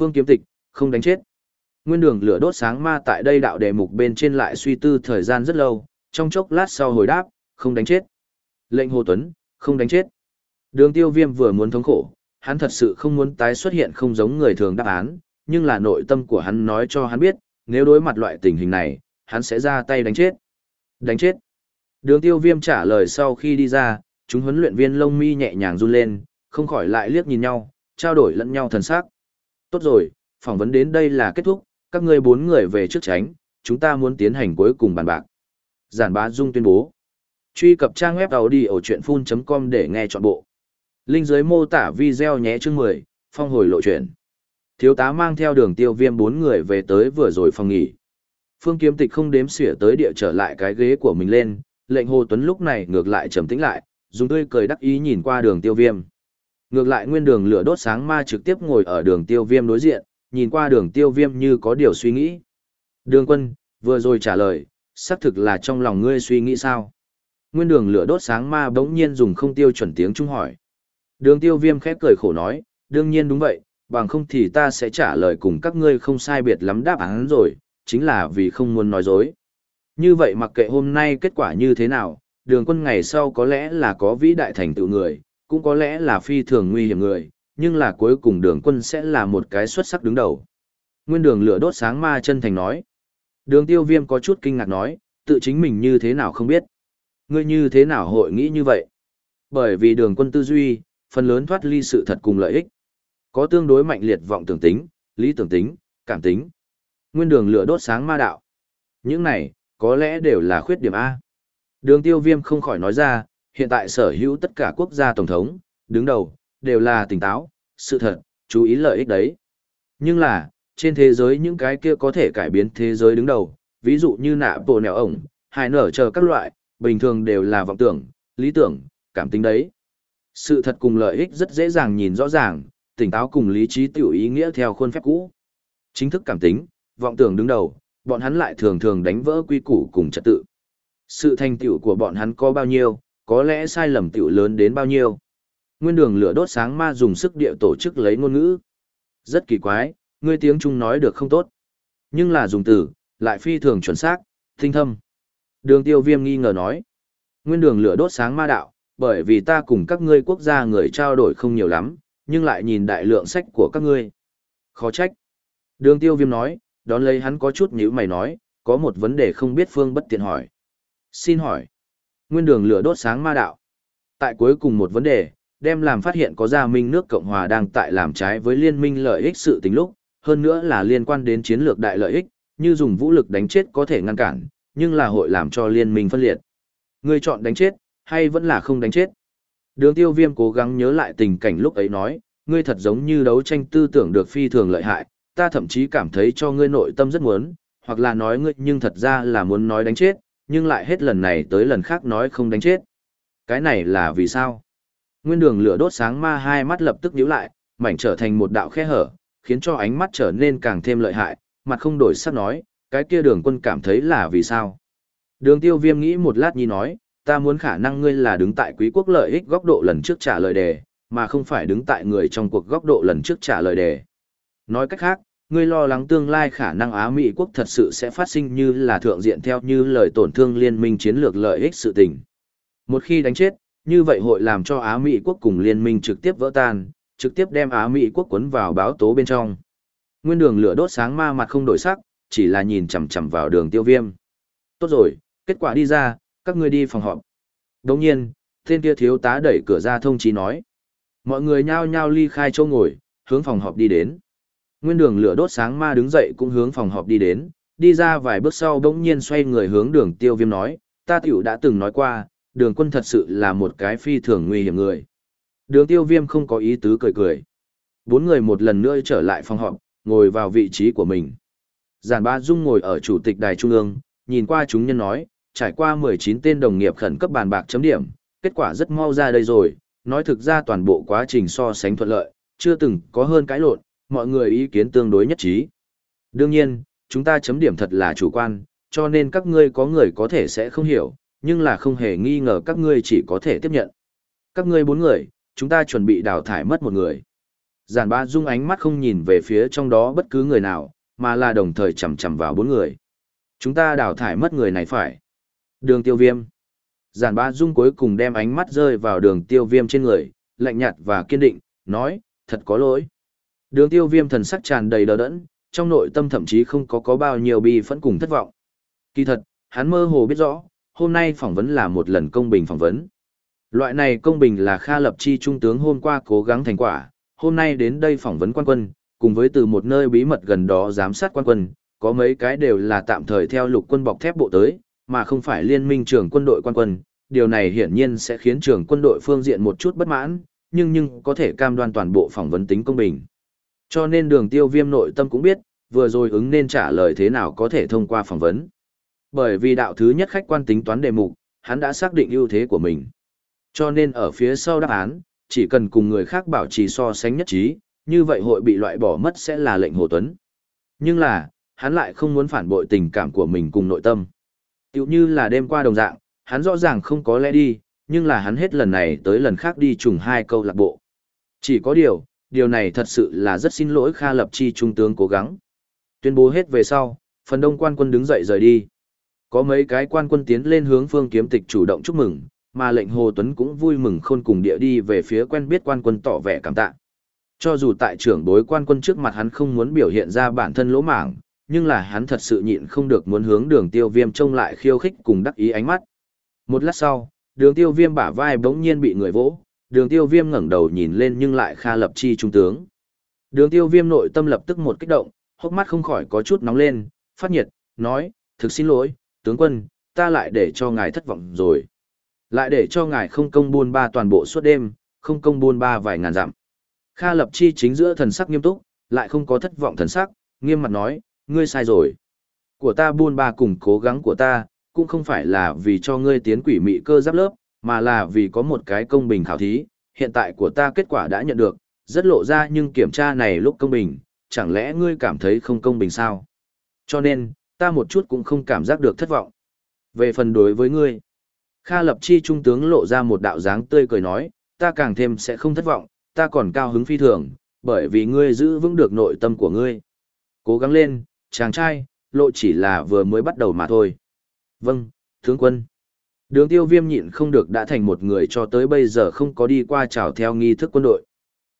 Phương kiếm tịch, không đánh chết. Nguyên đường lửa đốt sáng ma tại đây đạo đề mục bên trên lại suy tư thời gian rất lâu, trong chốc lát sau hồi đáp, không đánh chết. Lệnh Hồ Tuấn, không đánh chết. Đường tiêu viêm vừa muốn thống khổ, hắn thật sự không muốn tái xuất hiện không giống người thường đáp án, nhưng là nội tâm của hắn nói cho hắn biết, nếu đối mặt loại tình hình này, hắn sẽ ra tay đánh chết. Đánh chết. Đường tiêu viêm trả lời sau khi đi ra, chúng huấn luyện viên lông mi nhẹ nhàng run lên, không khỏi lại liếc nhìn nhau, trao đổi lẫn nhau thần sắc. Tốt rồi, phỏng vấn đến đây là kết thúc, các ngươi bốn người về trước tránh, chúng ta muốn tiến hành cuối cùng bàn bạc. Giản bá dung tuyên bố. Truy cập trang web đầu đi ở chuyện full.com để nghe trọn bộ. Linh dưới mô tả video nhé chương 10, phong hồi lộ chuyện. Thiếu tá mang theo đường tiêu viêm bốn người về tới vừa rồi phòng nghỉ. Phương kiếm tịch không đếm xỉa tới địa trở lại cái ghế của mình lên, lệnh hồ tuấn lúc này ngược lại trầm tĩnh lại, dùng tươi cười đắc ý nhìn qua đường tiêu viêm. Ngược lại nguyên đường lửa đốt sáng ma trực tiếp ngồi ở đường tiêu viêm đối diện, nhìn qua đường tiêu viêm như có điều suy nghĩ. Đường quân, vừa rồi trả lời, xác thực là trong lòng ngươi suy nghĩ sao? Nguyên đường lửa đốt sáng ma bỗng nhiên dùng không tiêu chuẩn tiếng Trung hỏi. Đường tiêu viêm khép cười khổ nói, đương nhiên đúng vậy, bằng không thì ta sẽ trả lời cùng các ngươi không sai biệt lắm đáp án rồi, chính là vì không muốn nói dối. Như vậy mặc kệ hôm nay kết quả như thế nào, đường quân ngày sau có lẽ là có vĩ đại thành tựu người, cũng có lẽ là phi thường nguy hiểm người, nhưng là cuối cùng đường quân sẽ là một cái xuất sắc đứng đầu. Nguyên đường lửa đốt sáng ma chân thành nói. Đường tiêu viêm có chút kinh ngạc nói, tự chính mình như thế nào không biết. Ngươi như thế nào hội nghĩ như vậy? Bởi vì đường quân tư duy, phần lớn thoát ly sự thật cùng lợi ích. Có tương đối mạnh liệt vọng tưởng tính, lý tưởng tính, cảm tính. Nguyên đường lửa đốt sáng ma đạo. Những này, có lẽ đều là khuyết điểm A. Đường tiêu viêm không khỏi nói ra, hiện tại sở hữu tất cả quốc gia tổng thống, đứng đầu, đều là tỉnh táo, sự thật, chú ý lợi ích đấy. Nhưng là, trên thế giới những cái kia có thể cải biến thế giới đứng đầu, ví dụ như nạ bộ nẻo ổng, hài nở chờ các loại, bình thường đều là vọng tưởng, lý tưởng, cảm tính đấy. Sự thật cùng lợi ích rất dễ dàng nhìn rõ ràng, tỉnh táo cùng lý trí tiểu ý nghĩa theo khuôn phép cũ. Chính thức cảm tính, vọng tưởng đứng đầu, bọn hắn lại thường thường đánh vỡ quy củ cùng trật tự. Sự thành tựu của bọn hắn có bao nhiêu, có lẽ sai lầm tiểu lớn đến bao nhiêu. Nguyên đường lửa đốt sáng ma dùng sức địa tổ chức lấy ngôn ngữ. Rất kỳ quái, ngươi tiếng Trung nói được không tốt. Nhưng là dùng từ, lại phi thường chuẩn xác, tinh thâm. Đường tiêu viêm nghi ngờ nói. Nguyên đường lửa đốt sáng ma đạo, bởi vì ta cùng các ngươi quốc gia người trao đổi không nhiều lắm, nhưng lại nhìn đại lượng sách của các ngươi. Khó trách. Đường tiêu viêm nói, đón lấy hắn có chút nhữ mày nói, có một vấn đề không biết phương bất tiện hỏi. Xin hỏi. Nguyên đường lửa đốt sáng ma đạo. Tại cuối cùng một vấn đề, đem làm phát hiện có gia minh nước Cộng Hòa đang tại làm trái với liên minh lợi ích sự tình lúc, hơn nữa là liên quan đến chiến lược đại lợi ích, như dùng vũ lực đánh chết có thể ngăn cản, nhưng là hội làm cho liên minh phân liệt. Người chọn đánh chết, hay vẫn là không đánh chết? Đường tiêu viêm cố gắng nhớ lại tình cảnh lúc ấy nói, ngươi thật giống như đấu tranh tư tưởng được phi thường lợi hại, ta thậm chí cảm thấy cho ngươi nội tâm rất muốn, hoặc là nói ngươi nhưng thật ra là muốn nói đánh chết, nhưng lại hết lần này tới lần khác nói không đánh chết. Cái này là vì sao? Nguyên đường lửa đốt sáng ma hai mắt lập tức nhíu lại, mảnh trở thành một đạo khe hở, khiến cho ánh mắt trở nên càng thêm lợi hại, mặt không đổi sắc nói, cái kia đường quân cảm thấy là vì sao? Đường tiêu viêm nghĩ một lát nhi nói, ta muốn khả năng ngươi là đứng tại quý quốc lợi ích góc độ lần trước trả lời đề, mà không phải đứng tại người trong cuộc góc độ lần trước trả lời đề. Nói cách khác, ngươi lo lắng tương lai khả năng Á Mỹ quốc thật sự sẽ phát sinh như là thượng diện theo như lời tổn thương liên minh chiến lược lợi ích sự tình. Một khi đánh chết, như vậy hội làm cho Á Mỹ quốc cùng liên minh trực tiếp vỡ tan, trực tiếp đem Á Mỹ quốc cuốn vào báo tố bên trong. Nguyên đường lửa đốt sáng ma mặt không đổi sắc, chỉ là nhìn chằm chằm vào đường tiêu viêm. Tốt rồi, kết quả đi ra, các ngươi đi phòng họp. Đồng nhiên, tên kia thiếu tá đẩy cửa ra thông chí nói. Mọi người nhao nhao ly khai châu ngồi, hướng phòng họp đi đến. Nguyên đường lửa đốt sáng ma đứng dậy cũng hướng phòng họp đi đến, đi ra vài bước sau bỗng nhiên xoay người hướng đường tiêu viêm nói, ta tiểu đã từng nói qua, đường quân thật sự là một cái phi thường nguy hiểm người. Đường tiêu viêm không có ý tứ cười cười. Bốn người một lần nữa trở lại phòng họp, ngồi vào vị trí của mình. Giản ba dung ngồi ở chủ tịch đài trung ương, nhìn qua chúng nhân nói, trải qua 19 tên đồng nghiệp khẩn cấp bàn bạc chấm điểm, kết quả rất mau ra đây rồi, nói thực ra toàn bộ quá trình so sánh thuận lợi, chưa từng có hơn cái lộn, mọi người ý kiến tương đối nhất trí. Đương nhiên, chúng ta chấm điểm thật là chủ quan, cho nên các ngươi có người có thể sẽ không hiểu, nhưng là không hề nghi ngờ các ngươi chỉ có thể tiếp nhận. Các ngươi bốn người, chúng ta chuẩn bị đào thải mất một người. Giản Ba dung ánh mắt không nhìn về phía trong đó bất cứ người nào, mà là đồng thời chầm chầm vào bốn người. Chúng ta đào thải mất người này phải. Đường tiêu viêm. Giản Ba dung cuối cùng đem ánh mắt rơi vào đường tiêu viêm trên người, lạnh nhạt và kiên định, nói, thật có lỗi. Đường tiêu viêm thần sắc tràn đầy đờ đẫn, trong nội tâm thậm chí không có có bao nhiêu bi phẫn cùng thất vọng. Kỳ thật, hắn mơ hồ biết rõ, hôm nay phỏng vấn là một lần công bình phỏng vấn. Loại này công bình là Kha Lập Chi trung tướng hôm qua cố gắng thành quả, hôm nay đến đây phỏng vấn quan quân, cùng với từ một nơi bí mật gần đó giám sát quan quân, có mấy cái đều là tạm thời theo lục quân bọc thép bộ tới, mà không phải liên minh trưởng quân đội quan quân. Điều này hiển nhiên sẽ khiến trưởng quân đội phương diện một chút bất mãn, nhưng nhưng có thể cam đoan toàn bộ phỏng vấn tính công bình. Cho nên đường tiêu viêm nội tâm cũng biết, vừa rồi ứng nên trả lời thế nào có thể thông qua phỏng vấn. Bởi vì đạo thứ nhất khách quan tính toán đề mục, hắn đã xác định ưu thế của mình. Cho nên ở phía sau đáp án, chỉ cần cùng người khác bảo trì so sánh nhất trí, như vậy hội bị loại bỏ mất sẽ là lệnh Hồ Tuấn. Nhưng là, hắn lại không muốn phản bội tình cảm của mình cùng nội tâm. Tiểu như là đêm qua đồng dạng, hắn rõ ràng không có lẽ đi, nhưng là hắn hết lần này tới lần khác đi trùng hai câu lạc bộ. Chỉ có điều, điều này thật sự là rất xin lỗi Kha Lập Chi trung tướng cố gắng. Tuyên bố hết về sau, phần đông quan quân đứng dậy rời đi. Có mấy cái quan quân tiến lên hướng phương kiếm tịch chủ động chúc mừng, mà lệnh Hồ Tuấn cũng vui mừng khôn cùng địa đi về phía quen biết quan quân tỏ vẻ cảm tạ. Cho dù tại trưởng đối quan quân trước mặt hắn không muốn biểu hiện ra bản thân lỗ mảng, nhưng là hắn thật sự nhịn không được muốn hướng đường tiêu viêm trông lại khiêu khích cùng đắc ý ánh mắt. Một lát sau, đường tiêu viêm bả vai bỗng nhiên bị người vỗ, đường tiêu viêm ngẩng đầu nhìn lên nhưng lại kha lập chi trung tướng. Đường tiêu viêm nội tâm lập tức một kích động, hốc mắt không khỏi có chút nóng lên, phát nhiệt, nói, thực xin lỗi, tướng quân, ta lại để cho ngài thất vọng rồi. Lại để cho ngài không công buôn ba toàn bộ suốt đêm, không công buôn ba vài ngàn dặm. Kha lập chi chính giữa thần sắc nghiêm túc, lại không có thất vọng thần sắc, nghiêm mặt nói, ngươi sai rồi. Của ta buôn ba cùng cố gắng của ta, cũng không phải là vì cho ngươi tiến quỷ mị cơ giáp lớp, mà là vì có một cái công bình khảo thí, hiện tại của ta kết quả đã nhận được, rất lộ ra nhưng kiểm tra này lúc công bình, chẳng lẽ ngươi cảm thấy không công bình sao? Cho nên, ta một chút cũng không cảm giác được thất vọng. Về phần đối với ngươi, Kha Lập Chi trung tướng lộ ra một đạo dáng tươi cười nói, ta càng thêm sẽ không thất vọng, ta còn cao hứng phi thường, bởi vì ngươi giữ vững được nội tâm của ngươi. Cố gắng lên, chàng trai, lộ chỉ là vừa mới bắt đầu mà thôi. Vâng, tướng quân. Đường tiêu viêm nhịn không được đã thành một người cho tới bây giờ không có đi qua trào theo nghi thức quân đội.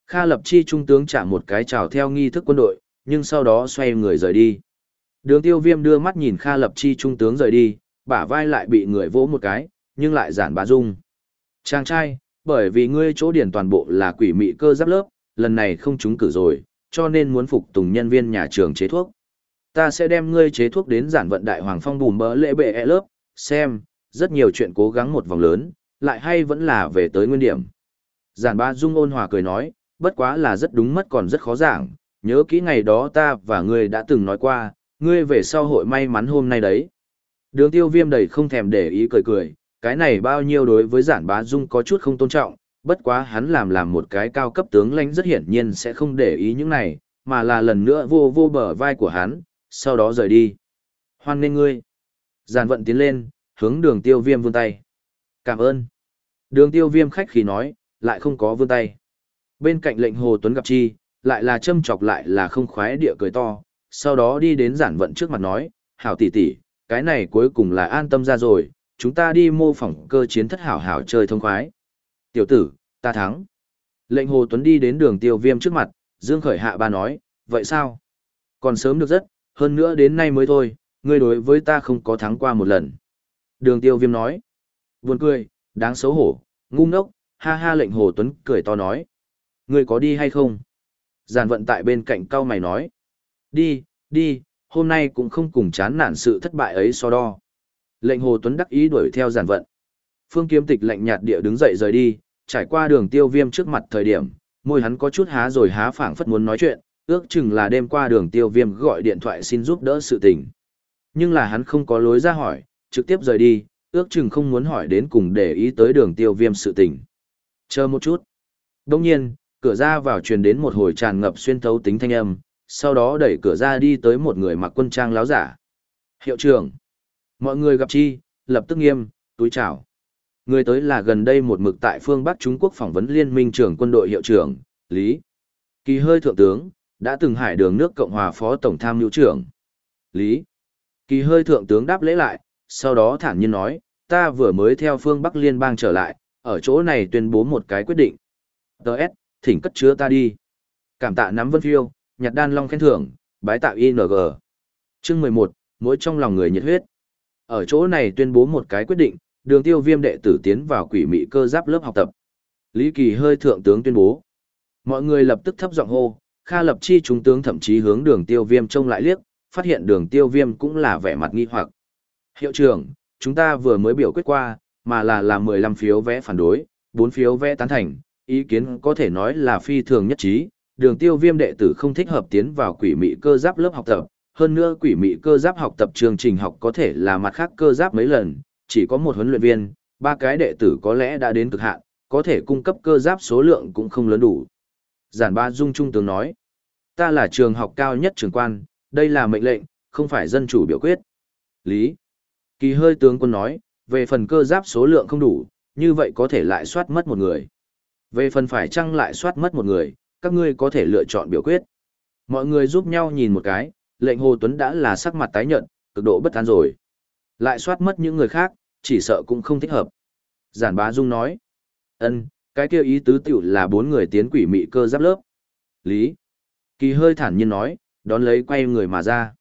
Kha lập chi trung tướng trả một cái trào theo nghi thức quân đội, nhưng sau đó xoay người rời đi. Đường tiêu viêm đưa mắt nhìn Kha lập chi trung tướng rời đi, bả vai lại bị người vỗ một cái, nhưng lại giản bà dung. Chàng trai, bởi vì ngươi chỗ điển toàn bộ là quỷ mị cơ giáp lớp, lần này không trúng cử rồi, cho nên muốn phục tùng nhân viên nhà trường chế thuốc. Ta sẽ đem ngươi chế thuốc đến giản vận đại hoàng phong bùm bỡ lễ bệ e lớp, xem, rất nhiều chuyện cố gắng một vòng lớn, lại hay vẫn là về tới nguyên điểm. Giản ba dung ôn hòa cười nói, bất quá là rất đúng mất còn rất khó giảng, nhớ kỹ ngày đó ta và ngươi đã từng nói qua, ngươi về sau hội may mắn hôm nay đấy. Đường tiêu viêm đầy không thèm để ý cười cười, cái này bao nhiêu đối với giản bá dung có chút không tôn trọng, bất quá hắn làm làm một cái cao cấp tướng lãnh rất hiển nhiên sẽ không để ý những này, mà là lần nữa vô vô bờ vai của hắn, sau đó rời đi. Hoan nên ngươi. Giản vận tiến lên, hướng đường tiêu viêm vươn tay. Cảm ơn. Đường tiêu viêm khách khí nói, lại không có vươn tay. Bên cạnh lệnh Hồ Tuấn gặp chi, lại là châm chọc lại là không khoái địa cười to, sau đó đi đến giản vận trước mặt nói, hảo tỷ tỷ, cái này cuối cùng là an tâm ra rồi, chúng ta đi mô phỏng cơ chiến thất hảo hảo chơi thông khoái. Tiểu tử, ta thắng. Lệnh Hồ Tuấn đi đến đường tiêu viêm trước mặt, Dương Khởi hạ ba nói, vậy sao? Còn sớm được rất, hơn nữa đến nay mới thôi, ngươi đối với ta không có thắng qua một lần. Đường tiêu viêm nói. Buồn cười, đáng xấu hổ, ngu ngốc, ha ha lệnh Hồ Tuấn cười to nói. Ngươi có đi hay không? Giàn vận tại bên cạnh cao mày nói. Đi, đi, hôm nay cũng không cùng chán nản sự thất bại ấy so đo. Lệnh Hồ Tuấn đắc ý đuổi theo giàn vận. Phương Kiếm Tịch lạnh nhạt địa đứng dậy rời đi, trải qua đường tiêu viêm trước mặt thời điểm, môi hắn có chút há rồi há phảng phất muốn nói chuyện, ước chừng là đêm qua đường tiêu viêm gọi điện thoại xin giúp đỡ sự tình. Nhưng là hắn không có lối ra hỏi, trực tiếp rời đi, ước chừng không muốn hỏi đến cùng để ý tới đường tiêu viêm sự tình. Chờ một chút. Đông nhiên, cửa ra vào truyền đến một hồi tràn ngập xuyên thấu tính thanh âm, sau đó đẩy cửa ra đi tới một người mặc quân trang láo giả. Hiệu trưởng. Mọi người gặp chi, lập tức nghiêm, túi chào. Người tới là gần đây một mực tại phương Bắc Trung Quốc phỏng vấn liên minh trưởng quân đội hiệu trưởng, Lý. Kỳ hơi thượng tướng, đã từng hải đường nước Cộng hòa phó tổng tham mưu trưởng. Lý. Kỳ hơi thượng tướng đáp lễ lại, sau đó thản nhiên nói, ta vừa mới theo phương Bắc Liên bang trở lại, ở chỗ này tuyên bố một cái quyết định. Đợt, thỉnh cất chứa ta đi. Cảm tạ nắm vân phiêu, nhặt đan long khen thưởng, bái tạo ING. Chương 11, mỗi trong lòng người nhiệt huyết. Ở chỗ này tuyên bố một cái quyết định, đường tiêu viêm đệ tử tiến vào quỷ mị cơ giáp lớp học tập. Lý Kỳ hơi thượng tướng tuyên bố. Mọi người lập tức thấp giọng hô, Kha Lập Chi trung tướng thậm chí hướng đường tiêu viêm trông lại liếc, phát hiện đường tiêu viêm cũng là vẻ mặt nghi hoặc. Hiệu trưởng, chúng ta vừa mới biểu quyết qua, mà là là 15 phiếu vẽ phản đối, 4 phiếu vẽ tán thành, ý kiến có thể nói là phi thường nhất trí, đường tiêu viêm đệ tử không thích hợp tiến vào quỷ mị cơ giáp lớp học tập, hơn nữa quỷ mị cơ giáp học tập chương trình học có thể là mặt khác cơ giáp mấy lần, chỉ có một huấn luyện viên, ba cái đệ tử có lẽ đã đến cực hạn, có thể cung cấp cơ giáp số lượng cũng không lớn đủ. Giản ba dung trung tướng nói, ta là trường học cao nhất trường quan, đây là mệnh lệnh, không phải dân chủ biểu quyết. Lý. Kỳ hơi tướng quân nói, về phần cơ giáp số lượng không đủ, như vậy có thể lại soát mất một người. Về phần phải chăng lại soát mất một người, các ngươi có thể lựa chọn biểu quyết. Mọi người giúp nhau nhìn một cái, lệnh Hồ Tuấn đã là sắc mặt tái nhợt, cực độ bất an rồi. Lại soát mất những người khác, chỉ sợ cũng không thích hợp. Giản bá dung nói, ân, cái kia ý tứ tiểu là bốn người tiến quỷ mị cơ giáp lớp. Lý. Kỳ hơi thản nhiên nói, đón lấy quay người mà ra.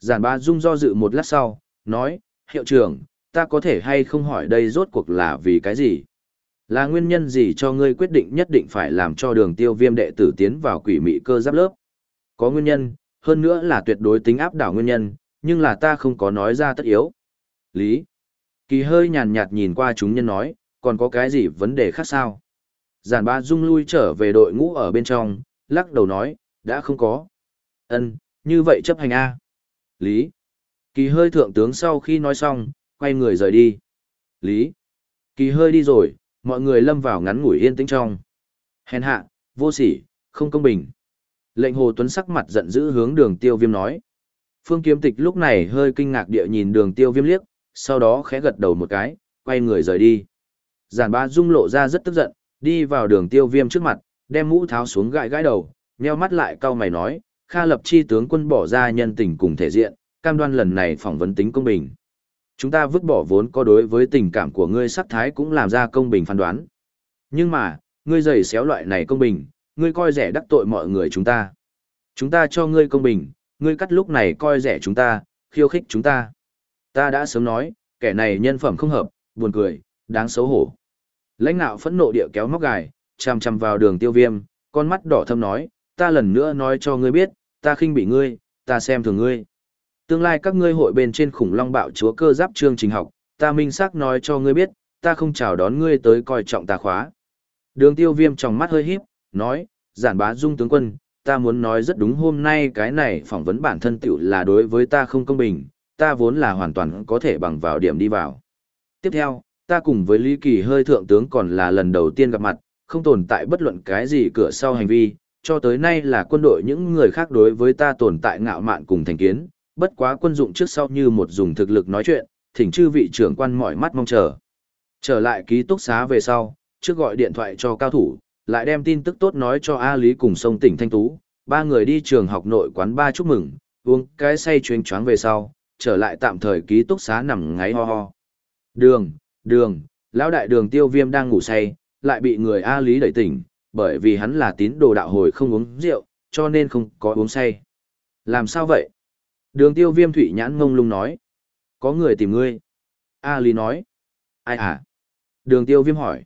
Giản bá dung do dự một lát sau, nói, hiệu trưởng, ta có thể hay không hỏi đây rốt cuộc là vì cái gì? Là nguyên nhân gì cho ngươi quyết định nhất định phải làm cho đường tiêu viêm đệ tử tiến vào quỷ mị cơ giáp lớp? Có nguyên nhân, hơn nữa là tuyệt đối tính áp đảo nguyên nhân, nhưng là ta không có nói ra tất yếu. Lý. Kỳ hơi nhàn nhạt nhìn qua chúng nhân nói, còn có cái gì vấn đề khác sao? Giản ba dung lui trở về đội ngũ ở bên trong, lắc đầu nói, đã không có. Ân, như vậy chấp hành A. Lý. Kỳ hơi thượng tướng sau khi nói xong, quay người rời đi. Lý. Kỳ hơi đi rồi, mọi người lâm vào ngắn ngủi yên tĩnh trong. Hèn hạ, vô sỉ, không công bình. Lệnh Hồ Tuấn sắc mặt giận dữ hướng đường tiêu viêm nói. Phương Kiếm Tịch lúc này hơi kinh ngạc địa nhìn đường tiêu viêm liếc, sau đó khẽ gật đầu một cái, quay người rời đi. Giản ba dung lộ ra rất tức giận, đi vào đường tiêu viêm trước mặt, đem mũ tháo xuống gãi gãi đầu, nheo mắt lại cau mày nói, Kha lập chi tướng quân bỏ ra nhân tình cùng thể diện, cam đoan lần này phỏng vấn tính công bình. Chúng ta vứt bỏ vốn có đối với tình cảm của ngươi sắc thái cũng làm ra công bình phán đoán. Nhưng mà, ngươi giày xéo loại này công bình, ngươi coi rẻ đắc tội mọi người chúng ta. Chúng ta cho ngươi công bình, ngươi cắt lúc này coi rẻ chúng ta, khiêu khích chúng ta. Ta đã sớm nói, kẻ này nhân phẩm không hợp, buồn cười, đáng xấu hổ. Lãnh nạo phẫn nộ địa kéo móc gài, chằm chằm vào đường tiêu viêm, con mắt đỏ thâm nói, ta lần nữa nói cho ngươi biết, ta khinh bị ngươi, ta xem thường ngươi. Tương lai các ngươi hội bên trên khủng long bạo chúa cơ giáp chương trình học, ta minh xác nói cho ngươi biết, ta không chào đón ngươi tới coi trọng ta khóa. Đường tiêu viêm trong mắt hơi híp, nói, giản bá dung tướng quân, ta muốn nói rất đúng hôm nay cái này phỏng vấn bản thân tiểu là đối với ta không công bình, ta vốn là hoàn toàn có thể bằng vào điểm đi vào. Tiếp theo, ta cùng với Lý Kỳ hơi thượng tướng còn là lần đầu tiên gặp mặt, không tồn tại bất luận cái gì cửa sau hành vi, cho tới nay là quân đội những người khác đối với ta tồn tại ngạo mạn cùng thành kiến, bất quá quân dụng trước sau như một dùng thực lực nói chuyện, thỉnh chư vị trưởng quan mỏi mắt mong chờ. Trở lại ký túc xá về sau, trước gọi điện thoại cho cao thủ, lại đem tin tức tốt nói cho A Lý cùng sông tỉnh Thanh Tú, ba người đi trường học nội quán ba chúc mừng, uống cái say chuyên choáng về sau, trở lại tạm thời ký túc xá nằm ngáy ho ho. Đường, đường, lão đại đường tiêu viêm đang ngủ say, lại bị người A Lý đẩy tỉnh, bởi vì hắn là tín đồ đạo hồi không uống rượu, cho nên không có uống say. Làm sao vậy? Đường tiêu viêm thủy nhãn ngông lung nói. Có người tìm ngươi. A Lý nói. Ai à? Đường tiêu viêm hỏi.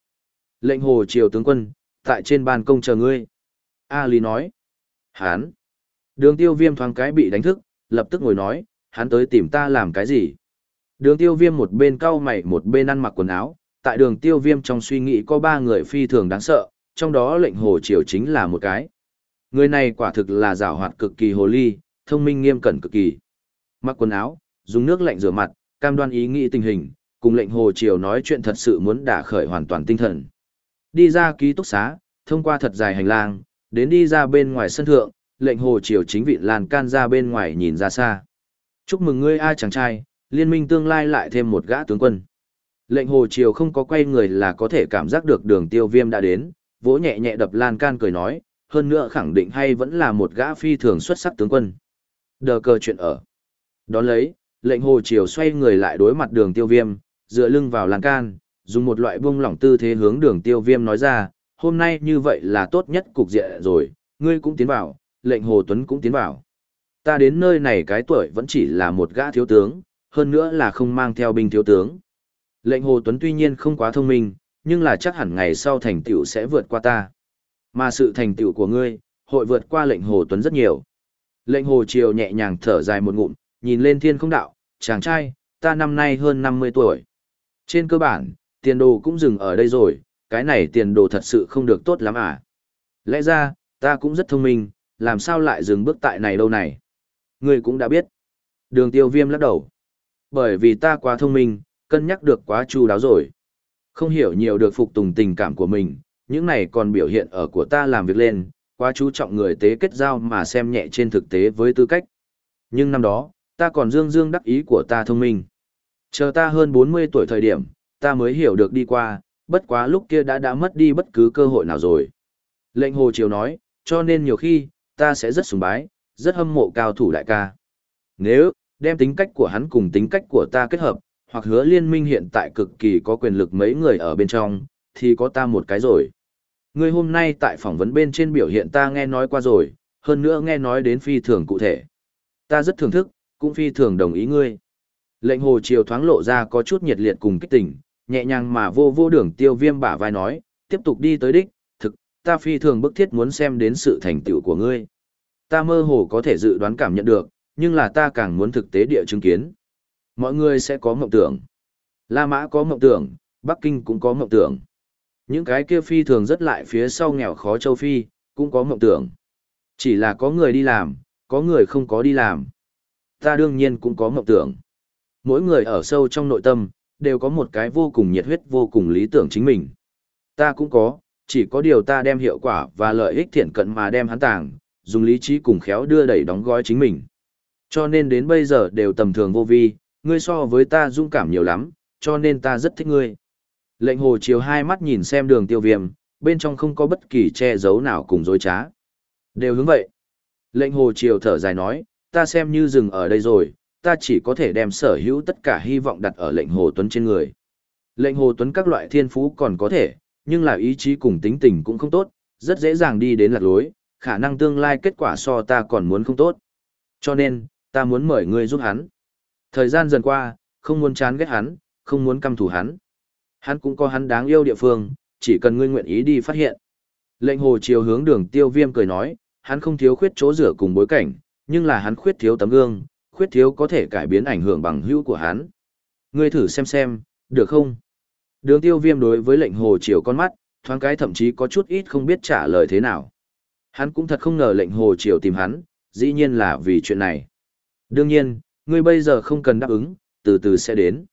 Lệnh hồ triều tướng quân, tại trên ban công chờ ngươi. A Lý nói. Hán. Đường tiêu viêm thoáng cái bị đánh thức, lập tức ngồi nói, hắn tới tìm ta làm cái gì? Đường tiêu viêm một bên cau mày một bên ăn mặc quần áo, tại đường tiêu viêm trong suy nghĩ có ba người phi thường đáng sợ, trong đó lệnh hồ triều chính là một cái. Người này quả thực là rào hoạt cực kỳ hồ ly, thông minh nghiêm cẩn cực kỳ. Mặc quần áo, dùng nước lạnh rửa mặt, cam đoan ý nghĩ tình hình, cùng lệnh hồ triều nói chuyện thật sự muốn đả khởi hoàn toàn tinh thần. Đi ra ký túc xá, thông qua thật dài hành lang, đến đi ra bên ngoài sân thượng, lệnh hồ triều chính vị lan can ra bên ngoài nhìn ra xa. Chúc mừng ngươi ai chàng trai, liên minh tương lai lại thêm một gã tướng quân. Lệnh hồ triều không có quay người là có thể cảm giác được đường tiêu viêm đã đến, vỗ nhẹ nhẹ đập lan can cười nói, hơn nữa khẳng định hay vẫn là một gã phi thường xuất sắc tướng quân. Đờ cờ chuyện ở. Đón lấy, lệnh hồ triều xoay người lại đối mặt đường tiêu viêm, dựa lưng vào lan can, dùng một loại buông lỏng tư thế hướng đường tiêu viêm nói ra, hôm nay như vậy là tốt nhất cục diện rồi, ngươi cũng tiến vào, lệnh hồ tuấn cũng tiến vào. Ta đến nơi này cái tuổi vẫn chỉ là một gã thiếu tướng, hơn nữa là không mang theo binh thiếu tướng. Lệnh hồ tuấn tuy nhiên không quá thông minh, nhưng là chắc hẳn ngày sau thành tựu sẽ vượt qua ta. Mà sự thành tựu của ngươi, hội vượt qua lệnh hồ tuấn rất nhiều. Lệnh hồ triều nhẹ nhàng thở dài một ngụm, nhìn lên thiên không đạo, chàng trai, ta năm nay hơn 50 tuổi. Trên cơ bản, tiền đồ cũng dừng ở đây rồi, cái này tiền đồ thật sự không được tốt lắm à. Lẽ ra, ta cũng rất thông minh, làm sao lại dừng bước tại này đâu này. Ngươi cũng đã biết. Đường tiêu viêm lắc đầu. Bởi vì ta quá thông minh, cân nhắc được quá chu đáo rồi. Không hiểu nhiều được phục tùng tình cảm của mình, những này còn biểu hiện ở của ta làm việc lên, quá chú trọng người tế kết giao mà xem nhẹ trên thực tế với tư cách. Nhưng năm đó, ta còn dương dương đắc ý của ta thông minh. Chờ ta hơn 40 tuổi thời điểm, ta mới hiểu được đi qua, bất quá lúc kia đã đã mất đi bất cứ cơ hội nào rồi. Lệnh Hồ Triều nói, cho nên nhiều khi, ta sẽ rất sùng bái, rất hâm mộ cao thủ đại ca. Nếu, đem tính cách của hắn cùng tính cách của ta kết hợp, hoặc hứa liên minh hiện tại cực kỳ có quyền lực mấy người ở bên trong, thì có ta một cái rồi. Ngươi hôm nay tại phỏng vấn bên trên biểu hiện ta nghe nói qua rồi, hơn nữa nghe nói đến phi thường cụ thể. Ta rất thưởng thức, cũng phi thường đồng ý ngươi. Lệnh hồ triều thoáng lộ ra có chút nhiệt liệt cùng kích tình, nhẹ nhàng mà vô vô đường tiêu viêm bả vai nói, tiếp tục đi tới đích, thực, ta phi thường bức thiết muốn xem đến sự thành tựu của ngươi. Ta mơ hồ có thể dự đoán cảm nhận được, nhưng là ta càng muốn thực tế địa chứng kiến. Mọi người sẽ có mộng tưởng. La Mã có mộng tưởng, Bắc Kinh cũng có mộng tưởng. Những cái kia phi thường rất lại phía sau nghèo khó châu Phi, cũng có mộng tưởng. Chỉ là có người đi làm, có người không có đi làm. Ta đương nhiên cũng có mộng tưởng. Mỗi người ở sâu trong nội tâm, đều có một cái vô cùng nhiệt huyết vô cùng lý tưởng chính mình. Ta cũng có, chỉ có điều ta đem hiệu quả và lợi ích thiện cận mà đem hắn tàng, dùng lý trí cùng khéo đưa đẩy đóng gói chính mình. Cho nên đến bây giờ đều tầm thường vô vi, ngươi so với ta dung cảm nhiều lắm, cho nên ta rất thích ngươi. Lệnh hồ chiều hai mắt nhìn xem đường tiêu viêm, bên trong không có bất kỳ che giấu nào cùng dối trá. Đều hướng vậy. Lệnh hồ chiều thở dài nói, ta xem như dừng ở đây rồi, ta chỉ có thể đem sở hữu tất cả hy vọng đặt ở lệnh hồ tuấn trên người. Lệnh hồ tuấn các loại thiên phú còn có thể, nhưng là ý chí cùng tính tình cũng không tốt, rất dễ dàng đi đến lạc lối, khả năng tương lai kết quả so ta còn muốn không tốt. Cho nên, ta muốn mời ngươi giúp hắn. Thời gian dần qua, không muốn chán ghét hắn, không muốn căm thù hắn. Hắn cũng có hắn đáng yêu địa phương, chỉ cần ngươi nguyện ý đi phát hiện. Lệnh hồ chiều hướng đường tiêu viêm cười nói, hắn không thiếu khuyết chỗ rửa cùng bối cảnh, nhưng là hắn khuyết thiếu tấm gương, khuyết thiếu có thể cải biến ảnh hưởng bằng hữu của hắn. Ngươi thử xem xem, được không? Đường tiêu viêm đối với lệnh hồ chiều con mắt, thoáng cái thậm chí có chút ít không biết trả lời thế nào. Hắn cũng thật không ngờ lệnh hồ triều tìm hắn, dĩ nhiên là vì chuyện này. Đương nhiên, ngươi bây giờ không cần đáp ứng, từ từ sẽ đến.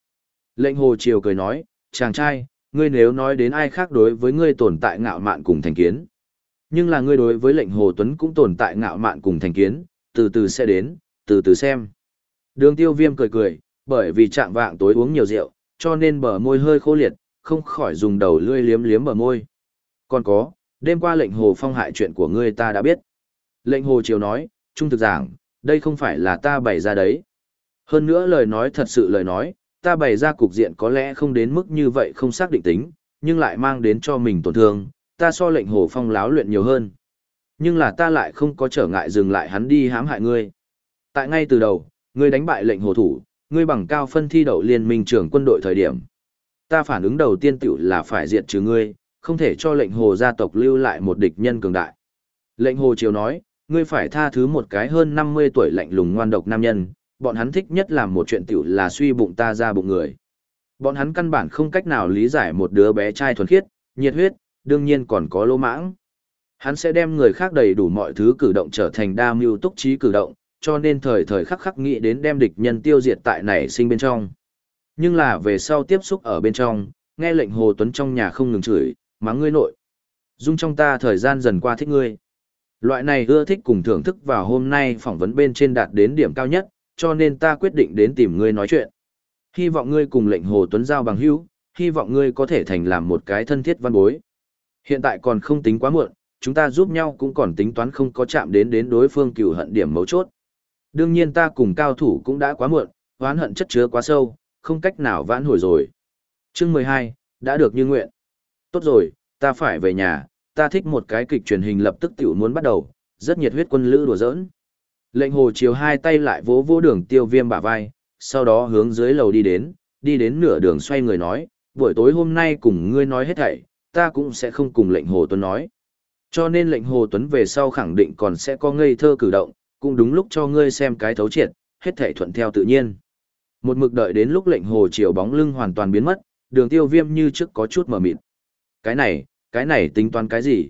Lệnh hồ triều cười nói, chàng trai, ngươi nếu nói đến ai khác đối với ngươi tồn tại ngạo mạn cùng thành kiến. Nhưng là ngươi đối với lệnh hồ tuấn cũng tồn tại ngạo mạn cùng thành kiến, từ từ sẽ đến, từ từ xem. Đường tiêu viêm cười cười, bởi vì trạng vạng tối uống nhiều rượu, cho nên bờ môi hơi khô liệt, không khỏi dùng đầu lươi liếm liếm bờ môi. Còn có, đêm qua lệnh hồ phong hại chuyện của ngươi ta đã biết. Lệnh hồ triều nói, trung thực giảng, đây không phải là ta bày ra đấy. Hơn nữa lời nói thật sự lời nói, ta bày ra cục diện có lẽ không đến mức như vậy không xác định tính, nhưng lại mang đến cho mình tổn thương, ta so lệnh hồ phong láo luyện nhiều hơn. Nhưng là ta lại không có trở ngại dừng lại hắn đi hãm hại ngươi. Tại ngay từ đầu, ngươi đánh bại lệnh hồ thủ, ngươi bằng cao phân thi đậu liên minh trưởng quân đội thời điểm. Ta phản ứng đầu tiên tiểu là phải diệt trừ ngươi, không thể cho lệnh hồ gia tộc lưu lại một địch nhân cường đại. Lệnh hồ chiều nói, ngươi phải tha thứ một cái hơn 50 tuổi lạnh lùng ngoan độc nam nhân, bọn hắn thích nhất làm một chuyện tiểu là suy bụng ta ra bụng người. Bọn hắn căn bản không cách nào lý giải một đứa bé trai thuần khiết, nhiệt huyết, đương nhiên còn có lỗ mãng. Hắn sẽ đem người khác đầy đủ mọi thứ cử động trở thành đa mưu túc trí cử động, cho nên thời thời khắc khắc nghĩ đến đem địch nhân tiêu diệt tại nảy sinh bên trong. Nhưng là về sau tiếp xúc ở bên trong, nghe lệnh Hồ Tuấn trong nhà không ngừng chửi, mắng ngươi nội. Dung trong ta thời gian dần qua thích ngươi. Loại này ưa thích cùng thưởng thức vào hôm nay phỏng vấn bên trên đạt đến điểm cao nhất, cho nên ta quyết định đến tìm ngươi nói chuyện. Hy vọng ngươi cùng lệnh Hồ Tuấn giao bằng hữu, hy vọng ngươi có thể thành làm một cái thân thiết văn bối. Hiện tại còn không tính quá muộn, chúng ta giúp nhau cũng còn tính toán không có chạm đến đến đối phương cừu hận điểm mấu chốt. Đương nhiên ta cùng cao thủ cũng đã quá muộn, oán hận chất chứa quá sâu, không cách nào vãn hồi rồi. Chương 12, đã được như nguyện. Tốt rồi, ta phải về nhà, ta thích một cái kịch truyền hình lập tức tiểu muốn bắt đầu, rất nhiệt huyết quân lữ đùa giỡn. Lệnh hồ chiều hai tay lại vỗ vỗ đường tiêu viêm bả vai, sau đó hướng dưới lầu đi đến, đi đến nửa đường xoay người nói, buổi tối hôm nay cùng ngươi nói hết thảy, ta cũng sẽ không cùng lệnh hồ tuấn nói. Cho nên lệnh hồ tuấn về sau khẳng định còn sẽ có ngây thơ cử động, cũng đúng lúc cho ngươi xem cái thấu triệt, hết thảy thuận theo tự nhiên. Một mực đợi đến lúc lệnh hồ chiều bóng lưng hoàn toàn biến mất, đường tiêu viêm như trước có chút mở mịt. Cái này, cái này tính toán cái gì?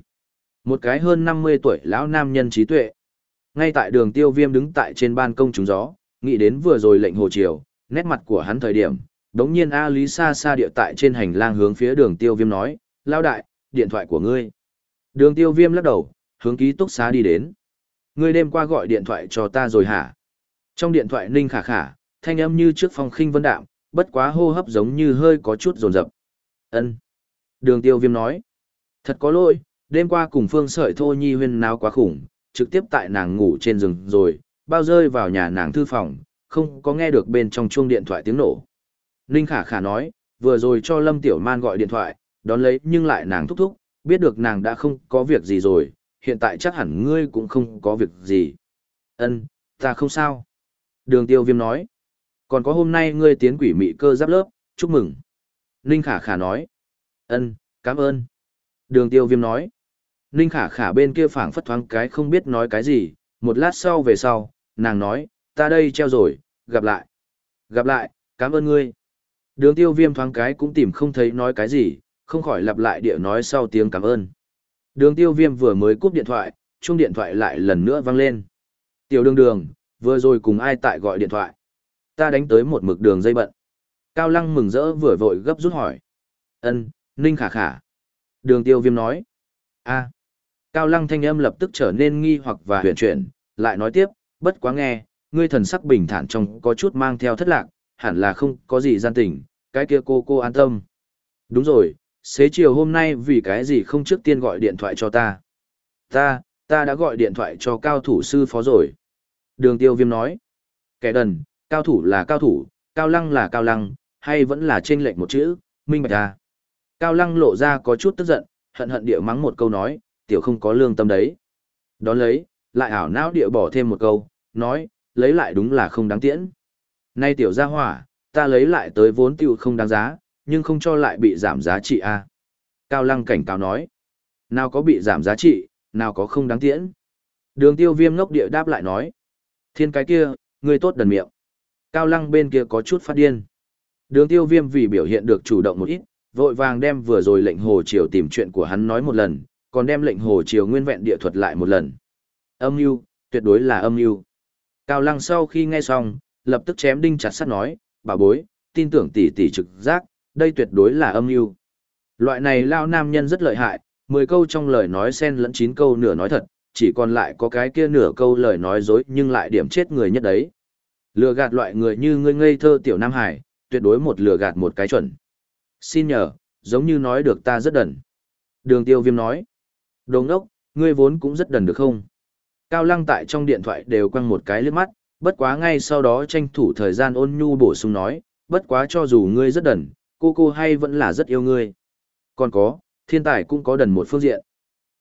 Một cái hơn 50 tuổi lão nam nhân trí tuệ. Ngay tại đường tiêu viêm đứng tại trên ban công trúng gió, nghĩ đến vừa rồi lệnh hồ chiều, nét mặt của hắn thời điểm, đống nhiên A Lý xa xa địa tại trên hành lang hướng phía đường tiêu viêm nói, lao đại, điện thoại của ngươi. Đường tiêu viêm lắc đầu, hướng ký túc xá đi đến. Ngươi đêm qua gọi điện thoại cho ta rồi hả? Trong điện thoại ninh khả khả, thanh âm như trước phong khinh vân đạm, bất quá hô hấp giống như hơi có chút rồn rập. Ân. Đường tiêu viêm nói. Thật có lỗi, đêm qua cùng phương sợi thô nhi huyên náo quá khủng, trực tiếp tại nàng ngủ trên giường rồi, bao rơi vào nhà nàng thư phòng, không có nghe được bên trong chuông điện thoại tiếng nổ. Ninh khả khả nói, vừa rồi cho Lâm Tiểu Man gọi điện thoại, đón lấy nhưng lại nàng thúc thúc, biết được nàng đã không có việc gì rồi, hiện tại chắc hẳn ngươi cũng không có việc gì. Ân, ta không sao. Đường tiêu viêm nói, còn có hôm nay ngươi tiến quỷ mị cơ giáp lớp, chúc mừng. Ninh khả khả nói, ân, cảm ơn. Đường tiêu viêm nói, Ninh khả khả bên kia phảng phất thoáng cái không biết nói cái gì, một lát sau về sau, nàng nói, ta đây treo rồi, gặp lại. Gặp lại, cảm ơn ngươi. Đường tiêu viêm thoáng cái cũng tìm không thấy nói cái gì, không khỏi lặp lại địa nói sau tiếng cảm ơn. Đường tiêu viêm vừa mới cúp điện thoại, chung điện thoại lại lần nữa vang lên. Tiểu đường đường, vừa rồi cùng ai tại gọi điện thoại. Ta đánh tới một mực đường dây bận. Cao lăng mừng rỡ vừa vội gấp rút hỏi. ân Ninh khả khả. Đường tiêu viêm nói. a Cao lăng thanh âm lập tức trở nên nghi hoặc và huyền chuyển, lại nói tiếp, bất quá nghe, ngươi thần sắc bình thản trong có chút mang theo thất lạc, hẳn là không có gì gian tình, cái kia cô cô an tâm. Đúng rồi, xế chiều hôm nay vì cái gì không trước tiên gọi điện thoại cho ta. Ta, ta đã gọi điện thoại cho cao thủ sư phó rồi. Đường tiêu viêm nói, kẻ đần, cao thủ là cao thủ, cao lăng là cao lăng, hay vẫn là trên lệch một chữ, minh bạch ta. Cao lăng lộ ra có chút tức giận, hận hận địa mắng một câu nói, tiểu không có lương tâm đấy. Đón lấy, lại ảo não địa bỏ thêm một câu, nói, lấy lại đúng là không đáng tiễn. Nay tiểu gia hỏa, ta lấy lại tới vốn tiểu không đáng giá, nhưng không cho lại bị giảm giá trị a. À. Cao lăng cảnh cáo nói, nào có bị giảm giá trị, nào có không đáng tiễn. Đường tiêu viêm ngốc địa đáp lại nói, thiên cái kia, người tốt đần miệng. Cao lăng bên kia có chút phát điên. Đường tiêu viêm vì biểu hiện được chủ động một ít, vội vàng đem vừa rồi lệnh hồ triều tìm chuyện của hắn nói một lần, còn đem lệnh hồ triều nguyên vẹn địa thuật lại một lần. Âm mưu tuyệt đối là âm mưu Cao lăng sau khi nghe xong, lập tức chém đinh chặt sắt nói, bà bối, tin tưởng tỷ tỷ trực giác, đây tuyệt đối là âm mưu Loại này lao nam nhân rất lợi hại, 10 câu trong lời nói xen lẫn 9 câu nửa nói thật, chỉ còn lại có cái kia nửa câu lời nói dối nhưng lại điểm chết người nhất đấy. Lừa gạt loại người như ngươi ngây thơ tiểu Nam Hải, tuyệt đối một lừa gạt một cái chuẩn. Xin nhờ, giống như nói được ta rất đần. Đường tiêu viêm nói. Đồ ngốc, ngươi vốn cũng rất đần được không? Cao lăng tại trong điện thoại đều quăng một cái lướt mắt, bất quá ngay sau đó tranh thủ thời gian ôn nhu bổ sung nói, bất quá cho dù ngươi rất đần, cô cô hay vẫn là rất yêu ngươi. Còn có, thiên tài cũng có đần một phương diện.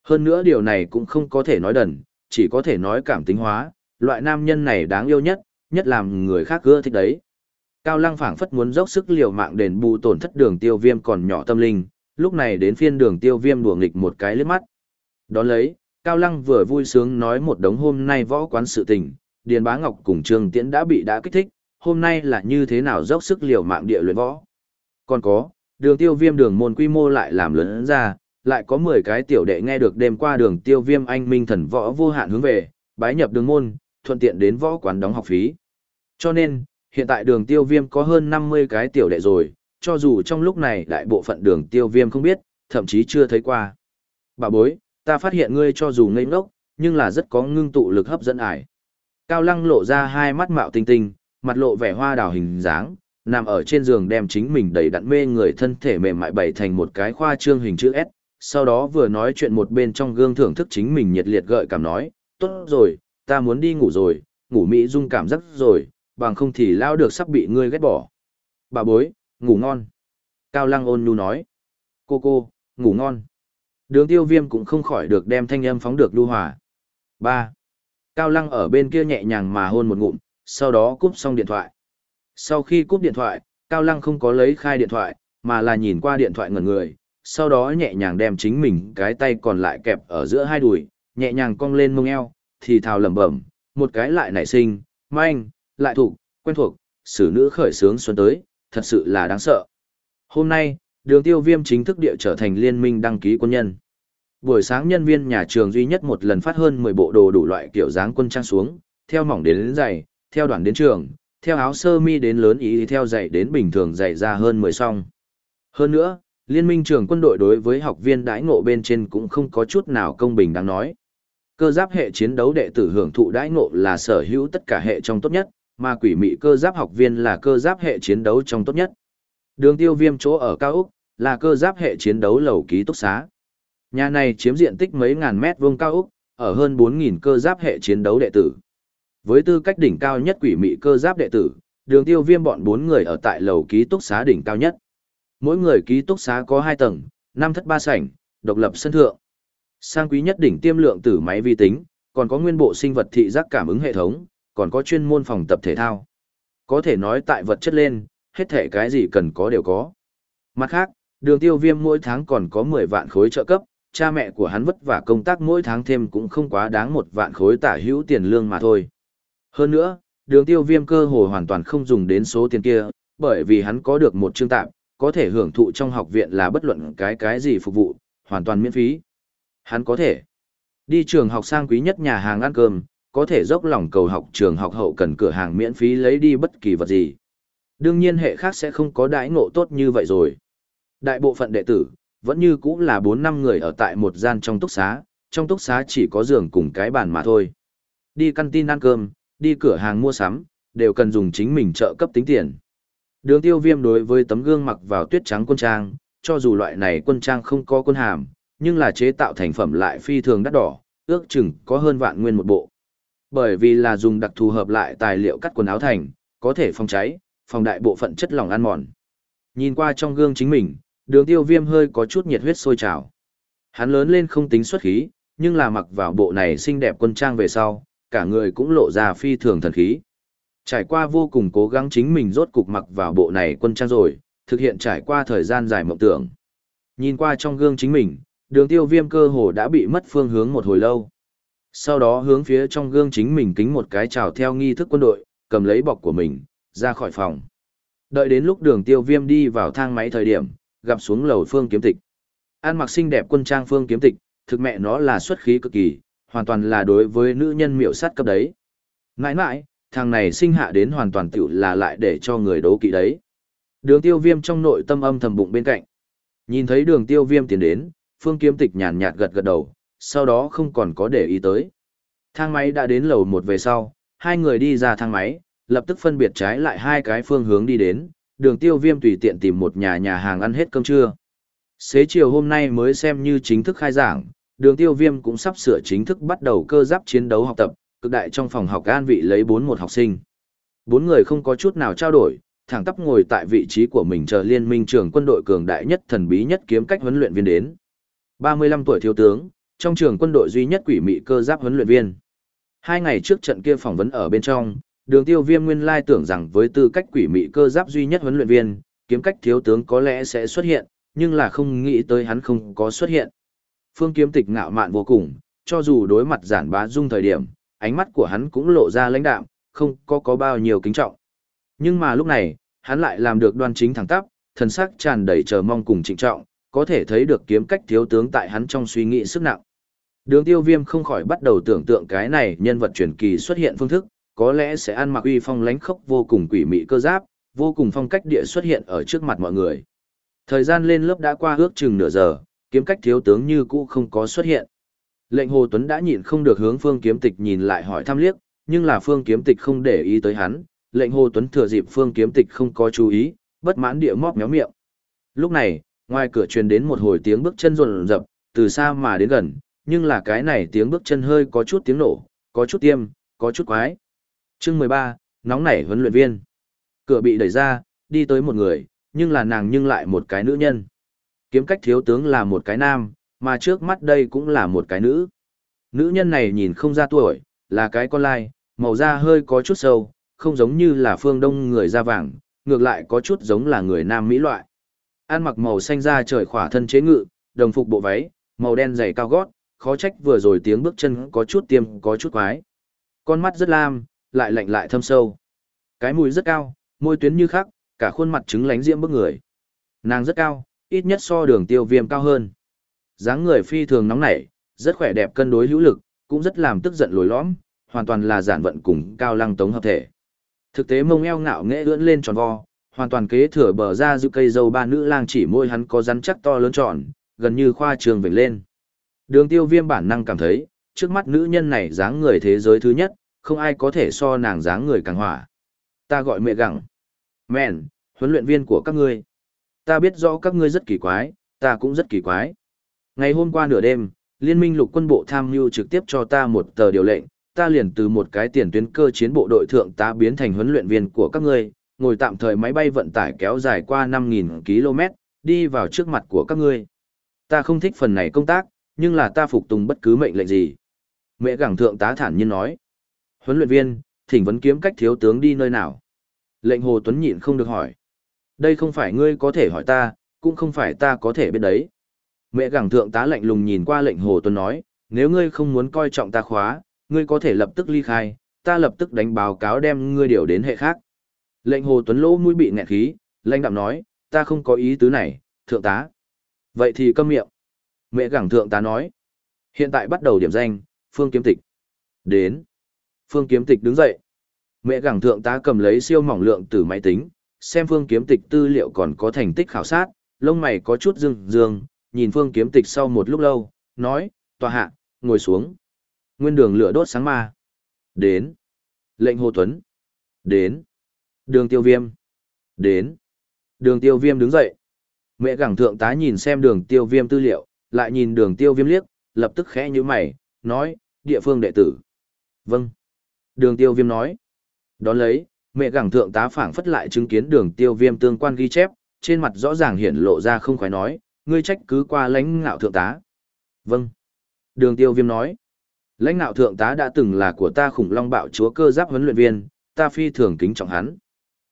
Hơn nữa điều này cũng không có thể nói đần, chỉ có thể nói cảm tính hóa, loại nam nhân này đáng yêu nhất, nhất làm người khác ưa thích đấy. Cao lăng phảng phất muốn dốc sức liều mạng đền bù tổn thất đường tiêu viêm còn nhỏ tâm linh, lúc này đến phiên đường tiêu viêm đùa nghịch một cái lướt mắt. Đón lấy, Cao Lăng vừa vui sướng nói một đống hôm nay võ quán sự tình, Điền Bá Ngọc cùng Trương Tiễn đã bị đã kích thích, hôm nay là như thế nào dốc sức liều mạng địa luyện võ. Còn có, đường tiêu viêm đường môn quy mô lại làm lớn ra, lại có 10 cái tiểu đệ nghe được đêm qua đường tiêu viêm anh minh thần võ vô hạn hướng về, bái nhập đường môn, thuận tiện đến võ quán đóng học phí. Cho nên, hiện tại đường tiêu viêm có hơn 50 cái tiểu đệ rồi, cho dù trong lúc này đại bộ phận đường tiêu viêm không biết, thậm chí chưa thấy qua. Bà bối, ta phát hiện ngươi cho dù ngây ngốc, nhưng là rất có ngưng tụ lực hấp dẫn ải. Cao lăng lộ ra hai mắt mạo tinh tinh, mặt lộ vẻ hoa đào hình dáng, nằm ở trên giường đem chính mình đầy đặn mê người thân thể mềm mại bày thành một cái khoa trương hình chữ S, sau đó vừa nói chuyện một bên trong gương thưởng thức chính mình nhiệt liệt gợi cảm nói, tốt rồi, ta muốn đi ngủ rồi, ngủ mỹ dung cảm giấc rồi, bằng không thì lao được sắp bị ngươi ghét bỏ. Bà bối, ngủ ngon. Cao Lăng ôn nhu nói. Cô cô, ngủ ngon. Đường tiêu viêm cũng không khỏi được đem thanh âm phóng được lưu hòa. 3. Cao Lăng ở bên kia nhẹ nhàng mà hôn một ngụm, sau đó cúp xong điện thoại. Sau khi cúp điện thoại, Cao Lăng không có lấy khai điện thoại, mà là nhìn qua điện thoại ngẩn người, sau đó nhẹ nhàng đem chính mình cái tay còn lại kẹp ở giữa hai đùi, nhẹ nhàng cong lên mông eo, thì thào lẩm bẩm, một cái lại nảy sinh, manh, lại thuộc, quen thuộc, xử nữ khởi sướng xuân tới, thật sự là đáng sợ. Hôm nay, đường tiêu viêm chính thức địa trở thành liên minh đăng ký quân nhân. Buổi sáng nhân viên nhà trường duy nhất một lần phát hơn 10 bộ đồ đủ loại kiểu dáng quân trang xuống, theo mỏng đến đến dày, theo đoàn đến trường, theo áo sơ mi đến lớn ý theo dày đến bình thường dày ra hơn 10 song. Hơn nữa, liên minh trường quân đội đối với học viên đãi ngộ bên trên cũng không có chút nào công bình đáng nói. Cơ giáp hệ chiến đấu đệ tử hưởng thụ đãi ngộ là sở hữu tất cả hệ trong tốt nhất, mà quỷ mị cơ giáp học viên là cơ giáp hệ chiến đấu trong tốt nhất. Đường tiêu viêm chỗ ở cao Úc, là cơ giáp hệ chiến đấu lầu ký túc xá. Nhà này chiếm diện tích mấy ngàn mét vuông cao Úc, ở hơn 4.000 cơ giáp hệ chiến đấu đệ tử. Với tư cách đỉnh cao nhất quỷ mị cơ giáp đệ tử, đường tiêu viêm bọn 4 người ở tại lầu ký túc xá đỉnh cao nhất. Mỗi người ký túc xá có 2 tầng, 5 thất 3 sảnh, độc lập sân thượng. Sang quý nhất đỉnh tiêm lượng tử máy vi tính, còn có nguyên bộ sinh vật thị giác cảm ứng hệ thống, còn có chuyên môn phòng tập thể thao. Có thể nói tại vật chất lên, hết thể cái gì cần có đều có. Mặt khác, đường tiêu viêm mỗi tháng còn có 10 vạn khối trợ cấp, cha mẹ của hắn vất vả công tác mỗi tháng thêm cũng không quá đáng một vạn khối tả hữu tiền lương mà thôi. Hơn nữa, đường tiêu viêm cơ hồ hoàn toàn không dùng đến số tiền kia, bởi vì hắn có được một chương tạm, có thể hưởng thụ trong học viện là bất luận cái cái gì phục vụ, hoàn toàn miễn phí. Hắn có thể đi trường học sang quý nhất nhà hàng ăn cơm, có thể dốc lòng cầu học trường học hậu cần cửa hàng miễn phí lấy đi bất kỳ vật gì. Đương nhiên hệ khác sẽ không có đãi ngộ tốt như vậy rồi. Đại bộ phận đệ tử, vẫn như cũng là 4 năm người ở tại một gian trong túc xá, trong túc xá chỉ có giường cùng cái bàn mà thôi. Đi căn tin ăn cơm, đi cửa hàng mua sắm, đều cần dùng chính mình trợ cấp tính tiền. Đường tiêu viêm đối với tấm gương mặc vào tuyết trắng quân trang, cho dù loại này quân trang không có quân hàm, nhưng là chế tạo thành phẩm lại phi thường đắt đỏ, ước chừng có hơn vạn nguyên một bộ. Bởi vì là dùng đặc thù hợp lại tài liệu cắt quần áo thành, có thể phòng cháy, phòng đại bộ phận chất lỏng ăn mòn. Nhìn qua trong gương chính mình, đường tiêu viêm hơi có chút nhiệt huyết sôi trào. Hắn lớn lên không tính xuất khí, nhưng là mặc vào bộ này xinh đẹp quân trang về sau, cả người cũng lộ ra phi thường thần khí. Trải qua vô cùng cố gắng chính mình rốt cục mặc vào bộ này quân trang rồi, thực hiện trải qua thời gian dài mộng tưởng. Nhìn qua trong gương chính mình, đường tiêu viêm cơ hồ đã bị mất phương hướng một hồi lâu. Sau đó hướng phía trong gương chính mình kính một cái chào theo nghi thức quân đội, cầm lấy bọc của mình, ra khỏi phòng. Đợi đến lúc đường tiêu viêm đi vào thang máy thời điểm, gặp xuống lầu phương kiếm tịch. An mặc xinh đẹp quân trang phương kiếm tịch, thực mẹ nó là xuất khí cực kỳ, hoàn toàn là đối với nữ nhân miểu sát cấp đấy. Ngãi ngãi, thằng này sinh hạ đến hoàn toàn tiểu là lại để cho người đấu kỵ đấy. Đường tiêu viêm trong nội tâm âm thầm bụng bên cạnh. Nhìn thấy đường tiêu viêm tiến đến, phương kiếm tịch nhàn nhạt gật gật đầu, sau đó không còn có để ý tới. Thang máy đã đến lầu một về sau, hai người đi ra thang máy, lập tức phân biệt trái lại hai cái phương hướng đi đến, đường tiêu viêm tùy tiện tìm một nhà nhà hàng ăn hết cơm trưa. Xế chiều hôm nay mới xem như chính thức khai giảng, đường tiêu viêm cũng sắp sửa chính thức bắt đầu cơ giáp chiến đấu học tập, cực đại trong phòng học an vị lấy bốn một học sinh. Bốn người không có chút nào trao đổi, thẳng tắp ngồi tại vị trí của mình chờ liên minh trưởng quân đội cường đại nhất thần bí nhất kiếm cách huấn luyện viên đến. 35 tuổi thiếu tướng, trong trường quân đội duy nhất quỷ mị cơ giáp huấn luyện viên. Hai ngày trước trận kia phỏng vấn ở bên trong, đường tiêu viêm nguyên lai tưởng rằng với tư cách quỷ mị cơ giáp duy nhất huấn luyện viên, kiếm cách thiếu tướng có lẽ sẽ xuất hiện, nhưng là không nghĩ tới hắn không có xuất hiện. Phương kiếm tịch ngạo mạn vô cùng, cho dù đối mặt giản bá dung thời điểm, ánh mắt của hắn cũng lộ ra lãnh đạm, không có có bao nhiêu kính trọng. Nhưng mà lúc này, hắn lại làm được đoan chính thẳng tắp, thần sắc tràn đầy chờ mong cùng trịnh trọng, có thể thấy được kiếm cách thiếu tướng tại hắn trong suy nghĩ sức nặng. Đường tiêu viêm không khỏi bắt đầu tưởng tượng cái này nhân vật truyền kỳ xuất hiện phương thức, có lẽ sẽ ăn mặc uy phong lánh khốc vô cùng quỷ mị cơ giáp, vô cùng phong cách địa xuất hiện ở trước mặt mọi người. Thời gian lên lớp đã qua ước chừng nửa giờ, kiếm cách thiếu tướng như cũ không có xuất hiện. Lệnh Hồ Tuấn đã nhịn không được hướng Phương Kiếm Tịch nhìn lại hỏi thăm liếc, nhưng là Phương Kiếm Tịch không để ý tới hắn, lệnh Hồ Tuấn thừa dịp Phương Kiếm Tịch không có chú ý, bất mãn địa móc méo miệng. Lúc này, ngoài cửa truyền đến một hồi tiếng bước chân rồn rập, từ xa mà đến gần, nhưng là cái này tiếng bước chân hơi có chút tiếng nổ, có chút tiêm, có chút quái. Chương 13, nóng nảy huấn luyện viên. Cửa bị đẩy ra, đi tới một người, nhưng là nàng nhưng lại một cái nữ nhân. Kiếm cách thiếu tướng là một cái nam, mà trước mắt đây cũng là một cái nữ. Nữ nhân này nhìn không ra tuổi, là cái con lai, màu da hơi có chút sâu, không giống như là phương đông người da vàng, ngược lại có chút giống là người nam mỹ loại. Ăn mặc màu xanh da trời khỏa thân chế ngự, đồng phục bộ váy, màu đen dày cao gót, khó trách vừa rồi tiếng bước chân có chút tiêm có chút quái. Con mắt rất lam, lại lạnh lại thâm sâu. Cái mùi rất cao, môi tuyến như khắc, cả khuôn mặt trứng lánh diễm bức người. Nàng rất cao, ít nhất so đường tiêu viêm cao hơn. dáng người phi thường nóng nảy, rất khỏe đẹp cân đối hữu lực, cũng rất làm tức giận lối lõm, hoàn toàn là giản vận cùng cao lăng tống hợp thể. Thực tế mông eo ngạo nghễ ưỡn lên tròn vo, hoàn toàn kế thừa bờ ra giữ cây dâu ba nữ lang chỉ môi hắn có rắn chắc to lớn tròn, gần như khoa trường vểnh lên. Đường tiêu viêm bản năng cảm thấy, trước mắt nữ nhân này dáng người thế giới thứ nhất, không ai có thể so nàng dáng người càng hỏa. Ta gọi mẹ gặng. Mẹn, huấn luyện viên của các ngươi. Ta biết rõ các ngươi rất kỳ quái, ta cũng rất kỳ quái. Ngày hôm qua nửa đêm, Liên minh lục quân bộ tham mưu trực tiếp cho ta một tờ điều lệnh, ta liền từ một cái tiền tuyến cơ chiến bộ đội thượng tá biến thành huấn luyện viên của các ngươi, ngồi tạm thời máy bay vận tải kéo dài qua 5.000 km, đi vào trước mặt của các ngươi. Ta không thích phần này công tác, nhưng là ta phục tùng bất cứ mệnh lệnh gì. Mẹ gẳng thượng tá thản nhiên nói. Huấn luyện viên, thỉnh vấn kiếm cách thiếu tướng đi nơi nào. Lệnh Hồ Tuấn nhịn không được hỏi. Đây không phải ngươi có thể hỏi ta, cũng không phải ta có thể biết đấy. Mẹ gẳng thượng tá lạnh lùng nhìn qua lệnh Hồ Tuấn nói, nếu ngươi không muốn coi trọng ta khóa, ngươi có thể lập tức ly khai, ta lập tức đánh báo cáo đem ngươi điều đến hệ khác. Lệnh Hồ Tuấn lỗ mũi bị nghẹn khí, lãnh đạm nói, ta không có ý tứ này, thượng tá. Vậy thì câm miệng. Mẹ gẳng thượng tá nói, hiện tại bắt đầu điểm danh, Phương Kiếm Tịch. Đến. Phương Kiếm Tịch đứng dậy. Mẹ gẳng thượng tá cầm lấy siêu mỏng lượng từ máy tính, xem Phương Kiếm Tịch tư liệu còn có thành tích khảo sát, lông mày có chút dương dương, nhìn Phương Kiếm Tịch sau một lúc lâu, nói, tòa hạ, ngồi xuống. Nguyên đường lửa đốt sáng ma. Đến. Lệnh Hồ Tuấn. Đến. Đường tiêu viêm. Đến. Đường tiêu viêm đứng dậy. Mẹ gẳng thượng tá nhìn xem đường tiêu viêm tư liệu, lại nhìn đường tiêu viêm liếc, lập tức khẽ như mày, nói, địa phương đệ tử. Vâng. Đường tiêu viêm nói. Đón lấy, mẹ gẳng thượng tá phảng phất lại chứng kiến đường tiêu viêm tương quan ghi chép, trên mặt rõ ràng hiện lộ ra không khoái nói, ngươi trách cứ qua lãnh ngạo thượng tá. Vâng. Đường tiêu viêm nói. Lãnh ngạo thượng tá đã từng là của ta khủng long bạo chúa cơ giáp huấn luyện viên, ta phi thường kính trọng hắn.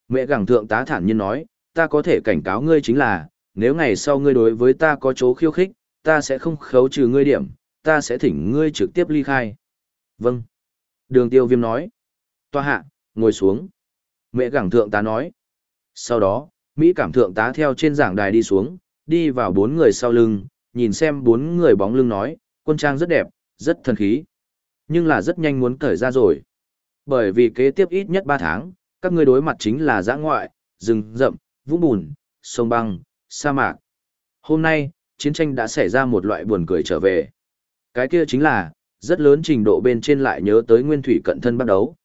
Mẹ gẳng thượng tá thản nhiên nói, ta có thể cảnh cáo ngươi chính là, nếu ngày sau ngươi đối với ta có chỗ khiêu khích, ta sẽ không khấu trừ ngươi điểm, ta sẽ thỉnh ngươi trực tiếp ly khai. Vâng. Đường tiêu viêm nói. Toa hạ, ngồi xuống. Mẹ cảng thượng tá nói. Sau đó, Mỹ cảm thượng tá theo trên giảng đài đi xuống, đi vào bốn người sau lưng, nhìn xem bốn người bóng lưng nói, quân trang rất đẹp, rất thần khí. Nhưng là rất nhanh muốn cởi ra rồi. Bởi vì kế tiếp ít nhất 3 tháng, các ngươi đối mặt chính là giã ngoại, rừng rậm, vũng bùn, sông băng, sa mạc. Hôm nay, chiến tranh đã xảy ra một loại buồn cười trở về. Cái kia chính là, rất lớn trình độ bên trên lại nhớ tới nguyên thủy cận thân bắt đấu.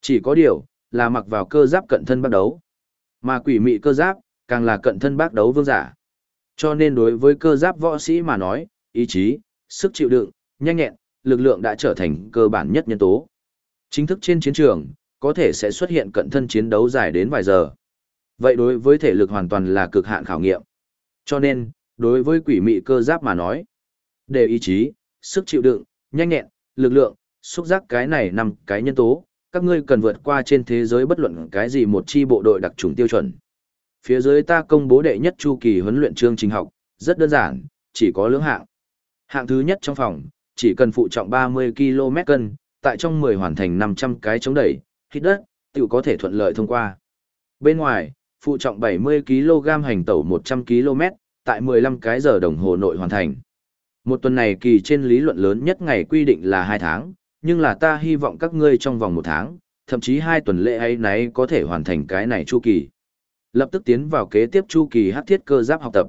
Chỉ có điều, là mặc vào cơ giáp cận thân bắt đấu. Mà quỷ mị cơ giáp, càng là cận thân bác đấu vương giả. Cho nên đối với cơ giáp võ sĩ mà nói, ý chí, sức chịu đựng, nhanh nhẹn, lực lượng đã trở thành cơ bản nhất nhân tố. Chính thức trên chiến trường, có thể sẽ xuất hiện cận thân chiến đấu dài đến vài giờ. Vậy đối với thể lực hoàn toàn là cực hạn khảo nghiệm. Cho nên, đối với quỷ mị cơ giáp mà nói, để ý chí, sức chịu đựng, nhanh nhẹn, lực lượng, xúc giác cái này nằm cái nhân tố, các ngươi cần vượt qua trên thế giới bất luận cái gì một chi bộ đội đặc trùng tiêu chuẩn. Phía dưới ta công bố đệ nhất chu kỳ huấn luyện chương trình học, rất đơn giản, chỉ có lưỡng hạng. Hạng thứ nhất trong phòng, chỉ cần phụ trọng 30 km cân, tại trong 10 hoàn thành 500 cái chống đẩy, hít đất, tiểu có thể thuận lợi thông qua. Bên ngoài, phụ trọng 70 kg hành tẩu 100 km, tại 15 cái giờ đồng hồ nội hoàn thành. Một tuần này kỳ trên lý luận lớn nhất ngày quy định là 2 tháng, nhưng là ta hy vọng các ngươi trong vòng 1 tháng, thậm chí 2 tuần lễ ấy nấy có thể hoàn thành cái này chu kỳ. Lập tức tiến vào kế tiếp chu kỳ hát thiết cơ giáp học tập.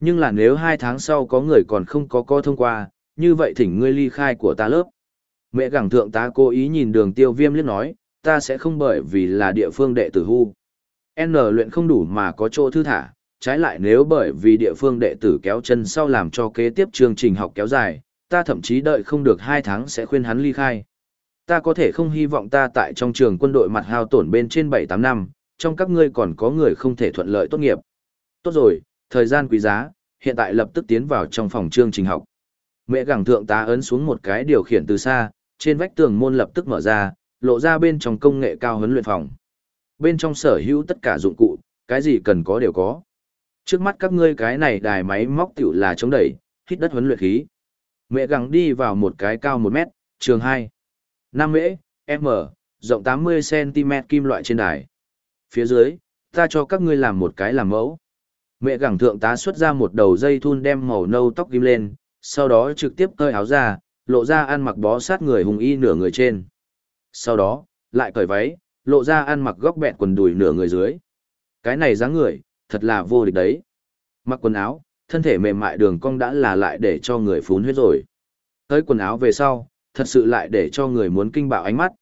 Nhưng là nếu 2 tháng sau có người còn không có co thông qua, như vậy thỉnh ngươi ly khai của ta lớp. Mẹ gẳng thượng tá cố ý nhìn đường tiêu viêm liếc nói, ta sẽ không bởi vì là địa phương đệ tử hưu. N luyện không đủ mà có chỗ thư thả, trái lại nếu bởi vì địa phương đệ tử kéo chân sau làm cho kế tiếp chương trình học kéo dài, ta thậm chí đợi không được 2 tháng sẽ khuyên hắn ly khai. Ta có thể không hy vọng ta tại trong trường quân đội mặt hao tổn bên trên 7-8 năm, trong các ngươi còn có người không thể thuận lợi tốt nghiệp. Tốt rồi, thời gian quý giá, hiện tại lập tức tiến vào trong phòng chương trình học. Mẹ gẳng thượng tá ấn xuống một cái điều khiển từ xa, trên vách tường môn lập tức mở ra, lộ ra bên trong công nghệ cao huấn luyện phòng. Bên trong sở hữu tất cả dụng cụ, cái gì cần có đều có. Trước mắt các ngươi cái này đài máy móc tiểu là chống đẩy, hít đất huấn luyện khí. Mẹ gắng đi vào một cái cao 1 mét, trường 2. 5 mễ, m, rộng 80cm kim loại trên đài. Phía dưới, ta cho các ngươi làm một cái làm mẫu. Mẹ gẳng thượng tá xuất ra một đầu dây thun đem màu nâu tóc ghim lên, sau đó trực tiếp cởi áo ra, lộ ra ăn mặc bó sát người hùng y nửa người trên. Sau đó, lại cởi váy, lộ ra ăn mặc góc bẹn quần đùi nửa người dưới. Cái này dáng người, thật là vô địch đấy. Mặc quần áo, thân thể mềm mại đường cong đã là lại để cho người phún huyết rồi. Tới quần áo về sau, thật sự lại để cho người muốn kinh bạo ánh mắt.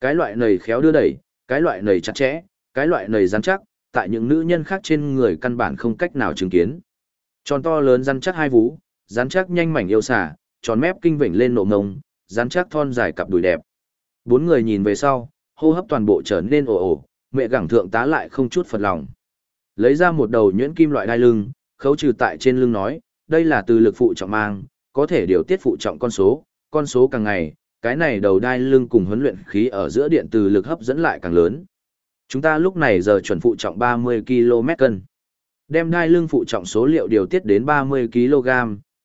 Cái loại này khéo đưa đẩy, cái loại này chặt chẽ, cái loại này rắn chắc, tại những nữ nhân khác trên người căn bản không cách nào chứng kiến. Tròn to lớn rắn chắc hai vú, rắn chắc nhanh mảnh yêu xà, tròn mép kinh vỉnh lên nộ ngông, rắn chắc thon dài cặp đùi đẹp. Bốn người nhìn về sau, hô hấp toàn bộ trở nên ồ ồ, mẹ gẳng thượng tá lại không chút phật lòng. Lấy ra một đầu nhuyễn kim loại đai lưng, khấu trừ tại trên lưng nói, đây là từ lực phụ trọng mang, có thể điều tiết phụ trọng con số, con số càng ngày, cái này đầu đai lưng cùng huấn luyện khí ở giữa điện từ lực hấp dẫn lại càng lớn. Chúng ta lúc này giờ chuẩn phụ trọng 30 km cân. Đem đai lưng phụ trọng số liệu điều tiết đến 30 kg,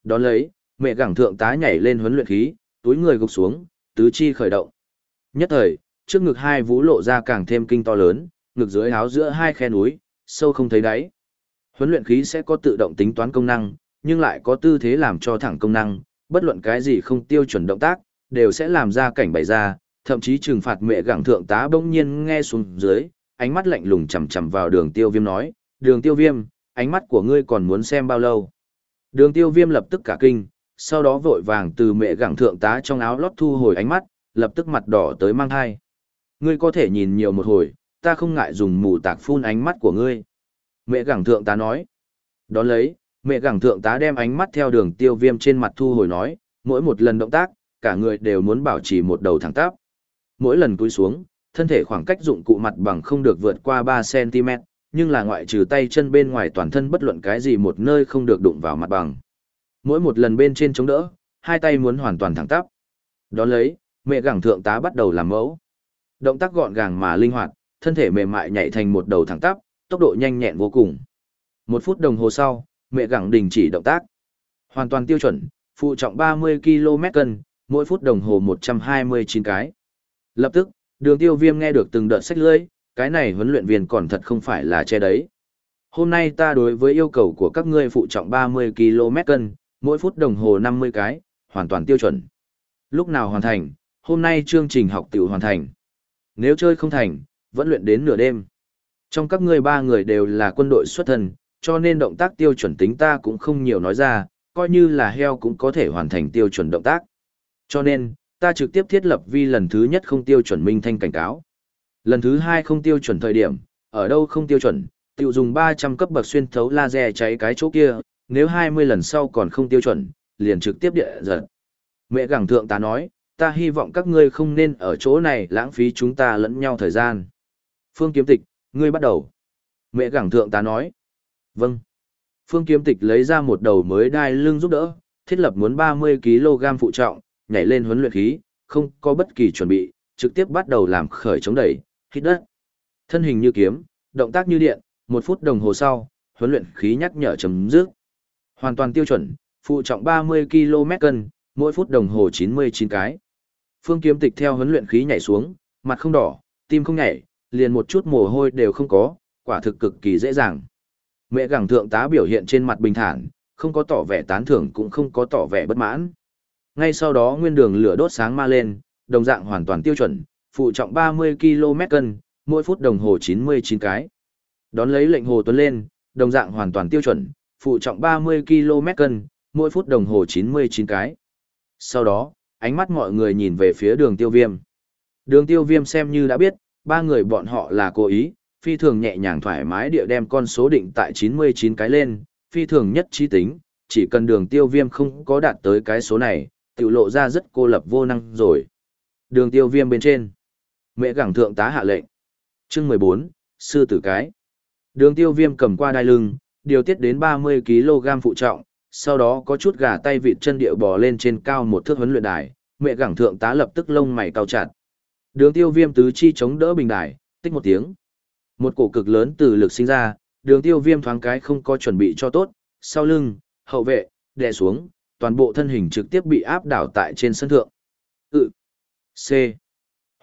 đó lấy, mẹ gẳng thượng tá nhảy lên huấn luyện khí, túi người gục xuống, tứ chi khởi động. Nhất thời, trước ngực hai vú lộ ra càng thêm kinh to lớn, ngực dưới áo giữa hai khe núi, sâu không thấy đáy. Huấn luyện khí sẽ có tự động tính toán công năng, nhưng lại có tư thế làm cho thẳng công năng, bất luận cái gì không tiêu chuẩn động tác, đều sẽ làm ra cảnh bày ra, thậm chí trừng phạt mẹ gẳng thượng tá bỗng nhiên nghe xuống dưới, ánh mắt lạnh lùng chằm chằm vào đường tiêu viêm nói, đường tiêu viêm, ánh mắt của ngươi còn muốn xem bao lâu. Đường tiêu viêm lập tức cả kinh, sau đó vội vàng từ mẹ gẳng thượng tá trong áo lót thu hồi ánh mắt, lập tức mặt đỏ tới mang thai. Ngươi có thể nhìn nhiều một hồi, ta không ngại dùng mù tạc phun ánh mắt của ngươi. Mẹ gẳng thượng tá nói. Đón lấy, mẹ gẳng thượng tá đem ánh mắt theo đường tiêu viêm trên mặt thu hồi nói, mỗi một lần động tác, cả người đều muốn bảo trì một đầu thẳng tắp. Mỗi lần cúi xuống, thân thể khoảng cách dụng cụ mặt bằng không được vượt qua 3cm, nhưng là ngoại trừ tay chân bên ngoài toàn thân bất luận cái gì một nơi không được đụng vào mặt bằng. Mỗi một lần bên trên chống đỡ, hai tay muốn hoàn toàn thẳng tắp. Đón lấy, mẹ gẳng thượng tá bắt đầu làm mẫu. Động tác gọn gàng mà linh hoạt, thân thể mềm mại nhảy thành một đầu thẳng tắp, tốc độ nhanh nhẹn vô cùng. Một phút đồng hồ sau, mẹ gẳng đình chỉ động tác. Hoàn toàn tiêu chuẩn, phụ trọng 30 km cân, mỗi phút đồng hồ 129 cái. Lập tức, đường tiêu viêm nghe được từng đợt sách lưỡi, cái này huấn luyện viên còn thật không phải là che đấy. Hôm nay ta đối với yêu cầu của các ngươi phụ trọng 30 km cân, mỗi phút đồng hồ 50 cái, hoàn toàn tiêu chuẩn. Lúc nào hoàn thành, hôm nay chương trình học tiểu hoàn thành. Nếu chơi không thành, vẫn luyện đến nửa đêm. Trong các ngươi ba người đều là quân đội xuất thân, cho nên động tác tiêu chuẩn tính ta cũng không nhiều nói ra, coi như là heo cũng có thể hoàn thành tiêu chuẩn động tác. Cho nên, ta trực tiếp thiết lập vi lần thứ nhất không tiêu chuẩn minh thanh cảnh cáo. Lần thứ hai không tiêu chuẩn thời điểm, ở đâu không tiêu chuẩn, tiêu dùng 300 cấp bậc xuyên thấu laser cháy cái chỗ kia, nếu 20 lần sau còn không tiêu chuẩn, liền trực tiếp địa giật. Mẹ gẳng thượng ta nói, ta hy vọng các ngươi không nên ở chỗ này lãng phí chúng ta lẫn nhau thời gian. Phương kiếm tịch, ngươi bắt đầu. Mẹ gẳng thượng tá nói. Vâng. Phương kiếm tịch lấy ra một đầu mới đai lưng giúp đỡ, thiết lập muốn 30kg phụ trọng, nhảy lên huấn luyện khí, không có bất kỳ chuẩn bị, trực tiếp bắt đầu làm khởi chống đẩy, hít đất. Thân hình như kiếm, động tác như điện, một phút đồng hồ sau, huấn luyện khí nhắc nhở chấm dứt. Hoàn toàn tiêu chuẩn, phụ trọng 30 km cân, mỗi phút đồng hồ 99 cái. Phương kiếm tịch theo huấn luyện khí nhảy xuống, mặt không đỏ, tim không nhảy, liền một chút mồ hôi đều không có, quả thực cực kỳ dễ dàng. Mẹ gẳng thượng tá biểu hiện trên mặt bình thản, không có tỏ vẻ tán thưởng cũng không có tỏ vẻ bất mãn. Ngay sau đó nguyên đường lửa đốt sáng ma lên, đồng dạng hoàn toàn tiêu chuẩn, phụ trọng 30 km cân, mỗi phút đồng hồ 99 cái. Đón lấy lệnh hồ tuấn lên, đồng dạng hoàn toàn tiêu chuẩn, phụ trọng 30 km cân, mỗi phút đồng hồ 99 cái. Sau đó, ánh mắt mọi người nhìn về phía đường tiêu viêm. Đường tiêu viêm xem như đã biết, ba người bọn họ là cố ý, phi thường nhẹ nhàng thoải mái địa đem con số định tại 99 cái lên, phi thường nhất trí tính, chỉ cần đường tiêu viêm không có đạt tới cái số này, tiểu lộ ra rất cô lập vô năng rồi. Đường tiêu viêm bên trên. Mẹ gẳng thượng tá hạ lệnh. chương 14, sư tử cái. Đường tiêu viêm cầm qua đai lưng, điều tiết đến 30kg phụ trọng, sau đó có chút gà tay vịt chân điệu bò lên trên cao một thước huấn luyện đài, mẹ gẳng thượng tá lập tức lông mày cao chặt. Đường tiêu viêm tứ chi chống đỡ bình đài, tích một tiếng. Một cổ cực lớn từ lực sinh ra, đường tiêu viêm thoáng cái không có chuẩn bị cho tốt, sau lưng, hậu vệ, đè xuống, toàn bộ thân hình trực tiếp bị áp đảo tại trên sân thượng. Ừ. C.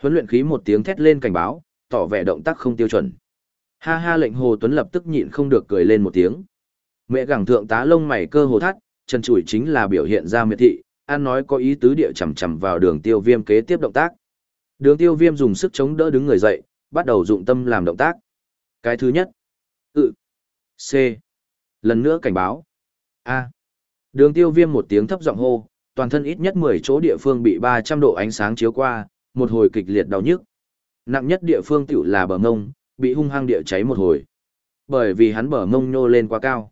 Huấn luyện khí một tiếng thét lên cảnh báo, tỏ vẻ động tác không tiêu chuẩn. Ha ha lệnh Hồ Tuấn lập tức nhịn không được cười lên một tiếng. Mẹ gẳng thượng tá lông mày cơ hồ thắt, chân chủi chính là biểu hiện ra miệt thị, an nói có ý tứ địa chầm chầm vào đường tiêu viêm kế tiếp động tác. Đường tiêu viêm dùng sức chống đỡ đứng người dậy, bắt đầu dụng tâm làm động tác. Cái thứ nhất. Ừ. C. Lần nữa cảnh báo. A. Đường tiêu viêm một tiếng thấp giọng hô, toàn thân ít nhất 10 chỗ địa phương bị 300 độ ánh sáng chiếu qua, một hồi kịch liệt đau nhức. Nặng nhất địa phương tiểu là bờ ngông, bị hung hăng địa cháy một hồi. Bởi vì hắn bờ ngông nhô lên quá cao.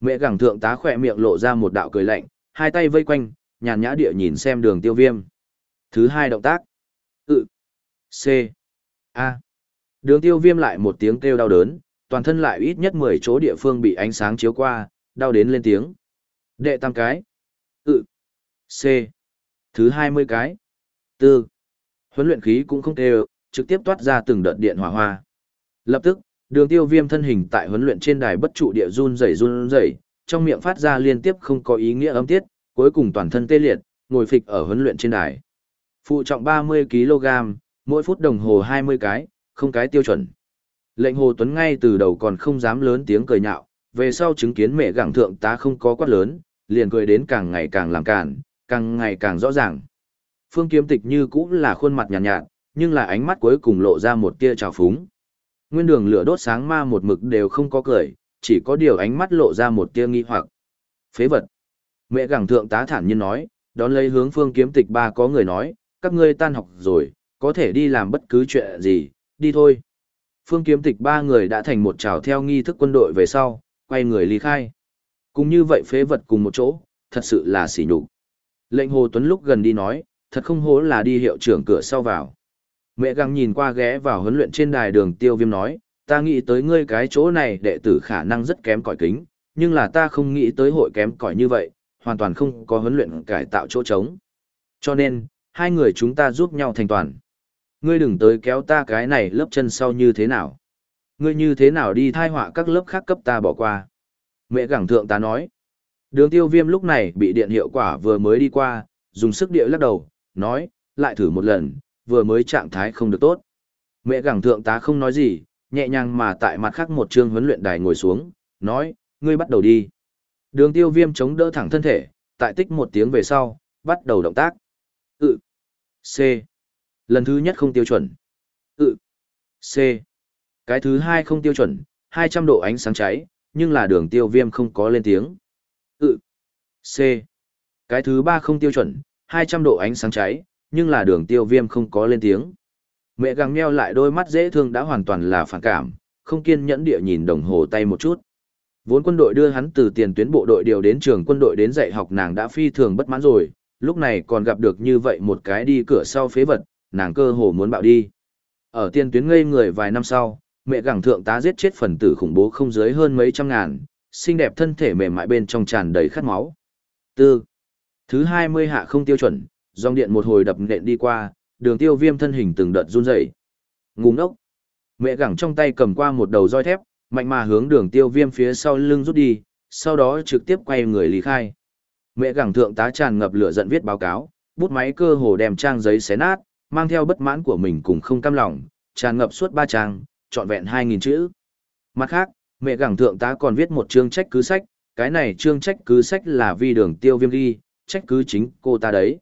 Mẹ gẳng thượng tá khỏe miệng lộ ra một đạo cười lạnh, hai tay vây quanh, nhàn nhã địa nhìn xem đường tiêu viêm. Thứ hai động tác. Ừ. C. A. Đường tiêu viêm lại một tiếng kêu đau đớn, toàn thân lại ít nhất 10 chỗ địa phương bị ánh sáng chiếu qua, đau đến lên tiếng. Đệ tam cái. Ừ. C. Thứ 20 cái. Tư. Huấn luyện khí cũng không kêu, trực tiếp toát ra từng đợt điện hỏa hoa. Lập tức, đường tiêu viêm thân hình tại huấn luyện trên đài bất trụ địa run rẩy run rẩy, trong miệng phát ra liên tiếp không có ý nghĩa âm tiết, cuối cùng toàn thân tê liệt, ngồi phịch ở huấn luyện trên đài. Phụ trọng 30kg, mỗi phút đồng hồ 20 cái, không cái tiêu chuẩn. Lệnh Hồ Tuấn ngay từ đầu còn không dám lớn tiếng cười nhạo, về sau chứng kiến mẹ gẳng thượng tá không có quát lớn, liền cười đến càng ngày càng làm cản, càng ngày càng rõ ràng. Phương Kiếm Tịch như cũng là khuôn mặt nhàn nhạt, nhạt, nhưng là ánh mắt cuối cùng lộ ra một tia trào phúng. Nguyên đường lửa đốt sáng ma một mực đều không có cười, chỉ có điều ánh mắt lộ ra một tia nghi hoặc. Phế vật. Mẹ gẳng thượng tá thản nhiên nói, đón lấy hướng Phương Kiếm Tịch ba có người nói, các ngươi tan học rồi, có thể đi làm bất cứ chuyện gì, đi thôi. Phương kiếm tịch ba người đã thành một trào theo nghi thức quân đội về sau, quay người ly khai. Cũng như vậy phế vật cùng một chỗ, thật sự là xỉ nhục. Lệnh Hồ Tuấn lúc gần đi nói, thật không hố là đi hiệu trưởng cửa sau vào. Mẹ găng nhìn qua ghé vào huấn luyện trên đài đường tiêu viêm nói, ta nghĩ tới ngươi cái chỗ này đệ tử khả năng rất kém cỏi kính, nhưng là ta không nghĩ tới hội kém cỏi như vậy, hoàn toàn không có huấn luyện cải tạo chỗ trống. Cho nên, hai người chúng ta giúp nhau thành toàn ngươi đừng tới kéo ta cái này lớp chân sau như thế nào. Ngươi như thế nào đi thai họa các lớp khác cấp ta bỏ qua. Mẹ gẳng thượng ta nói. Đường tiêu viêm lúc này bị điện hiệu quả vừa mới đi qua, dùng sức địa lắc đầu, nói, lại thử một lần, vừa mới trạng thái không được tốt. Mẹ gẳng thượng tá không nói gì, nhẹ nhàng mà tại mặt khác một chương huấn luyện đài ngồi xuống, nói, ngươi bắt đầu đi. Đường tiêu viêm chống đỡ thẳng thân thể, tại tích một tiếng về sau, bắt đầu động tác. Ừ. C. Lần thứ nhất không tiêu chuẩn. Ừ. C. Cái thứ hai không tiêu chuẩn, 200 độ ánh sáng cháy, nhưng là đường tiêu viêm không có lên tiếng. Ừ. C. Cái thứ ba không tiêu chuẩn, 200 độ ánh sáng cháy, nhưng là đường tiêu viêm không có lên tiếng. Mẹ găng meo lại đôi mắt dễ thương đã hoàn toàn là phản cảm, không kiên nhẫn địa nhìn đồng hồ tay một chút. Vốn quân đội đưa hắn từ tiền tuyến bộ đội điều đến trường quân đội đến dạy học nàng đã phi thường bất mãn rồi, lúc này còn gặp được như vậy một cái đi cửa sau phế vật, nàng cơ hồ muốn bạo đi. Ở tiên tuyến ngây người vài năm sau, mẹ gẳng thượng tá giết chết phần tử khủng bố không dưới hơn mấy trăm ngàn, xinh đẹp thân thể mềm mại bên trong tràn đầy khát máu. Tư. Thứ 20 hạ không tiêu chuẩn, dòng điện một hồi đập nện đi qua, đường tiêu viêm thân hình từng đợt run rẩy. Ngu ngốc. Mẹ gẳng trong tay cầm qua một đầu roi thép, mạnh mà hướng đường tiêu viêm phía sau lưng rút đi, sau đó trực tiếp quay người lý khai. Mẹ gẳng thượng tá tràn ngập lửa giận viết báo cáo, bút máy cơ hồ đem trang giấy xé nát, mang theo bất mãn của mình cùng không cam lòng, tràn ngập suốt ba trang, trọn vẹn 2.000 chữ. Mặt khác, mẹ gẳng thượng tá còn viết một chương trách cứ sách, cái này chương trách cứ sách là vi đường tiêu viêm ghi, trách cứ chính cô ta đấy.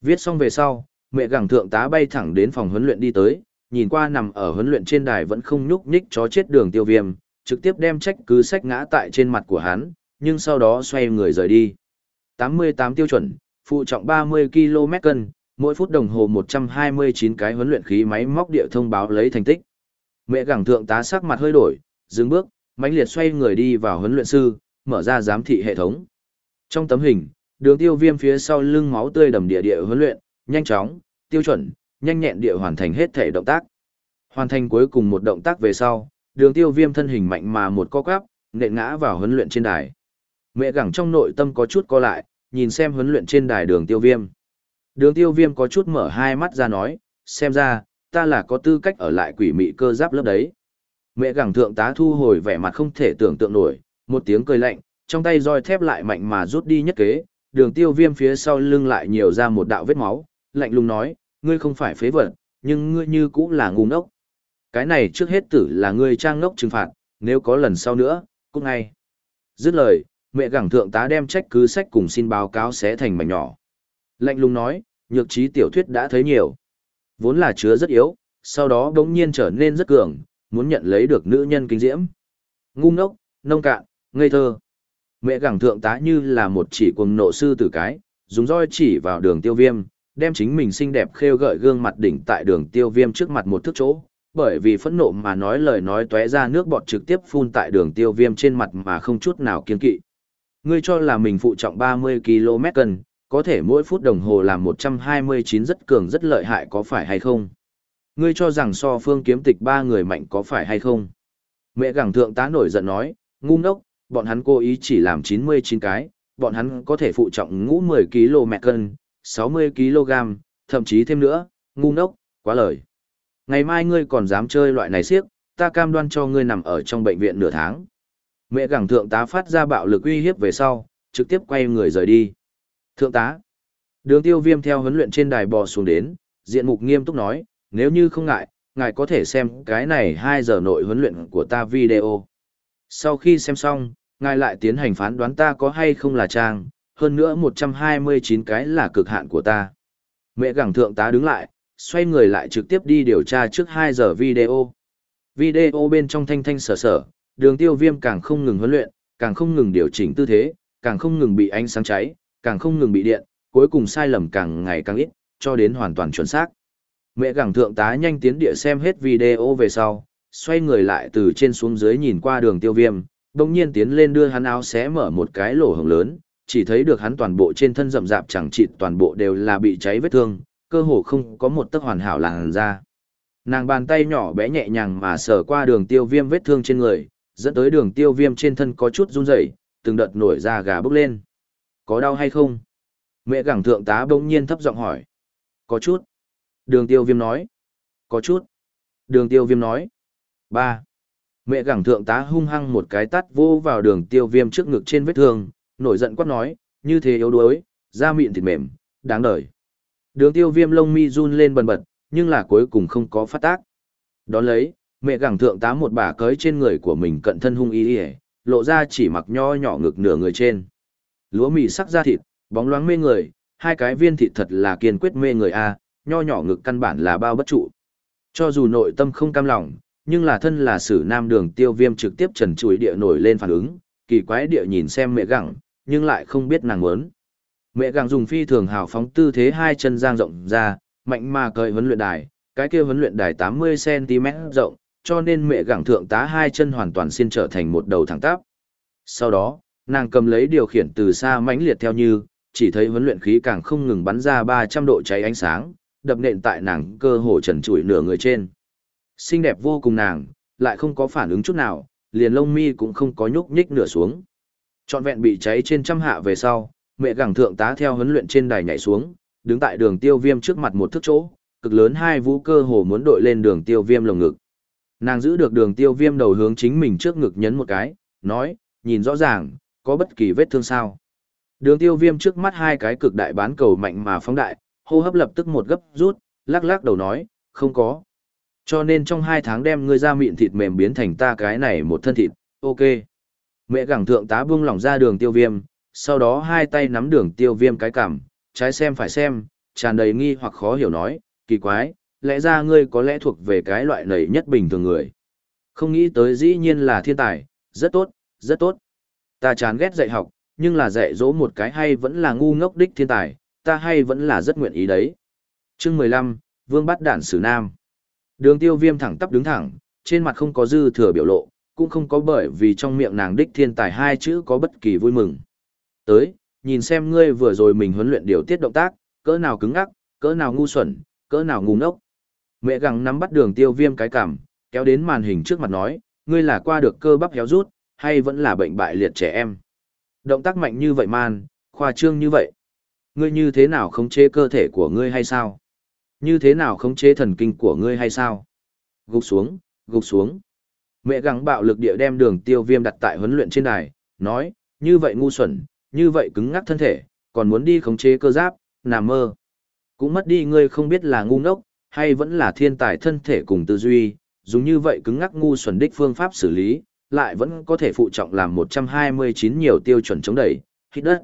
Viết xong về sau, mẹ gẳng thượng tá bay thẳng đến phòng huấn luyện đi tới, nhìn qua nằm ở huấn luyện trên đài vẫn không nhúc nhích chó chết đường tiêu viêm, trực tiếp đem trách cứ sách ngã tại trên mặt của hắn, nhưng sau đó xoay người rời đi. 88 tiêu chuẩn, phụ trọng 30 km cân, mỗi phút đồng hồ 129 cái huấn luyện khí máy móc địa thông báo lấy thành tích. Mẹ gẳng thượng tá sắc mặt hơi đổi, dừng bước, mãnh liệt xoay người đi vào huấn luyện sư, mở ra giám thị hệ thống. Trong tấm hình, đường tiêu viêm phía sau lưng máu tươi đầm địa địa huấn luyện, nhanh chóng, tiêu chuẩn, nhanh nhẹn địa hoàn thành hết thể động tác. Hoàn thành cuối cùng một động tác về sau, đường tiêu viêm thân hình mạnh mà một co quắp, nện ngã vào huấn luyện trên đài. Mẹ gẳng trong nội tâm có chút co lại, nhìn xem huấn luyện trên đài đường tiêu viêm. Đường tiêu viêm có chút mở hai mắt ra nói, xem ra, ta là có tư cách ở lại quỷ mị cơ giáp lớp đấy. Mẹ gẳng thượng tá thu hồi vẻ mặt không thể tưởng tượng nổi, một tiếng cười lạnh, trong tay roi thép lại mạnh mà rút đi nhất kế, đường tiêu viêm phía sau lưng lại nhiều ra một đạo vết máu, lạnh lùng nói, ngươi không phải phế vật, nhưng ngươi như cũng là ngu ngốc. Cái này trước hết tử là ngươi trang ngốc trừng phạt, nếu có lần sau nữa, cũng ngay. Dứt lời, mẹ gẳng thượng tá đem trách cứ sách cùng xin báo cáo xé thành mảnh nhỏ. Lạnh lùng nói, nhược trí tiểu thuyết đã thấy nhiều. Vốn là chứa rất yếu, sau đó đống nhiên trở nên rất cường, muốn nhận lấy được nữ nhân kinh diễm. Ngu ngốc, nông cạn, ngây thơ. Mẹ gẳng thượng tá như là một chỉ cuồng nộ sư tử cái, dùng roi chỉ vào đường tiêu viêm, đem chính mình xinh đẹp khêu gợi gương mặt đỉnh tại đường tiêu viêm trước mặt một thước chỗ, bởi vì phẫn nộ mà nói lời nói tué ra nước bọt trực tiếp phun tại đường tiêu viêm trên mặt mà không chút nào kiên kỵ. Ngươi cho là mình phụ trọng 30 km cân, có thể mỗi phút đồng hồ làm 129 rất cường rất lợi hại có phải hay không? Ngươi cho rằng so phương kiếm tịch ba người mạnh có phải hay không? Mẹ gẳng thượng tá nổi giận nói, ngu ngốc, bọn hắn cố ý chỉ làm 99 cái, bọn hắn có thể phụ trọng ngũ 10 km cân, 60 kg, thậm chí thêm nữa, ngu ngốc, quá lời. Ngày mai ngươi còn dám chơi loại này siếc, ta cam đoan cho ngươi nằm ở trong bệnh viện nửa tháng. Mẹ gẳng thượng tá phát ra bạo lực uy hiếp về sau, trực tiếp quay người rời đi. Thượng tá. Đường tiêu viêm theo huấn luyện trên đài bò xuống đến, diện mục nghiêm túc nói, nếu như không ngại, ngài có thể xem cái này 2 giờ nội huấn luyện của ta video. Sau khi xem xong, ngài lại tiến hành phán đoán ta có hay không là trang, hơn nữa 129 cái là cực hạn của ta. Mẹ gẳng thượng tá đứng lại, xoay người lại trực tiếp đi điều tra trước 2 giờ video. Video bên trong thanh thanh sở sở, đường tiêu viêm càng không ngừng huấn luyện, càng không ngừng điều chỉnh tư thế, càng không ngừng bị ánh sáng cháy, càng không ngừng bị điện, cuối cùng sai lầm càng ngày càng ít, cho đến hoàn toàn chuẩn xác. Mẹ gẳng thượng tá nhanh tiến địa xem hết video về sau, xoay người lại từ trên xuống dưới nhìn qua đường tiêu viêm, đồng nhiên tiến lên đưa hắn áo xé mở một cái lỗ hồng lớn, chỉ thấy được hắn toàn bộ trên thân rậm rạp chẳng chịt toàn bộ đều là bị cháy vết thương, cơ hồ không có một tấc hoàn hảo làn ra. Nàng bàn tay nhỏ bé nhẹ nhàng mà sờ qua đường tiêu viêm vết thương trên người, dẫn tới đường tiêu viêm trên thân có chút run rẩy, từng đợt nổi da gà bốc lên. Có đau hay không? Mẹ gẳng thượng tá bỗng nhiên thấp giọng hỏi. Có chút. Đường tiêu viêm nói. Có chút. Đường tiêu viêm nói. ba Mẹ gẳng thượng tá hung hăng một cái tắt vô vào đường tiêu viêm trước ngực trên vết thương, nổi giận quát nói, như thế yếu đuối, da mịn thịt mềm, đáng đời. Đường tiêu viêm lông mi run lên bần bật, nhưng là cuối cùng không có phát tác. Đón lấy, mẹ gẳng thượng tá một bà cới trên người của mình cận thân hung y ỉa lộ ra chỉ mặc nho nhỏ ngực nửa người trên. Lúa mì sắc da thịt, bóng loáng mê người, hai cái viên thịt thật là kiên quyết mê người a, nho nhỏ ngực căn bản là bao bất trụ. Cho dù nội tâm không cam lòng, nhưng là thân là sử nam đường tiêu viêm trực tiếp trần chuối địa nổi lên phản ứng, kỳ quái địa nhìn xem mẹ gẳng, nhưng lại không biết nàng muốn. Mẹ gẳng dùng phi thường hào phóng tư thế hai chân giang rộng ra, mạnh mà cởi huấn luyện đài, cái kia huấn luyện đài 80cm rộng, cho nên mẹ gẳng thượng tá hai chân hoàn toàn xin trở thành một đầu thẳng tắp. Sau đó, nàng cầm lấy điều khiển từ xa mãnh liệt theo như, chỉ thấy huấn luyện khí càng không ngừng bắn ra 300 độ cháy ánh sáng, đập nện tại nàng cơ hồ trần trụi nửa người trên. Xinh đẹp vô cùng nàng, lại không có phản ứng chút nào, liền lông mi cũng không có nhúc nhích nửa xuống. Trọn vẹn bị cháy trên trăm hạ về sau, mẹ gẳng thượng tá theo huấn luyện trên đài nhảy xuống, đứng tại đường tiêu viêm trước mặt một thước chỗ, cực lớn hai vũ cơ hồ muốn đội lên đường tiêu viêm lồng ngực. Nàng giữ được đường tiêu viêm đầu hướng chính mình trước ngực nhấn một cái, nói, nhìn rõ ràng, có bất kỳ vết thương sao. Đường tiêu viêm trước mắt hai cái cực đại bán cầu mạnh mà phóng đại, hô hấp lập tức một gấp rút, lắc lắc đầu nói, không có. Cho nên trong hai tháng đem ngươi ra miệng thịt mềm biến thành ta cái này một thân thịt, ok. Mẹ gẳng thượng tá buông lỏng ra đường tiêu viêm, sau đó hai tay nắm đường tiêu viêm cái cảm, trái xem phải xem, tràn đầy nghi hoặc khó hiểu nói, kỳ quái, lẽ ra ngươi có lẽ thuộc về cái loại nầy nhất bình thường người. Không nghĩ tới dĩ nhiên là thiên tài, rất tốt, rất tốt. Ta chán ghét dạy học, nhưng là dạy dỗ một cái hay vẫn là ngu ngốc đích thiên tài, ta hay vẫn là rất nguyện ý đấy. Chương 15, Vương bắt đản sử nam. Đường tiêu viêm thẳng tắp đứng thẳng, trên mặt không có dư thừa biểu lộ, cũng không có bởi vì trong miệng nàng đích thiên tài hai chữ có bất kỳ vui mừng. Tới, nhìn xem ngươi vừa rồi mình huấn luyện điều tiết động tác, cỡ nào cứng ngắc, cỡ nào ngu xuẩn, cỡ nào ngu ngốc. Mẹ gặng nắm bắt đường tiêu viêm cái cảm, kéo đến màn hình trước mặt nói, ngươi là qua được cơ bắp héo rút, hay vẫn là bệnh bại liệt trẻ em. Động tác mạnh như vậy man, khoa trương như vậy. Ngươi như thế nào khống chế cơ thể của ngươi hay sao? Như thế nào khống chế thần kinh của ngươi hay sao? Gục xuống, gục xuống. Mẹ gắng bạo lực địa đem đường tiêu viêm đặt tại huấn luyện trên đài, nói, như vậy ngu xuẩn, như vậy cứng ngắc thân thể, còn muốn đi khống chế cơ giáp, nằm mơ. Cũng mất đi ngươi không biết là ngu ngốc, hay vẫn là thiên tài thân thể cùng tư duy, dùng như vậy cứng ngắc ngu xuẩn đích phương pháp xử lý, lại vẫn có thể phụ trọng làm 129 nhiều tiêu chuẩn chống đẩy, hít đất.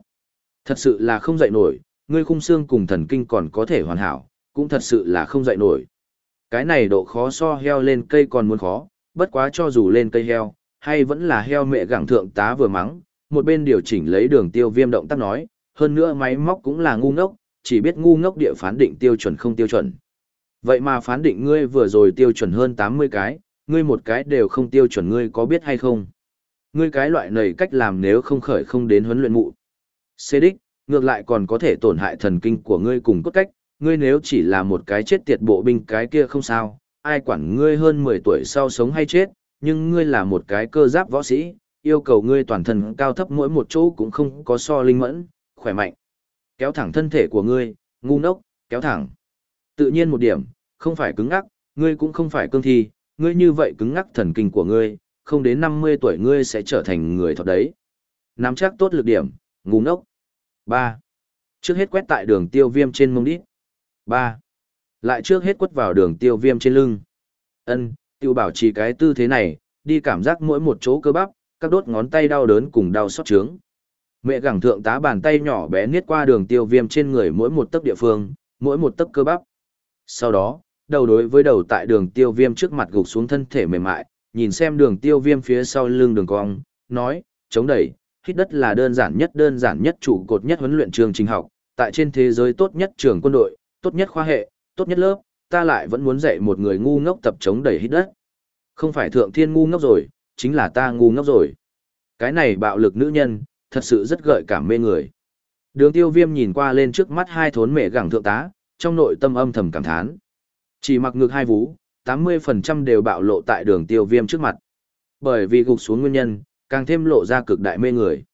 Thật sự là không dậy nổi, ngươi khung xương cùng thần kinh còn có thể hoàn hảo, cũng thật sự là không dậy nổi. Cái này độ khó so heo lên cây còn muốn khó, bất quá cho dù lên cây heo, hay vẫn là heo mẹ gẳng thượng tá vừa mắng, một bên điều chỉnh lấy đường tiêu viêm động tác nói, hơn nữa máy móc cũng là ngu ngốc, chỉ biết ngu ngốc địa phán định tiêu chuẩn không tiêu chuẩn. Vậy mà phán định ngươi vừa rồi tiêu chuẩn hơn 80 cái, ngươi một cái đều không tiêu chuẩn ngươi có biết hay không? Ngươi cái loại này cách làm nếu không khởi không đến huấn luyện mụ. Xê đích, ngược lại còn có thể tổn hại thần kinh của ngươi cùng cốt cách, ngươi nếu chỉ là một cái chết tiệt bộ binh cái kia không sao, ai quản ngươi hơn 10 tuổi sau sống hay chết, nhưng ngươi là một cái cơ giáp võ sĩ, yêu cầu ngươi toàn thân cao thấp mỗi một chỗ cũng không có so linh mẫn, khỏe mạnh. Kéo thẳng thân thể của ngươi, ngu ngốc, kéo thẳng. Tự nhiên một điểm, không phải cứng ngắc, ngươi cũng không phải cương thi, ngươi như vậy cứng ngắc thần kinh của ngươi, không đến 50 tuổi ngươi sẽ trở thành người thật đấy. Nắm chắc tốt lực điểm, ngu ngốc. 3. Trước hết quét tại đường tiêu viêm trên mông đít. 3. Lại trước hết quất vào đường tiêu viêm trên lưng. ân tiêu bảo trì cái tư thế này, đi cảm giác mỗi một chỗ cơ bắp, các đốt ngón tay đau đớn cùng đau xót trướng. Mẹ gẳng thượng tá bàn tay nhỏ bé niết qua đường tiêu viêm trên người mỗi một tấc địa phương, mỗi một tấc cơ bắp. Sau đó, đầu đối với đầu tại đường tiêu viêm trước mặt gục xuống thân thể mềm mại, nhìn xem đường tiêu viêm phía sau lưng đường cong, nói, chống đẩy, hít đất là đơn giản nhất đơn giản nhất trụ cột nhất huấn luyện trường trình học, tại trên thế giới tốt nhất trường quân đội, tốt nhất khoa hệ, tốt nhất lớp, ta lại vẫn muốn dạy một người ngu ngốc tập chống đẩy hít đất. Không phải thượng thiên ngu ngốc rồi, chính là ta ngu ngốc rồi. Cái này bạo lực nữ nhân, thật sự rất gợi cảm mê người. Đường tiêu viêm nhìn qua lên trước mắt hai thốn mẹ gẳng thượng tá, trong nội tâm âm thầm cảm thán. Chỉ mặc ngược hai vú, 80% đều bạo lộ tại đường tiêu viêm trước mặt. Bởi vì gục xuống nguyên nhân, càng thêm lộ ra cực đại mê người.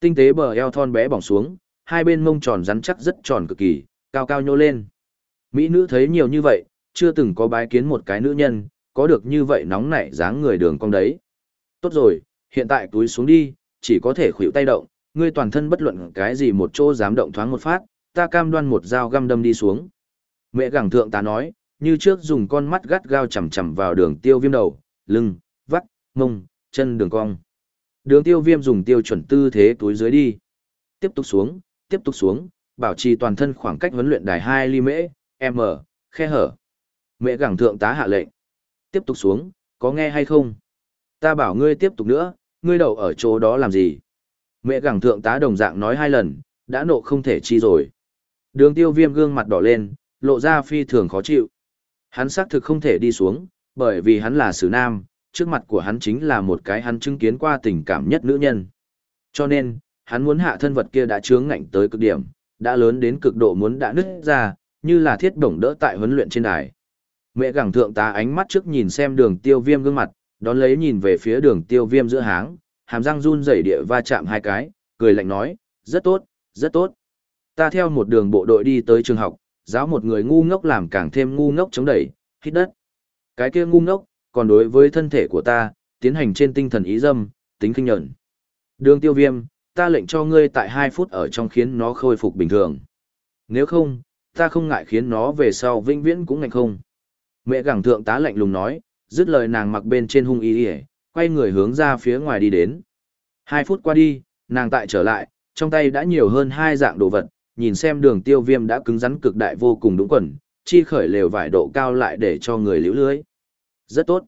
Tinh tế bờ eo thon bé bỏng xuống, hai bên mông tròn rắn chắc rất tròn cực kỳ, cao cao nhô lên. Mỹ nữ thấy nhiều như vậy, chưa từng có bái kiến một cái nữ nhân, có được như vậy nóng nảy dáng người đường cong đấy. Tốt rồi, hiện tại túi xuống đi, chỉ có thể khuỷu tay động, ngươi toàn thân bất luận cái gì một chỗ dám động thoáng một phát, ta cam đoan một dao găm đâm đi xuống. Mẹ gẳng thượng tá nói, như trước dùng con mắt gắt gao chầm chầm vào đường tiêu viêm đầu, lưng, vắt, mông, chân đường cong. Đường tiêu viêm dùng tiêu chuẩn tư thế túi dưới đi. Tiếp tục xuống, tiếp tục xuống, bảo trì toàn thân khoảng cách huấn luyện đài 2 ly mễ, m, khe hở. Mẹ gẳng thượng tá hạ lệnh. Tiếp tục xuống, có nghe hay không? Ta bảo ngươi tiếp tục nữa, ngươi đậu ở chỗ đó làm gì? Mẹ gẳng thượng tá đồng dạng nói hai lần, đã nộ không thể chi rồi. Đường tiêu viêm gương mặt đỏ lên, lộ ra phi thường khó chịu. Hắn xác thực không thể đi xuống, bởi vì hắn là sử nam, trước mặt của hắn chính là một cái hắn chứng kiến qua tình cảm nhất nữ nhân. Cho nên, hắn muốn hạ thân vật kia đã chướng ngạnh tới cực điểm, đã lớn đến cực độ muốn đã nứt ra, như là thiết bổng đỡ tại huấn luyện trên đài. Mẹ gẳng thượng tá ánh mắt trước nhìn xem đường tiêu viêm gương mặt, đón lấy nhìn về phía đường tiêu viêm giữa háng, hàm răng run rẩy địa va chạm hai cái, cười lạnh nói, rất tốt, rất tốt. Ta theo một đường bộ đội đi tới trường học, giáo một người ngu ngốc làm càng thêm ngu ngốc chống đẩy, hít đất. Cái kia ngu ngốc, còn đối với thân thể của ta, tiến hành trên tinh thần ý dâm, tính kinh nhận. Đường tiêu viêm, ta lệnh cho ngươi tại 2 phút ở trong khiến nó khôi phục bình thường. Nếu không, ta không ngại khiến nó về sau vĩnh viễn cũng ngạnh không. Mẹ gẳng thượng tá lạnh lùng nói, dứt lời nàng mặc bên trên hung y y, quay người hướng ra phía ngoài đi đến. 2 phút qua đi, nàng tại trở lại, trong tay đã nhiều hơn hai dạng đồ vật, nhìn xem đường tiêu viêm đã cứng rắn cực đại vô cùng đúng quần, chi khởi lều vải độ cao lại để cho người liễu lưới. Rất tốt.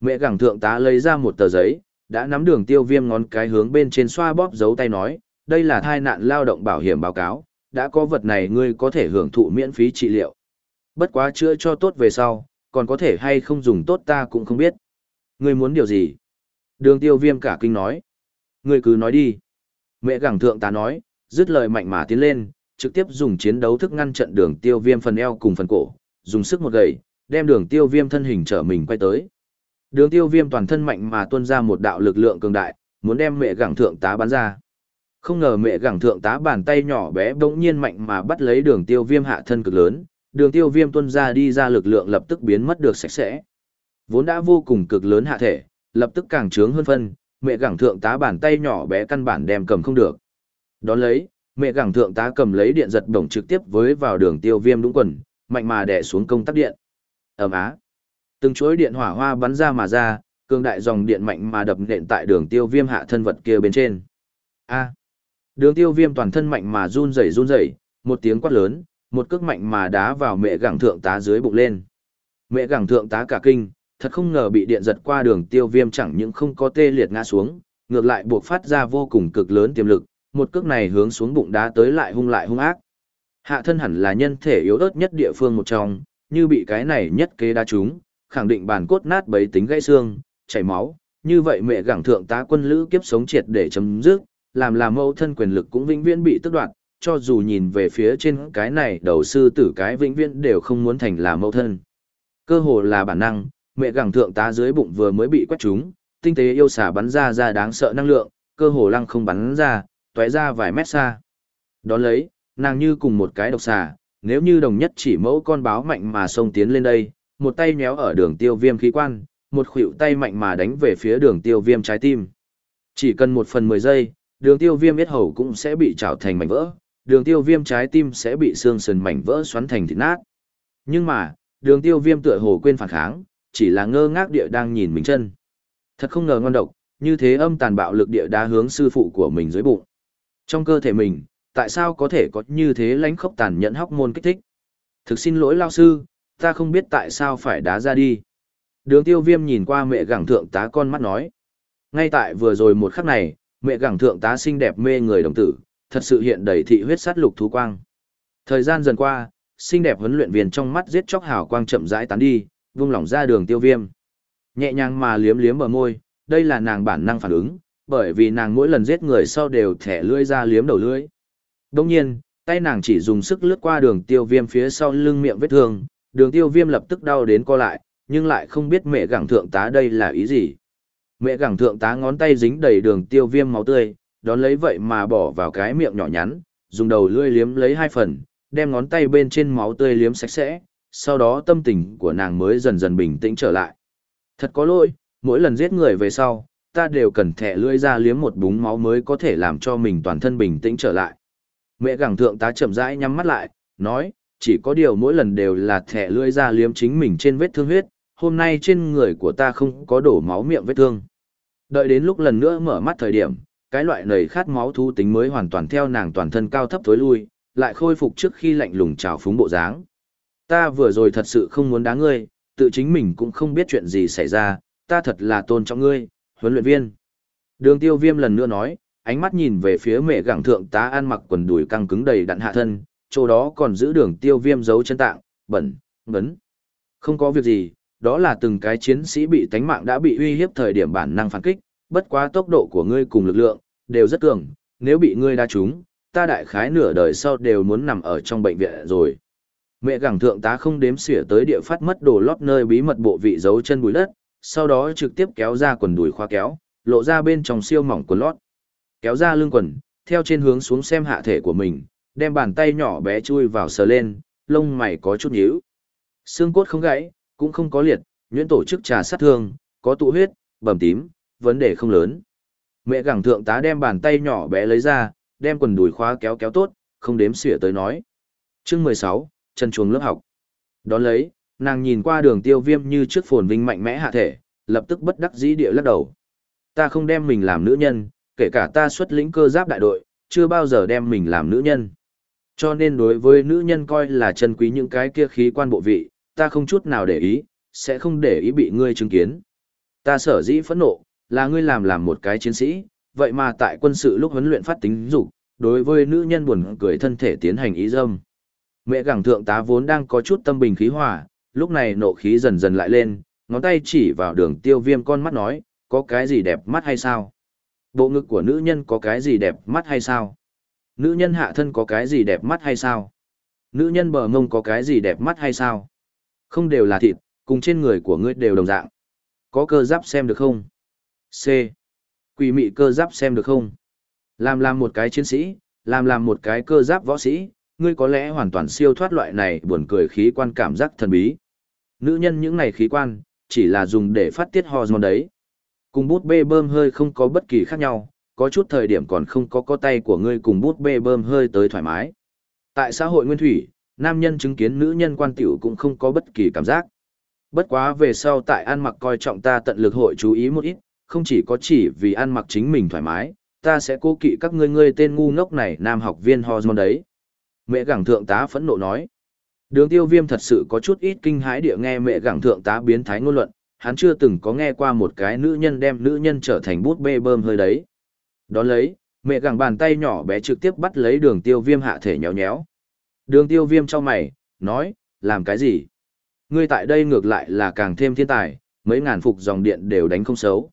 Mẹ gẳng thượng tá lấy ra một tờ giấy, đã nắm đường tiêu viêm ngón cái hướng bên trên xoa bóp dấu tay nói, đây là thai nạn lao động bảo hiểm báo cáo, đã có vật này ngươi có thể hưởng thụ miễn phí trị liệu. Bất quá chữa cho tốt về sau, còn có thể hay không dùng tốt ta cũng không biết. Ngươi muốn điều gì? Đường tiêu viêm cả kinh nói. Ngươi cứ nói đi. Mẹ gẳng thượng tá nói, dứt lời mạnh mà tiến lên, trực tiếp dùng chiến đấu thức ngăn chặn đường tiêu viêm phần eo cùng phần cổ, dùng sức một gậy, đem đường tiêu viêm thân hình trở mình quay tới. Đường tiêu viêm toàn thân mạnh mà tuôn ra một đạo lực lượng cường đại, muốn đem mẹ gẳng thượng tá bắn ra. Không ngờ mẹ gẳng thượng tá bàn tay nhỏ bé bỗng nhiên mạnh mà bắt lấy đường tiêu viêm hạ thân cực lớn, đường tiêu viêm tuôn ra đi ra lực lượng lập tức biến mất được sạch sẽ. Vốn đã vô cùng cực lớn hạ thể, lập tức càng trướng hơn phân, mẹ gẳng thượng tá bàn tay nhỏ bé căn bản đem cầm không được. Đón lấy, mẹ gẳng thượng tá cầm lấy điện giật đồng trực tiếp với vào đường tiêu viêm đúng quần, mạnh mà đè xuống công tắc điện. Ẩm á. Từng chuỗi điện hỏa hoa bắn ra mà ra, cường đại dòng điện mạnh mà đập nện tại đường tiêu viêm hạ thân vật kia bên trên. A. Đường tiêu viêm toàn thân mạnh mà run rẩy run rẩy, một tiếng quát lớn, một cước mạnh mà đá vào mẹ gẳng thượng tá dưới bụng lên. Mẹ gẳng thượng tá cả kinh, thật không ngờ bị điện giật qua đường tiêu viêm chẳng những không có tê liệt ngã xuống, ngược lại buộc phát ra vô cùng cực lớn tiềm lực, một cước này hướng xuống bụng đá tới lại hung lại hung ác. Hạ thân hẳn là nhân thể yếu ớt nhất địa phương một trong, như bị cái này nhất kế đá trúng, khẳng định bản cốt nát bấy tính gãy xương, chảy máu, như vậy mẹ gẳng thượng tá quân lữ kiếp sống triệt để chấm dứt, làm làm mẫu thân quyền lực cũng vĩnh viễn bị tước đoạt, cho dù nhìn về phía trên cái này đầu sư tử cái vĩnh viễn đều không muốn thành là mẫu thân. Cơ hồ là bản năng, mẹ gẳng thượng tá dưới bụng vừa mới bị quét trúng, tinh tế yêu xả bắn ra ra đáng sợ năng lượng, cơ hồ lăng không bắn ra, tóe ra vài mét xa. Đón lấy, nàng như cùng một cái độc xà, nếu như đồng nhất chỉ mẫu con báo mạnh mà xông tiến lên đây, một tay nhéo ở đường tiêu viêm khí quan, một khuỷu tay mạnh mà đánh về phía đường tiêu viêm trái tim. Chỉ cần một phần mười giây, đường tiêu viêm biết hầu cũng sẽ bị trào thành mảnh vỡ, đường tiêu viêm trái tim sẽ bị xương sườn mảnh vỡ xoắn thành thịt nát. Nhưng mà, đường tiêu viêm tựa hồ quên phản kháng, chỉ là ngơ ngác địa đang nhìn mình chân. Thật không ngờ ngon độc, như thế âm tàn bạo lực địa đá hướng sư phụ của mình dưới bụng. Trong cơ thể mình, tại sao có thể có như thế lánh khốc tàn nhẫn hóc môn kích thích? Thực xin lỗi lao sư, ta không biết tại sao phải đá ra đi. Đường tiêu viêm nhìn qua mẹ gẳng thượng tá con mắt nói. Ngay tại vừa rồi một khắc này, mẹ gẳng thượng tá xinh đẹp mê người đồng tử, thật sự hiện đầy thị huyết sát lục thú quang. Thời gian dần qua, xinh đẹp huấn luyện viên trong mắt giết chóc hào quang chậm rãi tán đi, vung lỏng ra đường tiêu viêm. Nhẹ nhàng mà liếm liếm bờ môi, đây là nàng bản năng phản ứng, bởi vì nàng mỗi lần giết người sau đều thẻ lưỡi ra liếm đầu lưỡi. Đồng nhiên, tay nàng chỉ dùng sức lướt qua đường tiêu viêm phía sau lưng miệng vết thương, đường tiêu viêm lập tức đau đến co lại, nhưng lại không biết mẹ gẳng thượng tá đây là ý gì. Mẹ gẳng thượng tá ngón tay dính đầy đường tiêu viêm máu tươi, đón lấy vậy mà bỏ vào cái miệng nhỏ nhắn, dùng đầu lưỡi liếm lấy hai phần, đem ngón tay bên trên máu tươi liếm sạch sẽ, sau đó tâm tình của nàng mới dần dần bình tĩnh trở lại. Thật có lỗi, mỗi lần giết người về sau, ta đều cần thẻ lưỡi ra liếm một búng máu mới có thể làm cho mình toàn thân bình tĩnh trở lại. Mẹ gẳng thượng tá chậm rãi nhắm mắt lại, nói, chỉ có điều mỗi lần đều là thẻ lưỡi ra liếm chính mình trên vết thương huyết, hôm nay trên người của ta không có đổ máu miệng vết thương. Đợi đến lúc lần nữa mở mắt thời điểm, cái loại nầy khát máu thu tính mới hoàn toàn theo nàng toàn thân cao thấp thối lui, lại khôi phục trước khi lạnh lùng trào phúng bộ dáng. Ta vừa rồi thật sự không muốn đá ngươi, tự chính mình cũng không biết chuyện gì xảy ra, ta thật là tôn trọng ngươi, huấn luyện viên. Đường tiêu viêm lần nữa nói, ánh mắt nhìn về phía mẹ gẳng thượng tá ăn mặc quần đùi căng cứng đầy đặn hạ thân, chỗ đó còn giữ đường tiêu viêm giấu chân tạng, bẩn, ngấn. Không có việc gì, đó là từng cái chiến sĩ bị tánh mạng đã bị uy hiếp thời điểm bản năng phản kích, bất quá tốc độ của ngươi cùng lực lượng, đều rất cường, nếu bị ngươi đa trúng, ta đại khái nửa đời sau đều muốn nằm ở trong bệnh viện rồi. Mẹ gẳng thượng tá không đếm xỉa tới địa phát mất đồ lót nơi bí mật bộ vị giấu chân bùi đất, sau đó trực tiếp kéo ra quần đùi khoa kéo, lộ ra bên trong siêu mỏng quần lót. Kéo ra lưng quần, theo trên hướng xuống xem hạ thể của mình, đem bàn tay nhỏ bé chui vào sờ lên, lông mày có chút nhíu. Xương cốt không gãy, cũng không có liệt, nhuyễn tổ chức trà sát thương, có tụ huyết, bầm tím, vấn đề không lớn. Mẹ gẳng thượng tá đem bàn tay nhỏ bé lấy ra, đem quần đùi khóa kéo kéo tốt, không đếm xỉa tới nói. Chương 16, chân chuồng lớp học. Đón lấy, nàng nhìn qua đường tiêu viêm như trước phồn vinh mạnh mẽ hạ thể, lập tức bất đắc dĩ địa lắc đầu. Ta không đem mình làm nữ nhân, kể cả ta xuất lĩnh cơ giáp đại đội, chưa bao giờ đem mình làm nữ nhân. Cho nên đối với nữ nhân coi là chân quý những cái kia khí quan bộ vị, ta không chút nào để ý, sẽ không để ý bị ngươi chứng kiến. Ta sở dĩ phẫn nộ, là ngươi làm làm một cái chiến sĩ, vậy mà tại quân sự lúc huấn luyện phát tính dục, đối với nữ nhân buồn cười thân thể tiến hành ý dâm. Mẹ gẳng thượng tá vốn đang có chút tâm bình khí hòa, lúc này nộ khí dần dần lại lên, ngón tay chỉ vào đường tiêu viêm con mắt nói, có cái gì đẹp mắt hay sao? Bộ ngực của nữ nhân có cái gì đẹp mắt hay sao? Nữ nhân hạ thân có cái gì đẹp mắt hay sao? Nữ nhân bờ ngông có cái gì đẹp mắt hay sao? Không đều là thịt, cùng trên người của ngươi đều đồng dạng. Có cơ giáp xem được không? C. Quỷ mị cơ giáp xem được không? Làm làm một cái chiến sĩ, làm làm một cái cơ giáp võ sĩ, ngươi có lẽ hoàn toàn siêu thoát loại này buồn cười khí quan cảm giác thần bí. Nữ nhân những này khí quan, chỉ là dùng để phát tiết hormone đấy. Cùng bút bê bơm hơi không có bất kỳ khác nhau, có chút thời điểm còn không có có tay của ngươi cùng bút bê bơm hơi tới thoải mái. Tại xã hội nguyên thủy, nam nhân chứng kiến nữ nhân quan tiểu cũng không có bất kỳ cảm giác. Bất quá về sau tại ăn mặc coi trọng ta tận lực hội chú ý một ít, không chỉ có chỉ vì ăn mặc chính mình thoải mái, ta sẽ cố kỵ các ngươi ngươi tên ngu ngốc này nam học viên hormone đấy. Mẹ gẳng thượng tá phẫn nộ nói. Đường tiêu viêm thật sự có chút ít kinh hãi địa nghe mẹ gẳng thượng tá biến thái ngôn luận, hắn chưa từng có nghe qua một cái nữ nhân đem nữ nhân trở thành bút bê bơm hơi đấy. Đón lấy, mẹ gẳng bàn tay nhỏ bé trực tiếp bắt lấy đường tiêu viêm hạ thể nhéo nhéo. Đường tiêu viêm cho mày, nói, làm cái gì? Ngươi tại đây ngược lại là càng thêm thiên tài, mấy ngàn phục dòng điện đều đánh không xấu.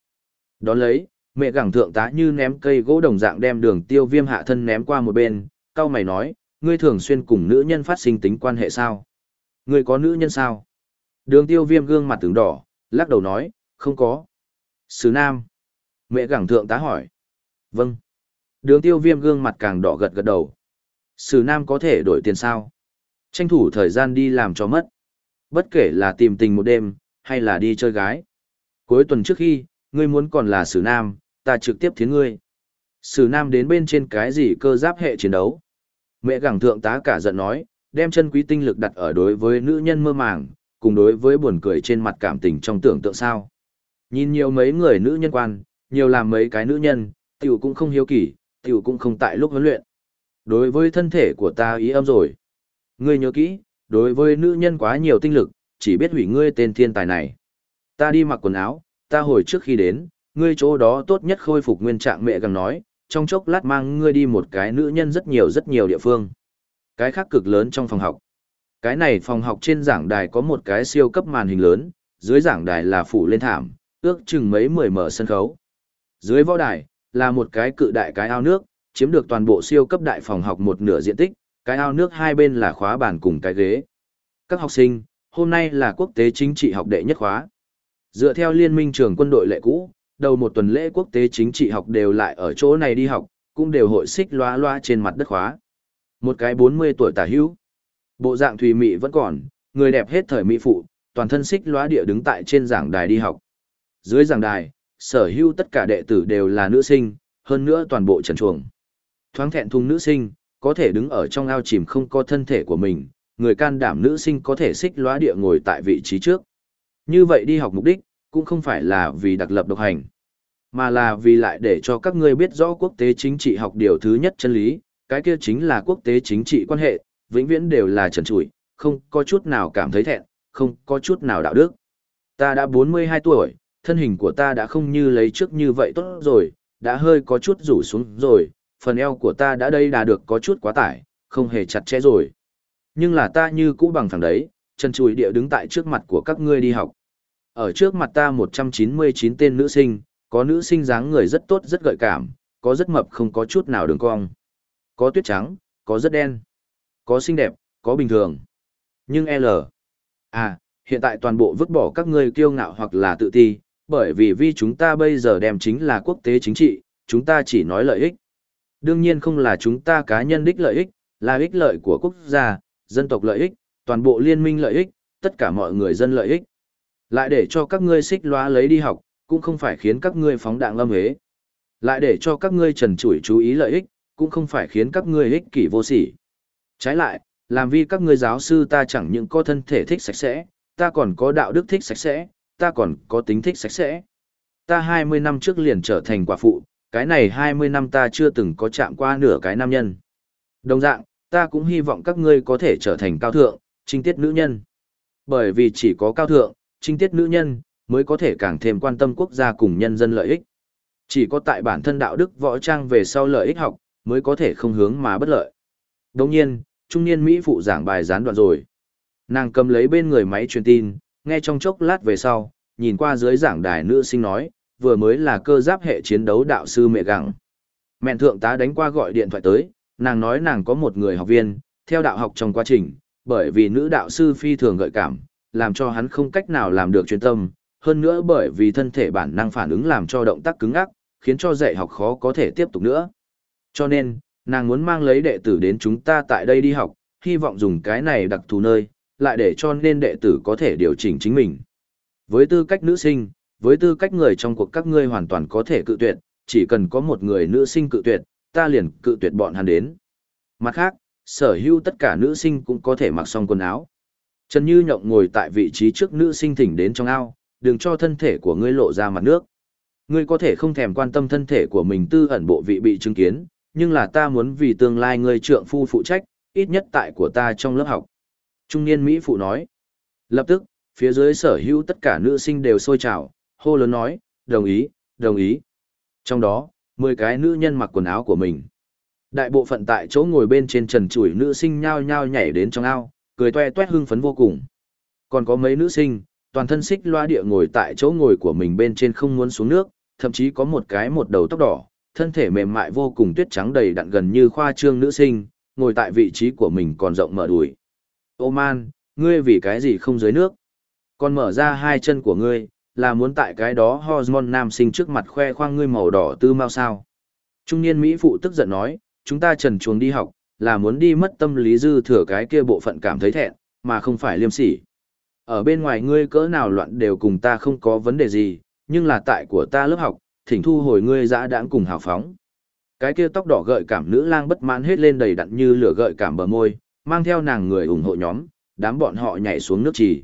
Đón lấy, mẹ gẳng thượng tá như ném cây gỗ đồng dạng đem đường tiêu viêm hạ thân ném qua một bên, cao mày nói, ngươi thường xuyên cùng nữ nhân phát sinh tính quan hệ sao? Ngươi có nữ nhân sao? Đường tiêu viêm gương mặt tướng đỏ, lắc đầu nói, không có. Sứ Nam. Mẹ gẳng thượng tá hỏi. Vâng. Đường tiêu viêm gương mặt càng đỏ gật gật đầu. Sứ Nam có thể đổi tiền sao? Tranh thủ thời gian đi làm cho mất. Bất kể là tìm tình một đêm, hay là đi chơi gái. Cuối tuần trước khi, ngươi muốn còn là Sử Nam, ta trực tiếp thiến ngươi. Sử Nam đến bên trên cái gì cơ giáp hệ chiến đấu. Mẹ gẳng thượng tá cả giận nói, đem chân quý tinh lực đặt ở đối với nữ nhân mơ màng, cùng đối với buồn cười trên mặt cảm tình trong tưởng tượng sao. Nhìn nhiều mấy người nữ nhân quan, nhiều làm mấy cái nữ nhân, tiểu cũng không hiếu kỳ, tiểu cũng không tại lúc huấn luyện. Đối với thân thể của ta ý âm rồi. Ngươi nhớ kỹ, đối với nữ nhân quá nhiều tinh lực, chỉ biết hủy ngươi tên thiên tài này. Ta đi mặc quần áo, ta hồi trước khi đến, ngươi chỗ đó tốt nhất khôi phục nguyên trạng mẹ gần nói, trong chốc lát mang ngươi đi một cái nữ nhân rất nhiều rất nhiều địa phương. Cái khác cực lớn trong phòng học. Cái này phòng học trên giảng đài có một cái siêu cấp màn hình lớn, dưới giảng đài là phủ lên thảm, ước chừng mấy mười mở sân khấu. Dưới võ đài, là một cái cự đại cái ao nước, chiếm được toàn bộ siêu cấp đại phòng học một nửa diện tích, cái ao nước hai bên là khóa bàn cùng cái ghế. Các học sinh, hôm nay là quốc tế chính trị học đệ nhất khóa. Dựa theo liên minh trường quân đội lệ cũ, đầu một tuần lễ quốc tế chính trị học đều lại ở chỗ này đi học, cũng đều hội xích loa loa trên mặt đất khóa. Một cái 40 tuổi tả hữu. Bộ dạng thùy mị vẫn còn, người đẹp hết thời mỹ phụ, toàn thân xích loa địa đứng tại trên giảng đài đi học. Dưới giảng đài, sở hữu tất cả đệ tử đều là nữ sinh, hơn nữa toàn bộ trần chuồng. Thoáng thẹn thùng nữ sinh, có thể đứng ở trong ao chìm không có thân thể của mình, người can đảm nữ sinh có thể xích loa địa ngồi tại vị trí trước. Như vậy đi học mục đích, cũng không phải là vì đặc lập độc hành, mà là vì lại để cho các ngươi biết rõ quốc tế chính trị học điều thứ nhất chân lý, cái kia chính là quốc tế chính trị quan hệ, vĩnh viễn đều là trần trụi, không có chút nào cảm thấy thẹn, không có chút nào đạo đức. Ta đã 42 tuổi, thân hình của ta đã không như lấy trước như vậy tốt rồi, đã hơi có chút rủ xuống rồi, phần eo của ta đã đây đã được có chút quá tải, không hề chặt chẽ rồi. Nhưng là ta như cũ bằng thằng đấy, chân chùi địa đứng tại trước mặt của các ngươi đi học. Ở trước mặt ta 199 tên nữ sinh, có nữ sinh dáng người rất tốt rất gợi cảm, có rất mập không có chút nào đường cong. Có tuyết trắng, có rất đen. Có xinh đẹp, có bình thường. Nhưng L. À, hiện tại toàn bộ vứt bỏ các ngươi kiêu ngạo hoặc là tự ti, bởi vì vì chúng ta bây giờ đem chính là quốc tế chính trị, chúng ta chỉ nói lợi ích. Đương nhiên không là chúng ta cá nhân đích lợi ích, là ích lợi của quốc gia, dân tộc lợi ích, toàn bộ liên minh lợi ích, tất cả mọi người dân lợi ích. Lại để cho các ngươi xích loa lấy đi học, cũng không phải khiến các ngươi phóng đạn lâm hế. Lại để cho các ngươi trần trụi chú ý lợi ích, cũng không phải khiến các ngươi ích kỷ vô sỉ. Trái lại, làm vì các ngươi giáo sư ta chẳng những có thân thể thích sạch sẽ, ta còn có đạo đức thích sạch sẽ, ta còn có tính thích sạch sẽ. Ta 20 năm trước liền trở thành quả phụ, cái này 20 năm ta chưa từng có chạm qua nửa cái nam nhân. Đồng dạng, ta cũng hy vọng các ngươi có thể trở thành cao thượng, trinh tiết nữ nhân. Bởi vì chỉ có cao thượng, trinh tiết nữ nhân, mới có thể càng thêm quan tâm quốc gia cùng nhân dân lợi ích. Chỉ có tại bản thân đạo đức võ trang về sau lợi ích học, mới có thể không hướng mà bất lợi. Đồng nhiên, trung niên Mỹ phụ giảng bài gián đoạn rồi. Nàng cầm lấy bên người máy truyền tin, nghe trong chốc lát về sau, nhìn qua dưới giảng đài nữ sinh nói, vừa mới là cơ giáp hệ chiến đấu đạo sư mẹ gặng. Mẹn thượng tá đánh qua gọi điện thoại tới, nàng nói nàng có một người học viên, theo đạo học trong quá trình, bởi vì nữ đạo sư phi thường gợi cảm, làm cho hắn không cách nào làm được chuyên tâm, hơn nữa bởi vì thân thể bản năng phản ứng làm cho động tác cứng ngắc, khiến cho dạy học khó có thể tiếp tục nữa. Cho nên, nàng muốn mang lấy đệ tử đến chúng ta tại đây đi học, hy vọng dùng cái này đặc thù nơi, lại để cho nên đệ tử có thể điều chỉnh chính mình. Với tư cách nữ sinh, với tư cách người trong cuộc các ngươi hoàn toàn có thể cự tuyệt, chỉ cần có một người nữ sinh cự tuyệt, ta liền cự tuyệt bọn hắn đến. Mặt khác, sở hữu tất cả nữ sinh cũng có thể mặc xong quần áo. Trần Như Nhộng ngồi tại vị trí trước nữ sinh thỉnh đến trong ao, đừng cho thân thể của ngươi lộ ra mặt nước. Ngươi có thể không thèm quan tâm thân thể của mình tư ẩn bộ vị bị chứng kiến, nhưng là ta muốn vì tương lai ngươi trượng phu phụ trách, ít nhất tại của ta trong lớp học. Trung niên Mỹ phụ nói. Lập tức, phía dưới sở hữu tất cả nữ sinh đều sôi trào, hô lớn nói, đồng ý, đồng ý. Trong đó, 10 cái nữ nhân mặc quần áo của mình. Đại bộ phận tại chỗ ngồi bên trên trần chuỗi nữ sinh nhao nhao nhảy đến trong ao, cười toe toét hưng phấn vô cùng. Còn có mấy nữ sinh, toàn thân xích loa địa ngồi tại chỗ ngồi của mình bên trên không muốn xuống nước, thậm chí có một cái một đầu tóc đỏ, thân thể mềm mại vô cùng tuyết trắng đầy đặn gần như khoa trương nữ sinh, ngồi tại vị trí của mình còn rộng mở đùi. Ô man, ngươi vì cái gì không dưới nước? Còn mở ra hai chân của ngươi, là muốn tại cái đó hormone nam sinh trước mặt khoe khoang ngươi màu đỏ tư mau sao? Trung niên Mỹ phụ tức giận nói, chúng ta trần chuồng đi học, là muốn đi mất tâm lý dư thừa cái kia bộ phận cảm thấy thẹn, mà không phải liêm sỉ. Ở bên ngoài ngươi cỡ nào loạn đều cùng ta không có vấn đề gì, nhưng là tại của ta lớp học, thỉnh thu hồi ngươi dã đãng cùng hào phóng. Cái kia tóc đỏ gợi cảm nữ lang bất mãn hết lên đầy đặn như lửa gợi cảm bờ môi, mang theo nàng người ủng hộ nhóm, đám bọn họ nhảy xuống nước trì.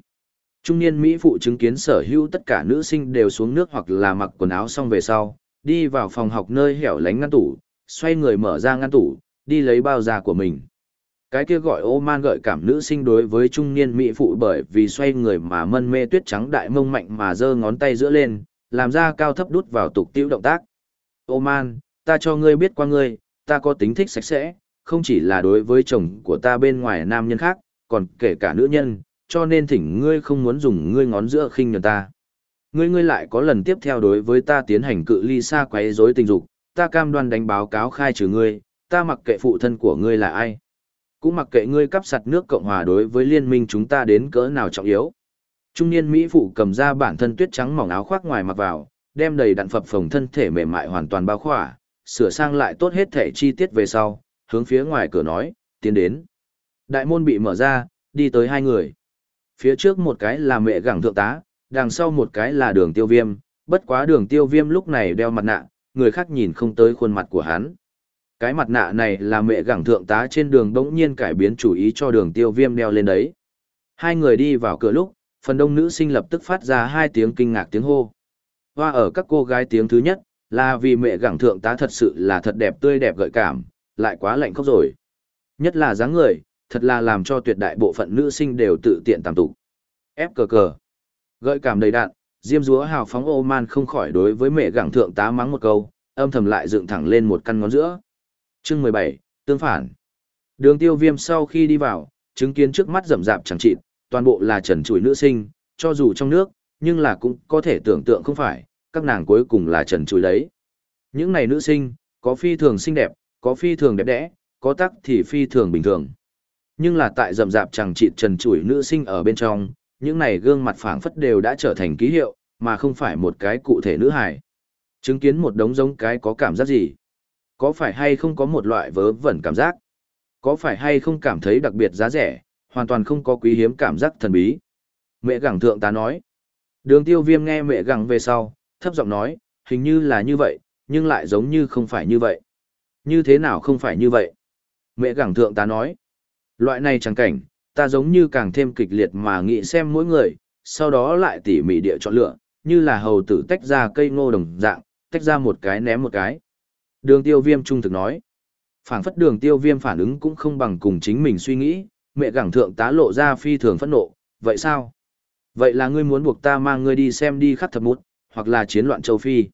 Trung niên Mỹ phụ chứng kiến sở hữu tất cả nữ sinh đều xuống nước hoặc là mặc quần áo xong về sau, đi vào phòng học nơi hẻo lánh ngăn tủ, xoay người mở ra ngăn tủ, đi lấy bao da của mình. Cái kia gọi ô man gợi cảm nữ sinh đối với trung niên mỹ phụ bởi vì xoay người mà mân mê tuyết trắng đại mông mạnh mà giơ ngón tay giữa lên, làm ra cao thấp đút vào tục tiêu động tác. Ô man, ta cho ngươi biết qua ngươi, ta có tính thích sạch sẽ, không chỉ là đối với chồng của ta bên ngoài nam nhân khác, còn kể cả nữ nhân, cho nên thỉnh ngươi không muốn dùng ngươi ngón giữa khinh nhờ ta. Ngươi ngươi lại có lần tiếp theo đối với ta tiến hành cự ly xa quấy rối tình dục, ta cam đoan đánh báo cáo khai trừ ngươi, ta mặc kệ phụ thân của ngươi là ai. Cũng mặc kệ ngươi cắp sặt nước Cộng Hòa đối với liên minh chúng ta đến cỡ nào trọng yếu. Trung niên Mỹ phụ cầm ra bản thân tuyết trắng mỏng áo khoác ngoài mặc vào, đem đầy đặn phập phồng thân thể mềm mại hoàn toàn bao khỏa, sửa sang lại tốt hết thể chi tiết về sau, hướng phía ngoài cửa nói, tiến đến. Đại môn bị mở ra, đi tới hai người. Phía trước một cái là mẹ gẳng thượng tá, đằng sau một cái là đường tiêu viêm, bất quá đường tiêu viêm lúc này đeo mặt nạ, người khác nhìn không tới khuôn mặt của hắn. Cái mặt nạ này là mẹ gẳng thượng tá trên đường đống nhiên cải biến chủ ý cho đường tiêu viêm đeo lên đấy. Hai người đi vào cửa lúc, phần đông nữ sinh lập tức phát ra hai tiếng kinh ngạc tiếng hô. Hoa ở các cô gái tiếng thứ nhất, là vì mẹ gẳng thượng tá thật sự là thật đẹp tươi đẹp gợi cảm, lại quá lạnh khóc rồi. Nhất là dáng người, thật là làm cho tuyệt đại bộ phận nữ sinh đều tự tiện tạm tục. Ép cờ cờ. Gợi cảm đầy đạn, diêm dúa hào phóng ô man không khỏi đối với mẹ gẳng thượng tá mắng một câu, âm thầm lại dựng thẳng lên một căn ngón giữa. Chương mười bảy tương phản. Đường tiêu viêm sau khi đi vào, chứng kiến trước mắt rậm rạp chẳng chịt, toàn bộ là trần trụi nữ sinh, cho dù trong nước, nhưng là cũng có thể tưởng tượng không phải, các nàng cuối cùng là trần trụi đấy. Những này nữ sinh, có phi thường xinh đẹp, có phi thường đẹp đẽ, có tắc thì phi thường bình thường. Nhưng là tại rậm rạp chẳng chịt trần trụi nữ sinh ở bên trong, những này gương mặt phảng phất đều đã trở thành ký hiệu, mà không phải một cái cụ thể nữ hài. Chứng kiến một đống giống cái có cảm giác gì? Có phải hay không có một loại vớ vẩn cảm giác? Có phải hay không cảm thấy đặc biệt giá rẻ, hoàn toàn không có quý hiếm cảm giác thần bí? Mẹ gẳng thượng tá nói. Đường tiêu viêm nghe mẹ gẳng về sau, thấp giọng nói, hình như là như vậy, nhưng lại giống như không phải như vậy. Như thế nào không phải như vậy? Mẹ gẳng thượng tá nói. Loại này chẳng cảnh, ta giống như càng thêm kịch liệt mà nghĩ xem mỗi người, sau đó lại tỉ mỉ địa chọn lựa, như là hầu tử tách ra cây ngô đồng dạng, tách ra một cái ném một cái. Đường tiêu viêm trung thực nói. phảng phất đường tiêu viêm phản ứng cũng không bằng cùng chính mình suy nghĩ, mẹ gẳng thượng tá lộ ra phi thường phẫn nộ, vậy sao? Vậy là ngươi muốn buộc ta mang ngươi đi xem đi khắc thập mút, hoặc là chiến loạn châu Phi.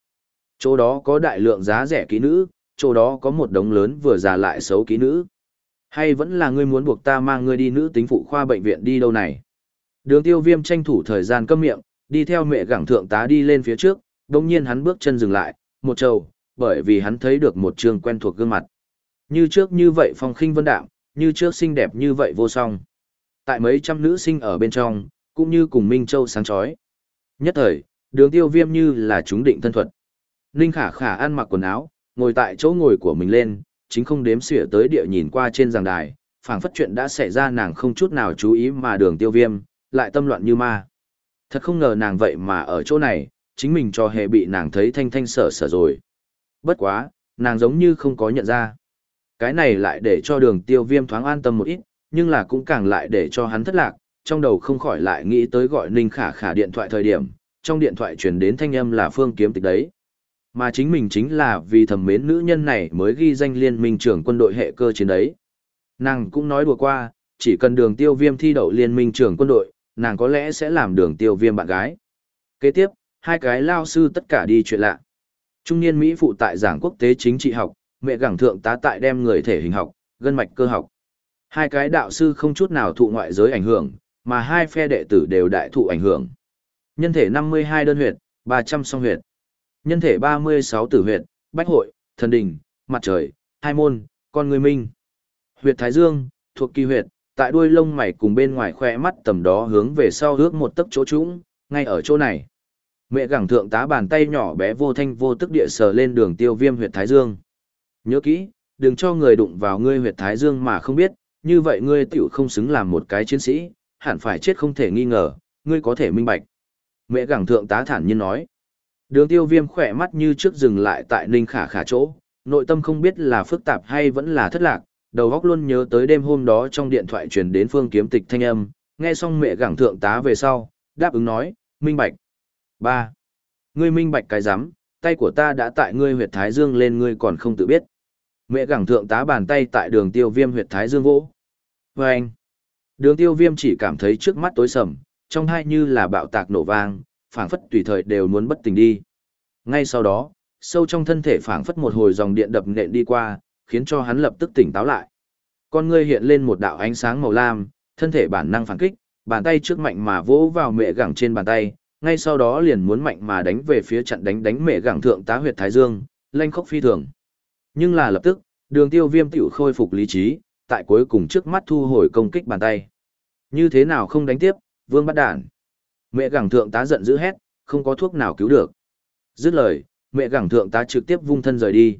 Chỗ đó có đại lượng giá rẻ kỹ nữ, chỗ đó có một đống lớn vừa già lại xấu kỹ nữ. Hay vẫn là ngươi muốn buộc ta mang ngươi đi nữ tính phụ khoa bệnh viện đi đâu này? Đường tiêu viêm tranh thủ thời gian câm miệng, Đi theo mẹ gẳng thượng tá đi lên phía trước, đồng nhiên hắn bước chân dừng lại, một trầu, bởi vì hắn thấy được một trường quen thuộc gương mặt. Như trước như vậy phong khinh vân đạm, như trước xinh đẹp như vậy vô song. Tại mấy trăm nữ sinh ở bên trong, cũng như cùng Minh Châu sáng chói. Nhất thời, đường tiêu viêm như là chúng định thân thuật. Ninh khả khả ăn mặc quần áo, ngồi tại chỗ ngồi của mình lên, chính không đếm xỉa tới địa nhìn qua trên giảng đài, phảng phất chuyện đã xảy ra nàng không chút nào chú ý mà đường tiêu viêm, lại tâm loạn như ma. Thật không ngờ nàng vậy mà ở chỗ này, chính mình cho hề bị nàng thấy thanh thanh sở sở rồi. Bất quá, nàng giống như không có nhận ra. Cái này lại để cho đường tiêu viêm thoáng an tâm một ít, nhưng là cũng càng lại để cho hắn thất lạc, trong đầu không khỏi lại nghĩ tới gọi Ninh Khả Khả điện thoại thời điểm, trong điện thoại truyền đến thanh âm là Phương Kiếm Tịch đấy. Mà chính mình chính là vì thầm mến nữ nhân này mới ghi danh liên minh trưởng quân đội hệ cơ chiến đấy. Nàng cũng nói đùa qua, chỉ cần đường tiêu viêm thi đậu liên minh trưởng quân đội, nàng có lẽ sẽ làm đường tiêu viêm bạn gái. Kế tiếp, hai cái lao sư tất cả đi chuyện lạ. Trung niên Mỹ phụ tại giảng quốc tế chính trị học, mẹ gẳng thượng tá tại đem người thể hình học, gân mạch cơ học. Hai cái đạo sư không chút nào thụ ngoại giới ảnh hưởng, mà hai phe đệ tử đều đại thụ ảnh hưởng. Nhân thể 52 đơn huyệt, 300 song huyệt. Nhân thể 36 tử huyệt, bách hội, thần đình, mặt trời, hai môn, con người minh. Huyệt thái dương, thuộc kỳ huyệt, tại đuôi lông mày cùng bên ngoài khoe mắt tầm đó hướng về sau ước một tấc chỗ trũng, ngay ở chỗ này. Mẹ gẳng thượng tá bàn tay nhỏ bé vô thanh vô tức địa sờ lên đường tiêu viêm huyệt thái dương. Nhớ kỹ, đừng cho người đụng vào ngươi huyệt thái dương mà không biết, như vậy ngươi tiểu không xứng làm một cái chiến sĩ, hẳn phải chết không thể nghi ngờ, ngươi có thể minh bạch. Mẹ gẳng thượng tá thản nhiên nói. Đường tiêu viêm khỏe mắt như trước dừng lại tại ninh khả khả chỗ, nội tâm không biết là phức tạp hay vẫn là thất lạc, đầu óc luôn nhớ tới đêm hôm đó trong điện thoại truyền đến phương kiếm tịch thanh âm, nghe xong mẹ gẳng thượng tá về sau, đáp ứng nói, minh bạch ba Ngươi minh bạch cái rắm tay của ta đã tại ngươi huyệt thái dương lên ngươi còn không tự biết. Mẹ gẳng thượng tá bàn tay tại đường tiêu viêm huyệt thái dương vỗ. Và anh, đường tiêu viêm chỉ cảm thấy trước mắt tối sầm, trong hai như là bạo tạc nổ vang, phảng phất tùy thời đều muốn bất tỉnh đi. Ngay sau đó, sâu trong thân thể phảng phất một hồi dòng điện đập nện đi qua, khiến cho hắn lập tức tỉnh táo lại. Con ngươi hiện lên một đạo ánh sáng màu lam, thân thể bản năng phản kích, bàn tay trước mạnh mà vỗ vào mẹ gẳng trên bàn tay, ngay sau đó liền muốn mạnh mà đánh về phía trận đánh đánh mẹ gẳng thượng tá huyệt thái dương, lanh khóc phi thường. Nhưng là lập tức, đường tiêu viêm tiểu khôi phục lý trí, tại cuối cùng trước mắt thu hồi công kích bàn tay. Như thế nào không đánh tiếp, vương bắt đản. Mẹ gẳng thượng tá giận dữ hét, không có thuốc nào cứu được. Dứt lời, mẹ gẳng thượng tá trực tiếp vung thân rời đi.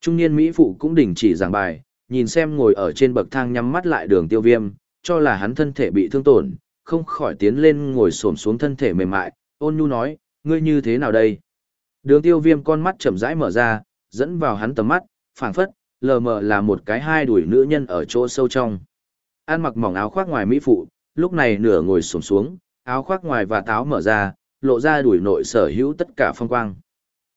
Trung niên Mỹ phụ cũng đình chỉ giảng bài, nhìn xem ngồi ở trên bậc thang nhắm mắt lại đường tiêu viêm, cho là hắn thân thể bị thương tổn, không khỏi tiến lên ngồi xổm xuống thân thể mềm mại, ôn nhu nói, ngươi như thế nào đây? Đường tiêu viêm con mắt chậm rãi mở ra, dẫn vào hắn tầm mắt, phản phất, lờ mờ là một cái hai đuổi nữ nhân ở chỗ sâu trong. An mặc mỏng áo khoác ngoài mỹ phụ, lúc này nửa ngồi xổm xuống, áo khoác ngoài và táo mở ra, lộ ra đuổi nội sở hữu tất cả phong quang.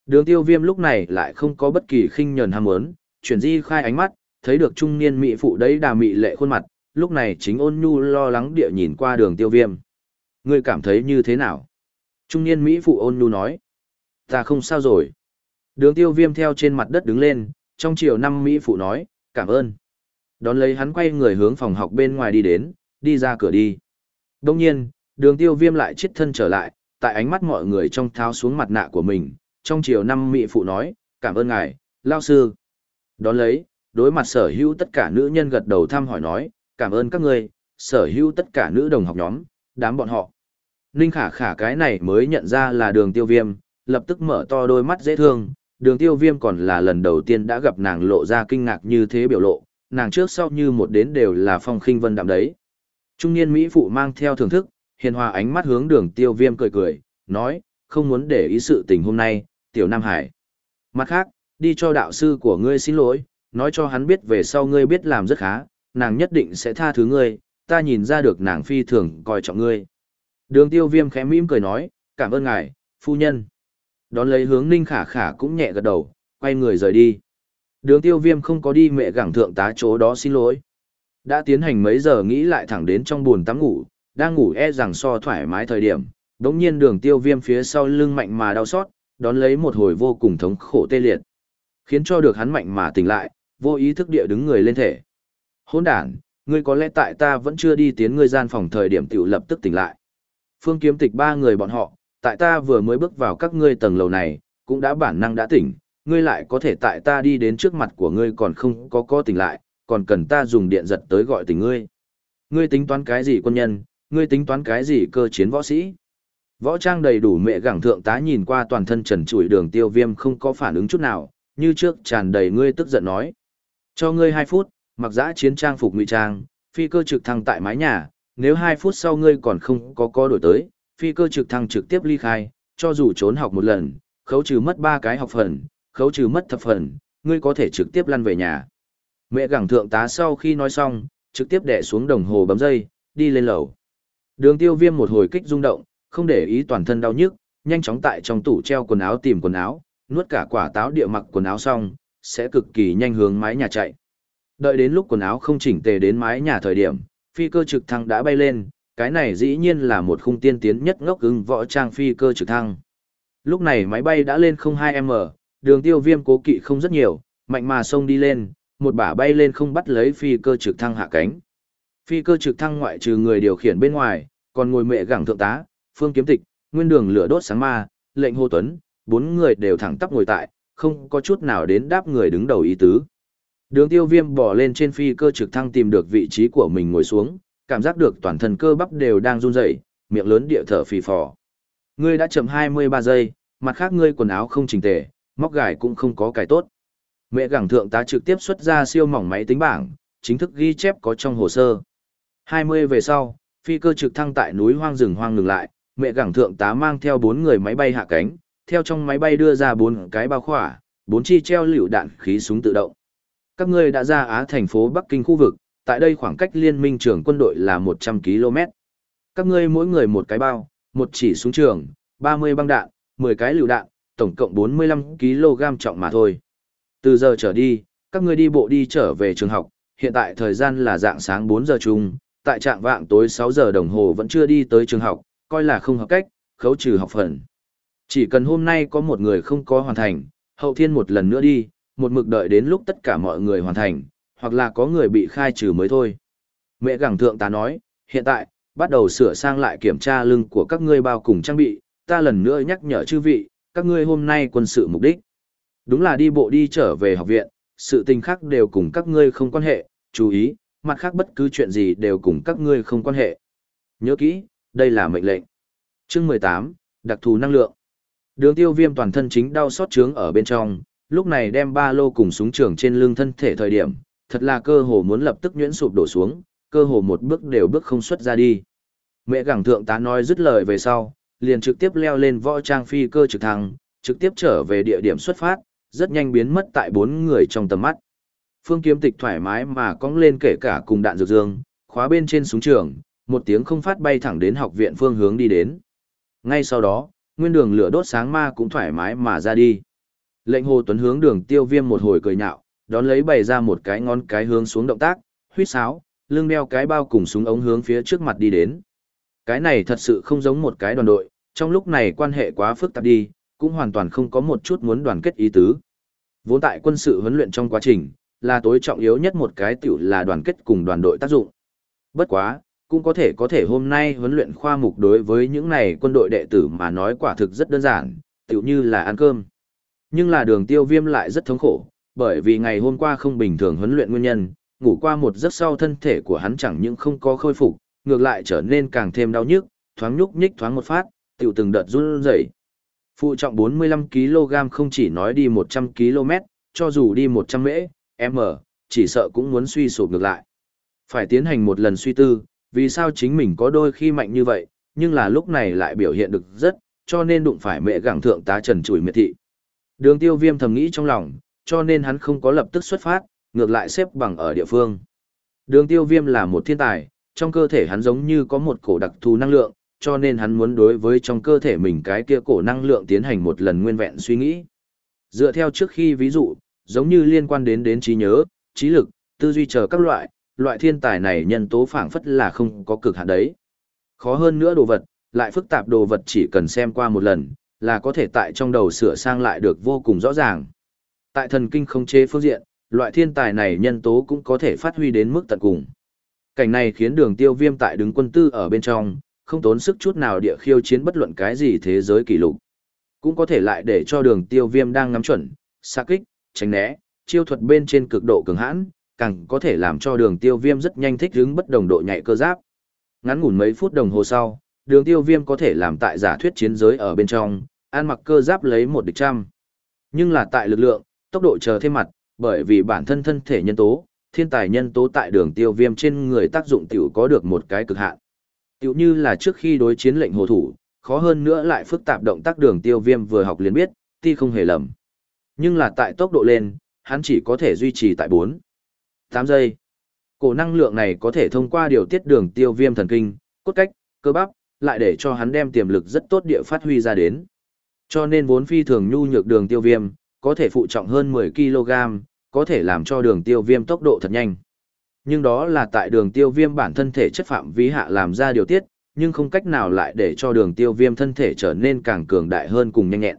Đường tiêu viêm lúc này lại không có bất kỳ khinh nhờn ham muốn, chuyển di khai ánh mắt, thấy được trung niên mỹ phụ đấy đà mị lệ khuôn mặt, lúc này chính ôn nhu lo lắng địa nhìn qua đường tiêu viêm. Ngươi cảm thấy như thế nào? Trung niên mỹ phụ ôn nhu nói. Ta không sao rồi. Đường tiêu viêm theo trên mặt đất đứng lên, trong chiều năm mỹ phụ nói, cảm ơn. Đón lấy hắn quay người hướng phòng học bên ngoài đi đến, đi ra cửa đi. Đông nhiên, đường tiêu viêm lại chết thân trở lại, tại ánh mắt mọi người trong tháo xuống mặt nạ của mình, trong chiều năm mỹ phụ nói, cảm ơn ngài, lao sư. Đón lấy, đối mặt sở hữu tất cả nữ nhân gật đầu thăm hỏi nói, cảm ơn các người, sở hữu tất cả nữ đồng học nhóm, đám bọn họ. Ninh khả khả cái này mới nhận ra là đường tiêu viêm, lập tức mở to đôi mắt dễ thương, đường tiêu viêm còn là lần đầu tiên đã gặp nàng lộ ra kinh ngạc như thế biểu lộ, nàng trước sau như một đến đều là phong khinh vân đạm đấy. Trung niên Mỹ phụ mang theo thưởng thức, hiền hòa ánh mắt hướng đường tiêu viêm cười cười, nói, không muốn để ý sự tình hôm nay, tiểu Nam Hải. Mặt khác, đi cho đạo sư của ngươi xin lỗi, nói cho hắn biết về sau ngươi biết làm rất khá, nàng nhất định sẽ tha thứ ngươi, ta nhìn ra được nàng phi thường coi trọng ngươi. Đường tiêu viêm khẽ mỉm cười nói, cảm ơn ngài, phu nhân. Đón lấy hướng ninh khả khả cũng nhẹ gật đầu, quay người rời đi. Đường tiêu viêm không có đi mẹ gẳng thượng tá chỗ đó xin lỗi. Đã tiến hành mấy giờ nghĩ lại thẳng đến trong buồn tắm ngủ, đang ngủ e rằng so thoải mái thời điểm. Đống nhiên đường tiêu viêm phía sau lưng mạnh mà đau xót, đón lấy một hồi vô cùng thống khổ tê liệt. Khiến cho được hắn mạnh mà tỉnh lại, vô ý thức địa đứng người lên thể. Hỗn đản, ngươi có lẽ tại ta vẫn chưa đi tiến ngươi gian phòng thời điểm tiểu lập tức tỉnh lại. Phương kiếm tịch ba người bọn họ, tại ta vừa mới bước vào các ngươi tầng lầu này, cũng đã bản năng đã tỉnh, ngươi lại có thể tại ta đi đến trước mặt của ngươi còn không có có tỉnh lại, còn cần ta dùng điện giật tới gọi tỉnh ngươi. Ngươi tính toán cái gì quân nhân, ngươi tính toán cái gì cơ chiến võ sĩ? Võ trang đầy đủ mẹ gẳng thượng tá nhìn qua toàn thân trần trụi đường tiêu viêm không có phản ứng chút nào, như trước tràn đầy ngươi tức giận nói. Cho ngươi 2 phút, mặc giã chiến trang phục ngụy trang, phi cơ trực thăng tại mái nhà, nếu 2 phút sau ngươi còn không có có đổi tới, phi cơ trực thăng trực tiếp ly khai, cho dù trốn học một lần, khấu trừ mất 3 cái học phần, khấu trừ mất thập phần, ngươi có thể trực tiếp lăn về nhà. Mẹ gẳng thượng tá sau khi nói xong, trực tiếp đè xuống đồng hồ bấm dây, đi lên lầu. Đường tiêu viêm một hồi kích rung động, không để ý toàn thân đau nhức, nhanh chóng tại trong tủ treo quần áo tìm quần áo, nuốt cả quả táo địa mặc quần áo xong, sẽ cực kỳ nhanh hướng mái nhà chạy. Đợi đến lúc quần áo không chỉnh tề đến mái nhà thời điểm, phi cơ trực thăng đã bay lên, cái này dĩ nhiên là một khung tiên tiến nhất ngốc ứng võ trang phi cơ trực thăng. Lúc này máy bay đã lên 02M, đường tiêu viêm cố kỵ không rất nhiều, mạnh mà xông đi lên, một bả bay lên không bắt lấy phi cơ trực thăng hạ cánh. Phi cơ trực thăng ngoại trừ người điều khiển bên ngoài, còn ngồi mẹ gẳng thượng tá, phương kiếm tịch, nguyên đường lửa đốt sáng ma, lệnh hô tuấn, bốn người đều thẳng tắp ngồi tại, không có chút nào đến đáp người đứng đầu ý tứ. Đường tiêu viêm bỏ lên trên phi cơ trực thăng tìm được vị trí của mình ngồi xuống, cảm giác được toàn thân cơ bắp đều đang run rẩy, miệng lớn địa thở phì phò. Ngươi đã chậm 23 giây, mặt khác ngươi quần áo không chỉnh tề, móc gài cũng không có cài tốt. Mẹ gẳng thượng tá trực tiếp xuất ra siêu mỏng máy tính bảng, chính thức ghi chép có trong hồ sơ. 20 về sau, phi cơ trực thăng tại núi hoang rừng hoang ngừng lại, mẹ gẳng thượng tá mang theo bốn người máy bay hạ cánh, theo trong máy bay đưa ra bốn cái bao khỏa, bốn chi treo liều đạn khí súng tự động. Các ngươi đã ra Á thành phố Bắc Kinh khu vực, tại đây khoảng cách liên minh trưởng quân đội là 100 km. Các ngươi mỗi người một cái bao, một chỉ súng trường, 30 băng đạn, 10 cái liều đạn, tổng cộng 45 kg trọng mà thôi. Từ giờ trở đi, các ngươi đi bộ đi trở về trường học, hiện tại thời gian là dạng sáng 4 giờ chung, tại trạng vạng tối 6 giờ đồng hồ vẫn chưa đi tới trường học, coi là không hợp cách, khấu trừ học phần. Chỉ cần hôm nay có một người không có hoàn thành, hậu thiên một lần nữa đi, một mực đợi đến lúc tất cả mọi người hoàn thành, hoặc là có người bị khai trừ mới thôi. Mẹ gẳng thượng ta nói, hiện tại, bắt đầu sửa sang lại kiểm tra lưng của các ngươi bao cùng trang bị, ta lần nữa nhắc nhở chư vị, các ngươi hôm nay quân sự mục đích. Đúng là đi bộ đi trở về học viện, sự tình khác đều cùng các ngươi không quan hệ, chú ý, mặt khác bất cứ chuyện gì đều cùng các ngươi không quan hệ. Nhớ kỹ, đây là mệnh lệnh. Chương 18, đặc thù năng lượng. Đường tiêu viêm toàn thân chính đau xót trướng ở bên trong, lúc này đem ba lô cùng súng trường trên lưng thân thể thời điểm, thật là cơ hồ muốn lập tức nhuyễn sụp đổ xuống, cơ hồ một bước đều bước không xuất ra đi. Mẹ gẳng thượng tá nói dứt lời về sau, liền trực tiếp leo lên võ trang phi cơ trực thăng, trực tiếp trở về địa điểm xuất phát, rất nhanh biến mất tại bốn người trong tầm mắt. Phương kiếm tịch thoải mái mà cong lên kể cả cùng đạn dược dương, khóa bên trên súng trường, một tiếng không phát bay thẳng đến học viện phương hướng đi đến. Ngay sau đó, nguyên đường lửa đốt sáng ma cũng thoải mái mà ra đi. Lệnh hồ tuấn hướng đường tiêu viêm một hồi cười nhạo, đón lấy bày ra một cái ngón cái hướng xuống động tác, huyết sáo, lưng đeo cái bao cùng súng ống hướng phía trước mặt đi đến. Cái này thật sự không giống một cái đoàn đội, trong lúc này quan hệ quá phức tạp đi, cũng hoàn toàn không có một chút muốn đoàn kết ý tứ. Vốn tại quân sự huấn luyện trong quá trình, là tối trọng yếu nhất một cái tiểu là đoàn kết cùng đoàn đội tác dụng. Bất quá, cũng có thể có thể hôm nay huấn luyện khoa mục đối với những này quân đội đệ tử mà nói quả thực rất đơn giản, tiểu như là ăn cơm. Nhưng là đường tiêu viêm lại rất thống khổ, bởi vì ngày hôm qua không bình thường huấn luyện nguyên nhân, ngủ qua một giấc sau thân thể của hắn chẳng những không có khôi phục, ngược lại trở nên càng thêm đau nhức, thoáng nhúc nhích thoáng một phát, tiểu từng đợt run rẩy. Phụ trọng 45 kg không chỉ nói đi 100 km, cho dù đi 100 mễ, m, chỉ sợ cũng muốn suy sụp ngược lại. Phải tiến hành một lần suy tư, vì sao chính mình có đôi khi mạnh như vậy, nhưng là lúc này lại biểu hiện được rất, cho nên đụng phải mẹ gẳng thượng tá trần chùi miệt thị. Đường tiêu viêm thầm nghĩ trong lòng, cho nên hắn không có lập tức xuất phát, ngược lại xếp bằng ở địa phương. Đường tiêu viêm là một thiên tài, trong cơ thể hắn giống như có một cổ đặc thù năng lượng, cho nên hắn muốn đối với trong cơ thể mình cái kia cổ năng lượng tiến hành một lần nguyên vẹn suy nghĩ. Dựa theo trước khi ví dụ, giống như liên quan đến đến trí nhớ, trí lực, tư duy chờ các loại, loại thiên tài này nhân tố phảng phất là không có cực hạn đấy. Khó hơn nữa đồ vật, lại phức tạp đồ vật chỉ cần xem qua một lần, là có thể tại trong đầu sửa sang lại được vô cùng rõ ràng. Tại thần kinh không chế phương diện, loại thiên tài này nhân tố cũng có thể phát huy đến mức tận cùng. Cảnh này khiến đường tiêu viêm tại đứng quân tư ở bên trong, không tốn sức chút nào địa khiêu chiến bất luận cái gì thế giới kỷ lục. Cũng có thể lại để cho đường tiêu viêm đang ngắm chuẩn, xa kích, tránh né, chiêu thuật bên trên cực độ cường hãn, càng có thể làm cho đường tiêu viêm rất nhanh thích ứng bất đồng độ nhạy cơ giáp. Ngắn ngủn mấy phút đồng hồ sau, đường tiêu viêm có thể làm tại giả thuyết chiến giới ở bên trong, an mặc cơ giáp lấy một địch trăm. Nhưng là tại lực lượng, tốc độ chờ thêm mặt, bởi vì bản thân thân thể nhân tố, thiên tài nhân tố tại đường tiêu viêm trên người tác dụng tiểu có được một cái cực hạn. Tiểu như là trước khi đối chiến lệnh hồ thủ, khó hơn nữa lại phức tạp động tác đường tiêu viêm vừa học liền biết, ti không hề lầm. Nhưng là tại tốc độ lên, hắn chỉ có thể duy trì tại 4, 8 giây. Cổ năng lượng này có thể thông qua điều tiết đường tiêu viêm thần kinh, cốt cách, cơ bắp, lại để cho hắn đem tiềm lực rất tốt địa phát huy ra đến. Cho nên vốn phi thường nhu nhược đường tiêu viêm, có thể phụ trọng hơn 10 kg, có thể làm cho đường tiêu viêm tốc độ thật nhanh. Nhưng đó là tại đường tiêu viêm bản thân thể chất phạm vi hạ làm ra điều tiết, nhưng không cách nào lại để cho đường tiêu viêm thân thể trở nên càng cường đại hơn cùng nhanh nhẹn.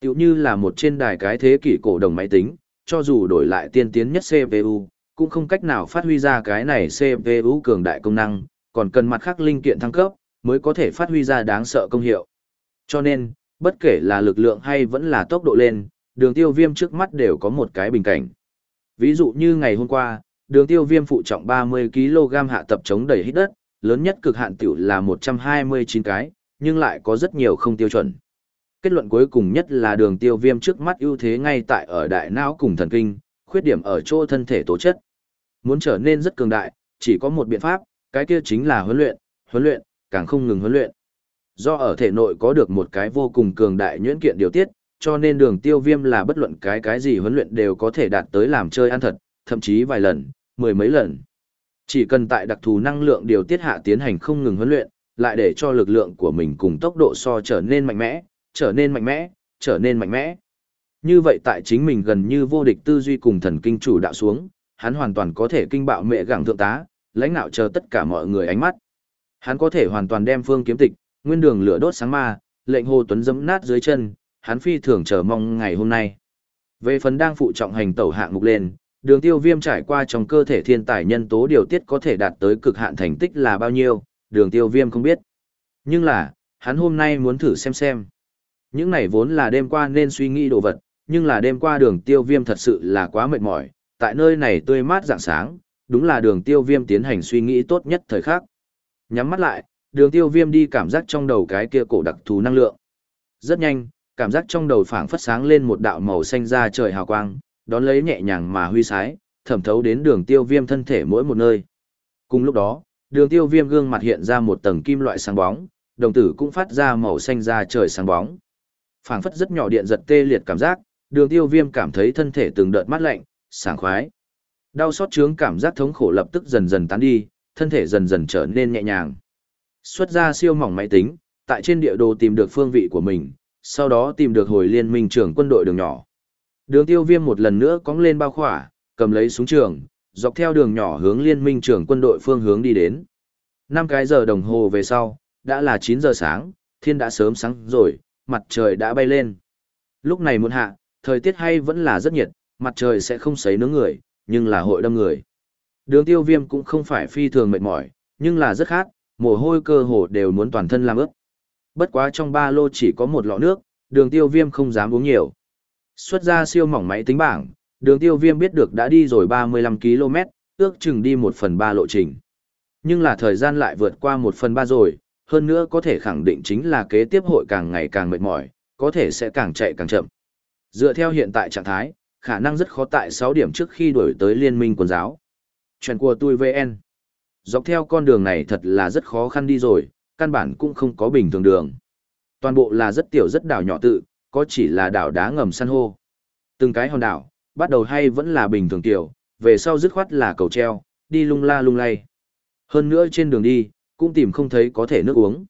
Tiểu như là một trên đài cái thế kỷ cổ đồng máy tính, cho dù đổi lại tiên tiến nhất CPU, cũng không cách nào phát huy ra cái này CPU cường đại công năng, còn cần mặt khác linh kiện thăng cấp, mới có thể phát huy ra đáng sợ công hiệu. Cho nên, bất kể là lực lượng hay vẫn là tốc độ lên, đường tiêu viêm trước mắt đều có một cái bình cảnh. Ví dụ như ngày hôm qua, đường tiêu viêm phụ trọng 30kg hạ tập chống đẩy hít đất, lớn nhất cực hạn tiểu là 129 cái, nhưng lại có rất nhiều không tiêu chuẩn. Kết luận cuối cùng nhất là đường tiêu viêm trước mắt ưu thế ngay tại ở đại não cùng thần kinh, khuyết điểm ở chỗ thân thể tố chất. Muốn trở nên rất cường đại, chỉ có một biện pháp, cái kia chính là huấn luyện, huấn luyện, càng không ngừng huấn luyện. Do ở thể nội có được một cái vô cùng cường đại nhuyễn kiện điều tiết, cho nên đường tiêu viêm là bất luận cái cái gì huấn luyện đều có thể đạt tới làm chơi ăn thật, thậm chí vài lần, mười mấy lần. Chỉ cần tại đặc thù năng lượng điều tiết hạ tiến hành không ngừng huấn luyện, lại để cho lực lượng của mình cùng tốc độ so trở nên mạnh mẽ, trở nên mạnh mẽ, trở nên mạnh mẽ. Như vậy tại chính mình gần như vô địch tư duy cùng thần kinh chủ đạo xuống, hắn hoàn toàn có thể kinh bạo mẹ gẳng thượng tá, lãnh đạo chờ tất cả mọi người ánh mắt. Hắn có thể hoàn toàn đem phương kiếm tịch, nguyên đường lửa đốt sáng ma, lệnh hồ tuấn dẫm nát dưới chân, hắn phi thường chờ mong ngày hôm nay. Về phần đang phụ trọng hành tẩu hạng mục lên, đường tiêu viêm trải qua trong cơ thể thiên tài nhân tố điều tiết có thể đạt tới cực hạn thành tích là bao nhiêu, đường tiêu viêm không biết. Nhưng là, hắn hôm nay muốn thử xem xem. Những này vốn là đêm qua nên suy nghĩ đồ vật, nhưng là đêm qua đường tiêu viêm thật sự là quá mệt mỏi, tại nơi này tươi mát dạng sáng, đúng là đường tiêu viêm tiến hành suy nghĩ tốt nhất thời khắc. Nhắm mắt lại, đường tiêu viêm đi cảm giác trong đầu cái kia cổ đặc thù năng lượng. Rất nhanh, cảm giác trong đầu phảng phất sáng lên một đạo màu xanh ra trời hào quang, đón lấy nhẹ nhàng mà huy sái, thẩm thấu đến đường tiêu viêm thân thể mỗi một nơi. Cùng lúc đó, đường tiêu viêm gương mặt hiện ra một tầng kim loại sáng bóng, đồng tử cũng phát ra màu xanh ra trời sáng bóng. phảng phất rất nhỏ điện giật tê liệt cảm giác, đường tiêu viêm cảm thấy thân thể từng đợt mát lạnh, sảng khoái. Đau xót chướng cảm giác thống khổ lập tức dần dần tán đi, thân thể dần dần trở nên nhẹ nhàng. Xuất ra siêu mỏng máy tính, tại trên địa đồ tìm được phương vị của mình, sau đó tìm được hồi liên minh trưởng quân đội đường nhỏ. Đường tiêu viêm một lần nữa cóng lên bao khỏa, cầm lấy súng trường, dọc theo đường nhỏ hướng liên minh trưởng quân đội phương hướng đi đến. 5 cái giờ đồng hồ về sau, đã là 9 giờ sáng, thiên đã sớm sáng rồi, mặt trời đã bay lên. Lúc này muốn hạ, thời tiết hay vẫn là rất nhiệt, mặt trời sẽ không sấy nướng người, nhưng là hội đâm người. Đường tiêu viêm cũng không phải phi thường mệt mỏi, nhưng là rất khát, mồ hôi cơ hồ đều muốn toàn thân làm ướt. Bất quá trong ba lô chỉ có một lọ nước, đường tiêu viêm không dám uống nhiều. Xuất ra siêu mỏng máy tính bảng, đường tiêu viêm biết được đã đi rồi 35 km, ước chừng đi 1 phần 3 lộ trình. Nhưng là thời gian lại vượt qua 1 phần 3 rồi, hơn nữa có thể khẳng định chính là kế tiếp hội càng ngày càng mệt mỏi, có thể sẽ càng chạy càng chậm. Dựa theo hiện tại trạng thái, khả năng rất khó tại 6 điểm trước khi đuổi tới liên minh quần giáo. Chuyện của tôi VN. Dọc theo con đường này thật là rất khó khăn đi rồi, căn bản cũng không có bình thường đường. Toàn bộ là rất tiểu rất đảo nhỏ tự, có chỉ là đảo đá ngầm san hô. Từng cái hòn đảo, bắt đầu hay vẫn là bình thường tiểu, về sau dứt khoát là cầu treo, đi lung la lung lay. Hơn nữa trên đường đi, cũng tìm không thấy có thể nước uống.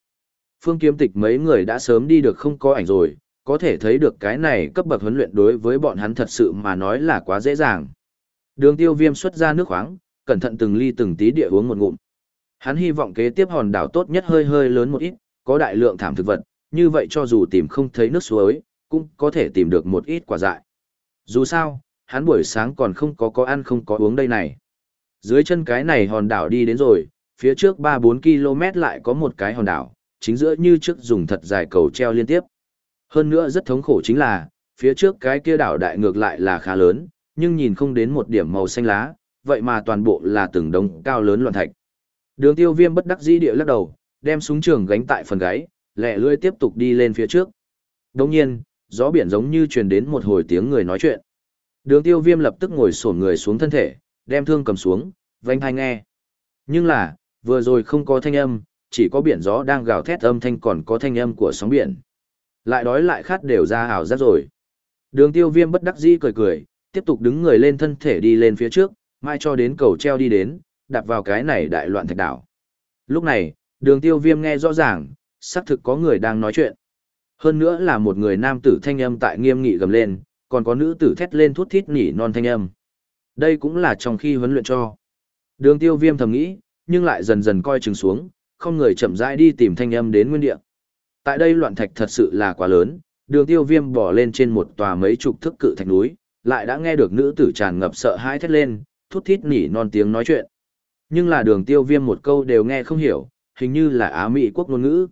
Phương kiếm tịch mấy người đã sớm đi được không có ảnh rồi, có thể thấy được cái này cấp bậc huấn luyện đối với bọn hắn thật sự mà nói là quá dễ dàng. Đường tiêu viêm xuất ra nước khoáng, cẩn thận từng ly từng tí địa uống một ngụm. Hắn hy vọng kế tiếp hòn đảo tốt nhất hơi hơi lớn một ít, có đại lượng thảm thực vật, như vậy cho dù tìm không thấy nước suối, cũng có thể tìm được một ít quả dại. Dù sao, hắn buổi sáng còn không có có ăn không có uống đây này. Dưới chân cái này hòn đảo đi đến rồi, phía trước 3-4 km lại có một cái hòn đảo, chính giữa như trước dùng thật dài cầu treo liên tiếp. Hơn nữa rất thống khổ chính là, phía trước cái kia đảo đại ngược lại là khá lớn, nhưng nhìn không đến một điểm màu xanh lá, vậy mà toàn bộ là từng đống cao lớn loạn thạch. Đường tiêu viêm bất đắc dĩ địa lắc đầu, đem súng trường gánh tại phần gáy, lẹ lươi tiếp tục đi lên phía trước. Đồng nhiên, gió biển giống như truyền đến một hồi tiếng người nói chuyện. Đường tiêu viêm lập tức ngồi sổn người xuống thân thể, đem thương cầm xuống, vanh hai nghe. Nhưng là, vừa rồi không có thanh âm, chỉ có biển gió đang gào thét âm thanh còn có thanh âm của sóng biển. Lại đói lại khát đều ra hào rất rồi. Đường tiêu viêm bất đắc dĩ cười cười, tiếp tục đứng người lên thân thể đi lên phía trước, mai cho đến cầu treo đi đến, đạp vào cái này đại loạn thạch đảo. Lúc này, đường tiêu viêm nghe rõ ràng, xác thực có người đang nói chuyện. Hơn nữa là một người nam tử thanh âm tại nghiêm nghị gầm lên, còn có nữ tử thét lên thút thít nỉ non thanh âm. Đây cũng là trong khi huấn luyện cho. Đường tiêu viêm thầm nghĩ, nhưng lại dần dần coi chừng xuống, không người chậm rãi đi tìm thanh âm đến nguyên địa. Tại đây loạn thạch thật sự là quá lớn, đường tiêu viêm bỏ lên trên một tòa mấy chục thức cự thạch núi, lại đã nghe được nữ tử tràn ngập sợ hãi thét lên, thút thít nỉ non tiếng nói chuyện. Nhưng là đường tiêu viêm một câu đều nghe không hiểu, hình như là Á Mỹ quốc ngôn ngữ.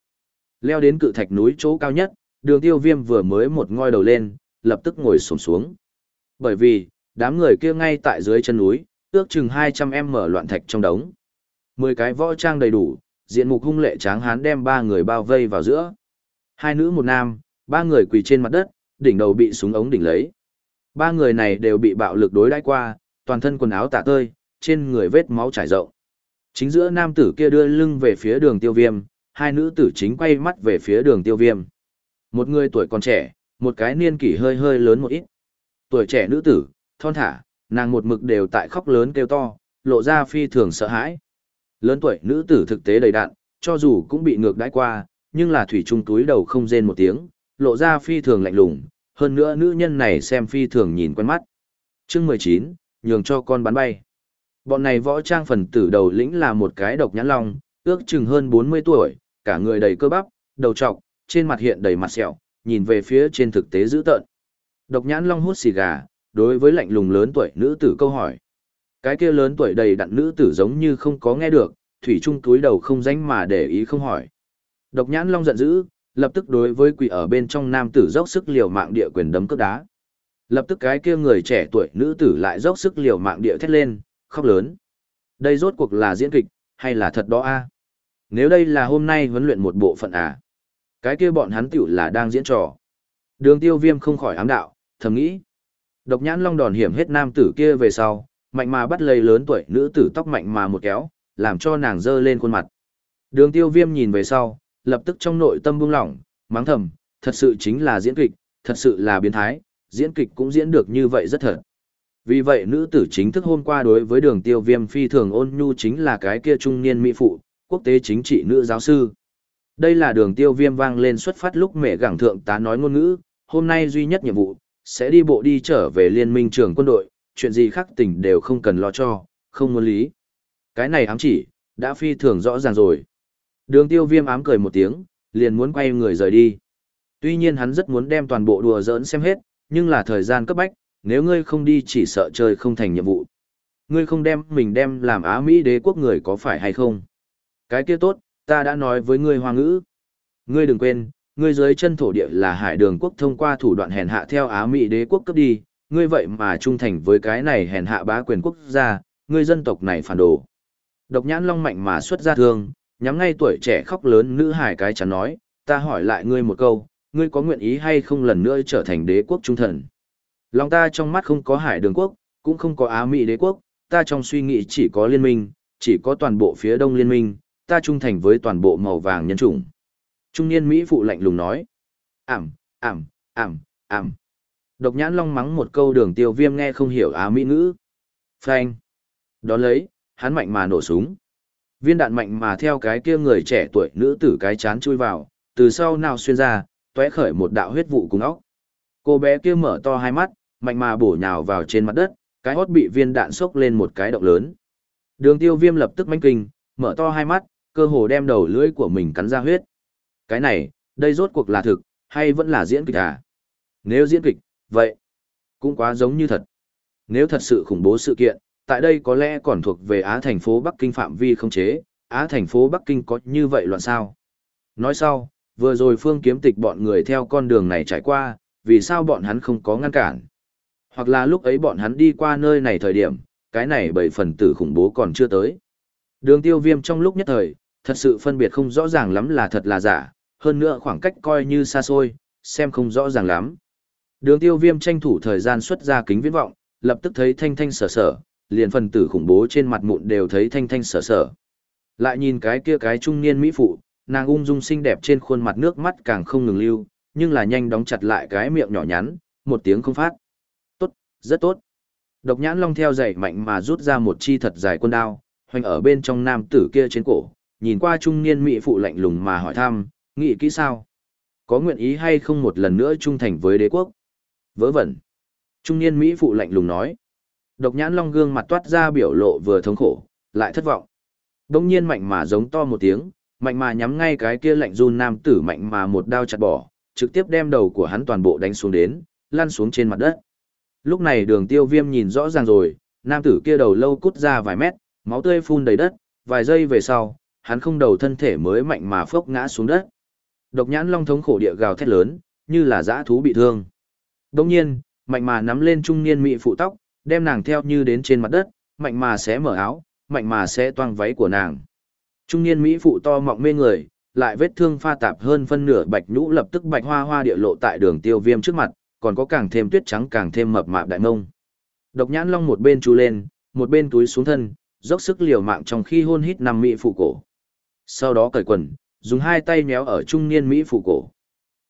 Leo đến cự thạch núi chỗ cao nhất, đường tiêu viêm vừa mới một ngoi đầu lên, lập tức ngồi sổm xuống. Bởi vì, đám người kia ngay tại dưới chân núi, ước chừng 200 em mở loạn thạch trong đống. Mười cái võ trang đầy đủ, diện mục hung lệ tráng hán đem ba người bao vây vào giữa. Hai nữ một nam, ba người quỳ trên mặt đất, đỉnh đầu bị súng ống đỉnh lấy. Ba người này đều bị bạo lực đối đãi qua, toàn thân quần áo tả tơi, trên người vết máu trải rộng. Chính giữa nam tử kia đưa lưng về phía đường tiêu viêm, hai nữ tử chính quay mắt về phía đường tiêu viêm. Một người tuổi còn trẻ, một cái niên kỷ hơi hơi lớn một ít. Tuổi trẻ nữ tử, thon thả, nàng một mực đều tại khóc lớn kêu to, lộ ra phi thường sợ hãi. Lớn tuổi nữ tử thực tế đầy đạn, cho dù cũng bị ngược đãi qua, nhưng là thủy trung túi đầu không rên một tiếng, lộ ra phi thường lạnh lùng, hơn nữa nữ nhân này xem phi thường nhìn quen mắt. Chương 19, nhường cho con bắn bay. Bọn này võ trang phần tử đầu lĩnh là một cái độc nhãn long, ước chừng hơn 40 tuổi, cả người đầy cơ bắp, đầu trọc, trên mặt hiện đầy mặt sẹo, nhìn về phía trên thực tế dữ tợn. Độc nhãn long hút xì gà, đối với lạnh lùng lớn tuổi nữ tử câu hỏi. Cái kia lớn tuổi đầy đặn nữ tử giống như không có nghe được, thủy trung túi đầu không danh mà để ý không hỏi. Độc nhãn long giận dữ, lập tức đối với quỷ ở bên trong nam tử dốc sức liều mạng địa quyền đấm cước đá. Lập tức cái kia người trẻ tuổi nữ tử lại dốc sức liều mạng địa thét lên, khóc lớn. Đây rốt cuộc là diễn kịch, hay là thật đó a? Nếu đây là hôm nay huấn luyện một bộ phận à? Cái kia bọn hắn tiểu là đang diễn trò. Đường tiêu viêm không khỏi ám đạo, thầm nghĩ. Độc nhãn long đòn hiểm hết nam tử kia về sau, mạnh mà bắt lấy lớn tuổi nữ tử tóc mạnh mà một kéo, làm cho nàng dơ lên khuôn mặt. Đường tiêu viêm nhìn về sau, lập tức trong nội tâm buông lỏng, mắng thầm, thật sự chính là diễn kịch, thật sự là biến thái, diễn kịch cũng diễn được như vậy rất thật. Vì vậy nữ tử chính thức hôm qua đối với đường tiêu viêm phi thường ôn nhu chính là cái kia trung niên mỹ phụ, quốc tế chính trị nữ giáo sư. Đây là đường tiêu viêm vang lên xuất phát lúc mẹ gẳng thượng tá nói ngôn ngữ, hôm nay duy nhất nhiệm vụ, sẽ đi bộ đi trở về liên minh trưởng quân đội, chuyện gì khác tỉnh đều không cần lo cho, không muốn lý. Cái này ám chỉ, đã phi thường rõ ràng rồi. Đường tiêu viêm ám cười một tiếng, liền muốn quay người rời đi. Tuy nhiên hắn rất muốn đem toàn bộ đùa giỡn xem hết, nhưng là thời gian cấp bách, nếu ngươi không đi chỉ sợ chơi không thành nhiệm vụ. Ngươi không đem mình đem làm Á Mỹ đế quốc người có phải hay không? Cái kia tốt, ta đã nói với ngươi hoa ngữ. Ngươi đừng quên, ngươi dưới chân thổ địa là hải đường quốc thông qua thủ đoạn hèn hạ theo Á Mỹ đế quốc cấp đi, ngươi vậy mà trung thành với cái này hèn hạ bá quyền quốc gia, ngươi dân tộc này phản đồ. Độc nhãn long mạnh mà xuất ra thương, nhắm ngay tuổi trẻ khóc lớn nữ hải cái chắn nói, ta hỏi lại ngươi một câu, ngươi có nguyện ý hay không lần nữa trở thành đế quốc trung thần? Lòng ta trong mắt không có hải đường quốc, cũng không có Á Mỹ đế quốc, ta trong suy nghĩ chỉ có liên minh, chỉ có toàn bộ phía đông liên minh, ta trung thành với toàn bộ màu vàng nhân chủng. Trung niên Mỹ phụ lạnh lùng nói. Ảm, ảm, ảm, ảm. Độc nhãn long mắng một câu đường tiêu viêm nghe không hiểu Á Mỹ ngữ. Phanh. Đón lấy, hắn mạnh mà nổ súng. Viên đạn mạnh mà theo cái kia người trẻ tuổi nữ tử cái chán chui vào, từ sau nào xuyên ra, tóe khởi một đạo huyết vụ cùng óc. Cô bé kia mở to hai mắt, mạnh mà bổ nhào vào trên mặt đất, cái hót bị viên đạn sốc lên một cái động lớn. Đường tiêu viêm lập tức manh kinh, mở to hai mắt, cơ hồ đem đầu lưỡi của mình cắn ra huyết. Cái này, đây rốt cuộc là thực, hay vẫn là diễn kịch à? Nếu diễn kịch, vậy, cũng quá giống như thật. Nếu thật sự khủng bố sự kiện, tại đây có lẽ còn thuộc về Á thành phố Bắc Kinh phạm vi không chế, Á thành phố Bắc Kinh có như vậy loạn sao? Nói sau, vừa rồi phương kiếm tịch bọn người theo con đường này trải qua, vì sao bọn hắn không có ngăn cản? Hoặc là lúc ấy bọn hắn đi qua nơi này thời điểm, cái này bởi phần tử khủng bố còn chưa tới. Đường tiêu viêm trong lúc nhất thời, thật sự phân biệt không rõ ràng lắm là thật là giả, hơn nữa khoảng cách coi như xa xôi, xem không rõ ràng lắm. Đường tiêu viêm tranh thủ thời gian xuất ra kính viễn vọng, lập tức thấy thanh thanh sở sở, liền phần tử khủng bố trên mặt mụn đều thấy thanh thanh sở sở. Lại nhìn cái kia cái trung niên mỹ phụ, nàng ung dung xinh đẹp trên khuôn mặt nước mắt càng không ngừng lưu, nhưng là nhanh đóng chặt lại cái miệng nhỏ nhắn, một tiếng không phát. Tốt, rất tốt. Độc nhãn long theo dậy mạnh mà rút ra một chi thật dài quân đao, hoành ở bên trong nam tử kia trên cổ, nhìn qua trung niên mỹ phụ lạnh lùng mà hỏi thăm, nghĩ kỹ sao? Có nguyện ý hay không một lần nữa trung thành với đế quốc? Vớ vẩn. Trung niên mỹ phụ lạnh lùng nói. Độc nhãn long gương mặt toát ra biểu lộ vừa thống khổ, lại thất vọng. Đông nhiên mạnh mà giống to một tiếng, mạnh mà nhắm ngay cái kia lạnh run nam tử mạnh mà một đao chặt bỏ, trực tiếp đem đầu của hắn toàn bộ đánh xuống đến, lăn xuống trên mặt đất. Lúc này đường tiêu viêm nhìn rõ ràng rồi, nam tử kia đầu lâu cút ra vài mét, máu tươi phun đầy đất, vài giây về sau, hắn không đầu thân thể mới mạnh mà phốc ngã xuống đất. Độc nhãn long thống khổ địa gào thét lớn, như là dã thú bị thương. Đồng nhiên, mạnh mà nắm lên trung niên mị phụ tóc, đem nàng theo như đến trên mặt đất, mạnh mà xé mở áo, mạnh mà xé toang váy của nàng. Trung niên mỹ phụ to mọng mê người, lại vết thương pha tạp hơn phân nửa bạch nhũ lập tức bạch hoa hoa địa lộ tại đường tiêu viêm trước mặt, còn có càng thêm tuyết trắng càng thêm mập mạp đại mông. Độc nhãn long một bên chú lên, một bên túi xuống thân, dốc sức liều mạng trong khi hôn hít năm mỹ phụ cổ. Sau đó cởi quần, dùng hai tay méo ở trung niên mỹ phụ cổ.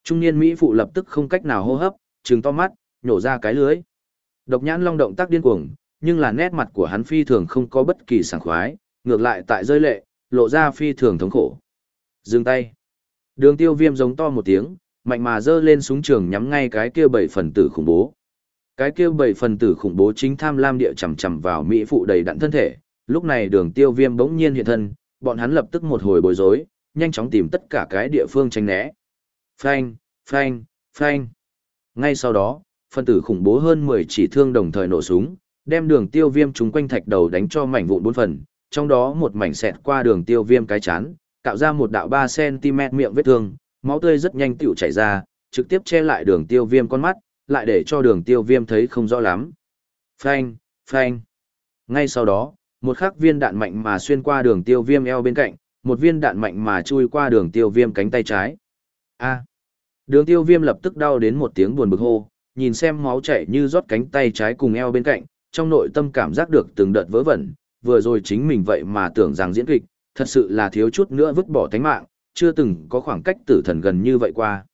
Trung niên mỹ phụ lập tức không cách nào hô hấp, trừng to mắt, nhổ ra cái lưới. Độc nhãn long động tác điên cuồng, nhưng là nét mặt của hắn phi thường không có bất kỳ sảng khoái, ngược lại tại rơi lệ, lộ ra phi thường thống khổ. Dừng tay. Đường tiêu viêm giống to một tiếng, mạnh mà dơ lên súng trường nhắm ngay cái kia bảy phần tử khủng bố. Cái kia bảy phần tử khủng bố chính tham lam địa chầm chầm vào mỹ phụ đầy đặn thân thể, lúc này đường tiêu viêm bỗng nhiên hiện thân, bọn hắn lập tức một hồi bối rối, nhanh chóng tìm tất cả cái địa phương tránh né. Phanh, phanh, phanh. Ngay sau đó, phần tử khủng bố hơn 10 chỉ thương đồng thời nổ súng, đem đường tiêu viêm chúng quanh thạch đầu đánh cho mảnh vụn bốn phần, trong đó một mảnh xẹt qua đường tiêu viêm cái chán, tạo ra một đạo 3cm miệng vết thương, máu tươi rất nhanh tiểu chảy ra, trực tiếp che lại đường tiêu viêm con mắt, lại để cho đường tiêu viêm thấy không rõ lắm. Phanh, phanh. Ngay sau đó, một khắc viên đạn mạnh mà xuyên qua đường tiêu viêm eo bên cạnh, một viên đạn mạnh mà chui qua đường tiêu viêm cánh tay trái. A. Đường tiêu viêm lập tức đau đến một tiếng buồn bực hô, nhìn xem máu chảy như rót cánh tay trái cùng eo bên cạnh, trong nội tâm cảm giác được từng đợt vớ vẩn, vừa rồi chính mình vậy mà tưởng rằng diễn kịch, thật sự là thiếu chút nữa vứt bỏ tánh mạng, chưa từng có khoảng cách tử thần gần như vậy qua.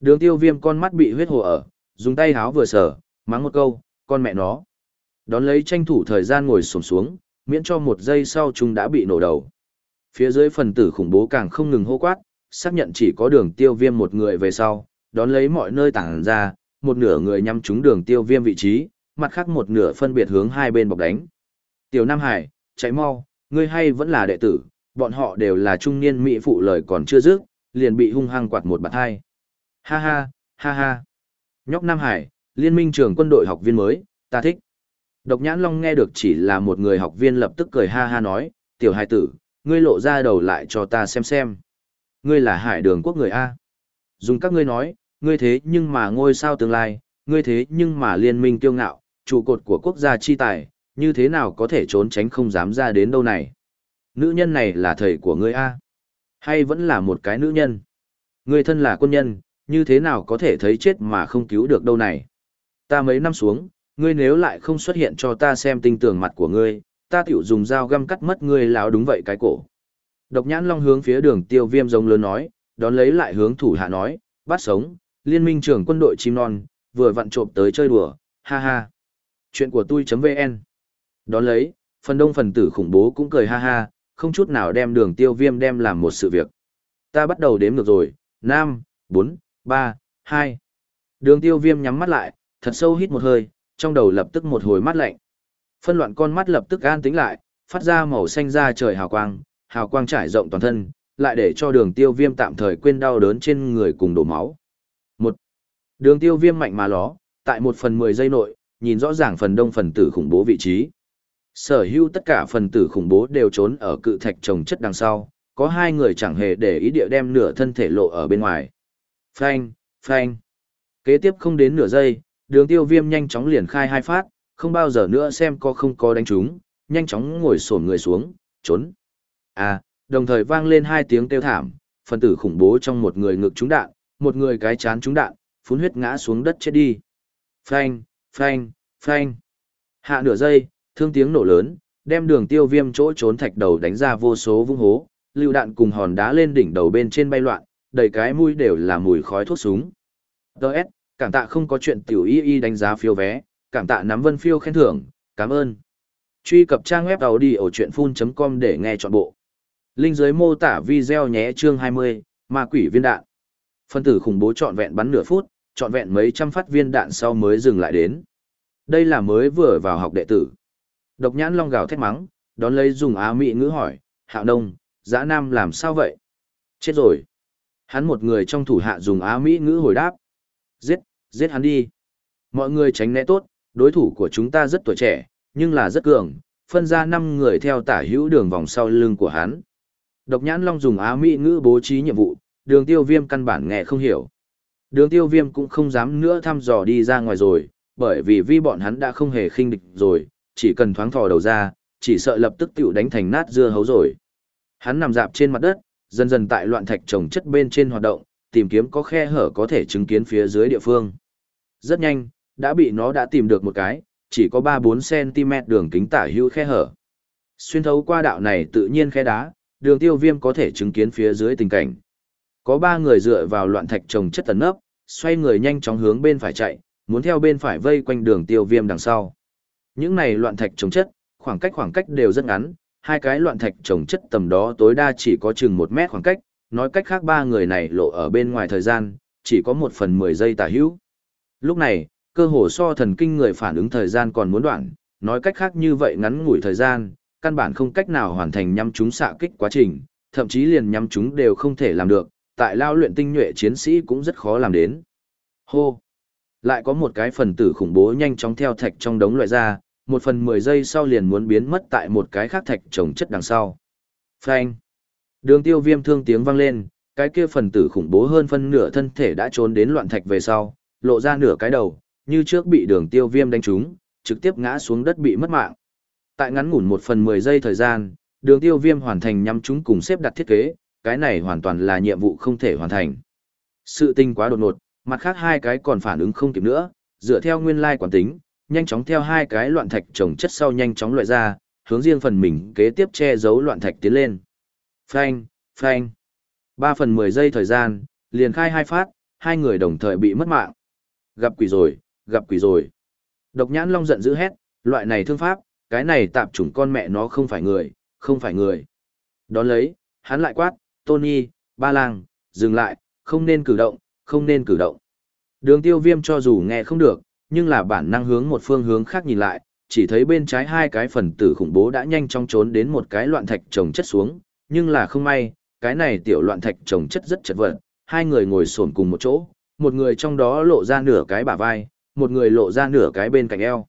Đường tiêu viêm con mắt bị huyết hồ ở, dùng tay háo vừa sở, mắng một câu, con mẹ nó. Đón lấy tranh thủ thời gian ngồi sổm xuống, miễn cho một giây sau chúng đã bị nổ đầu. Phía dưới phần tử khủng bố càng không ngừng hô quát, xác nhận chỉ có đường tiêu viêm một người về sau, đón lấy mọi nơi tảng ra, một nửa người nhắm trúng đường tiêu viêm vị trí, mặt khác một nửa phân biệt hướng hai bên bọc đánh. Tiểu Nam Hải, chạy mau, ngươi hay vẫn là đệ tử, bọn họ đều là trung niên mỹ phụ lời còn chưa dứt, liền bị hung hăng quạt một bạt hai. Ha ha, ha ha. Nhóc Nam Hải, liên minh trường quân đội học viên mới, ta thích. Độc Nhãn Long nghe được chỉ là một người học viên lập tức cười ha ha nói, tiểu hải tử, ngươi lộ ra đầu lại cho ta xem xem. Ngươi là hải đường quốc người A. Dùng các ngươi nói, ngươi thế nhưng mà ngôi sao tương lai, ngươi thế nhưng mà liên minh kiêu ngạo, trụ cột của quốc gia chi tài, như thế nào có thể trốn tránh không dám ra đến đâu này. Nữ nhân này là thầy của ngươi A. Hay vẫn là một cái nữ nhân? Ngươi thân là quân nhân, như thế nào có thể thấy chết mà không cứu được đâu này? Ta mấy năm xuống, ngươi nếu lại không xuất hiện cho ta xem tinh tường mặt của ngươi, ta tiểu dùng dao găm cắt mất ngươi láo đúng vậy cái cổ. Độc nhãn long hướng phía đường tiêu viêm giống lớn nói, đón lấy lại hướng thủ hạ nói, bắt sống, liên minh trưởng quân đội chim non, vừa vặn trộm tới chơi đùa, ha ha. Chuyện của tôi.vn Đón lấy, phần đông phần tử khủng bố cũng cười ha ha, không chút nào đem đường tiêu viêm đem làm một sự việc. Ta bắt đầu đếm được rồi, 5, 4, 3, 2. Đường tiêu viêm nhắm mắt lại, thật sâu hít một hơi, trong đầu lập tức một hồi mắt lạnh. Phân loạn con mắt lập tức an tĩnh lại, phát ra màu xanh ra trời hào quang, hào quang trải rộng toàn thân, lại để cho đường tiêu viêm tạm thời quên đau đớn trên người cùng đổ máu. Một, đường tiêu viêm mạnh mà ló, tại một phần mười giây nội, nhìn rõ ràng phần đông phần tử khủng bố vị trí. Sở hữu tất cả phần tử khủng bố đều trốn ở cự thạch trồng chất đằng sau, có hai người chẳng hề để ý địa đem nửa thân thể lộ ở bên ngoài. Phanh, phanh. Kế tiếp không đến nửa giây, đường tiêu viêm nhanh chóng liền khai hai phát, không bao giờ nữa xem có không có đánh trúng, nhanh chóng ngồi sổn người xuống, trốn. À, đồng thời vang lên hai tiếng kêu thảm, phần tử khủng bố trong một người ngực trúng đạn, một người cái chán trúng đạn, phun huyết ngã xuống đất chết đi. Phanh, phanh, phanh. Hạ nửa giây, thương tiếng nổ lớn, đem đường tiêu viêm chỗ trốn thạch đầu đánh ra vô số vung hố, lưu đạn cùng hòn đá lên đỉnh đầu bên trên bay loạn, đầy cái mũi đều là mùi khói thuốc súng. Đợt, cảm tạ không có chuyện tiểu y y đánh giá phiếu vé, cảm tạ nắm vân phiêu khen thưởng, cảm ơn. Truy cập trang web đầu đi ở chuyện full.com để nghe trọn bộ. Linh dưới mô tả video nhé chương 20, ma quỷ viên đạn. Phân tử khủng bố trọn vẹn bắn nửa phút, trọn vẹn mấy trăm phát viên đạn sau mới dừng lại đến. Đây là mới vừa vào học đệ tử. Độc nhãn long gào thét mắng, đón lấy dùng á mỹ ngữ hỏi, hạo đông, giã nam làm sao vậy? Chết rồi. Hắn một người trong thủ hạ dùng á mỹ ngữ hồi đáp. Giết, giết hắn đi. Mọi người tránh né tốt, đối thủ của chúng ta rất tuổi trẻ, nhưng là rất cường, phân ra 5 người theo tả hữu đường vòng sau lưng của hắn. Độc nhãn long dùng á mỹ ngữ bố trí nhiệm vụ, đường tiêu viêm căn bản nghe không hiểu. Đường tiêu viêm cũng không dám nữa thăm dò đi ra ngoài rồi, bởi vì vi bọn hắn đã không hề khinh địch rồi, chỉ cần thoáng thò đầu ra, chỉ sợ lập tức tiểu đánh thành nát dưa hấu rồi. Hắn nằm dạp trên mặt đất, dần dần tại loạn thạch trồng chất bên trên hoạt động, tìm kiếm có khe hở có thể chứng kiến phía dưới địa phương. Rất nhanh, đã bị nó đã tìm được một cái, chỉ có 3-4 cm đường kính tả hữu khe hở. Xuyên thấu qua đạo này tự nhiên khe đá, đường tiêu viêm có thể chứng kiến phía dưới tình cảnh. Có ba người dựa vào loạn thạch trồng chất tấn ấp, xoay người nhanh chóng hướng bên phải chạy, muốn theo bên phải vây quanh đường tiêu viêm đằng sau. Những này loạn thạch trồng chất, khoảng cách khoảng cách đều rất ngắn, hai cái loạn thạch trồng chất tầm đó tối đa chỉ có chừng một mét khoảng cách, nói cách khác ba người này lộ ở bên ngoài thời gian, chỉ có một phần mười giây tả hữu. Lúc này, cơ hồ so thần kinh người phản ứng thời gian còn muốn đoạn, nói cách khác như vậy ngắn ngủi thời gian, căn bản không cách nào hoàn thành nhắm chúng xạ kích quá trình, thậm chí liền nhắm chúng đều không thể làm được, tại lao luyện tinh nhuệ chiến sĩ cũng rất khó làm đến. Hô! Lại có một cái phần tử khủng bố nhanh chóng theo thạch trong đống loại ra, một phần mười giây sau liền muốn biến mất tại một cái khác thạch trồng chất đằng sau. Phanh! Đường tiêu viêm thương tiếng vang lên, cái kia phần tử khủng bố hơn phân nửa thân thể đã trốn đến loạn thạch về sau, lộ ra nửa cái đầu, như trước bị đường tiêu viêm đánh trúng, trực tiếp ngã xuống đất bị mất mạng. Tại ngắn ngủn một phần mười giây thời gian, đường tiêu viêm hoàn thành nhắm chúng cùng xếp đặt thiết kế, cái này hoàn toàn là nhiệm vụ không thể hoàn thành. Sự tinh quá đột ngột, mặt khác hai cái còn phản ứng không kịp nữa, dựa theo nguyên lai quản tính, nhanh chóng theo hai cái loạn thạch trồng chất sau nhanh chóng loại ra, hướng riêng phần mình kế tiếp che giấu loạn thạch tiến lên. Phanh, phanh. ba phần mười giây thời gian, liền khai hai phát, hai người đồng thời bị mất mạng. Gặp quỷ rồi, gặp quỷ rồi. Độc nhãn long giận dữ hét, loại này thương pháp, cái này tạp chủng con mẹ nó không phải người, không phải người. Đón lấy, hắn lại quát, Tony, ba lang, dừng lại, không nên cử động, không nên cử động. Đường tiêu viêm cho dù nghe không được, nhưng là bản năng hướng một phương hướng khác nhìn lại, chỉ thấy bên trái hai cái phần tử khủng bố đã nhanh chóng trốn đến một cái loạn thạch trồng chất xuống, nhưng là không may, cái này tiểu loạn thạch trồng chất rất chật vật, hai người ngồi xổm cùng một chỗ, một người trong đó lộ ra nửa cái bả vai, một người lộ ra nửa cái bên cạnh eo.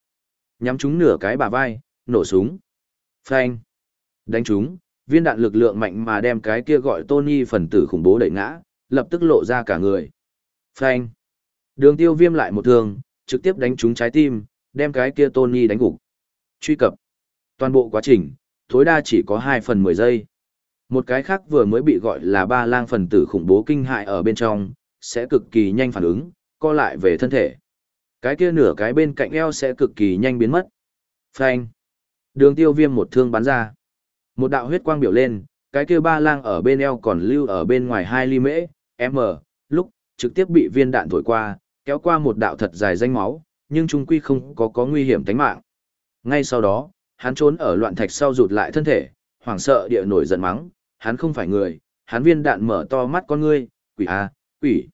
Nhắm chúng nửa cái bả vai, nổ súng. Phanh. Đánh chúng, viên đạn lực lượng mạnh mà đem cái kia gọi Tony phần tử khủng bố đẩy ngã, lập tức lộ ra cả người. Phanh. Đường tiêu viêm lại một thương, trực tiếp đánh trúng trái tim, đem cái kia Tony đánh gục. Truy cập. Toàn bộ quá trình, tối đa chỉ có 2 phần 10 giây. Một cái khác vừa mới bị gọi là ba lang phần tử khủng bố kinh hại ở bên trong, sẽ cực kỳ nhanh phản ứng, co lại về thân thể. Cái kia nửa cái bên cạnh eo sẽ cực kỳ nhanh biến mất. Phanh. Đường tiêu viêm một thương bắn ra. Một đạo huyết quang biểu lên, cái kia ba lang ở bên eo còn lưu ở bên ngoài 2 ly mễ, m, lúc, trực tiếp bị viên đạn thổi qua, kéo qua một đạo thật dài danh máu, nhưng trung quy không có có nguy hiểm tính mạng. Ngay sau đó, hắn trốn ở loạn thạch sau rụt lại thân thể, hoảng sợ địa nổi giận mắng, hắn không phải người, hắn viên đạn mở to mắt con ngươi, quỷ a, quỷ.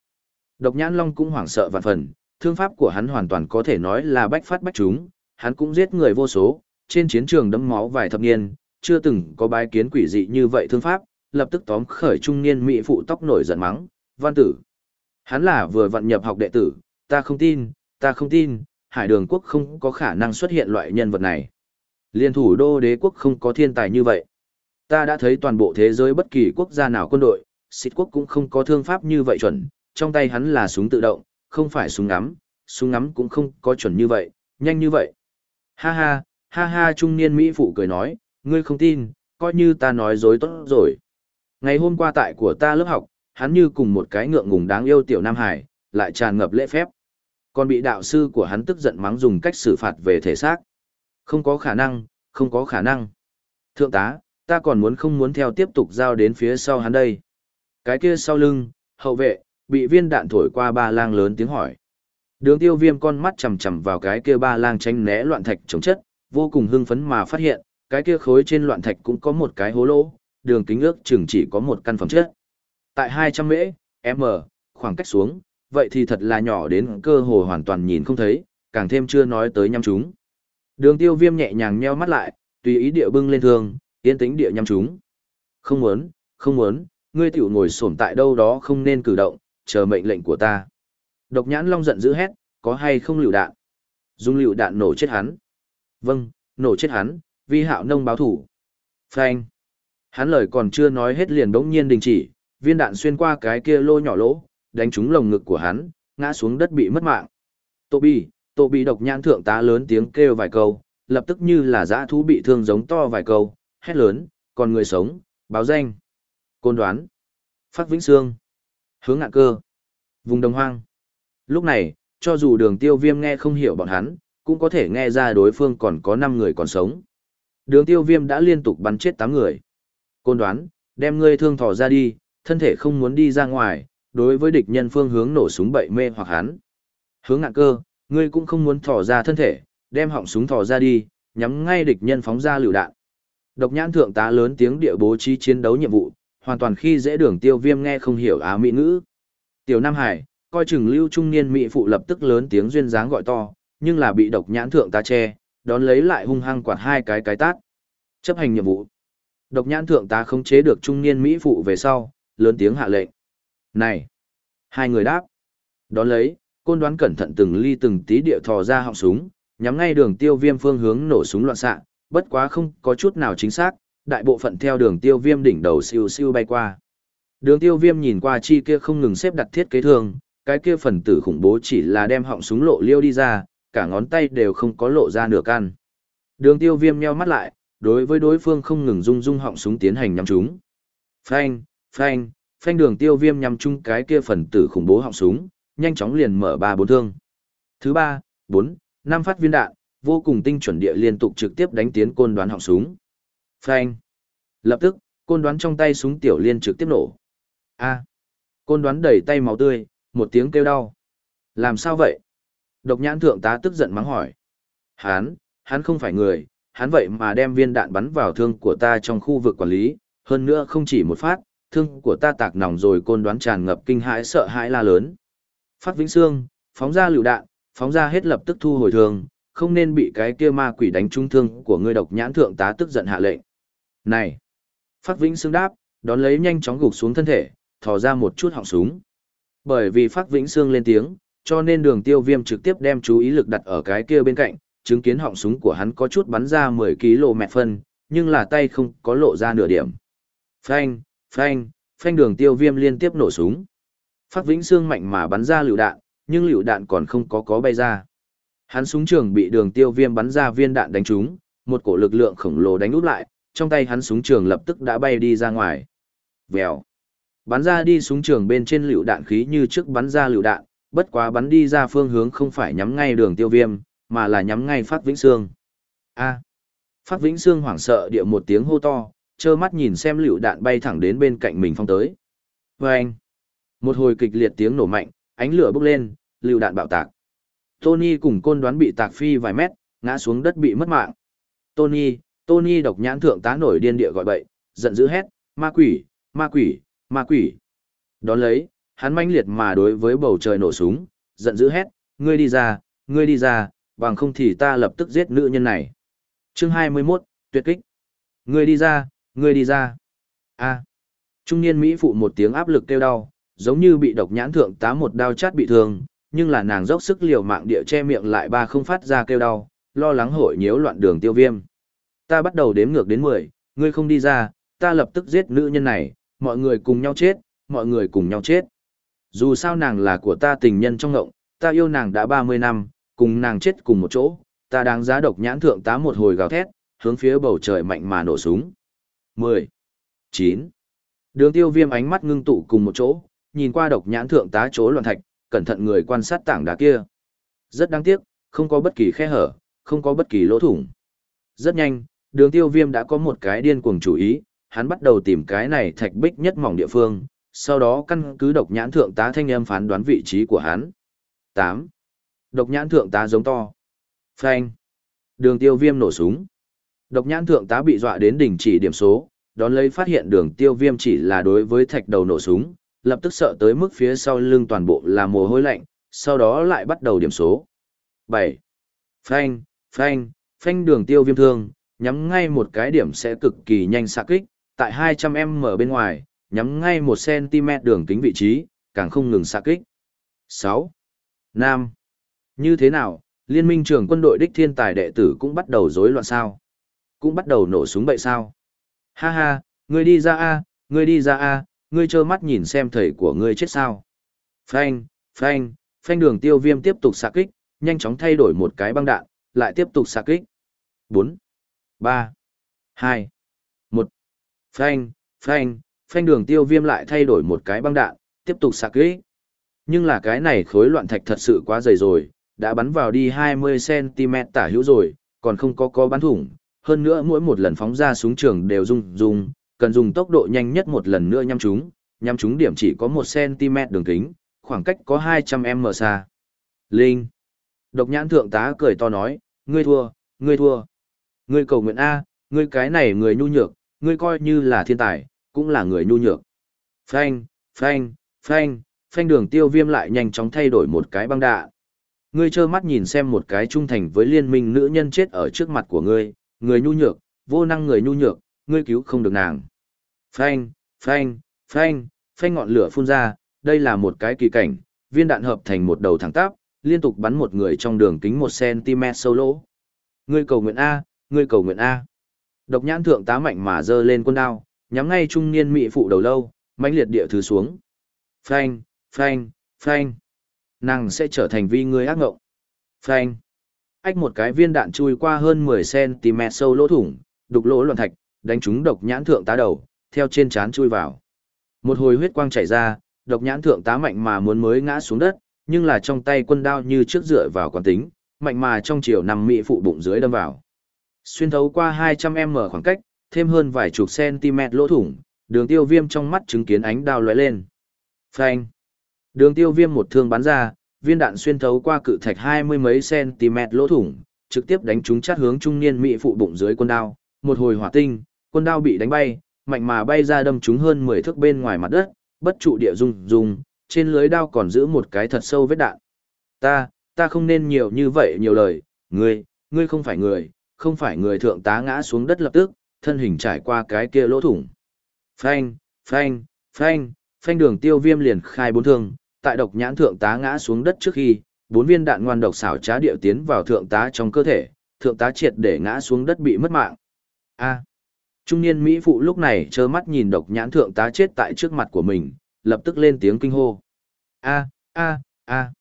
Độc nhãn long cũng hoảng sợ vạn phần, thương pháp của hắn hoàn toàn có thể nói là bách phát bách chúng, hắn cũng giết người vô số, trên chiến trường đẫm máu vài thập niên, chưa từng có bái kiến quỷ dị như vậy thương pháp, lập tức tóm khởi trung niên mỹ phụ tóc nổi giận mắng, văn tử. Hắn là vừa vận nhập học đệ tử, ta không tin, ta không tin, hải đường quốc không có khả năng xuất hiện loại nhân vật này. Liên thủ đô đế quốc không có thiên tài như vậy. Ta đã thấy toàn bộ thế giới bất kỳ quốc gia nào quân đội, xịt quốc cũng không có thương pháp như vậy chuẩn, trong tay hắn là súng tự động, không phải súng ngắm, súng ngắm cũng không có chuẩn như vậy, nhanh như vậy. Ha ha, ha ha trung niên Mỹ phụ cười nói, ngươi không tin, coi như ta nói dối tốt rồi. Ngày hôm qua tại của ta lớp học, hắn như cùng một cái ngượng ngùng đáng yêu tiểu Nam Hải, lại tràn ngập lễ phép. Còn bị đạo sư của hắn tức giận mắng dùng cách xử phạt về thể xác. Không có khả năng, không có khả năng. Thượng tá, ta còn muốn không muốn theo tiếp tục giao đến phía sau hắn đây. Cái kia sau lưng, hậu vệ, bị viên đạn thổi qua ba lang lớn tiếng hỏi. Đường tiêu viêm con mắt chầm chầm vào cái kia ba lang tranh né loạn thạch chống chất, vô cùng hưng phấn mà phát hiện, cái kia khối trên loạn thạch cũng có một cái hố lỗ, đường kính ước chừng chỉ có một căn phẩm chất. Tại 200 mễ, m, khoảng cách xuống, vậy thì thật là nhỏ đến cơ hồ hoàn toàn nhìn không thấy, càng thêm chưa nói tới nhắm chúng. Đường tiêu viêm nhẹ nhàng nheo mắt lại, tùy ý địa bưng lên thương, yên tĩnh địa nhắm chúng. Không muốn, không muốn, ngươi tiểu ngồi xổm tại đâu đó không nên cử động, chờ mệnh lệnh của ta. Độc nhãn long giận dữ hét, có hay không lựu đạn? Dùng lựu đạn nổ chết hắn. Vâng, nổ chết hắn, vi hạo nông báo thủ. Phanh. Hắn lời còn chưa nói hết liền đống nhiên đình chỉ, viên đạn xuyên qua cái kia lô nhỏ lỗ, đánh trúng lồng ngực của hắn, ngã xuống đất bị mất mạng. Tô Toby Tô độc nhãn thượng tá lớn tiếng kêu vài câu, lập tức như là dã thú bị thương giống to vài câu, hét lớn, còn người sống, báo danh. Côn đoán. Phát Vĩnh Sương. Hướng ngạn cơ. Vùng đồng hoang. Lúc này, cho dù đường tiêu viêm nghe không hiểu bọn hắn, cũng có thể nghe ra đối phương còn có 5 người còn sống. Đường tiêu viêm đã liên tục bắn chết 8 người. Côn đoán, đem ngươi thương thỏ ra đi, thân thể không muốn đi ra ngoài, đối với địch nhân phương hướng nổ súng bậy mê hoặc hắn. Hướng ngạn cơ, ngươi cũng không muốn thỏ ra thân thể, đem họng súng thỏ ra đi, nhắm ngay địch nhân phóng ra lựu đạn. Độc nhãn thượng tá lớn tiếng địa bố trí chiến đấu nhiệm vụ, hoàn toàn khi dễ đường tiêu viêm nghe không hiểu á mỹ ngữ. Tiểu Nam Hải, coi chừng lưu trung niên mỹ phụ lập tức lớn tiếng duyên dáng gọi to, nhưng là bị độc nhãn thượng tá che, đón lấy lại hung hăng quạt hai cái cái tát. Chấp hành nhiệm vụ. Độc nhãn thượng tá không chế được trung niên mỹ phụ về sau, lớn tiếng hạ lệnh. Này! Hai người đáp. Đón lấy, côn đoán cẩn thận từng ly từng tí địa thò ra họng súng, nhắm ngay đường tiêu viêm phương hướng nổ súng loạn xạ, bất quá không có chút nào chính xác, đại bộ phận theo đường tiêu viêm đỉnh đầu siêu siêu bay qua. Đường tiêu viêm nhìn qua chi kia không ngừng xếp đặt thiết kế thường, cái kia phần tử khủng bố chỉ là đem họng súng lộ liêu đi ra, cả ngón tay đều không có lộ ra nửa căn. Đường tiêu viêm nheo mắt lại, đối với đối phương không ngừng rung rung họng súng tiến hành nhắm chúng. Phanh, phanh, phanh đường tiêu viêm nhằm chung cái kia phần tử khủng bố họng súng, nhanh chóng liền mở ba bốn thương. Thứ ba, bốn, năm phát viên đạn, vô cùng tinh chuẩn địa liên tục trực tiếp đánh tiến côn đoán họng súng. Phanh. Lập tức, côn đoán trong tay súng tiểu liên trực tiếp nổ. A. Côn đoán đẩy tay máu tươi, một tiếng kêu đau. Làm sao vậy? Độc nhãn thượng tá tức giận mắng hỏi. Hán, hắn không phải người, hắn vậy mà đem viên đạn bắn vào thương của ta trong khu vực quản lý, hơn nữa không chỉ một phát, thương của ta tạc nòng rồi côn đoán tràn ngập kinh hãi sợ hãi la lớn. Phát Vĩnh Sương, phóng ra lựu đạn, phóng ra hết lập tức thu hồi thương, không nên bị cái kia ma quỷ đánh trúng thương của ngươi độc nhãn thượng tá tức giận hạ lệnh. Này! Phát Vĩnh Sương đáp, đón lấy nhanh chóng gục xuống thân thể, thò ra một chút họng súng. Bởi vì Phát Vĩnh Sương lên tiếng, cho nên đường tiêu viêm trực tiếp đem chú ý lực đặt ở cái kia bên cạnh, chứng kiến họng súng của hắn có chút bắn ra 10 km phân, nhưng là tay không có lộ ra nửa điểm. Phanh, phanh, phanh đường tiêu viêm liên tiếp nổ súng. Phát Vĩnh Sương mạnh mà bắn ra lựu đạn, nhưng lựu đạn còn không có có bay ra. Hắn súng trường bị đường tiêu viêm bắn ra viên đạn đánh trúng, một cổ lực lượng khổng lồ đánh úp lại, trong tay hắn súng trường lập tức đã bay đi ra ngoài. Vèo. Bắn ra đi súng trường bên trên lựu đạn khí như trước bắn ra lựu đạn, bất quá bắn đi ra phương hướng không phải nhắm ngay đường tiêu viêm, mà là nhắm ngay Phát Vĩnh Sương. A. Phát Vĩnh Sương hoảng sợ địa một tiếng hô to, trơ mắt nhìn xem lựu đạn bay thẳng đến bên cạnh mình phong tới. Vâng! Một hồi kịch liệt tiếng nổ mạnh, ánh lửa bốc lên, lựu đạn bạo tạc. Tony cùng côn đoán bị tạc phi vài mét, ngã xuống đất bị mất mạng. Tony, Tony độc nhãn thượng tá nổi điên địa gọi bậy, giận dữ hét, ma quỷ, ma quỷ, ma quỷ. Đón lấy, hắn manh liệt mà đối với bầu trời nổ súng, giận dữ hét, ngươi đi ra, ngươi đi ra, bằng không thì ta lập tức giết nữ nhân này. Chương 21, tuyệt kích. Ngươi đi ra, ngươi đi ra. A. Trung niên Mỹ phụ một tiếng áp lực kêu đau, giống như bị độc nhãn thượng tá một đao chát bị thương, nhưng là nàng dốc sức liều mạng địa che miệng lại ba không phát ra kêu đau, lo lắng hội nhiễu loạn đường tiêu viêm. Ta bắt đầu đếm ngược đến 10, ngươi không đi ra, ta lập tức giết nữ nhân này, mọi người cùng nhau chết, mọi người cùng nhau chết. Dù sao nàng là của ta tình nhân trong ngộng, ta yêu nàng đã 30 năm, cùng nàng chết cùng một chỗ, ta đáng giá độc nhãn thượng tá một hồi gào thét, hướng phía bầu trời mạnh mà nổ súng. 10, 9. Đường tiêu viêm ánh mắt ngưng tụ cùng một chỗ, nhìn qua độc nhãn thượng tá chỗ loạn thạch, cẩn thận người quan sát tảng đá kia. Rất đáng tiếc, không có bất kỳ khe hở, không có bất kỳ lỗ thủng. Rất nhanh, đường tiêu viêm đã có một cái điên cuồng chủ ý, hắn bắt đầu tìm cái này thạch bích nhất mỏng địa phương, sau đó căn cứ độc nhãn thượng tá thanh âm phán đoán vị trí của hắn. 8. Độc nhãn thượng tá giống to. Phanh. Đường tiêu viêm nổ súng. Độc nhãn thượng tá bị dọa đến đỉnh chỉ điểm số, đón lấy phát hiện đường tiêu viêm chỉ là đối với thạch đầu nổ súng, lập tức sợ tới mức phía sau lưng toàn bộ là mồ hôi lạnh, sau đó lại bắt đầu điểm số. 7. Phanh, phanh, phanh đường tiêu viêm thương, nhắm ngay một cái điểm sẽ cực kỳ nhanh xạ kích, tại 200m bên ngoài, nhắm ngay 1cm đường kính vị trí, càng không ngừng xạ kích. 6. Nam. Như thế nào, liên minh trưởng quân đội đích thiên tài đệ tử cũng bắt đầu rối loạn sao? Cũng bắt đầu nổ súng bậy sao? Ha ha, ngươi đi ra a, ngươi đi ra a, ngươi trơ mắt nhìn xem thầy của ngươi chết sao? Phanh, phanh, phanh đường tiêu viêm tiếp tục xạ kích, nhanh chóng thay đổi một cái băng đạn, lại tiếp tục xạ kích. 4, 3, 2, 1. Phanh, phanh, phanh đường tiêu viêm lại thay đổi một cái băng đạn, tiếp tục xạ kích. Nhưng là cái này khối loạn thạch thật sự quá dày rồi, đã bắn vào đi 20cm tả hữu rồi, còn không có có bắn thủng. Hơn nữa mỗi một lần phóng ra súng trường đều rung rung, cần dùng tốc độ nhanh nhất một lần nữa nhắm chúng, nhắm chúng điểm chỉ có 1cm đường kính, khoảng cách có 200m xa. Linh. Độc nhãn thượng tá cười to nói, ngươi thua, ngươi thua. Ngươi cầu nguyện A, ngươi cái này người nhu nhược, ngươi coi như là thiên tài, cũng là người nhu nhược. Phanh, phanh, phanh, phanh đường tiêu viêm lại nhanh chóng thay đổi một cái băng đạ. Ngươi trơ mắt nhìn xem một cái trung thành với liên minh nữ nhân chết ở trước mặt của ngươi, người nhu nhược, vô năng người nhu nhược, ngươi cứu không được nàng. Phanh, phanh, phanh, phanh ngọn lửa phun ra, đây là một cái kỳ cảnh, viên đạn hợp thành một đầu thẳng tắp, liên tục bắn một người trong đường kính 1cm sâu lỗ. Ngươi cầu nguyện A, ngươi cầu nguyện A. Độc nhãn thượng tá mạnh mà dơ lên quân đao, nhắm ngay trung niên mị phụ đầu lâu, mãnh liệt địa thứ xuống. Phanh, phanh, phanh. Nàng sẽ trở thành vi người ác ngộng. Phanh. Ách một cái viên đạn chui qua hơn 10cm sâu lỗ thủng, đục lỗ loạn thạch, đánh trúng độc nhãn thượng tá đầu, theo trên chán chui vào. Một hồi huyết quang chảy ra, độc nhãn thượng tá mạnh mà muốn mới ngã xuống đất, nhưng là trong tay quân đao như trước dựa vào quán tính, mạnh mà trong chiều nằm mỹ phụ bụng dưới đâm vào. Xuyên thấu qua 200m khoảng cách, thêm hơn vài chục cm lỗ thủng, đường tiêu viêm trong mắt chứng kiến ánh đao lóe lên. Phanh. Đường tiêu viêm một thương bắn ra, viên đạn xuyên thấu qua cự thạch hai mươi mấy cm lỗ thủng, trực tiếp đánh trúng chát hướng trung niên mỹ phụ bụng dưới quân đao. Một hồi hỏa tinh, quân đao bị đánh bay, mạnh mà bay ra đâm trúng hơn 10 thước bên ngoài mặt đất, bất trụ địa dung dung, trên lưới đao còn giữ một cái thật sâu vết đạn. Ta, ta không nên nhiều như vậy nhiều lời, ngươi, ngươi không phải người, không phải người thượng tá ngã xuống đất lập tức, thân hình trải qua cái kia lỗ thủng. Phanh, phanh, phanh, phanh đường tiêu viêm liền khai bốn thương, tại độc nhãn thượng tá ngã xuống đất trước khi, bốn viên đạn ngoan độc xảo trá điệu tiến vào thượng tá trong cơ thể, thượng tá triệt để ngã xuống đất bị mất mạng. A. Trung niên Mỹ phụ lúc này trơ mắt nhìn độc nhãn thượng tá chết tại trước mặt của mình, lập tức lên tiếng kinh hô. A, a, a.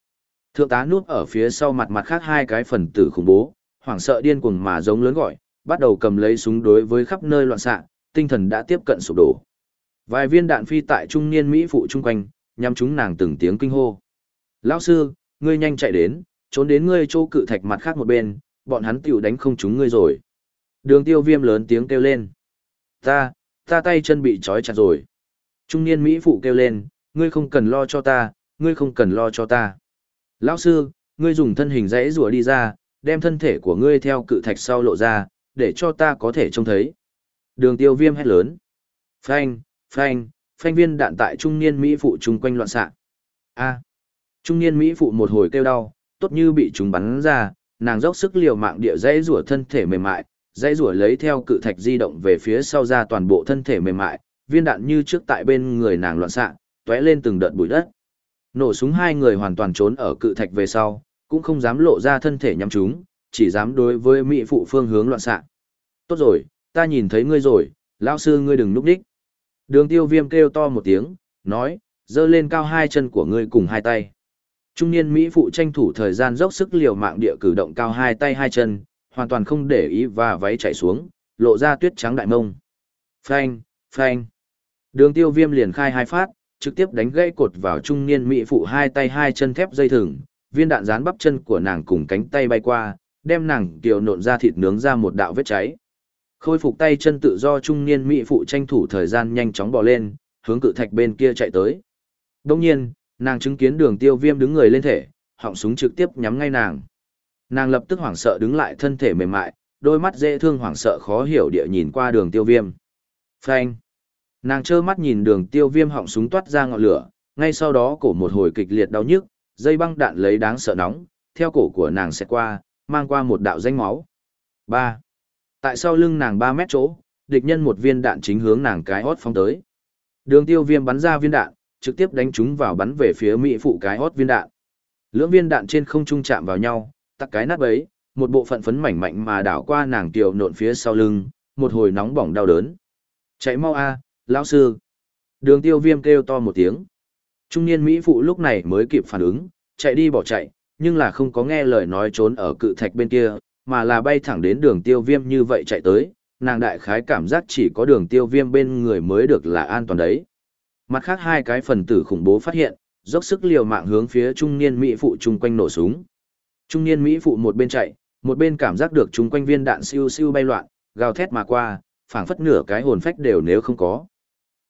Thượng tá nuốt ở phía sau mặt mặt khác hai cái phần tử khủng bố, hoảng sợ điên cuồng mà giống lớn gọi, bắt đầu cầm lấy súng đối với khắp nơi loạn xạ, tinh thần đã tiếp cận sụp đổ. Vài viên đạn phi tại trung niên Mỹ phụ chung quanh, nhằm chúng nàng từng tiếng kinh hô. Lão sư, ngươi nhanh chạy đến, trốn đến ngươi chỗ cự thạch mặt khác một bên, bọn hắn tiểu đánh không chúng ngươi rồi. Đường tiêu viêm lớn tiếng kêu lên. Ta, ta tay chân bị trói chặt rồi. Trung niên Mỹ phụ kêu lên, ngươi không cần lo cho ta, ngươi không cần lo cho ta. Lão sư, ngươi dùng thân hình rẽ rùa đi ra, đem thân thể của ngươi theo cự thạch sau lộ ra, để cho ta có thể trông thấy. Đường tiêu viêm hét lớn. Phanh, phanh, phanh viên đạn tại trung niên Mỹ phụ chung quanh loạn xạ. A. Trung niên Mỹ phụ một hồi kêu đau, tốt như bị chúng bắn ra, nàng dốc sức liều mạng địa dãy rủa thân thể mềm mại, dãy rủa lấy theo cự thạch di động về phía sau ra toàn bộ thân thể mềm mại, viên đạn như trước tại bên người nàng loạn xạ, tóe lên từng đợt bụi đất. Nổ súng hai người hoàn toàn trốn ở cự thạch về sau, cũng không dám lộ ra thân thể nhắm chúng, chỉ dám đối với mỹ phụ phương hướng loạn xạ. Tốt rồi, ta nhìn thấy ngươi rồi, lão sư ngươi đừng núp đích. Đường tiêu viêm kêu to một tiếng, nói, dơ lên cao hai chân của ngươi cùng hai tay. Trung niên Mỹ phụ tranh thủ thời gian dốc sức liều mạng địa cử động cao hai tay hai chân, hoàn toàn không để ý và váy chạy xuống, lộ ra tuyết trắng đại mông. Phanh, phanh. Đường tiêu viêm liền khai hai phát, trực tiếp đánh gãy cột vào trung niên Mỹ phụ hai tay hai chân thép dây thừng, viên đạn dán bắp chân của nàng cùng cánh tay bay qua, đem nàng kiều nộn ra thịt nướng ra một đạo vết cháy. Khôi phục tay chân tự do trung niên Mỹ phụ tranh thủ thời gian nhanh chóng bò lên, hướng cự thạch bên kia chạy tới. Đồng nhiên, nàng chứng kiến đường tiêu viêm đứng người lên thể, họng súng trực tiếp nhắm ngay nàng. Nàng lập tức hoảng sợ đứng lại thân thể mềm mại, đôi mắt dễ thương hoảng sợ khó hiểu địa nhìn qua đường tiêu viêm. Phanh! Nàng trơ mắt nhìn đường tiêu viêm họng súng toát ra ngọn lửa, ngay sau đó cổ một hồi kịch liệt đau nhức, dây băng đạn lấy đáng sợ nóng, theo cổ của nàng sẽ qua, mang qua một đạo danh máu. 3. Tại sau lưng nàng 3 mét chỗ, địch nhân một viên đạn chính hướng nàng cái hót phóng tới. Đường tiêu viêm bắn ra viên đạn, trực tiếp đánh chúng vào bắn về phía mỹ phụ cái hót viên đạn. Lưỡng viên đạn trên không trung chạm vào nhau, tắc cái nát bấy, một bộ phận phấn mảnh mạnh mà đảo qua nàng tiểu nộn phía sau lưng, một hồi nóng bỏng đau đớn. Chạy mau a, lão sư. Đường tiêu viêm kêu to một tiếng. Trung niên Mỹ phụ lúc này mới kịp phản ứng, chạy đi bỏ chạy, nhưng là không có nghe lời nói trốn ở cự thạch bên kia, mà là bay thẳng đến đường tiêu viêm như vậy chạy tới, nàng đại khái cảm giác chỉ có đường tiêu viêm bên người mới được là an toàn đấy. Mặt khác hai cái phần tử khủng bố phát hiện, dốc sức liều mạng hướng phía trung niên Mỹ phụ chung quanh nổ súng. Trung niên Mỹ phụ một bên chạy, một bên cảm giác được chung quanh viên đạn siêu siêu bay loạn, gào thét mà qua, phảng phất nửa cái hồn phách đều nếu không có.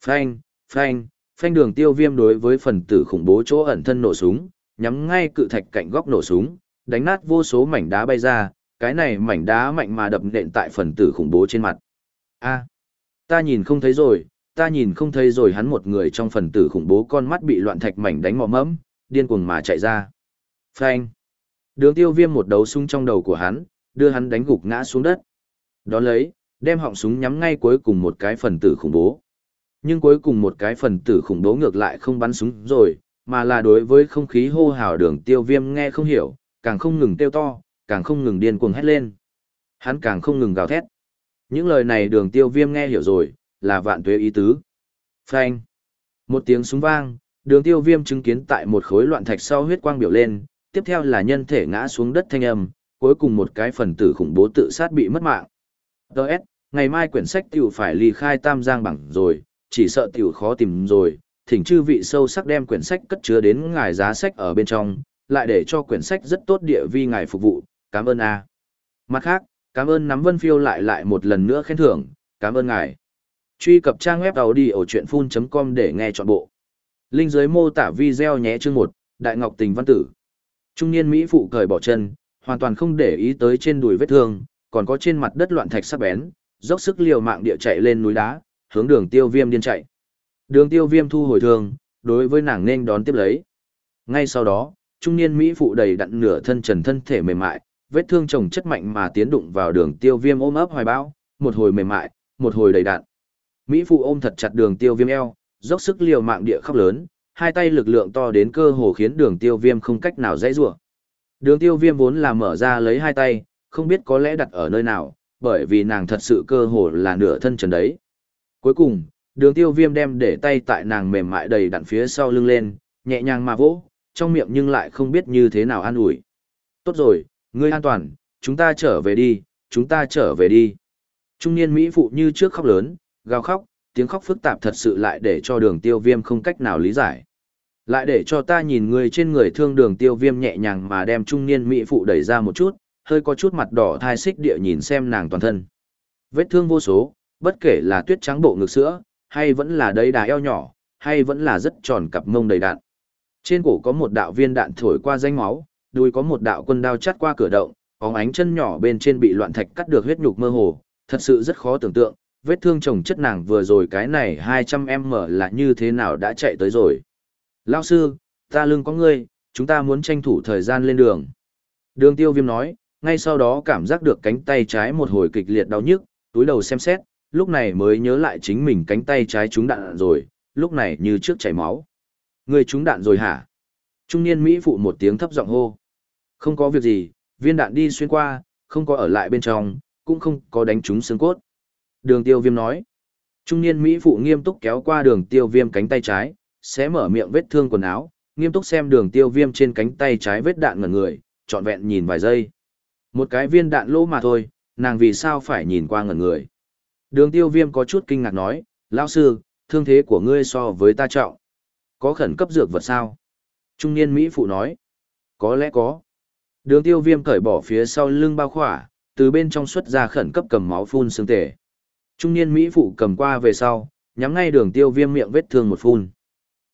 Phanh, phanh, phanh đường tiêu viêm đối với phần tử khủng bố chỗ ẩn thân nổ súng, nhắm ngay cự thạch cạnh góc nổ súng, đánh nát vô số mảnh đá bay ra, cái này mảnh đá mạnh mà đập nện tại phần tử khủng bố trên mặt. A, ta nhìn không thấy rồi, ta nhìn không thấy rồi hắn một người trong phần tử khủng bố con mắt bị loạn thạch mảnh đánh mò mẫm, điên cuồng mà chạy ra. Phanh. Đường tiêu viêm một đấu súng trong đầu của hắn, đưa hắn đánh gục ngã xuống đất. Đón lấy, đem họng súng nhắm ngay cuối cùng một cái phần tử khủng bố. Nhưng cuối cùng một cái phần tử khủng bố ngược lại không bắn súng rồi, mà là đối với không khí hô hào đường tiêu viêm nghe không hiểu, càng không ngừng tiêu to, càng không ngừng điên cuồng hét lên. Hắn càng không ngừng gào thét. Những lời này đường tiêu viêm nghe hiểu rồi, là vạn tuế ý tứ. Phanh. Một tiếng súng vang, đường tiêu viêm chứng kiến tại một khối loạn thạch sau huyết quang biểu lên, tiếp theo là nhân thể ngã xuống đất thanh âm, cuối cùng một cái phần tử khủng bố tự sát bị mất mạng. Đợt, ngày mai quyển sách tiểu phải ly khai tam giang bằng rồi, chỉ sợ tiểu khó tìm rồi, thỉnh chư vị sâu sắc đem quyển sách cất chứa đến ngài giá sách ở bên trong, lại để cho quyển sách rất tốt địa vi ngài phục vụ, cảm ơn a. Mặt khác, cảm ơn nắm vân phiêu lại lại một lần nữa khen thưởng, cảm ơn ngài. Truy cập trang web đầu đi ở chuyện full.com để nghe trọn bộ. Linh dưới mô tả video nhé chương 1, Đại Ngọc Tình Văn Tử. Trung niên Mỹ phụ cởi bỏ chân, hoàn toàn không để ý tới trên đùi vết thương, còn có trên mặt đất loạn thạch sắc bén, dốc sức liều mạng địa chạy lên núi đá, hướng đường tiêu viêm điên chạy. Đường tiêu viêm thu hồi thương, đối với nàng nên đón tiếp lấy. Ngay sau đó, trung niên Mỹ phụ đầy đặn nửa thân trần thân thể mềm mại, vết thương chồng chất mạnh mà tiến đụng vào đường tiêu viêm ôm ấp hoài bão, một hồi mềm mại, một hồi đầy đạn. Mỹ phụ ôm thật chặt đường tiêu viêm eo, dốc sức liều mạng địa khóc lớn, hai tay lực lượng to đến cơ hồ khiến đường tiêu viêm không cách nào dãy rủa Đường tiêu viêm vốn là mở ra lấy hai tay, không biết có lẽ đặt ở nơi nào, bởi vì nàng thật sự cơ hồ là nửa thân trần đấy. Cuối cùng, đường tiêu viêm đem để tay tại nàng mềm mại đầy đặn phía sau lưng lên, nhẹ nhàng mà vỗ, trong miệng nhưng lại không biết như thế nào an ủi. Tốt rồi, ngươi an toàn, chúng ta trở về đi, chúng ta trở về đi. Trung niên Mỹ phụ như trước khóc lớn, gào khóc, tiếng khóc phức tạp thật sự lại để cho đường tiêu viêm không cách nào lý giải. Lại để cho ta nhìn người trên người thương đường tiêu viêm nhẹ nhàng mà đem trung niên Mỹ phụ đẩy ra một chút, hơi có chút mặt đỏ thai xích địa nhìn xem nàng toàn thân. Vết thương vô số, bất kể là tuyết trắng bộ ngực sữa, hay vẫn là đầy đà eo nhỏ, hay vẫn là rất tròn cặp mông đầy đạn. Trên cổ có một đạo viên đạn thổi qua danh máu, đùi có một đạo quân đao chắt qua cửa động, bóng ánh chân nhỏ bên trên bị loạn thạch cắt được huyết nhục mơ hồ, thật sự rất khó tưởng tượng, vết thương chồng chất nàng vừa rồi cái này 200m là như thế nào đã chạy tới rồi. Lao sư, ta lưng có ngươi, chúng ta muốn tranh thủ thời gian lên đường. Đường tiêu viêm nói, ngay sau đó cảm giác được cánh tay trái một hồi kịch liệt đau nhức, túi đầu xem xét, lúc này mới nhớ lại chính mình cánh tay trái trúng đạn rồi, lúc này như trước chảy máu. Người trúng đạn rồi hả? Trung niên Mỹ phụ một tiếng thấp giọng hô. Không có việc gì, viên đạn đi xuyên qua, không có ở lại bên trong, cũng không có đánh trúng xương cốt. Đường tiêu viêm nói. Trung niên Mỹ phụ nghiêm túc kéo qua đường tiêu viêm cánh tay trái, sẽ mở miệng vết thương quần áo, nghiêm túc xem đường tiêu viêm trên cánh tay trái vết đạn ngẩn người, trọn vẹn nhìn vài giây. Một cái viên đạn lỗ mà thôi, nàng vì sao phải nhìn qua ngẩn người. Đường tiêu viêm có chút kinh ngạc nói, lão sư, thương thế của ngươi so với ta trọng. Có khẩn cấp dược vật sao? Trung niên Mỹ phụ nói, có lẽ có. Đường tiêu viêm cởi bỏ phía sau lưng bao khỏa, từ bên trong xuất ra khẩn cấp cầm máu phun xương tể. Trung niên Mỹ phụ cầm qua về sau, nhắm ngay đường tiêu viêm miệng vết thương một phun.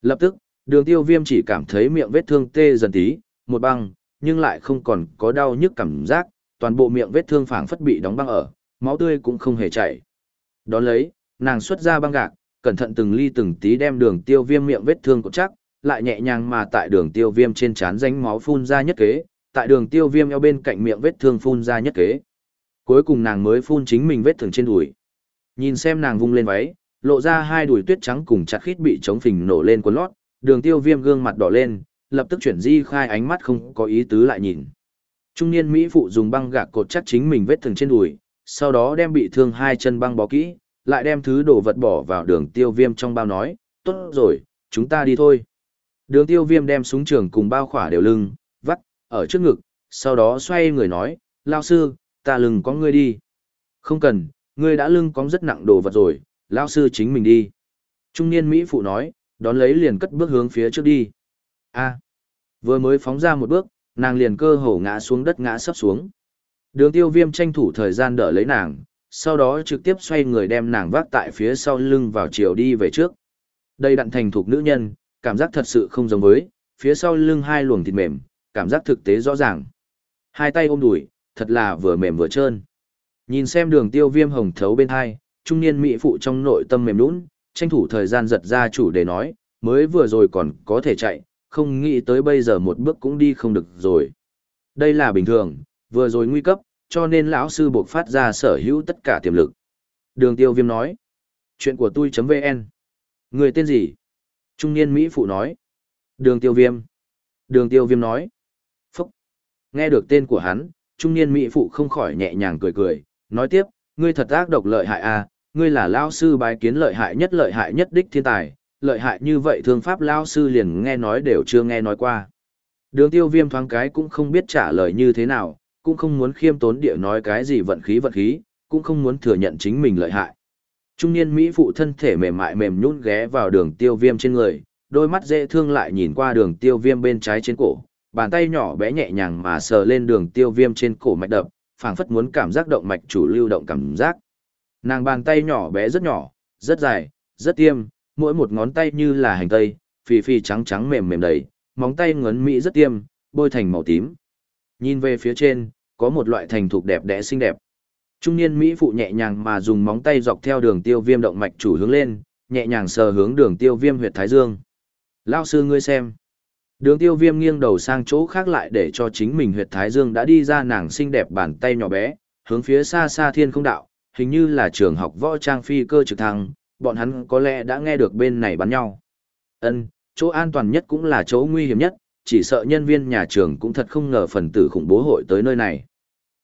Lập tức, đường tiêu viêm chỉ cảm thấy miệng vết thương tê dần tí, một băng, nhưng lại không còn có đau nhức cảm giác, toàn bộ miệng vết thương phảng phất bị đóng băng ở, máu tươi cũng không hề chảy. Đón lấy, nàng xuất ra băng gạc, cẩn thận từng ly từng tí đem đường tiêu viêm miệng vết thương cột chắc, lại nhẹ nhàng mà tại đường tiêu viêm trên trán ránh máu phun ra nhất kế, tại đường tiêu viêm eo bên cạnh miệng vết thương phun ra nhất kế. Cuối cùng nàng mới phun chính mình vết thương trên đùi. Nhìn xem nàng vung lên váy, lộ ra hai đùi tuyết trắng cùng chặt khít bị chống phình nổ lên quần lót, đường tiêu viêm gương mặt đỏ lên, lập tức chuyển di khai ánh mắt không có ý tứ lại nhìn. Trung niên Mỹ phụ dùng băng gạc cột chắc chính mình vết thương trên đùi, sau đó đem bị thương hai chân băng bó kỹ, lại đem thứ đồ vật bỏ vào đường tiêu viêm trong bao nói, tốt rồi, chúng ta đi thôi. Đường tiêu viêm đem súng trường cùng bao khỏa đều lưng, ở trước ngực, sau đó xoay người nói, lao sư, ta lưng có ngươi đi. Không cần, ngươi đã lưng có rất nặng đồ vật rồi, lao sư chính mình đi. Trung niên Mỹ phụ nói, đón lấy liền cất bước hướng phía trước đi. a vừa mới phóng ra một bước, nàng liền cơ hồ ngã xuống đất ngã sấp xuống. Đường tiêu viêm tranh thủ thời gian đỡ lấy nàng, sau đó trực tiếp xoay người đem nàng vác tại phía sau lưng vào chiều đi về trước. Đây đặn thành thuộc nữ nhân, cảm giác thật sự không giống với, phía sau lưng hai luồng thịt mềm, cảm giác thực tế rõ ràng. Hai tay ôm đùi, thật là vừa mềm vừa trơn. Nhìn xem đường tiêu viêm hồng thấu bên hai, trung niên mỹ phụ trong nội tâm mềm nũng, tranh thủ thời gian giật ra chủ để nói, mới vừa rồi còn có thể chạy, không nghĩ tới bây giờ một bước cũng đi không được rồi. Đây là bình thường, vừa rồi nguy cấp, cho nên lão sư buộc phát ra sở hữu tất cả tiềm lực. Đường tiêu viêm nói, chuyện của tôi.vn. Người tên gì? Trung niên Mỹ phụ nói, đường tiêu viêm. Đường tiêu viêm nói. Nghe được tên của hắn, trung niên Mỹ phụ không khỏi nhẹ nhàng cười cười, nói tiếp, ngươi thật ác độc lợi hại à, ngươi là lao sư bái kiến lợi hại nhất lợi hại nhất đích thiên tài, lợi hại như vậy thương pháp lao sư liền nghe nói đều chưa nghe nói qua. Đường tiêu viêm thoáng cái cũng không biết trả lời như thế nào, cũng không muốn khiêm tốn địa nói cái gì vận khí vận khí, cũng không muốn thừa nhận chính mình lợi hại. Trung niên Mỹ phụ thân thể mềm mại mềm nhún ghé vào đường tiêu viêm trên người, đôi mắt dễ thương lại nhìn qua đường tiêu viêm bên trái trên cổ, bàn tay nhỏ bé nhẹ nhàng mà sờ lên đường tiêu viêm trên cổ mạch đập, phảng phất muốn cảm giác động mạch chủ lưu động cảm giác. Nàng bàn tay nhỏ bé rất nhỏ, rất dài, rất tiêm, mỗi một ngón tay như là hành tây, phì phì trắng trắng mềm mềm đầy, móng tay ngấn mỹ rất tiêm, bôi thành màu tím. Nhìn về phía trên, có một loại thành thục đẹp đẽ xinh đẹp. Trung niên Mỹ phụ nhẹ nhàng mà dùng móng tay dọc theo đường tiêu viêm động mạch chủ hướng lên, nhẹ nhàng sờ hướng đường tiêu viêm huyệt thái dương. Lao sư ngươi xem. Đường tiêu viêm nghiêng đầu sang chỗ khác lại để cho chính mình huyệt thái dương đã đi ra nàng xinh đẹp bàn tay nhỏ bé, hướng phía xa xa thiên không đạo, hình như là trường học võ trang phi cơ trực thăng, bọn hắn có lẽ đã nghe được bên này bắn nhau. Ân, chỗ an toàn nhất cũng là chỗ nguy hiểm nhất, chỉ sợ nhân viên nhà trường cũng thật không ngờ phần tử khủng bố hội tới nơi này.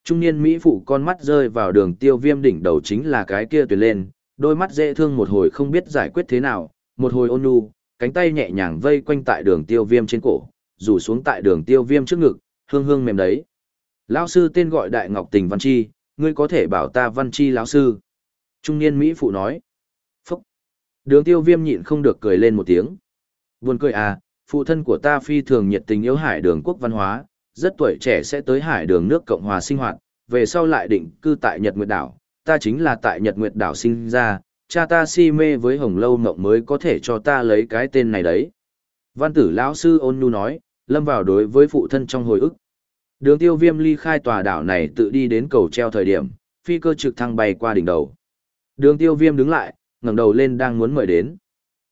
Trung niên Mỹ phụ con mắt rơi vào đường tiêu viêm đỉnh đầu chính là cái kia tuyệt lên, đôi mắt dễ thương một hồi không biết giải quyết thế nào, một hồi ôn nhu, cánh tay nhẹ nhàng vây quanh tại đường tiêu viêm trên cổ, rủ xuống tại đường tiêu viêm trước ngực, hương hương mềm đấy. Lão sư tên gọi Đại Ngọc Tình Văn Chi, ngươi có thể bảo ta Văn Chi lão sư. Trung niên Mỹ phụ nói. Phúc. Đường tiêu viêm nhịn không được cười lên một tiếng. Buồn cười à, phụ thân của ta phi thường nhiệt tình yêu hải đường quốc văn hóa, rất tuổi trẻ sẽ tới hải đường nước Cộng hòa sinh hoạt, về sau lại định cư tại Nhật Nguyệt Đảo, ta chính là tại Nhật Nguyệt Đảo sinh ra, cha ta si mê với hồng lâu mộng mới có thể cho ta lấy cái tên này đấy. Văn tử lão sư ôn nhu nói, lâm vào đối với phụ thân trong hồi ức. Đường tiêu viêm ly khai tòa đảo này tự đi đến cầu treo thời điểm, phi cơ trực thăng bay qua đỉnh đầu. Đường tiêu viêm đứng lại, ngẩng đầu lên đang muốn mời đến.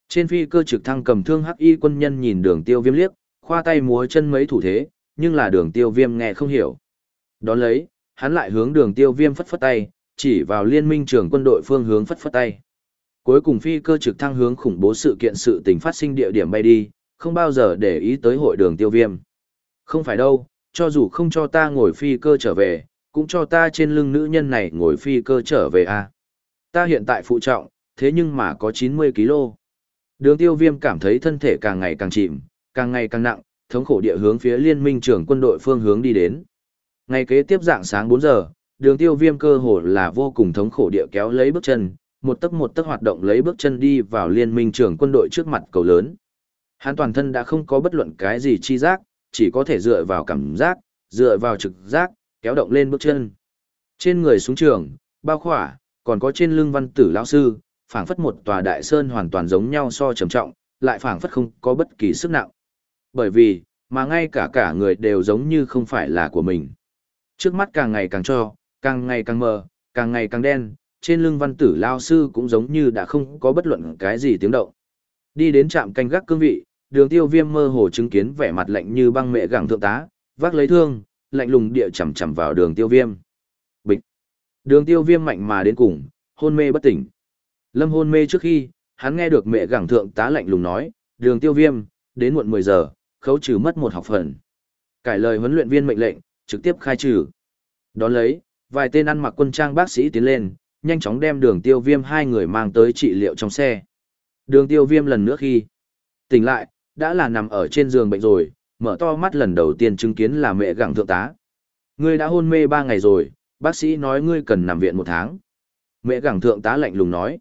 Trên phi cơ trực thăng cầm thương hắc y quân nhân nhìn đường tiêu viêm liếc, khoa tay múa chân mấy thủ thế, nhưng là đường tiêu viêm nghe không hiểu. Đón lấy, hắn lại hướng đường tiêu viêm phất phất tay, chỉ vào liên minh trưởng quân đội phương hướng phất phất tay. Cuối cùng phi cơ trực thăng hướng khủng bố sự kiện sự tình phát sinh địa điểm bay đi, không bao giờ để ý tới hội đường tiêu viêm. Không phải đâu, cho dù không cho ta ngồi phi cơ trở về, cũng cho ta trên lưng nữ nhân này ngồi phi cơ trở về a. Ta hiện tại phụ trọng, thế nhưng mà có 90 kg. Đường tiêu viêm cảm thấy thân thể càng ngày càng chìm, càng ngày càng nặng, thống khổ địa hướng phía liên minh trưởng quân đội phương hướng đi đến. Ngày kế tiếp dạng sáng 4 giờ, đường tiêu viêm cơ hồ là vô cùng thống khổ địa kéo lấy bước chân, một tấc một tấc hoạt động lấy bước chân đi vào liên minh trưởng quân đội trước mặt cầu lớn. Hắn toàn thân đã không có bất luận cái gì chi giác, chỉ có thể dựa vào cảm giác, dựa vào trực giác, kéo động lên bước chân. Trên người xuống trường, bao khỏa, còn có trên lưng văn tử lão sư, phảng phất một tòa đại sơn hoàn toàn giống nhau so trầm trọng, lại phảng phất không có bất kỳ sức nặng. Bởi vì, mà ngay cả cả người đều giống như không phải là của mình. Trước mắt càng ngày càng cho, càng ngày càng mờ, càng ngày càng đen, trên lưng văn tử lao sư cũng giống như đã không có bất luận cái gì tiếng động. Đi đến trạm canh gác cương vị, đường tiêu viêm mơ hồ chứng kiến vẻ mặt lạnh như băng mẹ gẳng thượng tá, vác lấy thương, lạnh lùng địa chầm chầm vào đường tiêu viêm. Bịch! Đường tiêu viêm mạnh mà đến cùng, hôn mê bất tỉnh. Lâm hôn mê trước khi, hắn nghe được mẹ gẳng thượng tá lạnh lùng nói, đường tiêu viêm, đến muộn 10 giờ, khấu trừ mất một học phần. Cải lời huấn luyện viên mệnh lệnh, trực tiếp khai trừ. Đón lấy, vài tên ăn mặc quân trang bác sĩ tiến lên, nhanh chóng đem đường tiêu viêm hai người mang tới trị liệu trong xe. Đường tiêu viêm lần nữa khi tỉnh lại, đã là nằm ở trên giường bệnh rồi, mở to mắt lần đầu tiên chứng kiến là mẹ gặng thượng tá. Ngươi đã hôn mê ba ngày rồi, bác sĩ nói ngươi cần nằm viện một tháng. Mẹ gặng thượng tá lạnh lùng nói.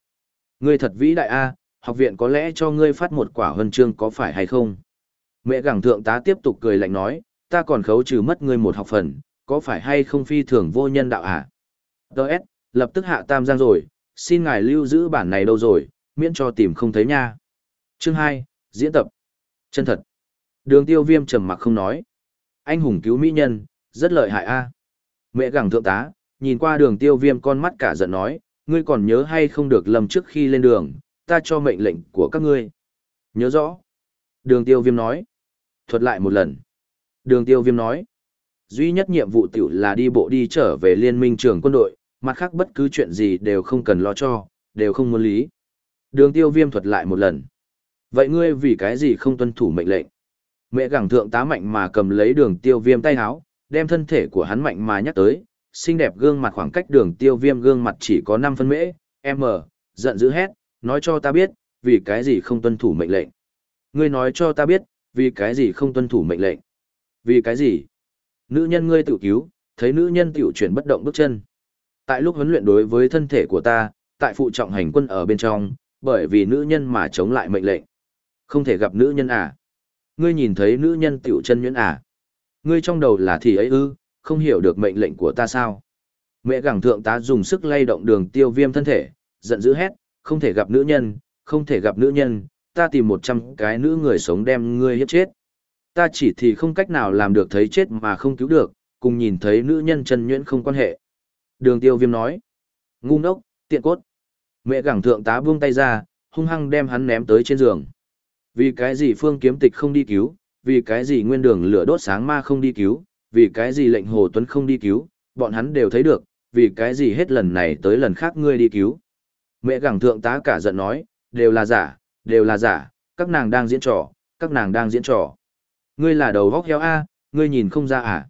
Ngươi thật vĩ đại A, học viện có lẽ cho ngươi phát một quả huân chương có phải hay không? Mẹ gặng thượng tá tiếp tục cười lạnh nói, ta còn khấu trừ mất ngươi một học phần, có phải hay không phi thường vô nhân đạo à? Đợt, lập tức hạ tam giang rồi, xin ngài lưu giữ bản này đâu rồi, miễn cho tìm không thấy nha. Chương 2, diễn tập. Chân thật. Đường tiêu viêm trầm mặc không nói. Anh hùng cứu mỹ nhân, rất lợi hại a Mẹ gẳng thượng tá, nhìn qua đường tiêu viêm con mắt cả giận nói, ngươi còn nhớ hay không được lầm trước khi lên đường, ta cho mệnh lệnh của các ngươi. Nhớ rõ. Đường tiêu viêm nói. Thuật lại một lần. Đường tiêu viêm nói. Duy nhất nhiệm vụ tiểu là đi bộ đi trở về liên minh trưởng quân đội, mặt khác bất cứ chuyện gì đều không cần lo cho, đều không muốn lý. Đường tiêu viêm thuật lại một lần. Vậy ngươi vì cái gì không tuân thủ mệnh lệnh? Mẹ gẳng thượng tá mạnh mà cầm lấy đường tiêu viêm tay háo, đem thân thể của hắn mạnh mà nhắc tới, xinh đẹp gương mặt khoảng cách đường tiêu viêm gương mặt chỉ có 5 phân mễ, m, giận dữ hét, nói cho ta biết, vì cái gì không tuân thủ mệnh lệnh. Ngươi nói cho ta biết, vì cái gì không tuân thủ mệnh lệnh. Vì cái gì? Nữ nhân ngươi tự cứu, thấy nữ nhân tiểu chuyển bất động bước chân. Tại lúc huấn luyện đối với thân thể của ta, tại phụ trọng hành quân ở bên trong, bởi vì nữ nhân mà chống lại mệnh lệnh. Không thể gặp nữ nhân à? Ngươi nhìn thấy nữ nhân tiểu chân nhuyễn à? Ngươi trong đầu là thì ấy ư, không hiểu được mệnh lệnh của ta sao? Mẹ gẳng thượng tá dùng sức lay động đường tiêu viêm thân thể, giận dữ hét, không thể gặp nữ nhân, không thể gặp nữ nhân, ta tìm một trăm cái nữ người sống đem ngươi hiếp chết. Ta chỉ thì không cách nào làm được thấy chết mà không cứu được, cùng nhìn thấy nữ nhân chân nhuyễn không quan hệ. Đường tiêu viêm nói, ngu ngốc, tiện cốt. Mẹ gẳng thượng tá buông tay ra, hung hăng đem hắn ném tới trên giường. Vì cái gì phương kiếm tịch không đi cứu, vì cái gì nguyên đường lửa đốt sáng ma không đi cứu, vì cái gì lệnh hồ tuấn không đi cứu, bọn hắn đều thấy được, vì cái gì hết lần này tới lần khác ngươi đi cứu. Mẹ gẳng thượng tá cả giận nói, đều là giả, đều là giả, các nàng đang diễn trò, các nàng đang diễn trò. Ngươi là đầu vóc heo A, ngươi nhìn không ra à.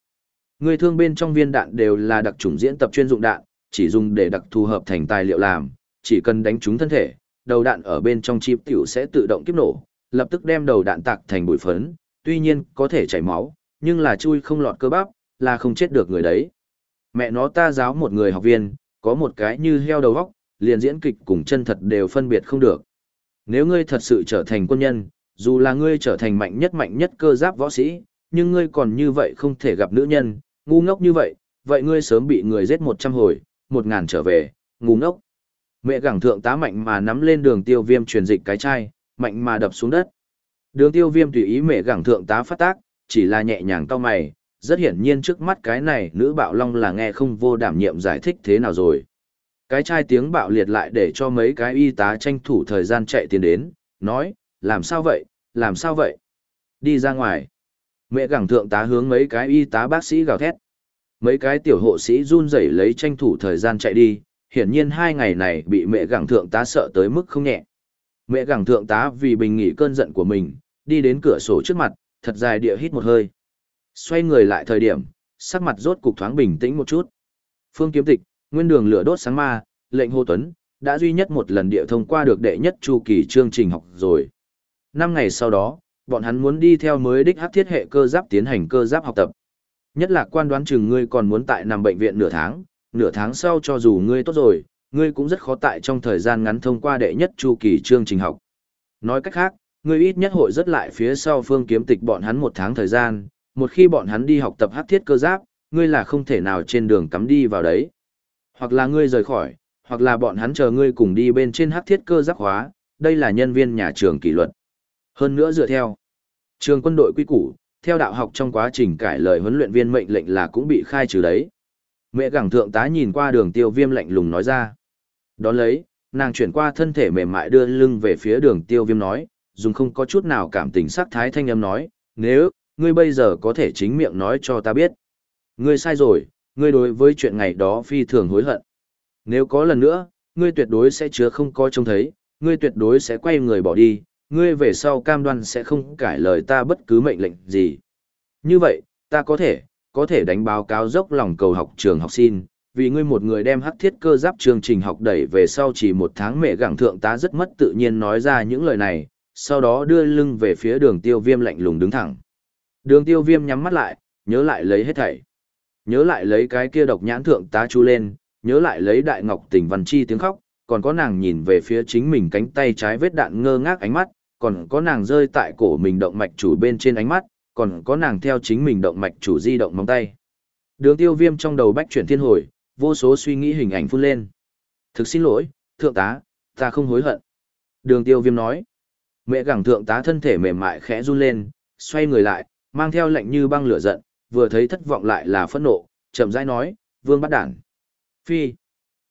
Người thương bên trong viên đạn đều là đặc trùng diễn tập chuyên dụng đạn, chỉ dùng để đặc thù hợp thành tài liệu làm, chỉ cần đánh trúng thân thể, đầu đạn ở bên trong chip tiểu sẽ tự động kiếp nổ, lập tức đem đầu đạn tạc thành bụi phấn, tuy nhiên có thể chảy máu, nhưng là chui không lọt cơ bắp, là không chết được người đấy. Mẹ nó ta giáo một người học viên, có một cái như heo đầu góc, liền diễn kịch cùng chân thật đều phân biệt không được. Nếu ngươi thật sự trở thành quân nhân, dù là ngươi trở thành mạnh nhất mạnh nhất cơ giáp võ sĩ, nhưng ngươi còn như vậy không thể gặp nữ nhân, ngu ngốc như vậy, vậy ngươi sớm bị người giết một trăm hồi, một ngàn trở về, ngu ngốc. Mẹ gẳng thượng tá mạnh mà nắm lên đường tiêu viêm truyền dịch cái chai, mạnh mà đập xuống đất. Đường tiêu viêm tùy ý mẹ gẳng thượng tá phát tác, chỉ là nhẹ nhàng cao mày, rất hiển nhiên trước mắt cái này nữ bạo long là nghe không vô đảm nhiệm giải thích thế nào rồi. Cái chai tiếng bạo liệt lại để cho mấy cái y tá tranh thủ thời gian chạy tiến đến, nói, làm sao vậy, làm sao vậy? Đi ra ngoài. Mẹ gẳng thượng tá hướng mấy cái y tá bác sĩ gào thét. Mấy cái tiểu hộ sĩ run rẩy lấy tranh thủ thời gian chạy đi, hiển nhiên hai ngày này bị mẹ gẳng thượng tá sợ tới mức không nhẹ. Mẹ gẳng thượng tá vì bình nghỉ cơn giận của mình, đi đến cửa sổ trước mặt, thật dài địa hít một hơi. Xoay người lại thời điểm, sắc mặt rốt cục thoáng bình tĩnh một chút. Phương Kiếm Tịch, nguyên đường lửa đốt sáng ma, lệnh hô tuấn, đã duy nhất một lần địa thông qua được đệ nhất chu kỳ chương trình học rồi. Năm ngày sau đó, bọn hắn muốn đi theo mới đích hắc thiết hệ cơ giáp tiến hành cơ giáp học tập. Nhất là quan đoán chừng ngươi còn muốn tại nằm bệnh viện nửa tháng, nửa tháng sau cho dù ngươi tốt rồi, ngươi cũng rất khó tại trong thời gian ngắn thông qua đệ nhất chu kỳ chương trình học. Nói cách khác, ngươi ít nhất hội rất lại phía sau phương kiếm tịch bọn hắn một tháng thời gian, một khi bọn hắn đi học tập hắc thiết cơ giáp, ngươi là không thể nào trên đường cắm đi vào đấy. Hoặc là ngươi rời khỏi, hoặc là bọn hắn chờ ngươi cùng đi bên trên hắc thiết cơ giáp hóa, đây là nhân viên nhà trường kỷ luật. Hơn nữa dựa theo trường quân đội quy củ, theo đạo học trong quá trình cải lời huấn luyện viên mệnh lệnh là cũng bị khai trừ đấy. Mẹ gẳng thượng tá nhìn qua đường tiêu viêm lạnh lùng nói ra. Đón lấy, nàng chuyển qua thân thể mềm mại đưa lưng về phía đường tiêu viêm nói, dùng không có chút nào cảm tình sắc thái thanh âm nói, nếu, ngươi bây giờ có thể chính miệng nói cho ta biết. Ngươi sai rồi, ngươi đối với chuyện ngày đó phi thường hối hận. Nếu có lần nữa, ngươi tuyệt đối sẽ chứa không coi trông thấy, ngươi tuyệt đối sẽ quay người bỏ đi, ngươi về sau cam đoan sẽ không cải lời ta bất cứ mệnh lệnh gì. Như vậy, ta có thể, có thể đánh báo cáo dốc lòng cầu học trường học xin, vì ngươi một người đem hắc thiết cơ giáp chương trình học đẩy về sau chỉ một tháng mẹ gặng thượng tá rất mất tự nhiên nói ra những lời này, sau đó đưa lưng về phía đường tiêu viêm lạnh lùng đứng thẳng. Đường tiêu viêm nhắm mắt lại, nhớ lại lấy hết thảy. Nhớ lại lấy cái kia độc nhãn thượng tá chu lên, nhớ lại lấy đại ngọc tình văn chi tiếng khóc, còn có nàng nhìn về phía chính mình cánh tay trái vết đạn ngơ ngác ánh mắt, còn có nàng rơi tại cổ mình động mạch chủ bên trên ánh mắt, còn có nàng theo chính mình động mạch chủ di động móng tay. Đường tiêu viêm trong đầu bách chuyển thiên hồi, vô số suy nghĩ hình ảnh phun lên. Thực xin lỗi, thượng tá, ta không hối hận. Đường tiêu viêm nói. Mẹ gẳng thượng tá thân thể mềm mại khẽ run lên, xoay người lại, mang theo lệnh như băng lửa giận, vừa thấy thất vọng lại là phẫn nộ, chậm rãi nói, vương bắt đản. Phi.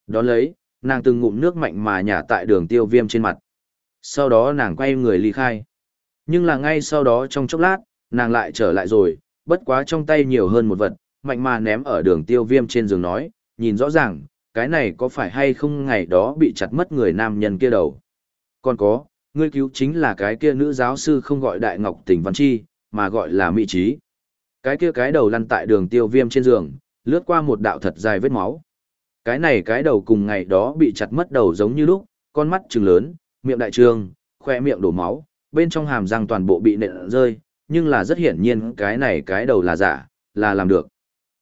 Đón lấy, nàng từng ngụm nước mạnh mà nhả tại đường tiêu viêm trên mặt. Sau đó nàng quay người ly khai. Nhưng là ngay sau đó trong chốc lát, nàng lại trở lại rồi, bất quá trong tay nhiều hơn một vật, mạnh mà ném ở đường tiêu viêm trên giường nói, nhìn rõ ràng, cái này có phải hay không ngày đó bị chặt mất người nam nhân kia đầu. Còn có, ngươi cứu chính là cái kia nữ giáo sư không gọi Đại Ngọc Tỉnh Văn Chi, mà gọi là Mỹ Trí. Cái kia cái đầu lăn tại đường tiêu viêm trên giường, lướt qua một đạo thật dài vết máu. Cái này cái đầu cùng ngày đó bị chặt mất đầu giống như lúc, con mắt trừng lớn, miệng đại trường, khoe miệng đổ máu, bên trong hàm răng toàn bộ bị nện rơi, nhưng là rất hiển nhiên cái này cái đầu là giả, là làm được.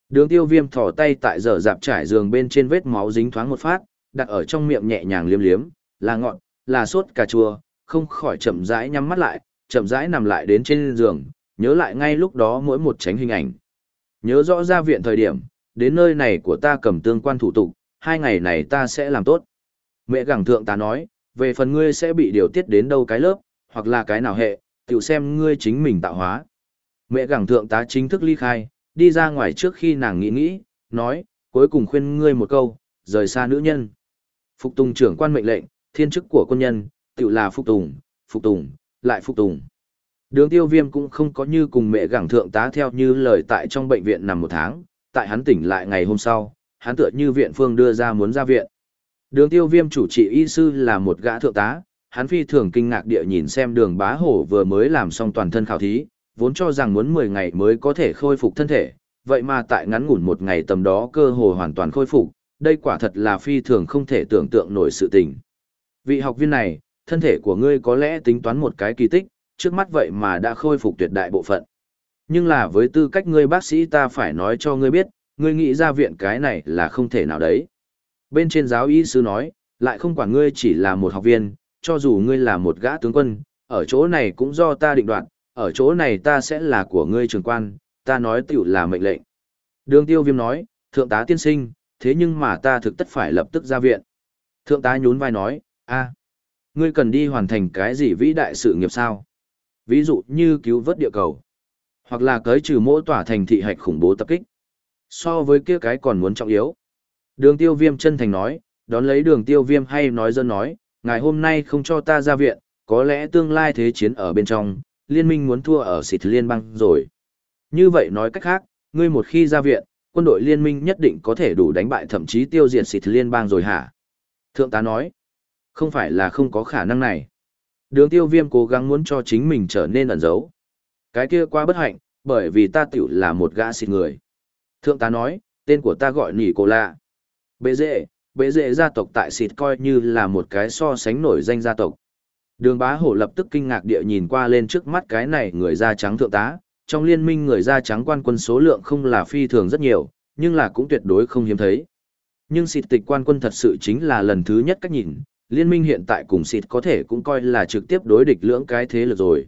Đường tiêu viêm thỏ tay tại giờ dạp trải giường bên trên vết máu dính thoáng một phát, đặt ở trong miệng nhẹ nhàng liếm liếm, là ngọn, là sốt cà chua, không khỏi chậm rãi nhắm mắt lại, chậm rãi nằm lại đến trên giường, nhớ lại ngay lúc đó mỗi một tránh hình ảnh. Nhớ rõ ra viện thời điểm, đến nơi này của ta cầm tương quan thủ tục, hai ngày này ta sẽ làm tốt. Mẹ gẳng thượng ta nói, về phần ngươi sẽ bị điều tiết đến đâu cái lớp, hoặc là cái nào hệ, tự xem ngươi chính mình tạo hóa. Mẹ gẳng thượng tá chính thức ly khai, đi ra ngoài trước khi nàng nghĩ nghĩ, nói, cuối cùng khuyên ngươi một câu, rời xa nữ nhân. Phục tùng trưởng quan mệnh lệnh, thiên chức của quân nhân, tự là phục tùng, phục tùng, lại phục tùng. Đường tiêu viêm cũng không có như cùng mẹ gẳng thượng tá theo như lời tại trong bệnh viện nằm một tháng, tại hắn tỉnh lại ngày hôm sau, hắn tựa như viện phương đưa ra muốn ra viện. Đường tiêu viêm chủ trị y sư là một gã thượng tá, hắn phi thường kinh ngạc địa nhìn xem đường bá hổ vừa mới làm xong toàn thân khảo thí, vốn cho rằng muốn 10 ngày mới có thể khôi phục thân thể, vậy mà tại ngắn ngủn một ngày tầm đó cơ hồ hoàn toàn khôi phục, đây quả thật là phi thường không thể tưởng tượng nổi sự tình. Vị học viên này, thân thể của ngươi có lẽ tính toán một cái kỳ tích, trước mắt vậy mà đã khôi phục tuyệt đại bộ phận. Nhưng là với tư cách ngươi bác sĩ ta phải nói cho ngươi biết, ngươi nghĩ ra viện cái này là không thể nào đấy. Bên trên giáo y sư nói, lại không quản ngươi chỉ là một học viên, cho dù ngươi là một gã tướng quân, ở chỗ này cũng do ta định đoạt, ở chỗ này ta sẽ là của ngươi trường quan, ta nói tiểu là mệnh lệnh. Đường tiêu viêm nói, thượng tá tiên sinh, thế nhưng mà ta thực tất phải lập tức ra viện. Thượng tá nhún vai nói, a ngươi cần đi hoàn thành cái gì vĩ đại sự nghiệp sao? Ví dụ như cứu vớt địa cầu, hoặc là cới trừ mỗi tỏa thành thị hạch khủng bố tập kích. So với kia cái còn muốn trọng yếu. Đường tiêu viêm chân thành nói, đón lấy đường tiêu viêm hay nói dân nói, ngày hôm nay không cho ta ra viện, có lẽ tương lai thế chiến ở bên trong, liên minh muốn thua ở xịt liên bang rồi. Như vậy nói cách khác, ngươi một khi ra viện, quân đội liên minh nhất định có thể đủ đánh bại thậm chí tiêu diệt xịt liên bang rồi hả? Thượng tá nói, không phải là không có khả năng này. Đường tiêu viêm cố gắng muốn cho chính mình trở nên ẩn giấu. Cái kia quá bất hạnh, bởi vì ta tiểu là một gã xịt người. Thượng tá nói, tên của ta gọi nỉ cô lạ. Bế dễ, bế dễ gia tộc tại xịt coi như là một cái so sánh nổi danh gia tộc. Đường bá hổ lập tức kinh ngạc địa nhìn qua lên trước mắt cái này người da trắng thượng tá, trong liên minh người da trắng quan quân số lượng không là phi thường rất nhiều, nhưng là cũng tuyệt đối không hiếm thấy. Nhưng xịt tịch quan quân thật sự chính là lần thứ nhất cách nhìn, liên minh hiện tại cùng xịt có thể cũng coi là trực tiếp đối địch lưỡng cái thế lực rồi.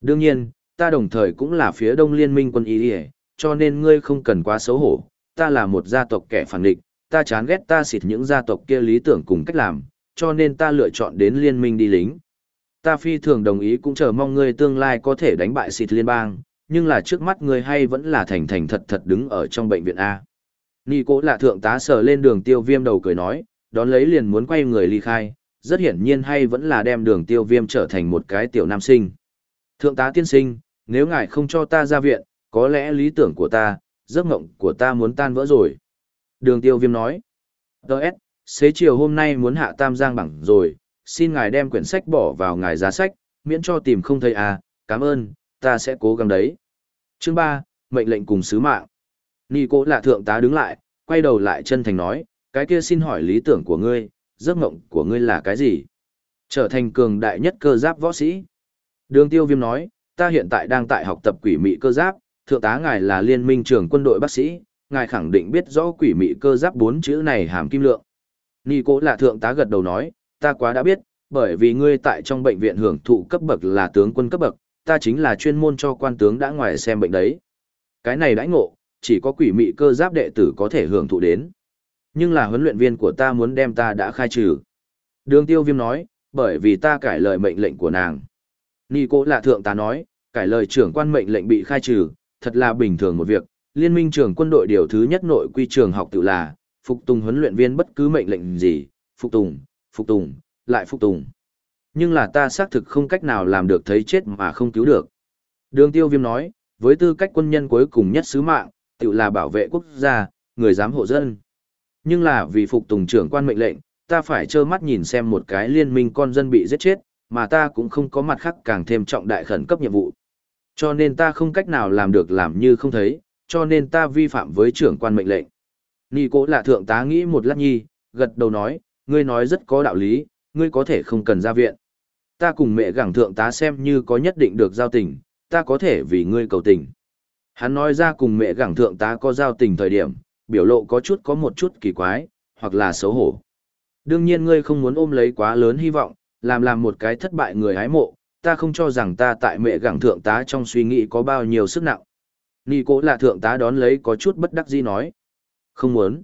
Đương nhiên, ta đồng thời cũng là phía đông liên minh quân ý y cho nên ngươi không cần quá xấu hổ, ta là một gia tộc kẻ phản địch, ta chán ghét ta xịt những gia tộc kia lý tưởng cùng cách làm, cho nên ta lựa chọn đến liên minh đi lính. Ta phi thường đồng ý cũng chờ mong ngươi tương lai có thể đánh bại xịt liên bang, nhưng là trước mắt ngươi hay vẫn là thành thành thật thật đứng ở trong bệnh viện A. Nì cố là thượng tá sờ lên đường tiêu viêm đầu cười nói, đón lấy liền muốn quay người ly khai, rất hiển nhiên hay vẫn là đem đường tiêu viêm trở thành một cái tiểu nam sinh. Thượng tá tiên sinh, nếu ngài không cho ta ra viện, có lẽ lý tưởng của ta, giấc mộng của ta muốn tan vỡ rồi. Đường tiêu viêm nói, Đợt, xế chiều hôm nay muốn hạ tam giang bằng rồi, xin ngài đem quyển sách bỏ vào ngài giá sách, miễn cho tìm không thấy à, cảm ơn, ta sẽ cố gắng đấy. Chương 3, mệnh lệnh cùng sứ mạng. Nì cố là thượng tá đứng lại, quay đầu lại chân thành nói, cái kia xin hỏi lý tưởng của ngươi, giấc mộng của ngươi là cái gì? Trở thành cường đại nhất cơ giáp võ sĩ. Đường tiêu viêm nói, ta hiện tại đang tại học tập quỷ mị cơ giáp, thượng tá ngài là liên minh trưởng quân đội bác sĩ, ngài khẳng định biết rõ quỷ mị cơ giáp bốn chữ này hàm kim lượng. Nì cố là thượng tá gật đầu nói, ta quá đã biết, bởi vì ngươi tại trong bệnh viện hưởng thụ cấp bậc là tướng quân cấp bậc, ta chính là chuyên môn cho quan tướng đã ngoài xem bệnh đấy. Cái này đãi ngộ, chỉ có quỷ mị cơ giáp đệ tử có thể hưởng thụ đến. Nhưng là huấn luyện viên của ta muốn đem ta đã khai trừ. Đường tiêu viêm nói, bởi vì ta cải lời mệnh lệnh của nàng. Nì cố là thượng tá nói, cải lời trưởng quan mệnh lệnh bị khai trừ, thật là bình thường một việc. Liên minh trưởng quân đội điều thứ nhất nội quy trường học tự là, phục tùng huấn luyện viên bất cứ mệnh lệnh gì, phục tùng, phục tùng, lại phục tùng. Nhưng là ta xác thực không cách nào làm được thấy chết mà không cứu được. Đường tiêu viêm nói, với tư cách quân nhân cuối cùng nhất sứ mạng, tự là bảo vệ quốc gia, người giám hộ dân. Nhưng là vì phục tùng trưởng quan mệnh lệnh, ta phải trơ mắt nhìn xem một cái liên minh con dân bị giết chết, mà ta cũng không có mặt khác càng thêm trọng đại khẩn cấp nhiệm vụ. Cho nên ta không cách nào làm được làm như không thấy, cho nên ta vi phạm với trưởng quan mệnh lệnh. Nì cố là thượng tá nghĩ một lát nhi, gật đầu nói, ngươi nói rất có đạo lý, ngươi có thể không cần ra viện. Ta cùng mẹ gẳng thượng tá xem như có nhất định được giao tình, ta có thể vì ngươi cầu tình. Hắn nói ra cùng mẹ gẳng thượng tá có giao tình thời điểm, biểu lộ có chút có một chút kỳ quái, hoặc là xấu hổ. Đương nhiên ngươi không muốn ôm lấy quá lớn hy vọng, làm làm một cái thất bại người hái mộ, ta không cho rằng ta tại mẹ gẳng thượng tá trong suy nghĩ có bao nhiêu sức nặng. Nì cố là thượng tá đón lấy có chút bất đắc dĩ nói. Không muốn.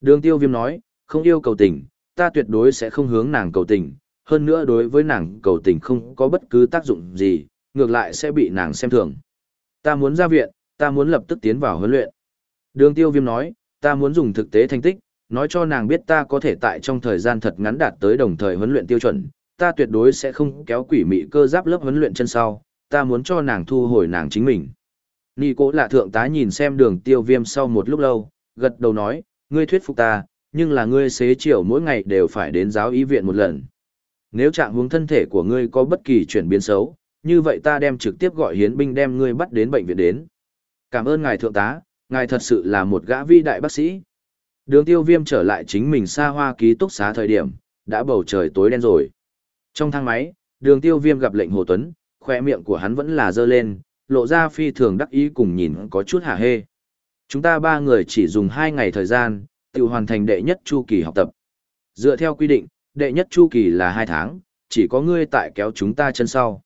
Đường tiêu viêm nói, không yêu cầu tình, ta tuyệt đối sẽ không hướng nàng cầu tình, hơn nữa đối với nàng cầu tình không có bất cứ tác dụng gì, ngược lại sẽ bị nàng xem thường. Ta muốn ra viện, ta muốn lập tức tiến vào huấn luyện. Đường tiêu viêm nói, ta muốn dùng thực tế thành tích, nói cho nàng biết ta có thể tại trong thời gian thật ngắn đạt tới đồng thời huấn luyện tiêu chuẩn, ta tuyệt đối sẽ không kéo quỷ mị cơ giáp lớp huấn luyện chân sau, ta muốn cho nàng thu hồi nàng chính mình. Nì cố lạ thượng tá nhìn xem đường tiêu viêm sau một lúc lâu, gật đầu nói, ngươi thuyết phục ta, nhưng là ngươi xế chiều mỗi ngày đều phải đến giáo y viện một lần. Nếu trạng huống thân thể của ngươi có bất kỳ chuyển biến xấu, như vậy ta đem trực tiếp gọi hiến binh đem ngươi bắt đến bệnh viện đến. Cảm ơn ngài thượng tá, ngài thật sự là một gã vi đại bác sĩ. Đường tiêu viêm trở lại chính mình xa hoa ký túc xá thời điểm, đã bầu trời tối đen rồi. Trong thang máy, đường tiêu viêm gặp lệnh Hồ Tuấn, khoe miệng của hắn vẫn là dơ lên, lộ ra phi thường đắc ý cùng nhìn có chút hả hê. Chúng ta ba người chỉ dùng hai ngày thời gian, tự hoàn thành đệ nhất chu kỳ học tập. Dựa theo quy định, đệ nhất chu kỳ là hai tháng, chỉ có ngươi tại kéo chúng ta chân sau.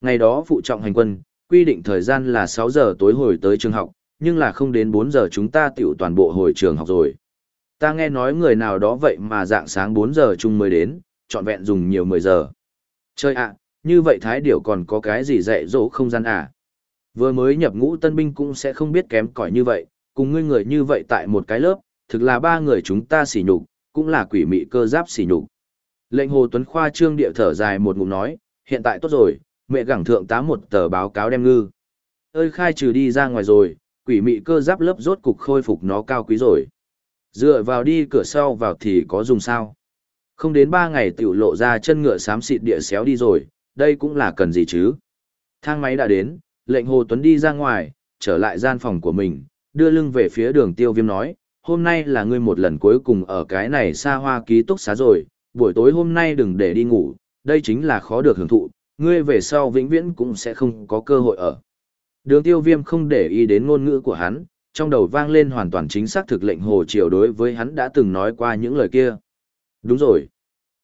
Ngày đó phụ trọng hành quân, quy định thời gian là 6 giờ tối hồi tới trường học, nhưng là không đến 4 giờ chúng ta tiểu toàn bộ hồi trường học rồi. Ta nghe nói người nào đó vậy mà dạng sáng 4 giờ chung mới đến, trọn vẹn dùng nhiều 10 giờ. Chơi ạ, như vậy thái điểu còn có cái gì dạy dỗ không gian à? Vừa mới nhập ngũ tân binh cũng sẽ không biết kém cỏi như vậy, cùng ngươi người như vậy tại một cái lớp, thực là ba người chúng ta xỉ nhục, cũng là quỷ mị cơ giáp xỉ nhục. Lệnh Hồ Tuấn Khoa trương địa thở dài một ngụm nói, hiện tại tốt rồi, mẹ gẳng thượng tá một tờ báo cáo đem ngư. Ơi khai trừ đi ra ngoài rồi, quỷ mị cơ giáp lớp rốt cục khôi phục nó cao quý rồi. Dựa vào đi cửa sau vào thì có dùng sao. Không đến ba ngày tiểu lộ ra chân ngựa xám xịt địa xéo đi rồi, đây cũng là cần gì chứ. Thang máy đã đến, lệnh Hồ Tuấn đi ra ngoài, trở lại gian phòng của mình, đưa lưng về phía đường tiêu viêm nói, hôm nay là ngươi một lần cuối cùng ở cái này xa hoa ký túc xá rồi, buổi tối hôm nay đừng để đi ngủ, đây chính là khó được hưởng thụ, ngươi về sau vĩnh viễn cũng sẽ không có cơ hội ở. Đường tiêu viêm không để ý đến ngôn ngữ của hắn, trong đầu vang lên hoàn toàn chính xác thực lệnh Hồ Triều đối với hắn đã từng nói qua những lời kia. Đúng rồi.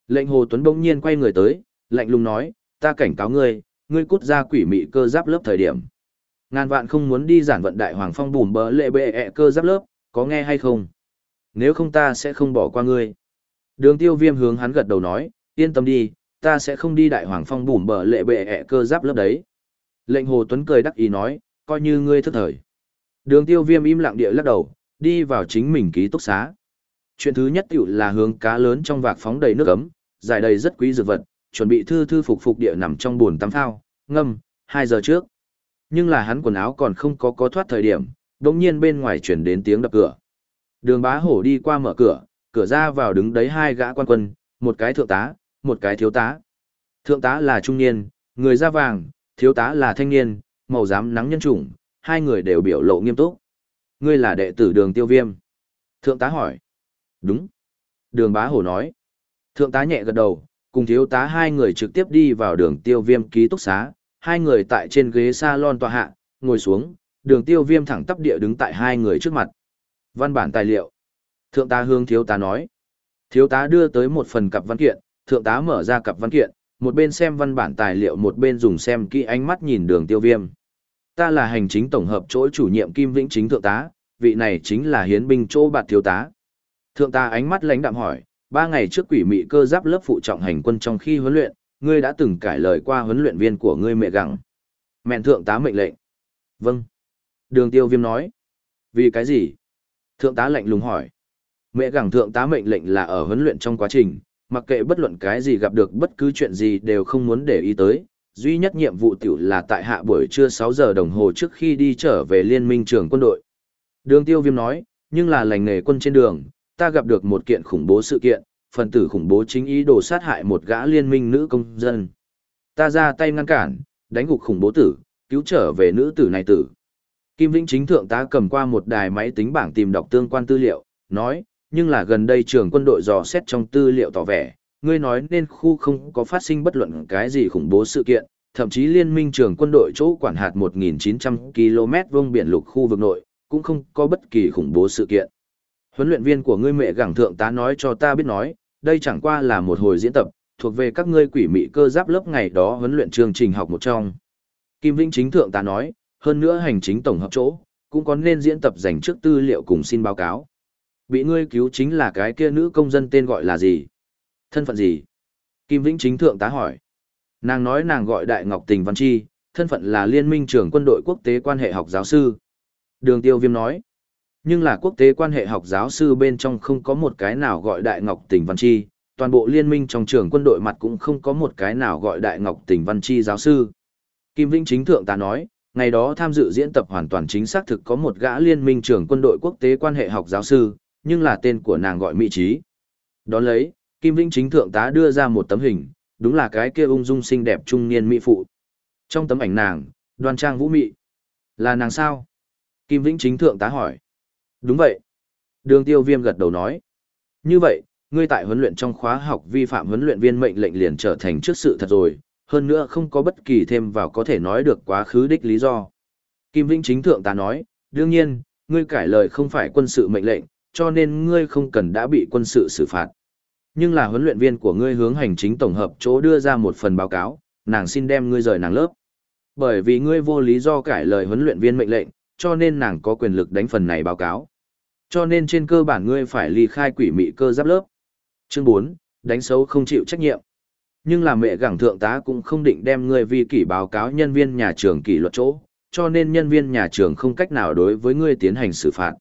Lệnh Hồ Tuấn bỗng nhiên quay người tới, lạnh lùng nói, ta cảnh cáo ngươi, ngươi cút ra quỷ mị cơ giáp lớp thời điểm. Ngàn vạn không muốn đi giản vận đại hoàng phong bùm bờ lệ bệ ẹ cơ giáp lớp, có nghe hay không? Nếu không ta sẽ không bỏ qua ngươi. Đường tiêu viêm hướng hắn gật đầu nói, yên tâm đi, ta sẽ không đi đại hoàng phong bùm bờ lệ bệ ẹ cơ giáp lớp đấy. Lệnh Hồ Tuấn cười đắc ý nói, coi như ngươi thức thời. Đường tiêu viêm im lặng địa lắc đầu, đi vào chính mình ký túc xá. Chuyện thứ nhất tiểu là hướng cá lớn trong vạc phóng đầy nước ấm, giải đầy rất quý dược vật, chuẩn bị thư thư phục phục địa nằm trong bồn tắm phao, ngâm, 2 giờ trước. Nhưng là hắn quần áo còn không có có thoát thời điểm, đột nhiên bên ngoài chuyển đến tiếng đập cửa. Đường bá hổ đi qua mở cửa, cửa ra vào đứng đấy hai gã quan quân, một cái thượng tá, một cái thiếu tá. Thượng tá là trung niên, người da vàng, thiếu tá là thanh niên, màu giám nắng nhân chủng, hai người đều biểu lộ nghiêm túc. Ngươi là đệ tử đường tiêu viêm. Thượng tá hỏi. Đúng. Đường bá hổ nói. Thượng tá nhẹ gật đầu, cùng thiếu tá hai người trực tiếp đi vào đường tiêu viêm ký túc xá, hai người tại trên ghế salon tòa hạ, ngồi xuống, đường tiêu viêm thẳng tắp địa đứng tại hai người trước mặt. Văn bản tài liệu. Thượng tá hướng thiếu tá nói. Thiếu tá đưa tới một phần cặp văn kiện, thượng tá mở ra cặp văn kiện, một bên xem văn bản tài liệu một bên dùng xem kỹ ánh mắt nhìn đường tiêu viêm. Ta là hành chính tổng hợp chỗ chủ nhiệm Kim Vĩnh Chính thượng tá, vị này chính là hiến binh chỗ bạt thiếu tá. Thượng tá ánh mắt lãnh đạm hỏi, ba ngày trước quỷ mị cơ giáp lớp phụ trọng hành quân trong khi huấn luyện, ngươi đã từng cải lời qua huấn luyện viên của ngươi mẹ gặng. Mẹn thượng tá mệnh lệnh. Vâng. Đường tiêu viêm nói. Vì cái gì? Thượng tá lạnh lùng hỏi. Mẹ gặng thượng tá mệnh lệnh là ở huấn luyện trong quá trình, mặc kệ bất luận cái gì gặp được bất cứ chuyện gì đều không muốn để ý tới. Duy nhất nhiệm vụ tiểu là tại hạ buổi trưa 6 giờ đồng hồ trước khi đi trở về liên minh trường quân đội. Đường tiêu viêm nói, nhưng là lành nghề quân trên đường, ta gặp được một kiện khủng bố sự kiện, phần tử khủng bố chính ý đồ sát hại một gã liên minh nữ công dân. Ta ra tay ngăn cản, đánh gục khủng bố tử, cứu trở về nữ tử này tử. Kim Vĩnh chính thượng tá cầm qua một đài máy tính bảng tìm đọc tương quan tư liệu, nói, nhưng là gần đây trường quân đội dò xét trong tư liệu tỏ vẻ, ngươi nói nên khu không có phát sinh bất luận cái gì khủng bố sự kiện, thậm chí liên minh trường quân đội chỗ quản hạt 1.900 km vuông biển lục khu vực nội, cũng không có bất kỳ khủng bố sự kiện. Huấn luyện viên của ngươi mẹ gẳng thượng tá nói cho ta biết nói, đây chẳng qua là một hồi diễn tập, thuộc về các ngươi quỷ mị cơ giáp lớp ngày đó huấn luyện chương trình học một trong. Kim Vĩnh chính thượng tá nói, hơn nữa hành chính tổng hợp chỗ, cũng có nên diễn tập dành trước tư liệu cùng xin báo cáo. Bị ngươi cứu chính là cái kia nữ công dân tên gọi là gì? Thân phận gì? Kim Vĩnh chính thượng tá hỏi. Nàng nói nàng gọi Đại Ngọc Tình Văn Chi, thân phận là Liên minh trưởng quân đội quốc tế quan hệ học giáo sư. Đường Tiêu Viêm nói. Nhưng là quốc tế quan hệ học giáo sư bên trong không có một cái nào gọi Đại Ngọc Tình Văn Chi, toàn bộ liên minh trong trường quân đội mặt cũng không có một cái nào gọi Đại Ngọc Tình Văn Chi giáo sư. Kim Vĩnh chính thượng tá nói, ngày đó tham dự diễn tập hoàn toàn chính xác thực có một gã liên minh trưởng quân đội quốc tế quan hệ học giáo sư, nhưng là tên của nàng gọi Mỹ Trí. Đón lấy, Kim Vĩnh chính thượng tá đưa ra một tấm hình, đúng là cái kia ung dung xinh đẹp trung niên mỹ phụ. Trong tấm ảnh nàng, đoan trang vũ mị. Là nàng sao? Kim Vĩnh chính thượng tá hỏi. Đúng vậy. Đường tiêu viêm gật đầu nói. Như vậy, ngươi tại huấn luyện trong khóa học vi phạm huấn luyện viên mệnh lệnh liền trở thành trước sự thật rồi, hơn nữa không có bất kỳ thêm vào có thể nói được quá khứ đích lý do. Kim Vĩnh chính thượng ta nói, đương nhiên, ngươi cải lời không phải quân sự mệnh lệnh, cho nên ngươi không cần đã bị quân sự xử phạt. Nhưng là huấn luyện viên của ngươi hướng hành chính tổng hợp chỗ đưa ra một phần báo cáo, nàng xin đem ngươi rời nàng lớp. Bởi vì ngươi vô lý do cải lời huấn luyện viên mệnh lệnh, cho nên nàng có quyền lực đánh phần này báo cáo. Cho nên trên cơ bản ngươi phải ly khai quỷ mị cơ giáp lớp. Chương 4, đánh xấu không chịu trách nhiệm. Nhưng là mẹ gẳng thượng tá cũng không định đem ngươi vi kỷ báo cáo nhân viên nhà trường kỷ luật chỗ, cho nên nhân viên nhà trường không cách nào đối với ngươi tiến hành xử phạt.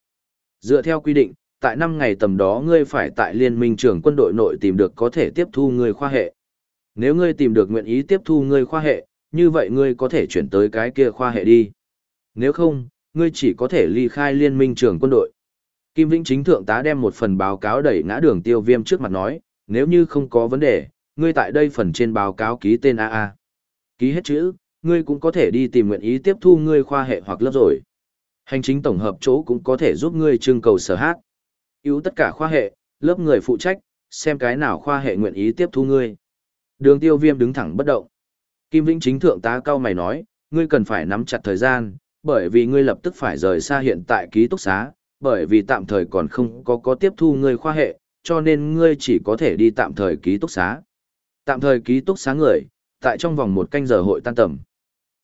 Dựa theo quy định, tại năm ngày tầm đó ngươi phải tại liên minh trường quân đội nội tìm được có thể tiếp thu ngươi khoa hệ. Nếu ngươi tìm được nguyện ý tiếp thu ngươi khoa hệ, như vậy ngươi có thể chuyển tới cái kia khoa hệ đi. Nếu không, ngươi chỉ có thể ly khai liên minh trường quân đội. Kim Vĩnh chính thượng tá đem một phần báo cáo đẩy ngã đường tiêu viêm trước mặt nói, nếu như không có vấn đề, ngươi tại đây phần trên báo cáo ký tên AA. Ký hết chữ, ngươi cũng có thể đi tìm nguyện ý tiếp thu ngươi khoa hệ hoặc lớp rồi. Hành chính tổng hợp chỗ cũng có thể giúp ngươi trưng cầu sở hát. Yếu tất cả khoa hệ, lớp người phụ trách, xem cái nào khoa hệ nguyện ý tiếp thu ngươi. Đường tiêu viêm đứng thẳng bất động. Kim Vĩnh chính thượng tá cao mày nói, ngươi cần phải nắm chặt thời gian, bởi vì ngươi lập tức phải rời xa hiện tại ký túc xá, bởi vì tạm thời còn không có có tiếp thu ngươi khoa hệ, cho nên ngươi chỉ có thể đi tạm thời ký túc xá. Tạm thời ký túc xá người, tại trong vòng một canh giờ hội tan tầm.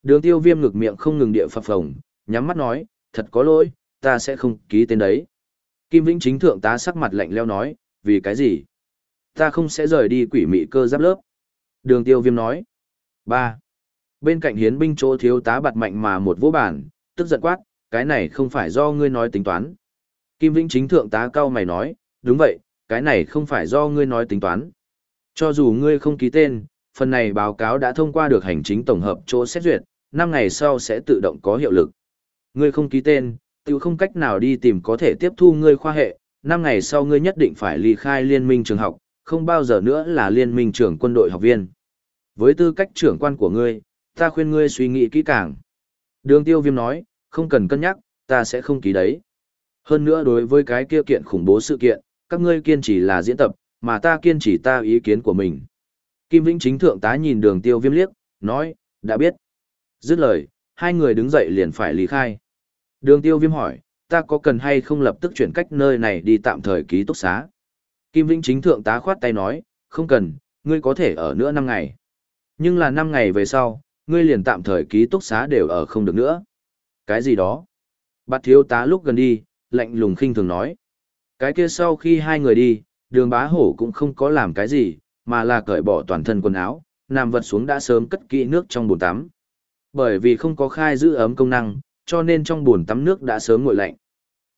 Đường tiêu viêm ngực miệng không ngừng địa phập phồng, nhắm mắt nói, thật có lỗi, ta sẽ không ký tên đấy. Kim Vĩnh chính thượng tá sắc mặt lạnh leo nói, vì cái gì? Ta không sẽ rời đi quỷ mị cơ giáp lớp. Đường tiêu viêm nói. 3. Bên cạnh hiến binh chỗ thiếu tá bặt mạnh mà một vô bản, tức giận quát, cái này không phải do ngươi nói tính toán. Kim Vĩnh chính thượng tá cao mày nói, đúng vậy, cái này không phải do ngươi nói tính toán. Cho dù ngươi không ký tên, phần này báo cáo đã thông qua được hành chính tổng hợp chỗ xét duyệt, 5 ngày sau sẽ tự động có hiệu lực. Ngươi không ký tên, tự không cách nào đi tìm có thể tiếp thu ngươi khoa hệ, 5 ngày sau ngươi nhất định phải ly khai liên minh trường học, không bao giờ nữa là liên minh trưởng quân đội học viên. Với tư cách trưởng quan của ngươi, ta khuyên ngươi suy nghĩ kỹ càng. Đường tiêu viêm nói, không cần cân nhắc, ta sẽ không ký đấy. Hơn nữa đối với cái kia kiện khủng bố sự kiện, các ngươi kiên trì là diễn tập, mà ta kiên trì ta ý kiến của mình. Kim Vĩnh chính thượng tá nhìn đường tiêu viêm liếc, nói, đã biết. Dứt lời, hai người đứng dậy liền phải lý khai. Đường tiêu viêm hỏi, ta có cần hay không lập tức chuyển cách nơi này đi tạm thời ký túc xá? Kim Vĩnh chính thượng tá khoát tay nói, không cần, ngươi có thể ở nữa năm ngày. Nhưng là năm ngày về sau, ngươi liền tạm thời ký túc xá đều ở không được nữa. Cái gì đó? Bạt thiếu tá lúc gần đi, lạnh lùng khinh thường nói. Cái kia sau khi hai người đi, đường bá hổ cũng không có làm cái gì, mà là cởi bỏ toàn thân quần áo, nằm vật xuống đã sớm cất kỹ nước trong bồn tắm. Bởi vì không có khai giữ ấm công năng, cho nên trong bồn tắm nước đã sớm nguội lạnh.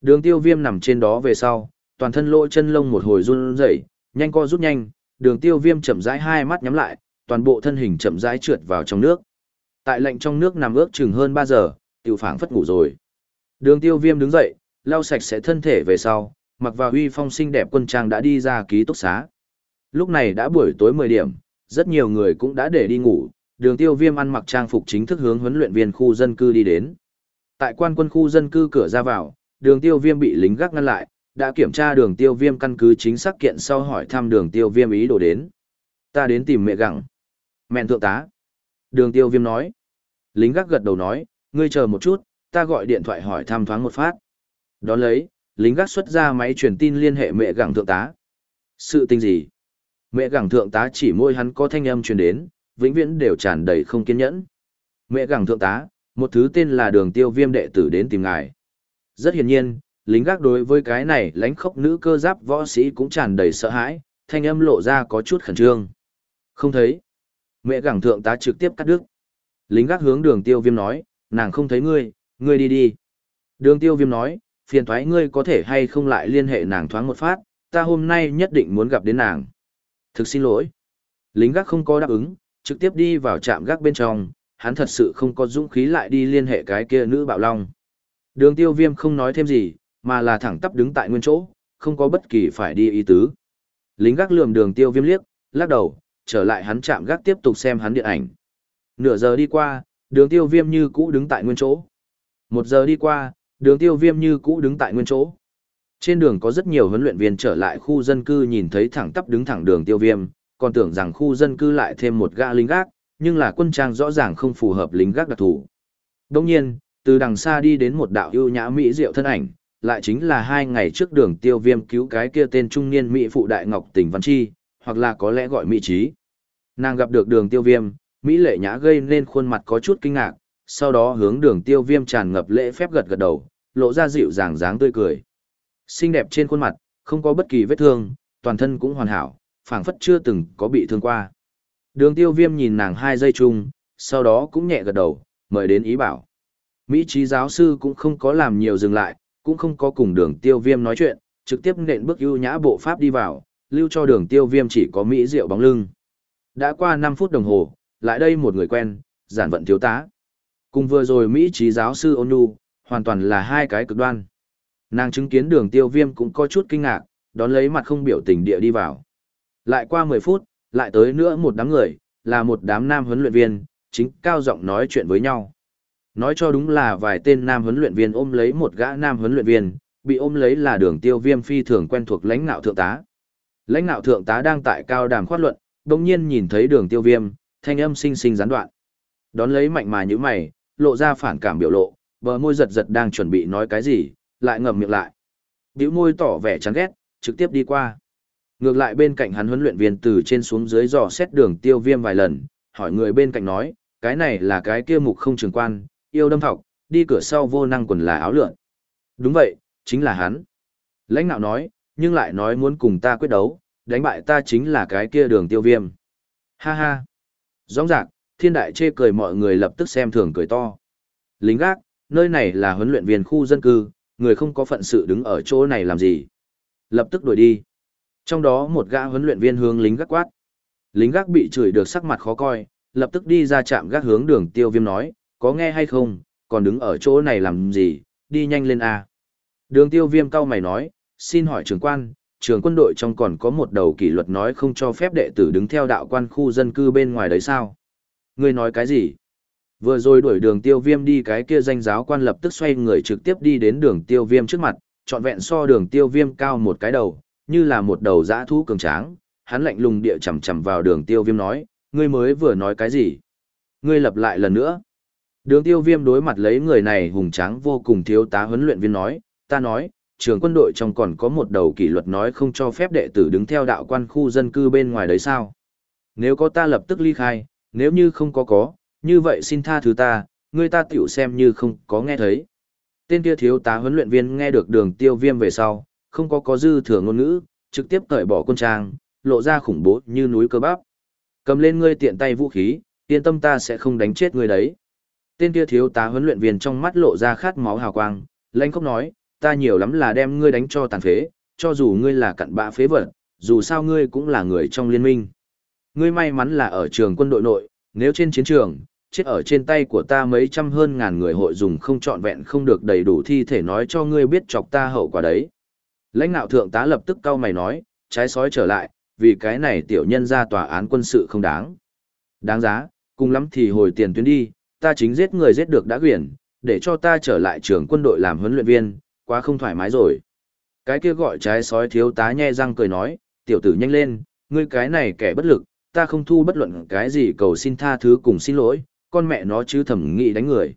Đường tiêu viêm nằm trên đó về sau, toàn thân lỗ chân lông một hồi run rẩy, nhanh co rút nhanh, đường tiêu viêm chậm rãi hai mắt nhắm lại, toàn bộ thân hình chậm rãi trượt vào trong nước. Tại lạnh trong nước nằm ước chừng hơn 3 giờ, tiểu phảng phất ngủ rồi. Đường tiêu viêm đứng dậy, lau sạch sẽ thân thể về sau, mặc vào huy phong xinh đẹp quân trang đã đi ra ký túc xá. Lúc này đã buổi tối 10 điểm, rất nhiều người cũng đã để đi ngủ, đường tiêu viêm ăn mặc trang phục chính thức hướng huấn luyện viên khu dân cư đi đến. Tại quan quân khu dân cư cửa ra vào, đường tiêu viêm bị lính gác ngăn lại, đã kiểm tra đường tiêu viêm căn cứ chính xác kiện sau hỏi thăm đường tiêu viêm ý đồ đến. Ta đến tìm mẹ gặng. Mẹn thượng tá. Đường tiêu viêm nói. Lính gác gật đầu nói, ngươi chờ một chút, ta gọi điện thoại hỏi thăm thoáng một phát. Đón lấy, lính gác xuất ra máy truyền tin liên hệ mẹ gẳng thượng tá. Sự tình gì? Mẹ gẳng thượng tá chỉ môi hắn có thanh âm truyền đến, vĩnh viễn đều tràn đầy không kiên nhẫn. Mẹ gẳng thượng tá, một thứ tên là đường tiêu viêm đệ tử đến tìm ngài. Rất hiển nhiên, lính gác đối với cái này lánh khốc nữ cơ giáp võ sĩ cũng tràn đầy sợ hãi, thanh âm lộ ra có chút khẩn trương. Không thấy. Mẹ gẳng thượng tá trực tiếp cắt đứt. Lính gác hướng đường tiêu viêm nói, nàng không thấy ngươi, ngươi đi đi. Đường tiêu viêm nói, phiền thoái ngươi có thể hay không lại liên hệ nàng thoáng một phát, ta hôm nay nhất định muốn gặp đến nàng. Thực xin lỗi. Lính gác không có đáp ứng, trực tiếp đi vào trạm gác bên trong, hắn thật sự không có dũng khí lại đi liên hệ cái kia nữ bạo long. Đường tiêu viêm không nói thêm gì, mà là thẳng tắp đứng tại nguyên chỗ, không có bất kỳ phải đi ý tứ. Lính gác lườm đường tiêu viêm liếc, lắc đầu, trở lại hắn chạm gác tiếp tục xem hắn điện ảnh. Nửa giờ đi qua, đường tiêu viêm như cũ đứng tại nguyên chỗ. Một giờ đi qua, đường tiêu viêm như cũ đứng tại nguyên chỗ. Trên đường có rất nhiều huấn luyện viên trở lại khu dân cư nhìn thấy thẳng tắp đứng thẳng đường tiêu viêm, còn tưởng rằng khu dân cư lại thêm một gã lính gác, nhưng là quân trang rõ ràng không phù hợp lính gác đặc thù. Đồng nhiên, từ đằng xa đi đến một đạo ưu nhã mỹ diệu thân ảnh, lại chính là hai ngày trước đường tiêu viêm cứu cái kia tên trung niên Mỹ phụ đại ngọc tỉnh Văn Chi, hoặc là có lẽ gọi Mỹ trí. Nàng gặp được đường tiêu viêm, Mỹ lệ nhã gây nên khuôn mặt có chút kinh ngạc, sau đó hướng đường tiêu viêm tràn ngập lễ phép gật gật đầu, lộ ra dịu dàng dáng tươi cười. Xinh đẹp trên khuôn mặt, không có bất kỳ vết thương, toàn thân cũng hoàn hảo, phảng phất chưa từng có bị thương qua. Đường tiêu viêm nhìn nàng hai giây chung, sau đó cũng nhẹ gật đầu, mời đến ý bảo. Mỹ trí giáo sư cũng không có làm nhiều dừng lại, cũng không có cùng đường tiêu viêm nói chuyện, trực tiếp nện bước ưu nhã bộ pháp đi vào, lưu cho đường tiêu viêm chỉ có Mỹ rượu bóng lưng. Đã qua 5 phút đồng hồ, lại đây một người quen, giản vận thiếu tá. Cùng vừa rồi Mỹ trí giáo sư Onu, hoàn toàn là hai cái cực đoan. Nàng chứng kiến đường tiêu viêm cũng có chút kinh ngạc, đón lấy mặt không biểu tình địa đi vào. Lại qua 10 phút, lại tới nữa một đám người, là một đám nam huấn luyện viên, chính cao giọng nói chuyện với nhau. Nói cho đúng là vài tên nam huấn luyện viên ôm lấy một gã nam huấn luyện viên, bị ôm lấy là đường tiêu viêm phi thường quen thuộc lãnh nạo thượng tá. Lãnh nạo thượng tá đang tại cao đàm khoát luận, đồng nhiên nhìn thấy đường tiêu viêm, thanh âm sinh sinh gián đoạn. Đón lấy mạnh mà như mày, lộ ra phản cảm biểu lộ, bờ môi giật giật đang chuẩn bị nói cái gì, lại ngậm miệng lại. Biểu môi tỏ vẻ chán ghét, trực tiếp đi qua. Ngược lại bên cạnh hắn huấn luyện viên từ trên xuống dưới dò xét đường tiêu viêm vài lần, hỏi người bên cạnh nói, cái này là cái kia mục không trường quan, yêu đâm thọc, đi cửa sau vô năng quần là áo lượn. Đúng vậy, chính là hắn. Lãnh nạo nói, nhưng lại nói muốn cùng ta quyết đấu, đánh bại ta chính là cái kia đường tiêu viêm. Ha ha. Rõ ràng, thiên đại chê cười mọi người lập tức xem thường cười to. Lính gác, nơi này là huấn luyện viên khu dân cư, người không có phận sự đứng ở chỗ này làm gì. Lập tức đuổi đi. Trong đó một gã huấn luyện viên hướng lính gác quát. Lính gác bị chửi được sắc mặt khó coi, lập tức đi ra chạm gác hướng đường tiêu viêm nói, có nghe hay không, còn đứng ở chỗ này làm gì, đi nhanh lên A. Đường tiêu viêm cao mày nói, xin hỏi trưởng quan, trường quân đội trong còn có một đầu kỷ luật nói không cho phép đệ tử đứng theo đạo quan khu dân cư bên ngoài đấy sao? Ngươi nói cái gì? Vừa rồi đuổi đường tiêu viêm đi cái kia danh giáo quan lập tức xoay người trực tiếp đi đến đường tiêu viêm trước mặt, trọn vẹn so đường tiêu viêm cao một cái đầu, như là một đầu dã thú cường tráng, hắn lạnh lùng địa chầm chầm vào đường tiêu viêm nói, ngươi mới vừa nói cái gì? Ngươi lặp lại lần nữa. Đường tiêu viêm đối mặt lấy người này hùng tráng vô cùng thiếu tá huấn luyện viên nói, ta nói, trường quân đội trong còn có một đầu kỷ luật nói không cho phép đệ tử đứng theo đạo quan khu dân cư bên ngoài đấy sao? Nếu có ta lập tức ly khai, nếu như không có có, như vậy xin tha thứ ta, ngươi ta tiểu xem như không có nghe thấy. Tên kia thiếu tá huấn luyện viên nghe được đường tiêu viêm về sau, không có có dư thừa ngôn ngữ, trực tiếp cởi bỏ quân trang, lộ ra khủng bố như núi cơ bắp. Cầm lên ngươi tiện tay vũ khí, yên tâm ta sẽ không đánh chết ngươi đấy. Tên kia thiếu tá huấn luyện viên trong mắt lộ ra khát máu hào quang, lãnh khốc nói, ta nhiều lắm là đem ngươi đánh cho tàn phế, cho dù ngươi là cặn bã phế vật, dù sao ngươi cũng là người trong liên minh. Ngươi may mắn là ở trường quân đội nội, nếu trên chiến trường, chết ở trên tay của ta mấy trăm hơn ngàn người hội dùng không trọn vẹn không được đầy đủ thi thể nói cho ngươi biết chọc ta hậu quả đấy. Lãnh đạo thượng tá lập tức cau mày nói, trái sói trở lại, vì cái này tiểu nhân ra tòa án quân sự không đáng. Đáng giá, cùng lắm thì hồi tiền tuyến đi, ta chính giết người giết được đã quyển, để cho ta trở lại trường quân đội làm huấn luyện viên, quá không thoải mái rồi. Cái kia gọi trái sói thiếu tá nhe răng cười nói, tiểu tử nhanh lên, ngươi cái này kẻ bất lực, ta không thu bất luận cái gì cầu xin tha thứ cùng xin lỗi, con mẹ nó chứ thẩm nghị đánh người.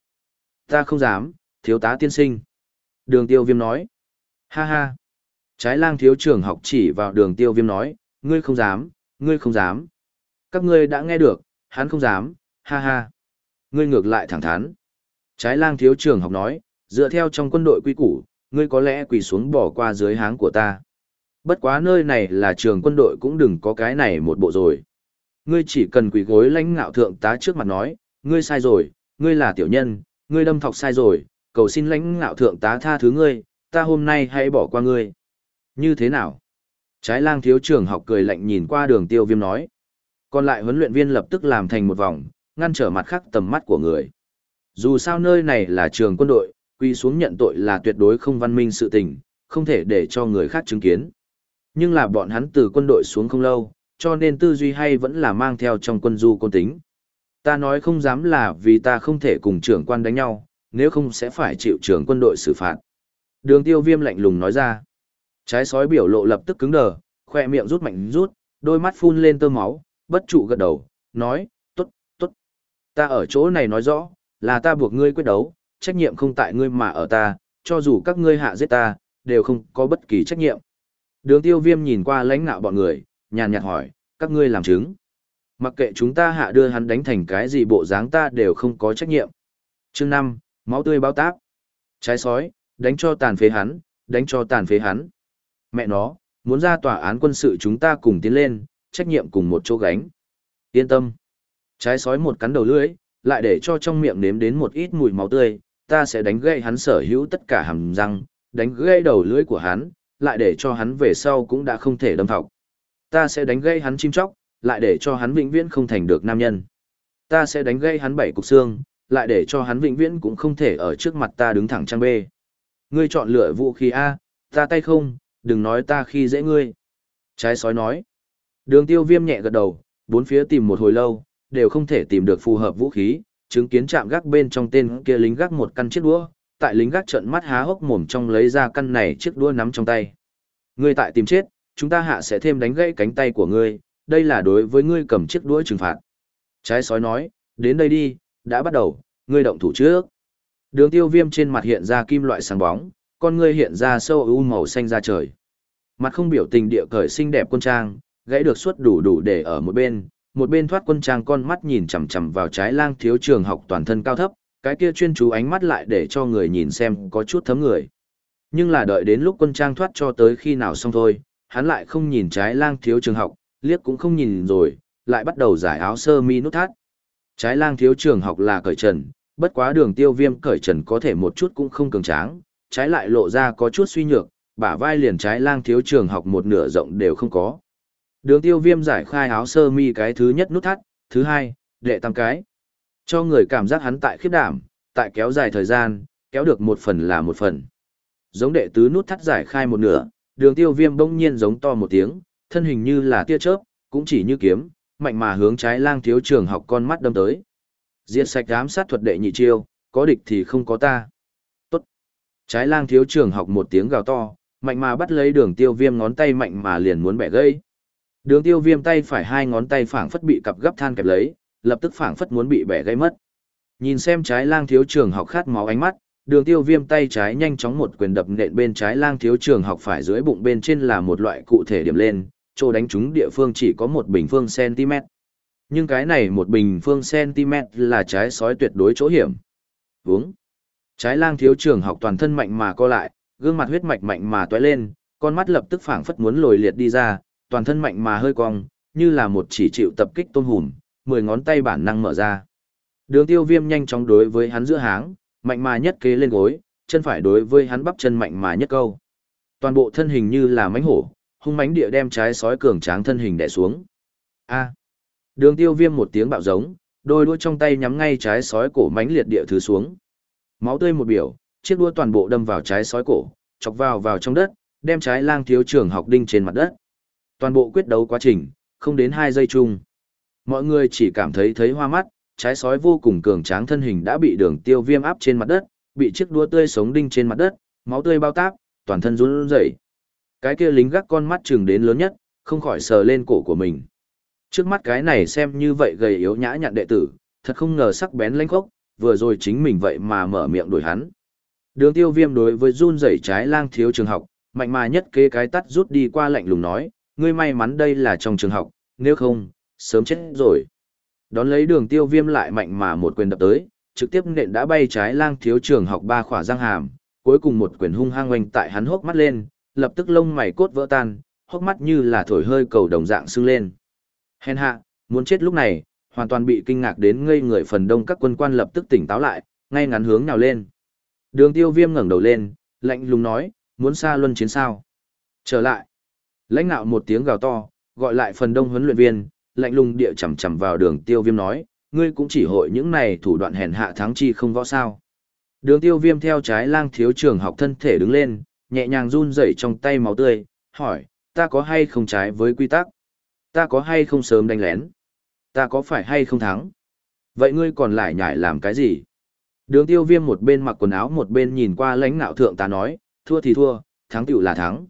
Ta không dám, thiếu tá tiên sinh. Đường tiêu viêm nói. Ha ha. Trái lang thiếu trường học chỉ vào đường tiêu viêm nói, ngươi không dám, ngươi không dám. Các ngươi đã nghe được, hắn không dám, ha ha. Ngươi ngược lại thẳng thắn. Trái lang thiếu trường học nói, dựa theo trong quân đội quy củ, ngươi có lẽ quỳ xuống bỏ qua dưới háng của ta. Bất quá nơi này là trường quân đội cũng đừng có cái này một bộ rồi. Ngươi chỉ cần quỳ gối lãnh ngạo thượng tá trước mặt nói, ngươi sai rồi, ngươi là tiểu nhân, ngươi đâm thọc sai rồi, cầu xin lãnh ngạo thượng tá tha thứ ngươi, ta hôm nay hãy bỏ qua ngươi. Như thế nào? Trái lang thiếu trường học cười lạnh nhìn qua đường tiêu viêm nói. Còn lại huấn luyện viên lập tức làm thành một vòng, ngăn trở mặt khác tầm mắt của người. Dù sao nơi này là trường quân đội, quy xuống nhận tội là tuyệt đối không văn minh sự tình, không thể để cho người khác chứng kiến. Nhưng là bọn hắn từ quân đội xuống không lâu, cho nên tư duy hay vẫn là mang theo trong quân du côn tính. Ta nói không dám là vì ta không thể cùng trưởng quan đánh nhau, nếu không sẽ phải chịu trưởng quân đội xử phạt. Đường tiêu viêm lạnh lùng nói ra. Trái sói biểu lộ lập tức cứng đờ, khoe miệng rút mạnh rút, đôi mắt phun lên tơ máu, bất trụ gật đầu, nói, tốt, tốt. Ta ở chỗ này nói rõ, là ta buộc ngươi quyết đấu, trách nhiệm không tại ngươi mà ở ta, cho dù các ngươi hạ giết ta, đều không có bất kỳ trách nhiệm. Đường tiêu viêm nhìn qua lãnh nạo bọn người, nhàn nhạt hỏi, các ngươi làm chứng. Mặc kệ chúng ta hạ đưa hắn đánh thành cái gì bộ dáng ta đều không có trách nhiệm. chương năm máu tươi bao táp. Trái sói, đánh cho tàn phế hắn, đánh cho tàn phế hắn. Mẹ nó, muốn ra tòa án quân sự chúng ta cùng tiến lên, trách nhiệm cùng một chỗ gánh. Yên tâm. Trái sói một cắn đầu lưỡi, lại để cho trong miệng nếm đến một ít mùi máu tươi, ta sẽ đánh gãy hắn sở hữu tất cả hàm răng, đánh gãy đầu lưỡi của hắn, lại để cho hắn về sau cũng đã không thể đâm thọc. Ta sẽ đánh gãy hắn chim chóc, lại để cho hắn vĩnh viễn không thành được nam nhân. Ta sẽ đánh gây hắn bảy cục xương, lại để cho hắn vĩnh viễn cũng không thể ở trước mặt ta đứng thẳng trang bê. Ngươi chọn lựa vũ khí A, ta tay không, đừng nói ta khi dễ ngươi. Trái sói nói. Đường tiêu viêm nhẹ gật đầu, bốn phía tìm một hồi lâu, đều không thể tìm được phù hợp vũ khí, chứng kiến chạm gác bên trong tên kia lính gác một căn chiếc đũa, tại lính gác trận mắt há hốc mồm trong lấy ra căn này chiếc đũa nắm trong tay. Ngươi tại tìm chết, chúng ta hạ sẽ thêm đánh gãy cánh tay của ngươi, đây là đối với ngươi cầm chiếc đuôi trừng phạt. Trái sói nói, đến đây đi, đã bắt đầu, ngươi động thủ trước. Đường tiêu viêm trên mặt hiện ra kim loại sáng bóng, con ngươi hiện ra sâu ưu màu xanh ra trời. Mặt không biểu tình địa cởi xinh đẹp quân trang, gãy được suốt đủ đủ để ở một bên, một bên thoát quân trang con mắt nhìn chằm chằm vào trái lang thiếu trường học toàn thân cao thấp, cái kia chuyên chú ánh mắt lại để cho người nhìn xem có chút thấm người. Nhưng là đợi đến lúc quân trang thoát cho tới khi nào xong thôi, hắn lại không nhìn trái lang thiếu trường học, liếc cũng không nhìn rồi, lại bắt đầu giải áo sơ mi nút thắt. Trái lang thiếu trường học là cởi trần, bất quá đường tiêu viêm cởi trần có thể một chút cũng không cường tráng, trái lại lộ ra có chút suy nhược, bả vai liền trái lang thiếu trường học một nửa rộng đều không có. Đường tiêu viêm giải khai áo sơ mi cái thứ nhất nút thắt, thứ hai, đệ tam cái. Cho người cảm giác hắn tại khiếp đảm, tại kéo dài thời gian, kéo được một phần là một phần. Giống đệ tứ nút thắt giải khai một nửa, đường tiêu viêm bỗng nhiên giống to một tiếng, thân hình như là tia chớp, cũng chỉ như kiếm, mạnh mà hướng trái lang thiếu trường học con mắt đâm tới. Diệt sạch ám sát thuật đệ nhị chiêu, có địch thì không có ta. Tốt. Trái lang thiếu trường học một tiếng gào to, mạnh mà bắt lấy đường tiêu viêm ngón tay mạnh mà liền muốn bẻ gây. Đường tiêu viêm tay phải hai ngón tay phảng phất bị cặp gấp than kẹp lấy, lập tức phảng phất muốn bị bẻ gây mất. Nhìn xem trái lang thiếu trường học khát máu ánh mắt, đường tiêu viêm tay trái nhanh chóng một quyền đập nện bên trái lang thiếu trường học phải dưới bụng bên trên là một loại cụ thể điểm lên, chỗ đánh trúng địa phương chỉ có một bình phương cm. Nhưng cái này một bình phương cm là trái sói tuyệt đối chỗ hiểm. Vúng. Trái lang thiếu trường học toàn thân mạnh mà co lại, gương mặt huyết mạch mạnh mà toé lên, con mắt lập tức phảng phất muốn lồi liệt đi ra, toàn thân mạnh mà hơi cong, như là một chỉ chịu tập kích tôn hùm, mười ngón tay bản năng mở ra. Đường tiêu viêm nhanh chóng đối với hắn giữa háng, mạnh mà nhất kế lên gối, chân phải đối với hắn bắp chân mạnh mà nhất câu. Toàn bộ thân hình như là mánh hổ, hung mánh địa đem trái sói cường tráng thân hình đè xuống. A. Đường tiêu viêm một tiếng bạo giống, đôi đuôi trong tay nhắm ngay trái sói cổ mánh liệt địa thứ xuống. Máu tươi một biểu, chiếc đua toàn bộ đâm vào trái sói cổ, chọc vào vào trong đất, đem trái lang thiếu trường học đinh trên mặt đất. Toàn bộ quyết đấu quá trình, không đến 2 giây chung. Mọi người chỉ cảm thấy thấy hoa mắt, trái sói vô cùng cường tráng thân hình đã bị đường tiêu viêm áp trên mặt đất, bị chiếc đua tươi sống đinh trên mặt đất, máu tươi bao táp, toàn thân run rẩy. Cái kia lính gác con mắt chừng đến lớn nhất, không khỏi sờ lên cổ của mình. Trước mắt cái này xem như vậy gầy yếu nhã nhặn đệ tử, thật không ngờ sắc bén lãnh khốc, vừa rồi chính mình vậy mà mở miệng đuổi hắn. Đường tiêu viêm đối với run rẩy trái lang thiếu trường học, mạnh mà nhất kế cái tắt rút đi qua lạnh lùng nói, ngươi may mắn đây là trong trường học, nếu không, sớm chết rồi. Đón lấy đường tiêu viêm lại mạnh mà một quyền đập tới, trực tiếp nện đã bay trái lang thiếu trường học ba khỏa răng hàm, cuối cùng một quyền hung hăng oanh tại hắn hốc mắt lên, lập tức lông mày cốt vỡ tan, hốc mắt như là thổi hơi cầu đồng dạng sưng lên. Hèn hạ, muốn chết lúc này, hoàn toàn bị kinh ngạc đến ngây người phần đông các quân quan lập tức tỉnh táo lại, ngay ngắn hướng nào lên. Đường tiêu viêm ngẩng đầu lên, lạnh lùng nói, muốn xa luân chiến sao. Trở lại. Lãnh nạo một tiếng gào to, gọi lại phần đông huấn luyện viên, lạnh lùng địa chầm chầm vào đường tiêu viêm nói, ngươi cũng chỉ hội những này thủ đoạn hèn hạ thắng chi không võ sao. Đường tiêu viêm theo trái lang thiếu trường học thân thể đứng lên, nhẹ nhàng run rẩy trong tay máu tươi, hỏi, ta có hay không trái với quy tắc? Ta có hay không sớm đánh lén? Ta có phải hay không thắng? Vậy ngươi còn lại nhảy làm cái gì? Đường tiêu viêm một bên mặc quần áo một bên nhìn qua lãnh nạo thượng ta nói, thua thì thua, thắng tiểu là thắng.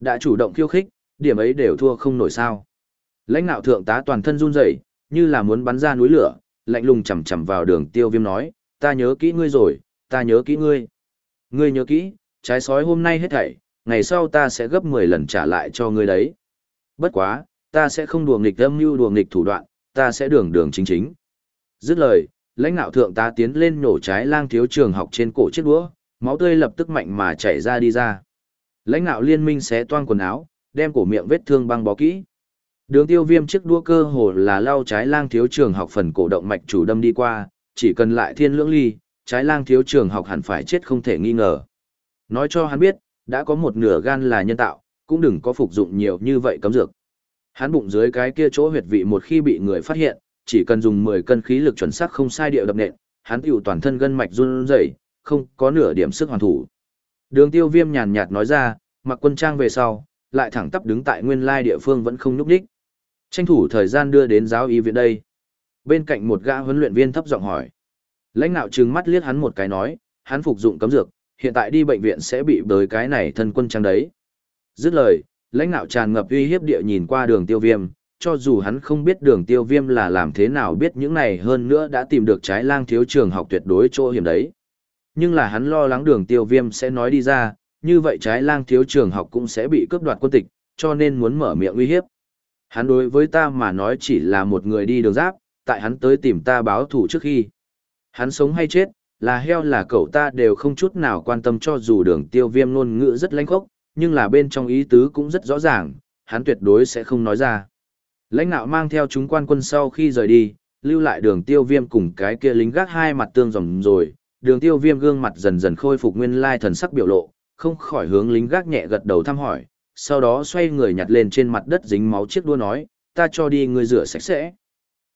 Đã chủ động khiêu khích, điểm ấy đều thua không nổi sao. Lãnh nạo thượng tá toàn thân run rẩy, như là muốn bắn ra núi lửa, lạnh lùng chầm chầm vào đường tiêu viêm nói, ta nhớ kỹ ngươi rồi, ta nhớ kỹ ngươi. Ngươi nhớ kỹ, trái sói hôm nay hết thảy, ngày sau ta sẽ gấp 10 lần trả lại cho ngươi đấy. Bất quá, ta sẽ không đùa nghịch âm mưu đùa nghịch thủ đoạn, ta sẽ đường đường chính chính. Dứt lời, lãnh nạo thượng tá tiến lên nổ trái lang thiếu trường học trên cổ chiếc đũa, máu tươi lập tức mạnh mà chảy ra đi ra. Lãnh nạo liên minh xé toan quần áo, đem cổ miệng vết thương băng bó kỹ. Đường tiêu viêm chiếc đua cơ hồ là lao trái lang thiếu trường học phần cổ động mạch chủ đâm đi qua, chỉ cần lại thiên lưỡng ly, trái lang thiếu trường học hẳn phải chết không thể nghi ngờ. Nói cho hắn biết, đã có một nửa gan là nhân tạo, cũng đừng có phục dụng nhiều như vậy cấm dược. Hắn bụng dưới cái kia chỗ huyệt vị một khi bị người phát hiện, chỉ cần dùng 10 cân khí lực chuẩn xác không sai điệu đập nện, hắn tiểu toàn thân gân mạch run rẩy, không có nửa điểm sức hoàn thủ. Đường tiêu viêm nhàn nhạt nói ra, mặc quân trang về sau, lại thẳng tắp đứng tại nguyên lai địa phương vẫn không nhúc đích. Tranh thủ thời gian đưa đến giáo y viện đây. Bên cạnh một gã huấn luyện viên thấp giọng hỏi. Lãnh nạo trừng mắt liếc hắn một cái nói, hắn phục dụng cấm dược, hiện tại đi bệnh viện sẽ bị tới cái này thân quân trang đấy. Dứt lời, lãnh nạo tràn ngập uy hiếp địa nhìn qua đường tiêu viêm, cho dù hắn không biết đường tiêu viêm là làm thế nào biết những này hơn nữa đã tìm được trái lang thiếu trường học tuyệt đối chỗ hiểm đấy. Nhưng là hắn lo lắng đường tiêu viêm sẽ nói đi ra, như vậy trái lang thiếu trường học cũng sẽ bị cướp đoạt quân tịch, cho nên muốn mở miệng uy hiếp. Hắn đối với ta mà nói chỉ là một người đi đường giáp, tại hắn tới tìm ta báo thủ trước khi. Hắn sống hay chết, là heo là cậu ta đều không chút nào quan tâm cho dù đường tiêu viêm ngôn ngữ rất lãnh khốc, nhưng là bên trong ý tứ cũng rất rõ ràng, hắn tuyệt đối sẽ không nói ra. Lãnh nạo mang theo chúng quan quân sau khi rời đi, lưu lại đường tiêu viêm cùng cái kia lính gác hai mặt tương dòng rồi, đường tiêu viêm gương mặt dần dần khôi phục nguyên lai thần sắc biểu lộ, không khỏi hướng lính gác nhẹ gật đầu thăm hỏi, sau đó xoay người nhặt lên trên mặt đất dính máu chiếc đua nói, ta cho đi người rửa sạch sẽ.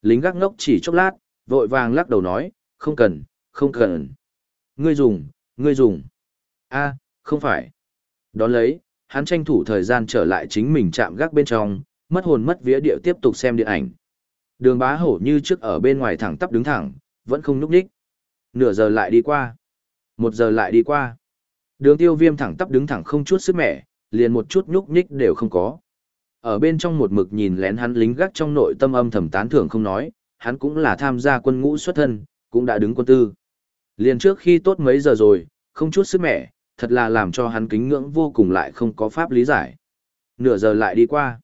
Lính gác ngốc chỉ chốc lát, vội vàng lắc đầu nói, không cần, không cần. Ngươi dùng, ngươi dùng. a không phải. Đón lấy, hắn tranh thủ thời gian trở lại chính mình chạm gác bên trong, mất hồn mất vía điệu tiếp tục xem điện ảnh. Đường bá hổ như trước ở bên ngoài thẳng tắp đứng thẳng, vẫn không núp đích. Nửa giờ lại đi qua. Một giờ lại đi qua. Đường tiêu viêm thẳng tắp đứng thẳng không chút sức mẻ, liền một chút nhúc nhích đều không có. Ở bên trong một mực nhìn lén hắn lính gác trong nội tâm âm thầm tán thưởng không nói, hắn cũng là tham gia quân ngũ xuất thân, cũng đã đứng quân tư. Liền trước khi tốt mấy giờ rồi, không chút sức mẻ, thật là làm cho hắn kính ngưỡng vô cùng lại không có pháp lý giải. Nửa giờ lại đi qua.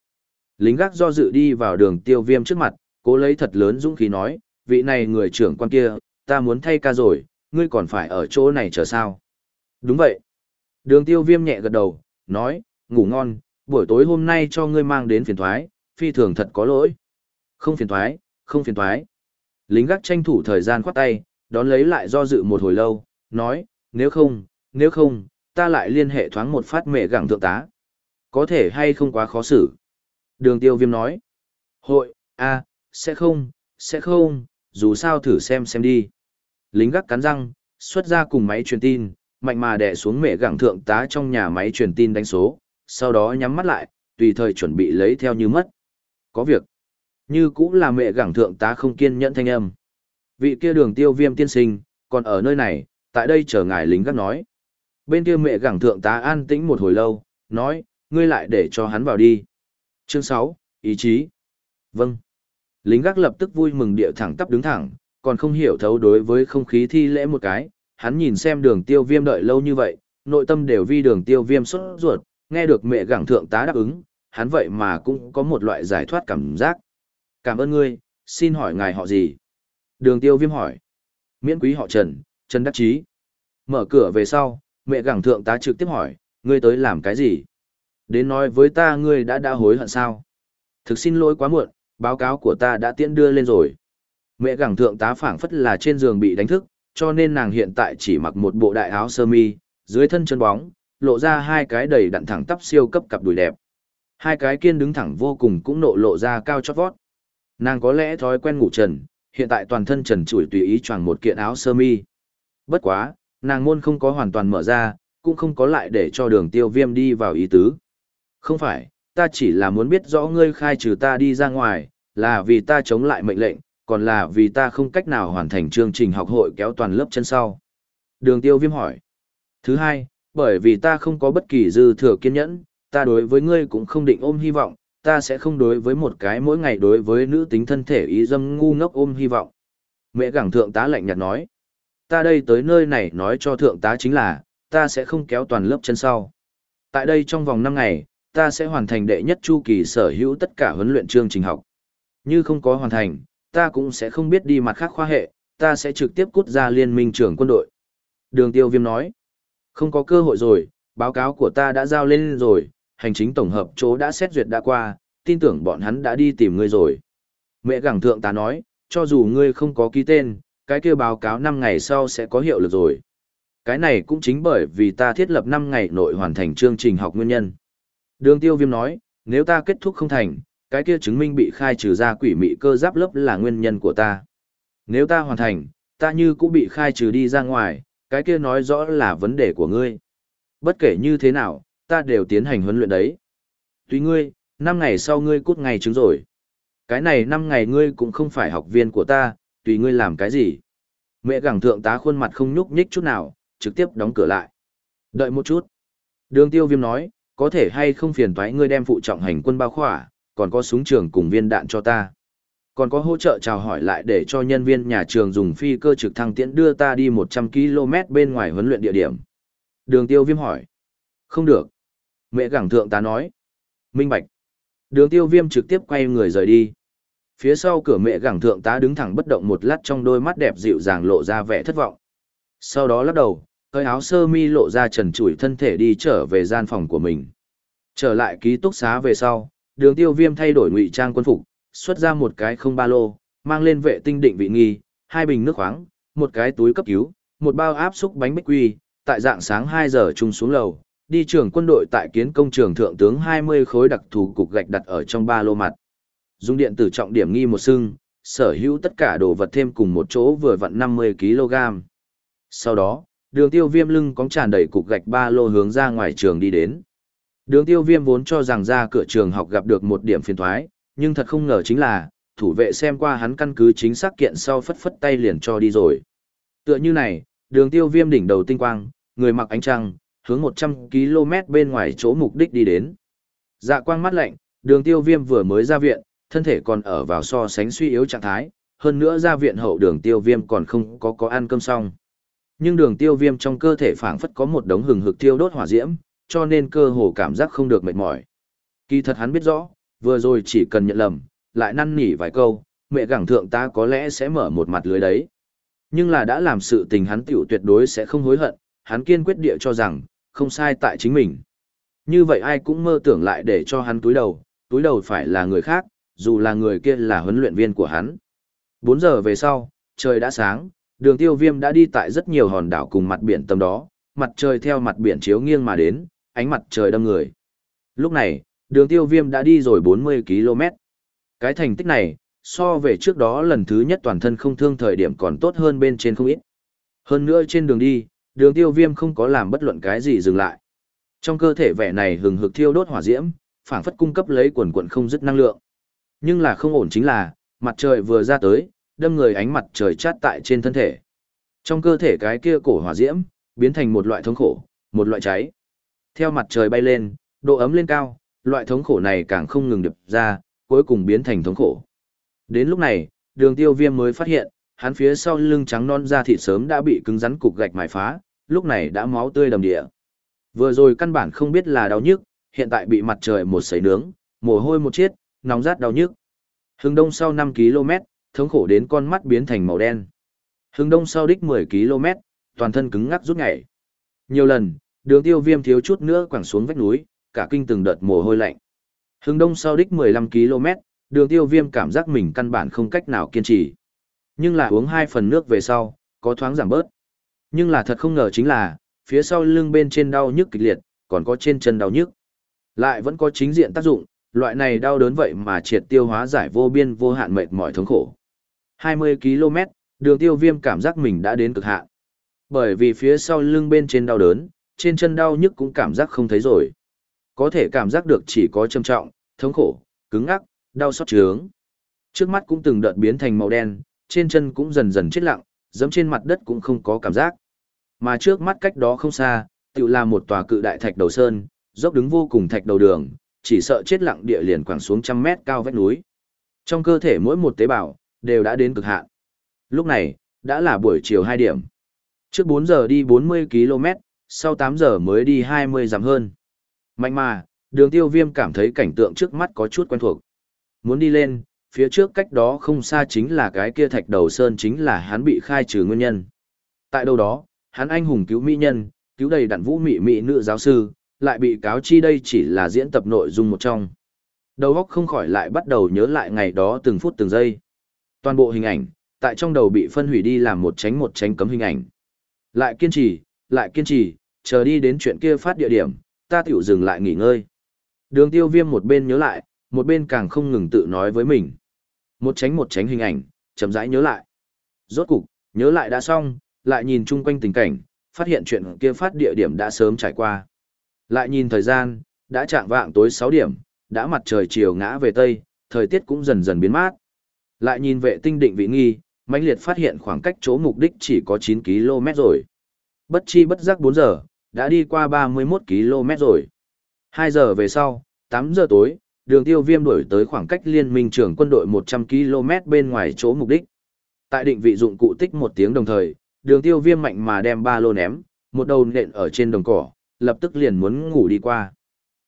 Lính gác do dự đi vào đường tiêu viêm trước mặt, cố lấy thật lớn dũng khí nói, vị này người trưởng quan kia, ta muốn thay ca rồi, ngươi còn phải ở chỗ này chờ sao. Đúng vậy. Đường tiêu viêm nhẹ gật đầu, nói, ngủ ngon, buổi tối hôm nay cho ngươi mang đến phiền thoái, phi thường thật có lỗi. Không phiền thoái, không phiền thoái. Lính gác tranh thủ thời gian khoát tay, đón lấy lại do dự một hồi lâu, nói, nếu không, nếu không, ta lại liên hệ thoáng một phát mẹ gẳng thượng tá. Có thể hay không quá khó xử. Đường tiêu viêm nói, hội, a sẽ không, sẽ không, dù sao thử xem xem đi. Lính gác cắn răng, xuất ra cùng máy truyền tin, mạnh mà đè xuống mẹ gẳng thượng tá trong nhà máy truyền tin đánh số, sau đó nhắm mắt lại, tùy thời chuẩn bị lấy theo như mất. Có việc. Như cũng là mẹ gẳng thượng tá không kiên nhẫn thanh âm. Vị kia đường tiêu viêm tiên sinh, còn ở nơi này, tại đây chờ ngài lính gác nói. Bên kia mẹ gẳng thượng tá an tĩnh một hồi lâu, nói, ngươi lại để cho hắn vào đi. Chương 6, ý chí. Vâng. Lính gác lập tức vui mừng địa thẳng tắp đứng thẳng, còn không hiểu thấu đối với không khí thi lễ một cái, hắn nhìn xem đường tiêu viêm đợi lâu như vậy, nội tâm đều vi đường tiêu viêm xuất ruột, nghe được mẹ gẳng thượng tá đáp ứng, hắn vậy mà cũng có một loại giải thoát cảm giác. Cảm ơn ngươi, xin hỏi ngài họ gì? Đường tiêu viêm hỏi. Miễn quý họ Trần, Trần Đắc Chí. Mở cửa về sau, mẹ gẳng thượng tá trực tiếp hỏi, ngươi tới làm cái gì? Đến nói với ta ngươi đã đã hối hận sao? Thực xin lỗi quá muộn, báo cáo của ta đã tiễn đưa lên rồi. Mẹ gẳng thượng tá phảng phất là trên giường bị đánh thức, cho nên nàng hiện tại chỉ mặc một bộ đại áo sơ mi, dưới thân chân bóng, lộ ra hai cái đầy đặn thẳng tắp siêu cấp cặp đùi đẹp. Hai cái kiên đứng thẳng vô cùng cũng nộ lộ ra cao chót vót. Nàng có lẽ thói quen ngủ trần, hiện tại toàn thân trần trụi tùy ý choàng một kiện áo sơ mi. Bất quá, nàng môn không có hoàn toàn mở ra, cũng không có lại để cho đường tiêu viêm đi vào ý tứ. Không phải, ta chỉ là muốn biết rõ ngươi khai trừ ta đi ra ngoài, là vì ta chống lại mệnh lệnh, còn là vì ta không cách nào hoàn thành chương trình học hội kéo toàn lớp chân sau. Đường tiêu viêm hỏi. Thứ hai, bởi vì ta không có bất kỳ dư thừa kiên nhẫn, ta đối với ngươi cũng không định ôm hy vọng, ta sẽ không đối với một cái mỗi ngày đối với nữ tính thân thể ý dâm ngu ngốc ôm hy vọng. Mẹ gẳng thượng tá lạnh nhạt nói. Ta đây tới nơi này nói cho thượng tá chính là, ta sẽ không kéo toàn lớp chân sau. Tại đây trong vòng 5 ngày, ta sẽ hoàn thành đệ nhất chu kỳ sở hữu tất cả huấn luyện chương trình học. Như không có hoàn thành, ta cũng sẽ không biết đi mặt khác khoa hệ, ta sẽ trực tiếp cút ra liên minh trưởng quân đội. Đường tiêu viêm nói, không có cơ hội rồi, báo cáo của ta đã giao lên rồi, hành chính tổng hợp chỗ đã xét duyệt đã qua, tin tưởng bọn hắn đã đi tìm ngươi rồi. Mẹ gẳng thượng ta nói, cho dù ngươi không có ký tên, cái kia báo cáo 5 ngày sau sẽ có hiệu lực rồi. Cái này cũng chính bởi vì ta thiết lập 5 ngày nội hoàn thành chương trình học nguyên nhân. Đường tiêu viêm nói, nếu ta kết thúc không thành, cái kia chứng minh bị khai trừ ra quỷ mị cơ giáp lớp là nguyên nhân của ta. Nếu ta hoàn thành, ta như cũng bị khai trừ đi ra ngoài, cái kia nói rõ là vấn đề của ngươi. Bất kể như thế nào, ta đều tiến hành huấn luyện đấy. Tùy ngươi, 5 ngày sau ngươi cút ngày chứng rồi. Cái này 5 ngày ngươi cũng không phải học viên của ta, tùy ngươi làm cái gì. Mẹ gẳng thượng tá khuôn mặt không nhúc nhích chút nào, trực tiếp đóng cửa lại. Đợi một chút. Đường tiêu viêm nói, có thể hay không phiền toái ngươi đem phụ trọng hành quân bao khỏa, còn có súng trường cùng viên đạn cho ta. Còn có hỗ trợ chào hỏi lại để cho nhân viên nhà trường dùng phi cơ trực thăng tiễn đưa ta đi 100 km bên ngoài huấn luyện địa điểm. Đường tiêu viêm hỏi. Không được. Mẹ gẳng thượng ta nói. Minh bạch. Đường tiêu viêm trực tiếp quay người rời đi. Phía sau cửa mẹ gẳng thượng tá đứng thẳng bất động một lát trong đôi mắt đẹp dịu dàng lộ ra vẻ thất vọng. Sau đó lắc đầu, hơi áo sơ mi lộ ra trần trụi thân thể đi trở về gian phòng của mình. Trở lại ký túc xá về sau, đường tiêu viêm thay đổi ngụy trang quân phục, xuất ra một cái không ba lô, mang lên vệ tinh định vị nghi, hai bình nước khoáng, một cái túi cấp cứu, một bao áp xúc bánh bích quy, tại dạng sáng 2 giờ chung xuống lầu, đi trường quân đội tại kiến công trường thượng tướng 20 khối đặc thù cục gạch đặt ở trong ba lô mặt. Dùng điện tử trọng điểm nghi một xưng, sở hữu tất cả đồ vật thêm cùng một chỗ vừa vặn 50 kg. Sau đó, đường tiêu viêm lưng cóng tràn đầy cục gạch ba lô hướng ra ngoài trường đi đến. Đường tiêu viêm vốn cho rằng ra cửa trường học gặp được một điểm phiền thoái, nhưng thật không ngờ chính là, thủ vệ xem qua hắn căn cứ chính xác kiện sau phất phất tay liền cho đi rồi. Tựa như này, đường tiêu viêm đỉnh đầu tinh quang, người mặc ánh trăng, hướng 100 km bên ngoài chỗ mục đích đi đến. Dạ quang mắt lạnh, đường tiêu viêm vừa mới ra viện, thân thể còn ở vào so sánh suy yếu trạng thái, hơn nữa ra viện hậu đường tiêu viêm còn không có có ăn cơm xong. Nhưng đường tiêu viêm trong cơ thể phảng phất có một đống hừng hực tiêu đốt hỏa diễm, cho nên cơ hồ cảm giác không được mệt mỏi. Kỳ thật hắn biết rõ, vừa rồi chỉ cần nhận lầm, lại năn nỉ vài câu, mẹ gẳng thượng ta có lẽ sẽ mở một mặt lưới đấy. Nhưng là đã làm sự tình hắn tiểu tuyệt đối sẽ không hối hận, hắn kiên quyết địa cho rằng, không sai tại chính mình. Như vậy ai cũng mơ tưởng lại để cho hắn túi đầu, túi đầu phải là người khác, dù là người kia là huấn luyện viên của hắn. 4 giờ về sau, trời đã sáng, đường tiêu viêm đã đi tại rất nhiều hòn đảo cùng mặt biển tầm đó, mặt trời theo mặt biển chiếu nghiêng mà đến, ánh mặt trời đâm người. Lúc này, đường tiêu viêm đã đi rồi 40 km. Cái thành tích này, so về trước đó lần thứ nhất toàn thân không thương thời điểm còn tốt hơn bên trên không ít. Hơn nữa trên đường đi, đường tiêu viêm không có làm bất luận cái gì dừng lại. Trong cơ thể vẻ này hừng hực thiêu đốt hỏa diễm, phản phất cung cấp lấy quần quần không dứt năng lượng. Nhưng là không ổn chính là, mặt trời vừa ra tới, đâm người ánh mặt trời chát tại trên thân thể. Trong cơ thể cái kia cổ hỏa diễm, biến thành một loại thống khổ, một loại cháy. Theo mặt trời bay lên, độ ấm lên cao, loại thống khổ này càng không ngừng đập ra, cuối cùng biến thành thống khổ. Đến lúc này, đường tiêu viêm mới phát hiện, hắn phía sau lưng trắng non da thịt sớm đã bị cứng rắn cục gạch mài phá, lúc này đã máu tươi đầm địa. Vừa rồi căn bản không biết là đau nhức, hiện tại bị mặt trời một sấy nướng, mồ hôi một chiết, nóng rát đau nhức. Hưng đông sau 5 km, thống khổ đến con mắt biến thành màu đen. Hưng đông sau đích 10 km, toàn thân cứng ngắc rút nhảy. Nhiều lần, đường tiêu viêm thiếu chút nữa quẳng xuống vách núi, cả kinh từng đợt mồ hôi lạnh. Hưng đông sau đích 15 km, đường tiêu viêm cảm giác mình căn bản không cách nào kiên trì. Nhưng là uống hai phần nước về sau, có thoáng giảm bớt. Nhưng là thật không ngờ chính là, phía sau lưng bên trên đau nhức kịch liệt, còn có trên chân đau nhức. Lại vẫn có chính diện tác dụng, loại này đau đớn vậy mà triệt tiêu hóa giải vô biên vô hạn mệt mỏi thống khổ. 20 km, đường tiêu viêm cảm giác mình đã đến cực hạn. Bởi vì phía sau lưng bên trên đau đớn, trên chân đau nhức cũng cảm giác không thấy rồi. Có thể cảm giác được chỉ có trầm trọng, thống khổ, cứng ngắc, đau xót trướng. Trước mắt cũng từng đợt biến thành màu đen, trên chân cũng dần dần chết lặng, giẫm trên mặt đất cũng không có cảm giác. Mà trước mắt cách đó không xa, tự là một tòa cự đại thạch đầu sơn, dốc đứng vô cùng thạch đầu đường, chỉ sợ chết lặng địa liền quẳng xuống trăm mét cao vách núi. Trong cơ thể mỗi một tế bào, đều đã đến cực hạn. Lúc này, đã là buổi chiều 2 điểm. Trước 4 giờ đi 40 km, sau 8 giờ mới đi 20 dặm hơn. Mạnh mà, đường tiêu viêm cảm thấy cảnh tượng trước mắt có chút quen thuộc. Muốn đi lên, phía trước cách đó không xa chính là cái kia thạch đầu sơn chính là hắn bị khai trừ nguyên nhân. Tại đâu đó, hắn anh hùng cứu mỹ nhân, cứu đầy đặn vũ mỹ mỹ nữ giáo sư, lại bị cáo chi đây chỉ là diễn tập nội dung một trong. Đầu óc không khỏi lại bắt đầu nhớ lại ngày đó từng phút từng giây. Toàn bộ hình ảnh, tại trong đầu bị phân hủy đi làm một tránh một tránh cấm hình ảnh. Lại kiên trì, lại kiên trì, chờ đi đến chuyện kia phát địa điểm, ta tiểu dừng lại nghỉ ngơi. Đường tiêu viêm một bên nhớ lại, một bên càng không ngừng tự nói với mình. Một tránh một tránh hình ảnh, chậm rãi nhớ lại. Rốt cục, nhớ lại đã xong, lại nhìn chung quanh tình cảnh, phát hiện chuyện kia phát địa điểm đã sớm trải qua. Lại nhìn thời gian, đã chạm vạng tối 6 điểm, đã mặt trời chiều ngã về tây, thời tiết cũng dần dần biến mát. Lại nhìn vệ tinh định vị nghi, mãnh liệt phát hiện khoảng cách chỗ mục đích chỉ có 9 km rồi. Bất chi bất giác 4 giờ, đã đi qua 31 km rồi. 2 giờ về sau, 8 giờ tối, đường tiêu viêm đổi tới khoảng cách liên minh trưởng quân đội 100 km bên ngoài chỗ mục đích. Tại định vị dụng cụ tích một tiếng đồng thời, đường tiêu viêm mạnh mà đem ba lô ném, một đầu nện ở trên đồng cỏ, lập tức liền muốn ngủ đi qua.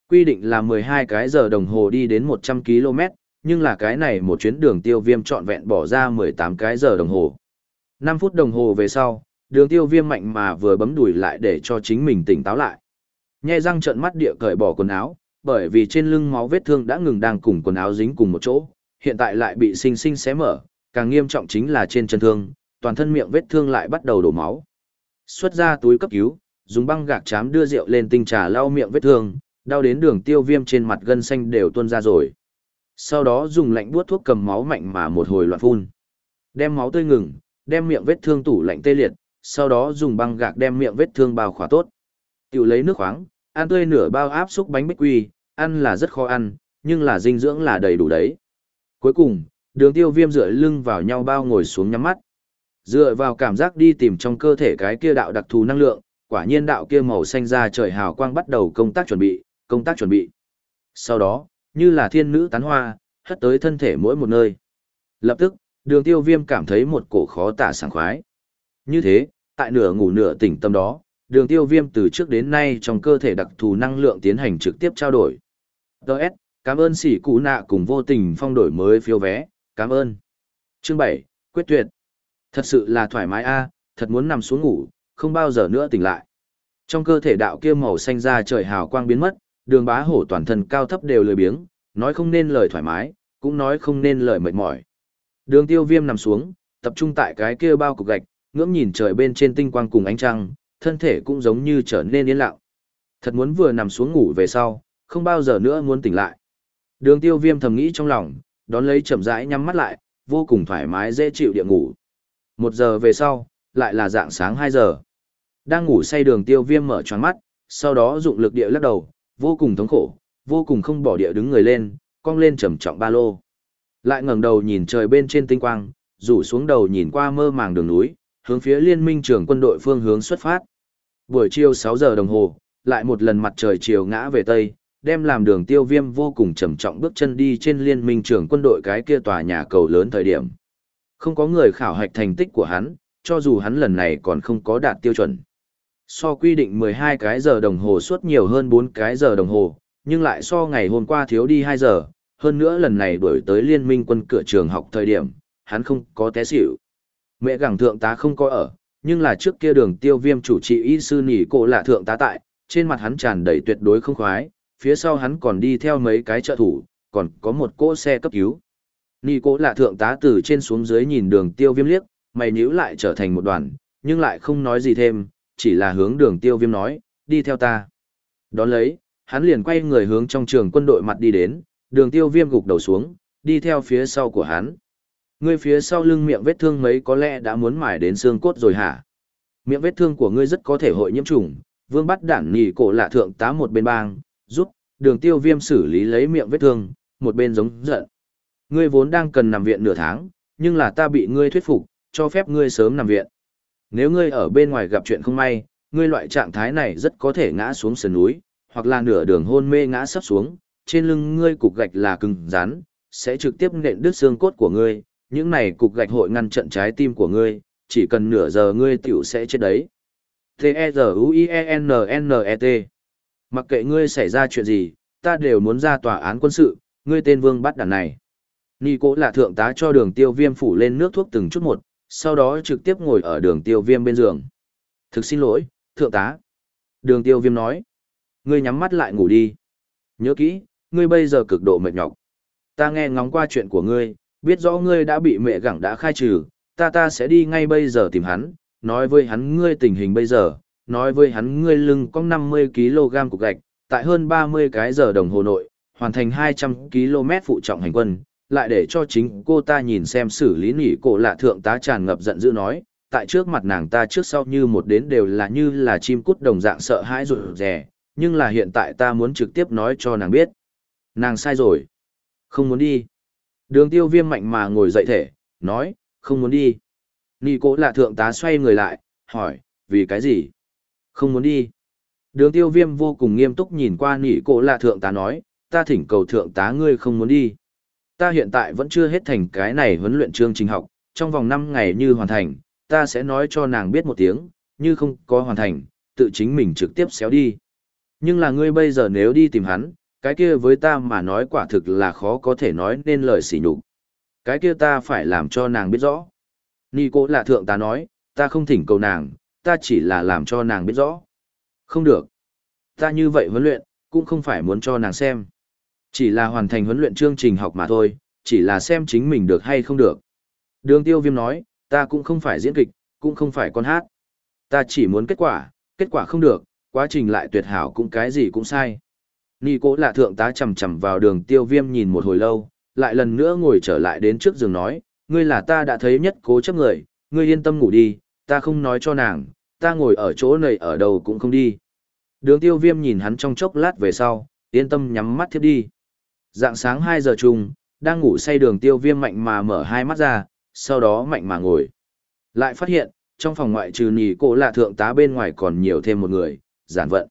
Quy định là 12 cái giờ đồng hồ đi đến 100 km, nhưng là cái này một chuyến đường tiêu viêm trọn vẹn bỏ ra 18 cái giờ đồng hồ. 5 phút đồng hồ về sau, đường tiêu viêm mạnh mà vừa bấm đùi lại để cho chính mình tỉnh táo lại. Nhẹ răng trợn mắt địa cởi bỏ quần áo, bởi vì trên lưng máu vết thương đã ngừng đang cùng quần áo dính cùng một chỗ, hiện tại lại bị sinh sinh xé mở, càng nghiêm trọng chính là trên chân thương, toàn thân miệng vết thương lại bắt đầu đổ máu. Xuất ra túi cấp cứu, dùng băng gạc chám đưa rượu lên tinh trà lau miệng vết thương, đau đến đường tiêu viêm trên mặt gân xanh đều tuôn ra rồi. Sau đó dùng lạnh buốt thuốc cầm máu mạnh mà một hồi loạn phun. Đem máu tươi ngừng, đem miệng vết thương tủ lạnh tê liệt, sau đó dùng băng gạc đem miệng vết thương bao khỏa tốt. Tiểu lấy nước khoáng, ăn tươi nửa bao áp xúc bánh bích quy, ăn là rất khó ăn, nhưng là dinh dưỡng là đầy đủ đấy. Cuối cùng, đường tiêu viêm dựa lưng vào nhau bao ngồi xuống nhắm mắt. Dựa vào cảm giác đi tìm trong cơ thể cái kia đạo đặc thù năng lượng, quả nhiên đạo kia màu xanh ra trời hào quang bắt đầu công tác chuẩn bị, công tác chuẩn bị. Sau đó, như là thiên nữ tán hoa, hất tới thân thể mỗi một nơi. Lập tức, đường tiêu viêm cảm thấy một cổ khó tả sảng khoái. Như thế, tại nửa ngủ nửa tỉnh tâm đó, đường tiêu viêm từ trước đến nay trong cơ thể đặc thù năng lượng tiến hành trực tiếp trao đổi. Đợt, cảm ơn sỉ cụ nạ cùng vô tình phong đổi mới phiếu vé, cảm ơn. Chương 7, quyết tuyệt. Thật sự là thoải mái a à, thật muốn nằm xuống ngủ, không bao giờ nữa tỉnh lại. Trong cơ thể đạo kia màu xanh ra trời hào quang biến mất, đường bá hổ toàn thân cao thấp đều lười biếng, nói không nên lời thoải mái, cũng nói không nên lời mệt mỏi. Đường tiêu viêm nằm xuống, tập trung tại cái kia bao cục gạch, ngưỡng nhìn trời bên trên tinh quang cùng ánh trăng, thân thể cũng giống như trở nên yên lặng. Thật muốn vừa nằm xuống ngủ về sau, không bao giờ nữa muốn tỉnh lại. Đường tiêu viêm thầm nghĩ trong lòng, đón lấy chậm rãi nhắm mắt lại, vô cùng thoải mái dễ chịu địa ngủ. Một giờ về sau, lại là dạng sáng 2 giờ. Đang ngủ say đường tiêu viêm mở tròn mắt, sau đó dụng lực địa lắc đầu, vô cùng thống khổ, vô cùng không bỏ địa đứng người lên, cong lên trầm trọng ba lô. Lại ngẩng đầu nhìn trời bên trên tinh quang, rủ xuống đầu nhìn qua mơ màng đường núi, hướng phía liên minh trưởng quân đội phương hướng xuất phát. Buổi chiều 6 giờ đồng hồ, lại một lần mặt trời chiều ngã về tây, đem làm đường tiêu viêm vô cùng trầm trọng bước chân đi trên liên minh trưởng quân đội cái kia tòa nhà cầu lớn thời điểm. Không có người khảo hạch thành tích của hắn, cho dù hắn lần này còn không có đạt tiêu chuẩn. So quy định 12 cái giờ đồng hồ suốt nhiều hơn 4 cái giờ đồng hồ, nhưng lại so ngày hôm qua thiếu đi 2 giờ, hơn nữa lần này đuổi tới liên minh quân cửa trường học thời điểm, hắn không có té xỉu. Mẹ gẳng thượng tá không có ở, nhưng là trước kia đường tiêu viêm chủ trị y sư nỉ cổ lạ thượng tá tại, trên mặt hắn tràn đầy tuyệt đối không khoái, phía sau hắn còn đi theo mấy cái trợ thủ, còn có một cỗ xe cấp cứu. Nỉ cổ lạ thượng tá từ trên xuống dưới nhìn đường tiêu viêm liếc, mày nhíu lại trở thành một đoàn, nhưng lại không nói gì thêm, chỉ là hướng đường tiêu viêm nói, đi theo ta. Đón lấy, hắn liền quay người hướng trong trường quân đội mặt đi đến, đường tiêu viêm gục đầu xuống, đi theo phía sau của hắn. Ngươi phía sau lưng miệng vết thương mấy có lẽ đã muốn mải đến xương cốt rồi hả? Miệng vết thương của ngươi rất có thể hội nhiễm trùng, vương bắt đản nhì cổ lạ thượng tá một bên bang, giúp, đường tiêu viêm xử lý lấy miệng vết thương, một bên giống giận. Ngươi vốn đang cần nằm viện nửa tháng, nhưng là ta bị ngươi thuyết phục, cho phép ngươi sớm nằm viện. Nếu ngươi ở bên ngoài gặp chuyện không may, ngươi loại trạng thái này rất có thể ngã xuống sườn núi, hoặc là nửa đường hôn mê ngã sắp xuống, trên lưng ngươi cục gạch là cứng rắn, sẽ trực tiếp nện đứt xương cốt của ngươi, những này cục gạch hội ngăn trận trái tim của ngươi, chỉ cần nửa giờ ngươi tiểu sẽ chết đấy. T-E-Z-U-I-E-N-N-E-T Mặc kệ ngươi xảy ra chuyện gì, ta đều muốn ra tòa án quân sự, ngươi tên vương bắt đàn này. Nì cố là thượng tá cho đường tiêu viêm phủ lên nước thuốc từng chút một, sau đó trực tiếp ngồi ở đường tiêu viêm bên giường. Thực xin lỗi, thượng tá. Đường tiêu viêm nói. Ngươi nhắm mắt lại ngủ đi. Nhớ kỹ, ngươi bây giờ cực độ mệt nhọc. Ta nghe ngóng qua chuyện của ngươi, biết rõ ngươi đã bị mẹ gẳng đã khai trừ, ta ta sẽ đi ngay bây giờ tìm hắn, nói với hắn ngươi tình hình bây giờ, nói với hắn ngươi lưng có 50kg cục gạch, tại hơn 30 cái giờ đồng hồ nội, hoàn thành 200km phụ trọng hành quân, lại để cho chính cô ta nhìn xem xử lý nỉ cổ lạ thượng tá tràn ngập giận dữ nói, tại trước mặt nàng ta trước sau như một đến đều là như là chim cút đồng dạng sợ hãi rụt rè, nhưng là hiện tại ta muốn trực tiếp nói cho nàng biết. Nàng sai rồi. Không muốn đi. Đường tiêu viêm mạnh mà ngồi dậy thể, nói, không muốn đi. Nì cố là thượng tá xoay người lại, hỏi, vì cái gì? Không muốn đi. Đường tiêu viêm vô cùng nghiêm túc nhìn qua nỉ cổ là thượng tá nói, ta thỉnh cầu thượng tá ngươi không muốn đi. Ta hiện tại vẫn chưa hết thành cái này huấn luyện chương trình học, trong vòng 5 ngày như hoàn thành, ta sẽ nói cho nàng biết một tiếng, như không có hoàn thành, tự chính mình trực tiếp xéo đi. Nhưng là ngươi bây giờ nếu đi tìm hắn, cái kia với ta mà nói quả thực là khó có thể nói nên lời xỉ nhục. Cái kia ta phải làm cho nàng biết rõ. Nì cô là thượng ta nói, ta không thỉnh cầu nàng, ta chỉ là làm cho nàng biết rõ. Không được. Ta như vậy huấn luyện, cũng không phải muốn cho nàng xem. Chỉ là hoàn thành huấn luyện chương trình học mà thôi, chỉ là xem chính mình được hay không được. Đường tiêu viêm nói, ta cũng không phải diễn kịch, cũng không phải con hát. Ta chỉ muốn kết quả, kết quả không được, quá trình lại tuyệt hảo cũng cái gì cũng sai. Nì cố Lạ thượng tá chầm chầm vào đường tiêu viêm nhìn một hồi lâu, lại lần nữa ngồi trở lại đến trước giường nói, ngươi là ta đã thấy nhất cố chấp người, ngươi yên tâm ngủ đi, ta không nói cho nàng, ta ngồi ở chỗ này ở đâu cũng không đi. Đường tiêu viêm nhìn hắn trong chốc lát về sau, yên tâm nhắm mắt thiếp đi. Dạng sáng 2 giờ chung, đang ngủ say đường tiêu viêm mạnh mà mở hai mắt ra, sau đó mạnh mà ngồi. Lại phát hiện, trong phòng ngoại trừ nì cổ lạ thượng tá bên ngoài còn nhiều thêm một người, giản vận.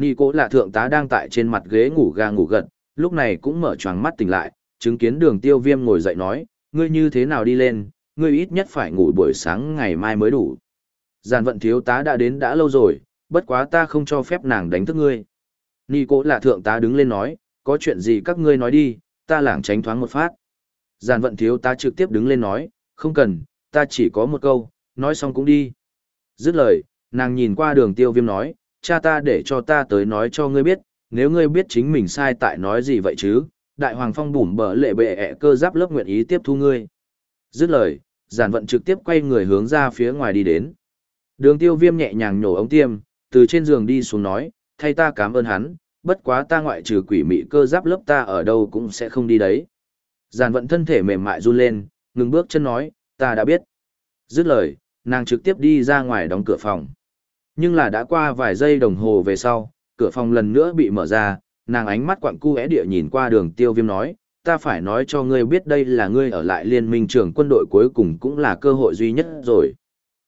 Nì Cố là thượng tá đang tại trên mặt ghế ngủ ga ngủ gật, lúc này cũng mở choáng mắt tỉnh lại, chứng kiến đường tiêu viêm ngồi dậy nói, ngươi như thế nào đi lên, ngươi ít nhất phải ngủ buổi sáng ngày mai mới đủ. Giàn vận thiếu tá đã đến đã lâu rồi, bất quá ta không cho phép nàng đánh thức ngươi. Nì Cố là thượng tá đứng lên nói, có chuyện gì các ngươi nói đi, ta lảng tránh thoáng một phát. Giàn vận thiếu tá trực tiếp đứng lên nói, không cần, ta chỉ có một câu, nói xong cũng đi. Dứt lời, nàng nhìn qua đường tiêu viêm nói, cha ta để cho ta tới nói cho ngươi biết, nếu ngươi biết chính mình sai tại nói gì vậy chứ, đại hoàng phong bùm bở lệ bệ ẹ cơ giáp lớp nguyện ý tiếp thu ngươi. Dứt lời, giản vận trực tiếp quay người hướng ra phía ngoài đi đến. Đường tiêu viêm nhẹ nhàng nhổ ống tiêm, từ trên giường đi xuống nói, thay ta cảm ơn hắn, bất quá ta ngoại trừ quỷ mị cơ giáp lớp ta ở đâu cũng sẽ không đi đấy. Giản vận thân thể mềm mại run lên, ngừng bước chân nói, ta đã biết. Dứt lời, nàng trực tiếp đi ra ngoài đóng cửa phòng. Nhưng là đã qua vài giây đồng hồ về sau, cửa phòng lần nữa bị mở ra, nàng ánh mắt quặng cu é địa nhìn qua đường tiêu viêm nói, ta phải nói cho ngươi biết đây là ngươi ở lại liên minh trưởng quân đội cuối cùng cũng là cơ hội duy nhất rồi.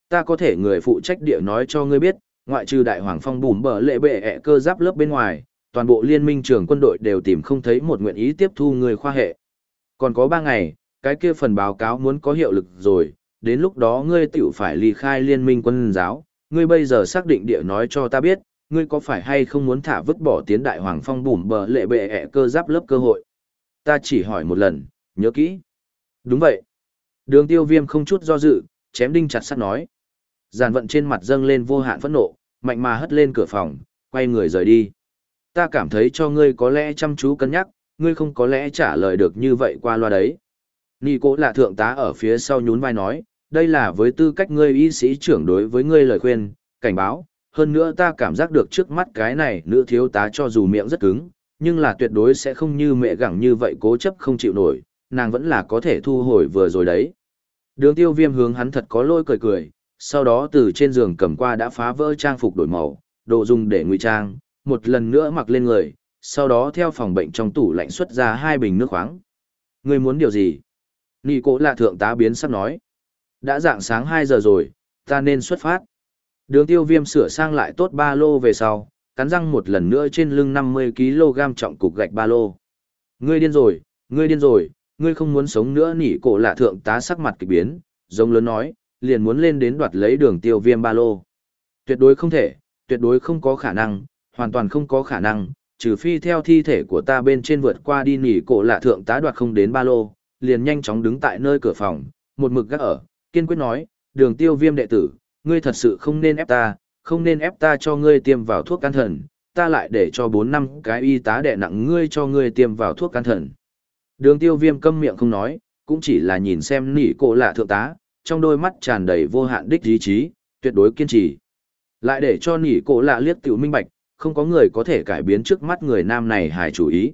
Ta có thể người phụ trách địa nói cho ngươi biết, ngoại trừ đại hoàng phong bùm bở lệ bệ ẹ cơ giáp lớp bên ngoài, toàn bộ liên minh trưởng quân đội đều tìm không thấy một nguyện ý tiếp thu người khoa hệ. Còn có ba ngày, cái kia phần báo cáo muốn có hiệu lực rồi, đến lúc đó ngươi tiểu phải ly khai liên minh quân giáo, ngươi bây giờ xác định địa nói cho ta biết, ngươi có phải hay không muốn thả vứt bỏ tiến đại hoàng phong bùm bờ lệ bệ ẹ cơ giáp lớp cơ hội. Ta chỉ hỏi một lần, nhớ kỹ. Đúng vậy. Đường tiêu viêm không chút do dự, chém đinh chặt sắt nói. Giàn vận trên mặt dâng lên vô hạn phẫn nộ, mạnh mà hất lên cửa phòng, quay người rời đi. Ta cảm thấy cho ngươi có lẽ chăm chú cân nhắc, ngươi không có lẽ trả lời được như vậy qua loa đấy. Nì cố là thượng tá ở phía sau nhún vai nói, đây là với tư cách ngươi y sĩ trưởng đối với ngươi lời khuyên, cảnh báo, hơn nữa ta cảm giác được trước mắt cái này nữ thiếu tá cho dù miệng rất cứng, nhưng là tuyệt đối sẽ không như mẹ gẳng như vậy cố chấp không chịu nổi, nàng vẫn là có thể thu hồi vừa rồi đấy. Đường tiêu viêm hướng hắn thật có lôi cười cười, sau đó từ trên giường cầm qua đã phá vỡ trang phục đổi màu, đồ dùng để ngụy trang, một lần nữa mặc lên người, sau đó theo phòng bệnh trong tủ lạnh xuất ra hai bình nước khoáng. Người muốn điều gì? Nì cổ là thượng tá biến sắp nói. Đã dạng sáng 2 giờ rồi, ta nên xuất phát. Đường tiêu viêm sửa sang lại tốt ba lô về sau, cắn răng một lần nữa trên lưng 50kg trọng cục gạch ba lô. Ngươi điên rồi, ngươi điên rồi, ngươi không muốn sống nữa nỉ cổ lạ thượng tá sắc mặt kịch biến, giống lớn nói, liền muốn lên đến đoạt lấy đường tiêu viêm ba lô. Tuyệt đối không thể, tuyệt đối không có khả năng, hoàn toàn không có khả năng, trừ phi theo thi thể của ta bên trên vượt qua đi nỉ cổ lạ thượng tá đoạt không đến ba lô, liền nhanh chóng đứng tại nơi cửa phòng, một mực gác ở, kiên quyết nói, đường tiêu viêm đệ tử, ngươi thật sự không nên ép ta, không nên ép ta cho ngươi tiêm vào thuốc can thần, ta lại để cho 4 năm cái y tá đệ nặng ngươi cho ngươi tiêm vào thuốc can thần. Đường tiêu viêm câm miệng không nói, cũng chỉ là nhìn xem nỉ cổ lạ thượng tá, trong đôi mắt tràn đầy vô hạn đích ý chí, tuyệt đối kiên trì. Lại để cho nỉ cổ lạ liếc tiểu minh bạch, không có người có thể cải biến trước mắt người nam này hài chủ ý.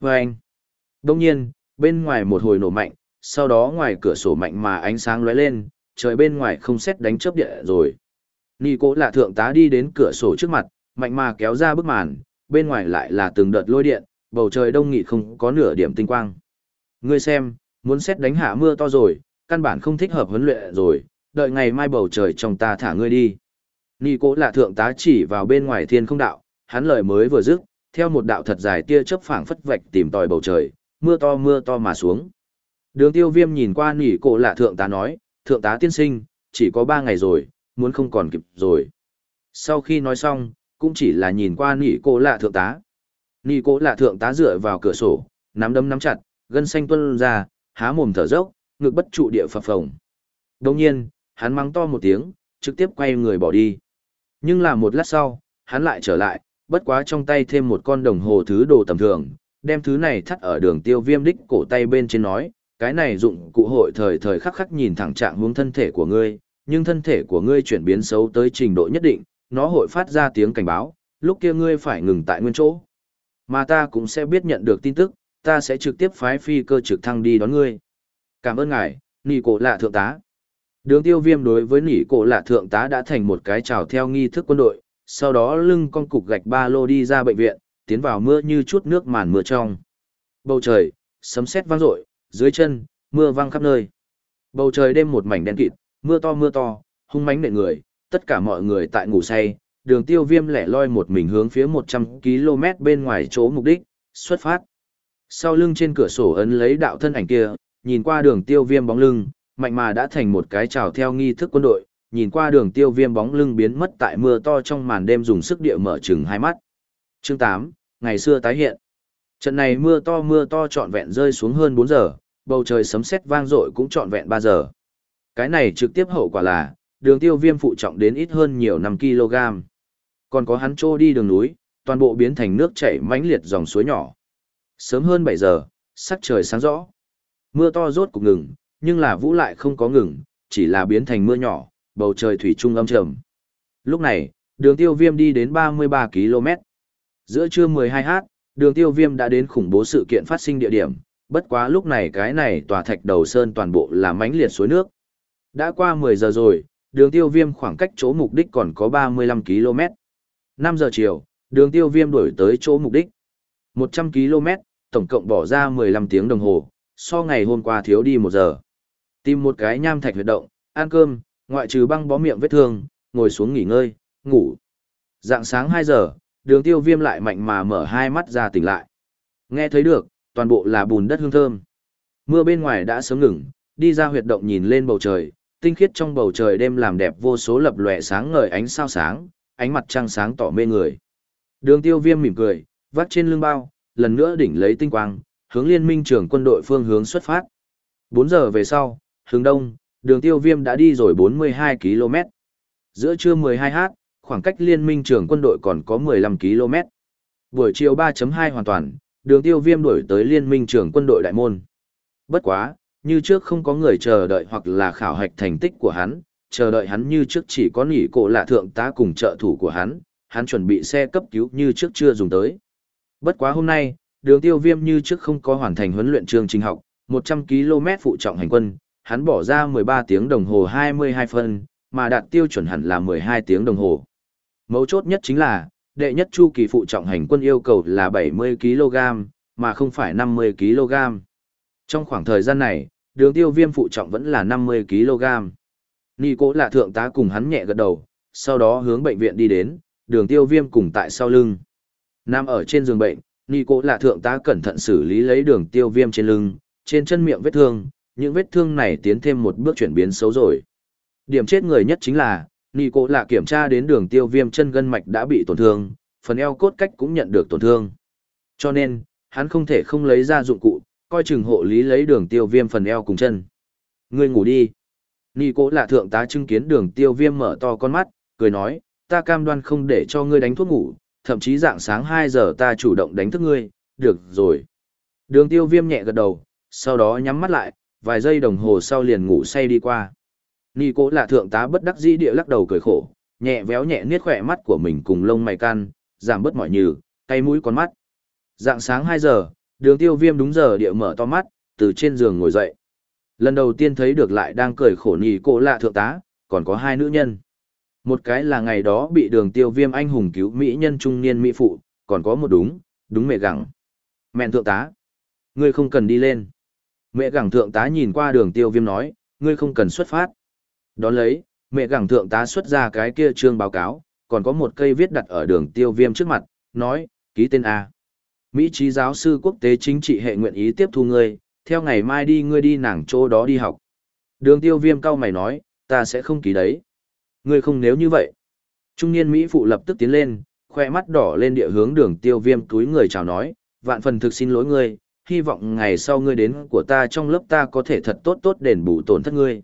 Và anh, đông nhiên, bên ngoài một hồi nổ mạnh, sau đó ngoài cửa sổ mạnh mà ánh sáng lóe lên, trời bên ngoài không xét đánh chớp địa rồi. Nị cố lạ thượng tá đi đến cửa sổ trước mặt, mạnh mà kéo ra bức màn, bên ngoài lại là từng đợt lôi điện, bầu trời đông nghị không có nửa điểm tinh quang. Ngươi xem, muốn xét đánh hạ mưa to rồi, căn bản không thích hợp huấn luyện rồi, đợi ngày mai bầu trời trong ta thả ngươi đi. Nì cố là thượng tá chỉ vào bên ngoài thiên không đạo, hắn lời mới vừa dứt, theo một đạo thật dài tia chớp phảng phất vạch tìm tòi bầu trời, mưa to mưa to mà xuống. Đường tiêu viêm nhìn qua nỉ cổ lạ thượng tá nói, thượng tá tiên sinh, chỉ có ba ngày rồi, muốn không còn kịp rồi. Sau khi nói xong, cũng chỉ là nhìn qua nỉ cổ lạ thượng tá. Nỉ cổ lạ thượng tá dựa vào cửa sổ, nắm đấm nắm chặt, gân xanh tuân ra, há mồm thở dốc, ngực bất trụ địa phập phồng. Đồng nhiên, hắn mắng to một tiếng, trực tiếp quay người bỏ đi. Nhưng là một lát sau, hắn lại trở lại, bất quá trong tay thêm một con đồng hồ thứ đồ tầm thường, đem thứ này thắt ở đường tiêu viêm đích cổ tay bên trên nói, cái này dụng cụ hội thời thời khắc khắc nhìn thẳng trạng hướng thân thể của ngươi, nhưng thân thể của ngươi chuyển biến xấu tới trình độ nhất định, nó hội phát ra tiếng cảnh báo, lúc kia ngươi phải ngừng tại nguyên chỗ. Mà ta cũng sẽ biết nhận được tin tức, ta sẽ trực tiếp phái phi cơ trực thăng đi đón ngươi. Cảm ơn ngài, nỉ cổ lạ thượng tá. Đường tiêu viêm đối với nỉ cổ lạ thượng tá đã thành một cái trào theo nghi thức quân đội, sau đó lưng con cục gạch ba lô đi ra bệnh viện, tiến vào mưa như chút nước màn mưa trong. Bầu trời, sấm sét vang dội, dưới chân, mưa văng khắp nơi. Bầu trời đêm một mảnh đen kịt, mưa to mưa to, hung mãnh nện người, tất cả mọi người tại ngủ say, đường tiêu viêm lẻ loi một mình hướng phía 100 km bên ngoài chỗ mục đích, xuất phát. Sau lưng trên cửa sổ ấn lấy đạo thân ảnh kia, nhìn qua đường tiêu viêm bóng lưng, mạnh mà đã thành một cái trào theo nghi thức quân đội, nhìn qua đường tiêu viêm bóng lưng biến mất tại mưa to trong màn đêm dùng sức địa mở chừng hai mắt. Chương 8, ngày xưa tái hiện. Trận này mưa to mưa to trọn vẹn rơi xuống hơn 4 giờ, bầu trời sấm sét vang dội cũng trọn vẹn 3 giờ. Cái này trực tiếp hậu quả là, đường tiêu viêm phụ trọng đến ít hơn nhiều 5 kg. Còn có hắn trô đi đường núi, toàn bộ biến thành nước chảy mãnh liệt dòng suối nhỏ. Sớm hơn 7 giờ, sắc trời sáng rõ. Mưa to rốt cục ngừng, nhưng là vũ lại không có ngừng, chỉ là biến thành mưa nhỏ, bầu trời thủy trung âm trầm. Lúc này, đường tiêu viêm đi đến 33 km. Giữa trưa 12h, đường tiêu viêm đã đến khủng bố sự kiện phát sinh địa điểm, bất quá lúc này cái này tòa thạch đầu sơn toàn bộ là mánh liệt suối nước. Đã qua 10 giờ rồi, đường tiêu viêm khoảng cách chỗ mục đích còn có 35 km. 5 giờ chiều, đường tiêu viêm đuổi tới chỗ mục đích. 100 km, tổng cộng bỏ ra 15 tiếng đồng hồ, so ngày hôm qua thiếu đi 1 giờ. Tìm một cái nham thạch huyệt động, ăn cơm, ngoại trừ băng bó miệng vết thương, ngồi xuống nghỉ ngơi, ngủ. Dạng sáng 2 giờ, đường tiêu viêm lại mạnh mà mở hai mắt ra tỉnh lại. Nghe thấy được, toàn bộ là bùn đất hương thơm. Mưa bên ngoài đã sớm ngừng, đi ra huyệt động nhìn lên bầu trời, tinh khiết trong bầu trời đêm làm đẹp vô số lập lòe sáng ngời ánh sao sáng, ánh mặt trăng sáng tỏ mê người. Đường tiêu viêm mỉm cười, vắt trên lưng bao, lần nữa đỉnh lấy tinh quang, hướng liên minh trưởng quân đội phương hướng xuất phát. 4 giờ về sau, hướng đông, đường tiêu viêm đã đi rồi 42 km. Giữa trưa 12h, khoảng cách liên minh trưởng quân đội còn có 15 km. Buổi chiều 3.2 hoàn toàn, đường tiêu viêm đuổi tới liên minh trưởng quân đội đại môn. Bất quá, như trước không có người chờ đợi hoặc là khảo hạch thành tích của hắn, chờ đợi hắn như trước chỉ có nghỉ cổ lạ thượng tá cùng trợ thủ của hắn, hắn chuẩn bị xe cấp cứu như trước chưa dùng tới. Bất quá hôm nay, đường tiêu viêm như trước không có hoàn thành huấn luyện trường trình học, 100 km phụ trọng hành quân, hắn bỏ ra 13 tiếng đồng hồ 22 phân, mà đạt tiêu chuẩn hẳn là 12 tiếng đồng hồ. Mấu chốt nhất chính là, đệ nhất chu kỳ phụ trọng hành quân yêu cầu là 70 kg, mà không phải 50 kg. Trong khoảng thời gian này, đường tiêu viêm phụ trọng vẫn là 50 kg. Nì cố là thượng tá cùng hắn nhẹ gật đầu, sau đó hướng bệnh viện đi đến, đường tiêu viêm cùng tại sau lưng. Nam ở trên giường bệnh, Nì cố là thượng tá cẩn thận xử lý lấy đường tiêu viêm trên lưng, trên chân miệng vết thương, những vết thương này tiến thêm một bước chuyển biến xấu rồi. Điểm chết người nhất chính là, Nì cố là kiểm tra đến đường tiêu viêm chân gân mạch đã bị tổn thương, phần eo cốt cách cũng nhận được tổn thương. Cho nên, hắn không thể không lấy ra dụng cụ, coi chừng hộ lý lấy đường tiêu viêm phần eo cùng chân. Ngươi ngủ đi. Nì cố là thượng tá chứng kiến đường tiêu viêm mở to con mắt, cười nói, ta cam đoan không để cho ngươi đánh thuốc ngủ, thậm chí dạng sáng 2 giờ ta chủ động đánh thức ngươi, được rồi. Đường tiêu viêm nhẹ gật đầu, sau đó nhắm mắt lại, vài giây đồng hồ sau liền ngủ say đi qua. Nì cố là thượng tá bất đắc dĩ địa lắc đầu cười khổ, nhẹ véo nhẹ niết khỏe mắt của mình cùng lông mày can, giảm bớt mỏi nhừ, cay mũi con mắt. Dạng sáng 2 giờ, đường tiêu viêm đúng giờ địa mở to mắt, từ trên giường ngồi dậy. Lần đầu tiên thấy được lại đang cười khổ nì cô lạ thượng tá, còn có hai nữ nhân. Một cái là ngày đó bị đường tiêu viêm anh hùng cứu mỹ nhân trung niên mỹ phụ, còn có một đúng, đúng mẹ gặng. Mẹ thượng tá, ngươi không cần đi lên. Mẹ gặng thượng tá nhìn qua đường tiêu viêm nói, ngươi không cần xuất phát. Đón lấy, mẹ gẳng thượng tá xuất ra cái kia trương báo cáo, còn có một cây viết đặt ở đường tiêu viêm trước mặt, nói, ký tên A. Mỹ trí giáo sư quốc tế chính trị hệ nguyện ý tiếp thu ngươi, theo ngày mai đi ngươi đi nàng chỗ đó đi học. Đường tiêu viêm cao mày nói, ta sẽ không ký đấy. Ngươi không nếu như vậy. Trung niên Mỹ phụ lập tức tiến lên, khoe mắt đỏ lên địa hướng đường tiêu viêm túi người chào nói, vạn phần thực xin lỗi ngươi, hy vọng ngày sau ngươi đến của ta trong lớp ta có thể thật tốt tốt đền bù tổn thất ngươi.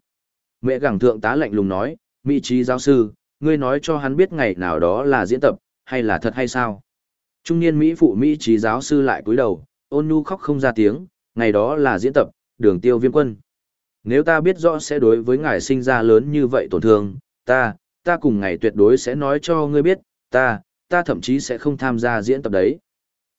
Mẹ gẳng thượng tá lạnh lùng nói, Mỹ trí giáo sư, ngươi nói cho hắn biết ngày nào đó là diễn tập, hay là thật hay sao? Trung niên Mỹ phụ Mỹ trí giáo sư lại cúi đầu, ôn nhu khóc không ra tiếng, ngày đó là diễn tập, đường tiêu viêm quân. Nếu ta biết rõ sẽ đối với ngài sinh ra lớn như vậy tổn thương, ta, ta cùng ngày tuyệt đối sẽ nói cho ngươi biết, ta, ta thậm chí sẽ không tham gia diễn tập đấy.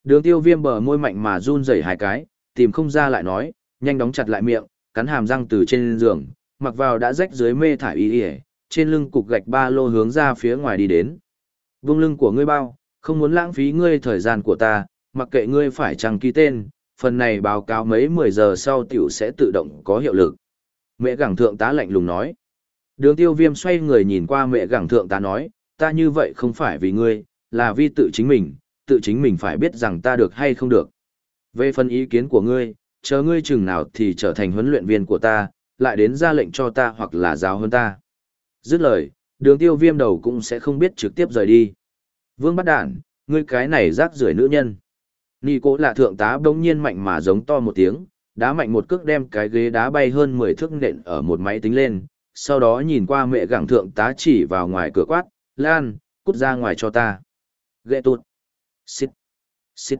Đường tiêu viêm bờ môi mạnh mà run rẩy hai cái, tìm không ra lại nói, nhanh đóng chặt lại miệng, cắn hàm răng từ trên giường, mặc vào đã rách dưới mê thải y ỉa trên lưng cục gạch ba lô hướng ra phía ngoài đi đến. Vung lưng của ngươi bao, không muốn lãng phí ngươi thời gian của ta, mặc kệ ngươi phải chăng ký tên, phần này báo cáo mấy 10 giờ sau tiểu sẽ tự động có hiệu lực. Mẹ gẳng thượng tá lạnh lùng nói. Đường tiêu viêm xoay người nhìn qua mẹ gẳng thượng tá nói, ta như vậy không phải vì ngươi, là vì tự chính mình, tự chính mình phải biết rằng ta được hay không được. Về phần ý kiến của ngươi, chờ ngươi chừng nào thì trở thành huấn luyện viên của ta, lại đến ra lệnh cho ta hoặc là giáo hơn ta. Dứt lời, đường tiêu viêm đầu cũng sẽ không biết trực tiếp rời đi. Vương bắt đản, ngươi cái này rác rưởi nữ nhân. Nì cố là thượng tá bỗng nhiên mạnh mà giống to một tiếng, đá mạnh một cước đem cái ghế đá bay hơn 10 thước nện ở một máy tính lên, sau đó nhìn qua mẹ gẳng thượng tá chỉ vào ngoài cửa quát, Lan, cút ra ngoài cho ta. Ghệ tụt. Xít. Xít.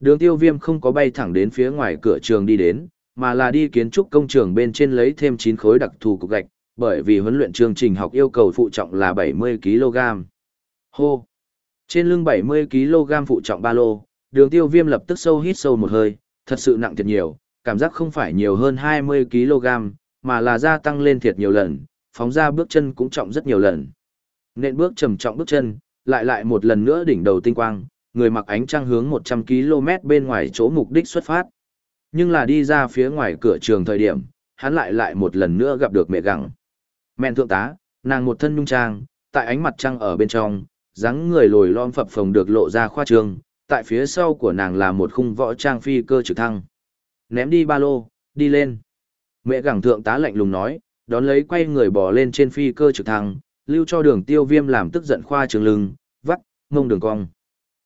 Đường tiêu viêm không có bay thẳng đến phía ngoài cửa trường đi đến, mà là đi kiến trúc công trường bên trên lấy thêm 9 khối đặc thù cục gạch, bởi vì huấn luyện chương trình học yêu cầu phụ trọng là 70kg. Hô! Trên lưng 70kg phụ trọng ba lô, đường tiêu viêm lập tức sâu hít sâu một hơi, thật sự nặng thiệt nhiều, cảm giác không phải nhiều hơn 20kg, mà là gia tăng lên thiệt nhiều lần, phóng ra bước chân cũng trọng rất nhiều lần. Nên bước trầm trọng bước chân, lại lại một lần nữa đỉnh đầu tinh quang, người mặc ánh trăng hướng 100 km bên ngoài chỗ mục đích xuất phát. Nhưng là đi ra phía ngoài cửa trường thời điểm, hắn lại lại một lần nữa gặp được mẹ gặng. Mẹn thượng tá, nàng một thân nhung trang, tại ánh mặt trăng ở bên trong, dáng người lồi lom phập phồng được lộ ra khoa trương, tại phía sau của nàng là một khung võ trang phi cơ trực thăng. Ném đi ba lô, đi lên. Mẹ gẳng thượng tá lạnh lùng nói, đón lấy quay người bỏ lên trên phi cơ trực thăng, lưu cho đường tiêu viêm làm tức giận khoa trường lưng, vắt, ngông đường cong.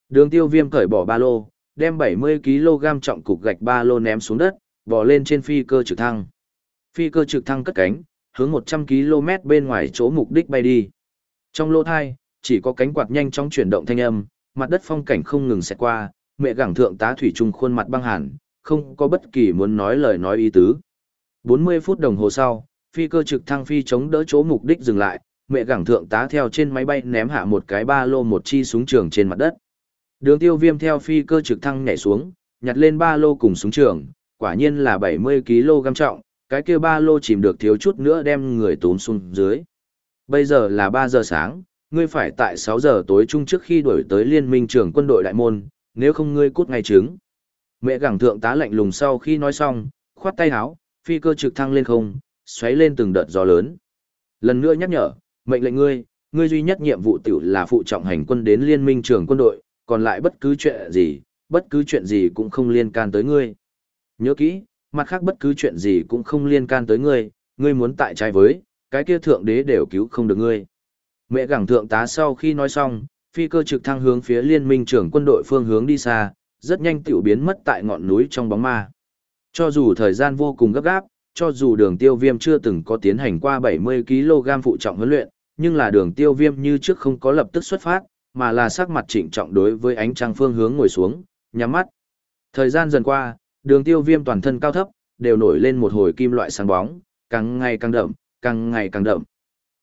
Đường tiêu viêm cởi bỏ ba lô, đem 70kg trọng cục gạch ba lô ném xuống đất, bỏ lên trên phi cơ trực thăng. Phi cơ trực thăng cất cánh, hướng 100 km bên ngoài chỗ mục đích bay đi. Trong lô thai, chỉ có cánh quạt nhanh chóng chuyển động thanh âm, mặt đất phong cảnh không ngừng xẹt qua, mẹ gẳng thượng tá thủy trung khuôn mặt băng hẳn, không có bất kỳ muốn nói lời nói ý tứ. 40 phút đồng hồ sau, phi cơ trực thăng phi chống đỡ chỗ mục đích dừng lại, mẹ gẳng thượng tá theo trên máy bay ném hạ một cái ba lô một chi súng trường trên mặt đất. Đường tiêu viêm theo phi cơ trực thăng nhảy xuống, nhặt lên ba lô cùng súng trường, quả nhiên là 70 kg trọng, cái kia ba lô chìm được thiếu chút nữa đem người tốn xuống dưới. Bây giờ là 3 giờ sáng, ngươi phải tại 6 giờ tối chung trước khi đuổi tới liên minh trưởng quân đội đại môn, nếu không ngươi cút ngay trứng. Mẹ gẳng thượng tá lạnh lùng sau khi nói xong, khoát tay háo, phi cơ trực thăng lên không, xoáy lên từng đợt gió lớn. Lần nữa nhắc nhở, mệnh lệnh ngươi, ngươi duy nhất nhiệm vụ tiểu là phụ trọng hành quân đến liên minh trưởng quân đội, còn lại bất cứ chuyện gì, bất cứ chuyện gì cũng không liên can tới ngươi. Nhớ kỹ, mặt khác bất cứ chuyện gì cũng không liên can tới ngươi, ngươi muốn tại trái với, cái kia thượng đế đều cứu không được ngươi. Mẹ gẳng thượng tá sau khi nói xong, phi cơ trực thăng hướng phía liên minh trưởng quân đội phương hướng đi xa, rất nhanh tiểu biến mất tại ngọn núi trong bóng ma. Cho dù thời gian vô cùng gấp gáp, cho dù đường tiêu viêm chưa từng có tiến hành qua 70kg phụ trọng huấn luyện, nhưng là đường tiêu viêm như trước không có lập tức xuất phát, mà là sắc mặt trịnh trọng đối với ánh trăng phương hướng ngồi xuống, nhắm mắt. Thời gian dần qua, đường tiêu viêm toàn thân cao thấp, đều nổi lên một hồi kim loại sáng bóng, càng ngày càng đậm, càng ngày càng đậm.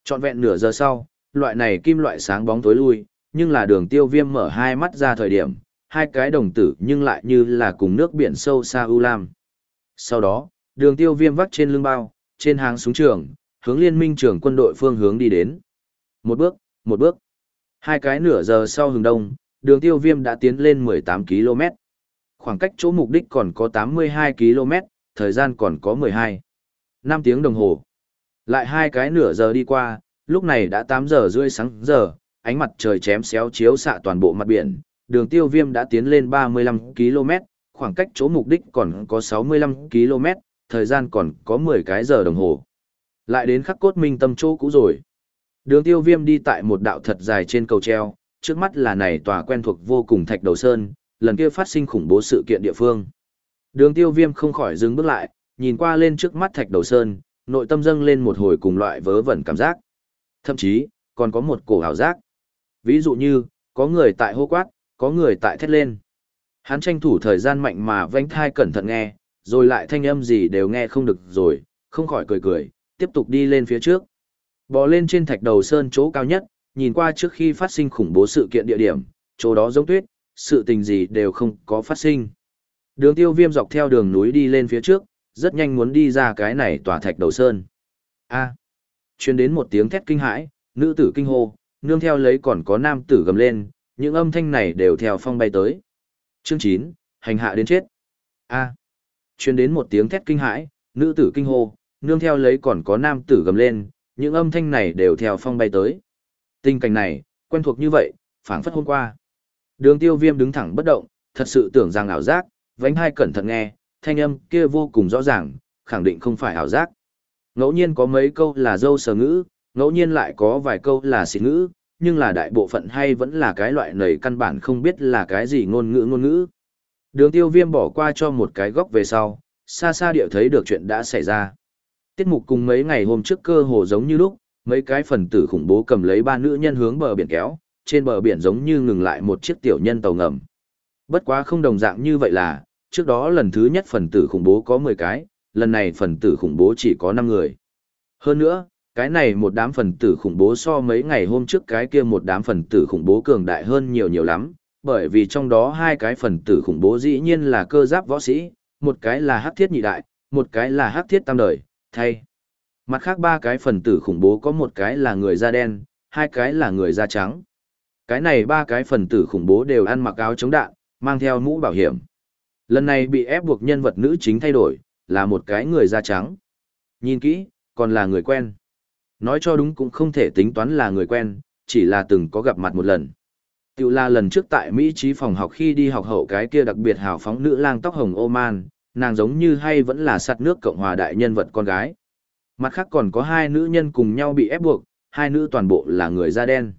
Trọn vẹn nửa giờ sau, loại này kim loại sáng bóng tối lui, nhưng là đường tiêu viêm mở hai mắt ra thời điểm, hai cái đồng tử nhưng lại như là cùng nước biển sâu xa u lam. Sau đó, đường tiêu viêm vắt trên lưng bao, trên hàng súng trường, hướng liên minh trưởng quân đội phương hướng đi đến. Một bước, một bước. Hai cái nửa giờ sau hướng đông, đường tiêu viêm đã tiến lên 18 km. Khoảng cách chỗ mục đích còn có 82 km, thời gian còn có 12. 5 tiếng đồng hồ. Lại hai cái nửa giờ đi qua, lúc này đã 8 giờ rưỡi sáng giờ, ánh mặt trời chém xéo chiếu xạ toàn bộ mặt biển, đường tiêu viêm đã tiến lên 35 km, khoảng cách chỗ mục đích còn có 65 km, thời gian còn có 10 cái giờ đồng hồ. Lại đến khắc cốt minh tâm chỗ cũ rồi. Đường tiêu viêm đi tại một đạo thật dài trên cầu treo, trước mắt là này tòa quen thuộc vô cùng thạch đầu sơn, lần kia phát sinh khủng bố sự kiện địa phương. Đường tiêu viêm không khỏi dừng bước lại, nhìn qua lên trước mắt thạch đầu sơn, nội tâm dâng lên một hồi cùng loại vớ vẩn cảm giác. Thậm chí, còn có một cổ hào giác. Ví dụ như, có người tại hô quát, có người tại thét lên. Hắn tranh thủ thời gian mạnh mà vánh thai cẩn thận nghe, rồi lại thanh âm gì đều nghe không được rồi, không khỏi cười cười, tiếp tục đi lên phía trước. Bò lên trên thạch đầu sơn chỗ cao nhất, nhìn qua trước khi phát sinh khủng bố sự kiện địa điểm, chỗ đó giống tuyết, sự tình gì đều không có phát sinh. Đường tiêu viêm dọc theo đường núi đi lên phía trước, rất nhanh muốn đi ra cái này tòa thạch đầu sơn. A. À. Chuyên đến một tiếng thét kinh hãi, nữ tử kinh hô, nương theo lấy còn có nam tử gầm lên, những âm thanh này đều theo phong bay tới. Chương 9, hành hạ đến chết. A. À. Chuyên đến một tiếng thét kinh hãi, nữ tử kinh hô, nương theo lấy còn có nam tử gầm lên, những âm thanh này đều theo phong bay tới. Tình cảnh này, quen thuộc như vậy, phảng phất hôm qua. Đường tiêu viêm đứng thẳng bất động, thật sự tưởng rằng ảo giác, vánh hai cẩn thận nghe, thanh âm kia vô cùng rõ ràng, khẳng định không phải ảo giác. Ngẫu nhiên có mấy câu là dâu sờ ngữ, ngẫu nhiên lại có vài câu là xịt ngữ, nhưng là đại bộ phận hay vẫn là cái loại này căn bản không biết là cái gì ngôn ngữ ngôn ngữ. Đường tiêu viêm bỏ qua cho một cái góc về sau, xa xa điệu thấy được chuyện đã xảy ra. Tiết mục cùng mấy ngày hôm trước cơ hồ giống như lúc, mấy cái phần tử khủng bố cầm lấy ba nữ nhân hướng bờ biển kéo, trên bờ biển giống như ngừng lại một chiếc tiểu nhân tàu ngầm. Bất quá không đồng dạng như vậy là, trước đó lần thứ nhất phần tử khủng bố có 10 cái, lần này phần tử khủng bố chỉ có 5 người. Hơn nữa, cái này một đám phần tử khủng bố so mấy ngày hôm trước cái kia một đám phần tử khủng bố cường đại hơn nhiều nhiều lắm, bởi vì trong đó hai cái phần tử khủng bố dĩ nhiên là cơ giáp võ sĩ, một cái là hắc thiết nhị đại, một cái là hắc thiết tam đời, thay. Mặt khác ba cái phần tử khủng bố có một cái là người da đen, hai cái là người da trắng. Cái này ba cái phần tử khủng bố đều ăn mặc áo chống đạn, mang theo mũ bảo hiểm. Lần này bị ép buộc nhân vật nữ chính thay đổi, là một cái người da trắng. Nhìn kỹ, còn là người quen. Nói cho đúng cũng không thể tính toán là người quen, chỉ là từng có gặp mặt một lần. Tiểu là lần trước tại Mỹ trí phòng học khi đi học hậu cái kia đặc biệt hào phóng nữ lang tóc hồng Oman, nàng giống như hay vẫn là sạt nước Cộng hòa đại nhân vật con gái. Mặt khác còn có hai nữ nhân cùng nhau bị ép buộc, hai nữ toàn bộ là người da đen.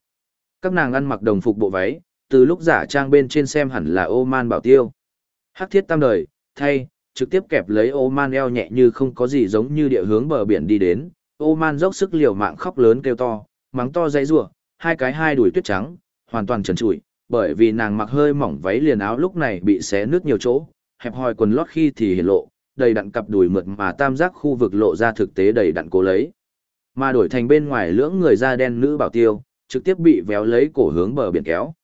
Các nàng ăn mặc đồng phục bộ váy, từ lúc giả trang bên trên xem hẳn là Oman bảo tiêu. Hắc thiết tam đời, thay, trực tiếp kẹp lấy Oman eo nhẹ như không có gì giống như địa hướng bờ biển đi đến. Oman dốc sức liều mạng khóc lớn kêu to, mắng to dãy rủa, hai cái hai đùi tuyết trắng, hoàn toàn trần trụi, bởi vì nàng mặc hơi mỏng váy liền áo lúc này bị xé nứt nhiều chỗ, hẹp hòi quần lót khi thì hiển lộ, đầy đặn cặp đùi mượt mà tam giác khu vực lộ ra thực tế đầy đặn cố lấy. Mà đổi thành bên ngoài lưỡng người da đen nữ bảo tiêu, trực tiếp bị véo lấy cổ hướng bờ biển kéo.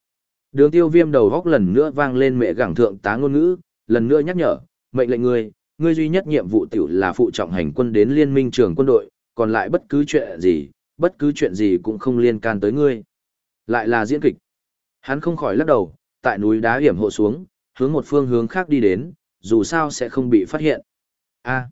Đường tiêu viêm đầu góc lần nữa vang lên mẹ gẳng thượng tá ngôn ngữ, lần nữa nhắc nhở, mệnh lệnh ngươi, ngươi duy nhất nhiệm vụ tiểu là phụ trọng hành quân đến liên minh trường quân đội, còn lại bất cứ chuyện gì, bất cứ chuyện gì cũng không liên can tới ngươi. Lại là diễn kịch. Hắn không khỏi lắc đầu, tại núi đá hiểm hộ xuống, hướng một phương hướng khác đi đến, dù sao sẽ không bị phát hiện. A. À.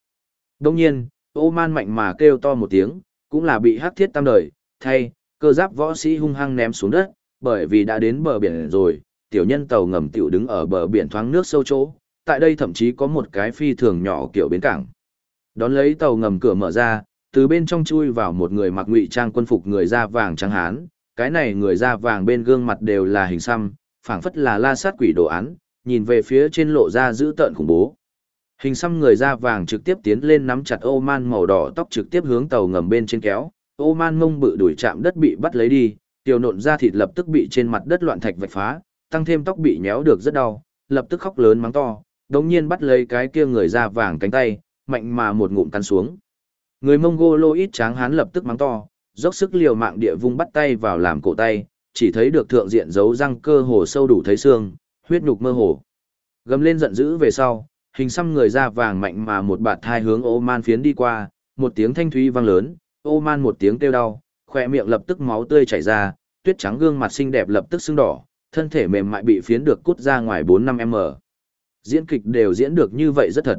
Đông nhiên, ô man mạnh mà kêu to một tiếng, cũng là bị hắc thiết tam đời, thay, cơ giáp võ sĩ hung hăng ném xuống đất, bởi vì đã đến bờ biển rồi, tiểu nhân tàu ngầm tiểu đứng ở bờ biển thoáng nước sâu chỗ, tại đây thậm chí có một cái phi thường nhỏ kiểu bến cảng. Đón lấy tàu ngầm cửa mở ra, từ bên trong chui vào một người mặc ngụy trang quân phục người da vàng trắng hán, cái này người da vàng bên gương mặt đều là hình xăm, phảng phất là la sát quỷ đồ án, nhìn về phía trên lộ ra dữ tợn khủng bố. Hình xăm người da vàng trực tiếp tiến lên nắm chặt ô man màu đỏ tóc trực tiếp hướng tàu ngầm bên trên kéo, ô man mông bự đuổi chạm đất bị bắt lấy đi, tiểu nộn da thịt lập tức bị trên mặt đất loạn thạch vạch phá, tăng thêm tóc bị nhéo được rất đau, lập tức khóc lớn mắng to, đống nhiên bắt lấy cái kia người da vàng cánh tay, mạnh mà một ngụm cắn xuống. Người mông gô lô ít tráng hán lập tức mắng to, dốc sức liều mạng địa vung bắt tay vào làm cổ tay, chỉ thấy được thượng diện dấu răng cơ hồ sâu đủ thấy xương, huyết nhục mơ hồ. Gầm lên giận dữ về sau, hình xăm người da vàng mạnh mà một bạt thai hướng ô man phiến đi qua, một tiếng thanh thúy vang lớn, ô man một tiếng kêu đau, khỏe miệng lập tức máu tươi chảy ra, tuyết trắng gương mặt xinh đẹp lập tức sưng đỏ, thân thể mềm mại bị phiến được cút ra ngoài 4-5m. Diễn kịch đều diễn được như vậy rất thật.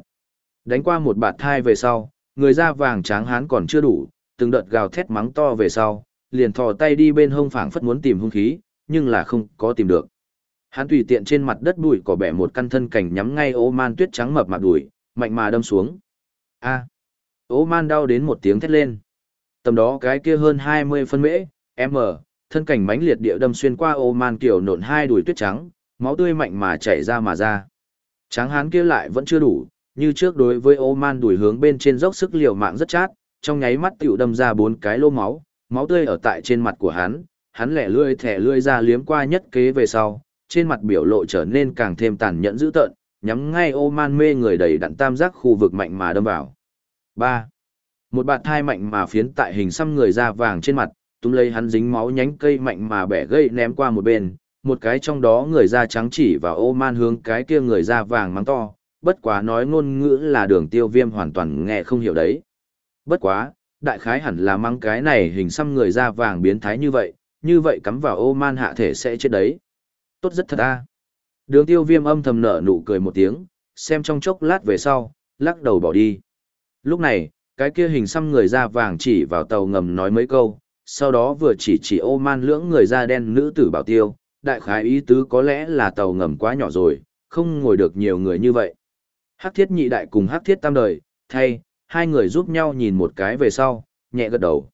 Đánh qua một bạt thai về sau, người da vàng tráng hán còn chưa đủ, từng đợt gào thét mắng to về sau, liền thò tay đi bên hông phảng phất muốn tìm hung khí, nhưng là không có tìm được. Hắn tùy tiện trên mặt đất bụi cỏ bẻ một căn thân cảnh nhắm ngay ô man tuyết trắng mập mạp đuổi, mạnh mà đâm xuống. A. Ô man đau đến một tiếng thét lên. Tầm đó cái kia hơn 20 phân mễ, m, thân cảnh mãnh liệt địa đâm xuyên qua ô man kiểu nộn hai đùi tuyết trắng, máu tươi mạnh mà chảy ra mà ra. Tráng hán kia lại vẫn chưa đủ, như trước đối với ô man đuổi hướng bên trên dốc sức liều mạng rất chát, trong nháy mắt tiểu đâm ra bốn cái lô máu, máu tươi ở tại trên mặt của hắn, hắn lẻ lươi thẻ lươi ra liếm qua nhất kế về sau, trên mặt biểu lộ trở nên càng thêm tàn nhẫn dữ tợn, nhắm ngay ô man mê người đầy đặn tam giác khu vực mạnh mà đâm vào. 3. Một bạt thai mạnh mà phiến tại hình xăm người da vàng trên mặt, túm lấy hắn dính máu nhánh cây mạnh mà bẻ gây ném qua một bên, một cái trong đó người da trắng chỉ vào ô man hướng cái kia người da vàng mắng to, bất quá nói ngôn ngữ là đường tiêu viêm hoàn toàn nghe không hiểu đấy. Bất quá, đại khái hẳn là mắng cái này hình xăm người da vàng biến thái như vậy, như vậy cắm vào ô man hạ thể sẽ chết đấy. Tốt rất thật a. Đường tiêu viêm âm thầm nở nụ cười một tiếng, xem trong chốc lát về sau, lắc đầu bỏ đi. Lúc này, cái kia hình xăm người da vàng chỉ vào tàu ngầm nói mấy câu, sau đó vừa chỉ chỉ ô man lưỡng người da đen nữ tử bảo tiêu, đại khái ý tứ có lẽ là tàu ngầm quá nhỏ rồi, không ngồi được nhiều người như vậy. Hắc thiết nhị đại cùng hắc thiết tam đời, thay, hai người giúp nhau nhìn một cái về sau, nhẹ gật đầu.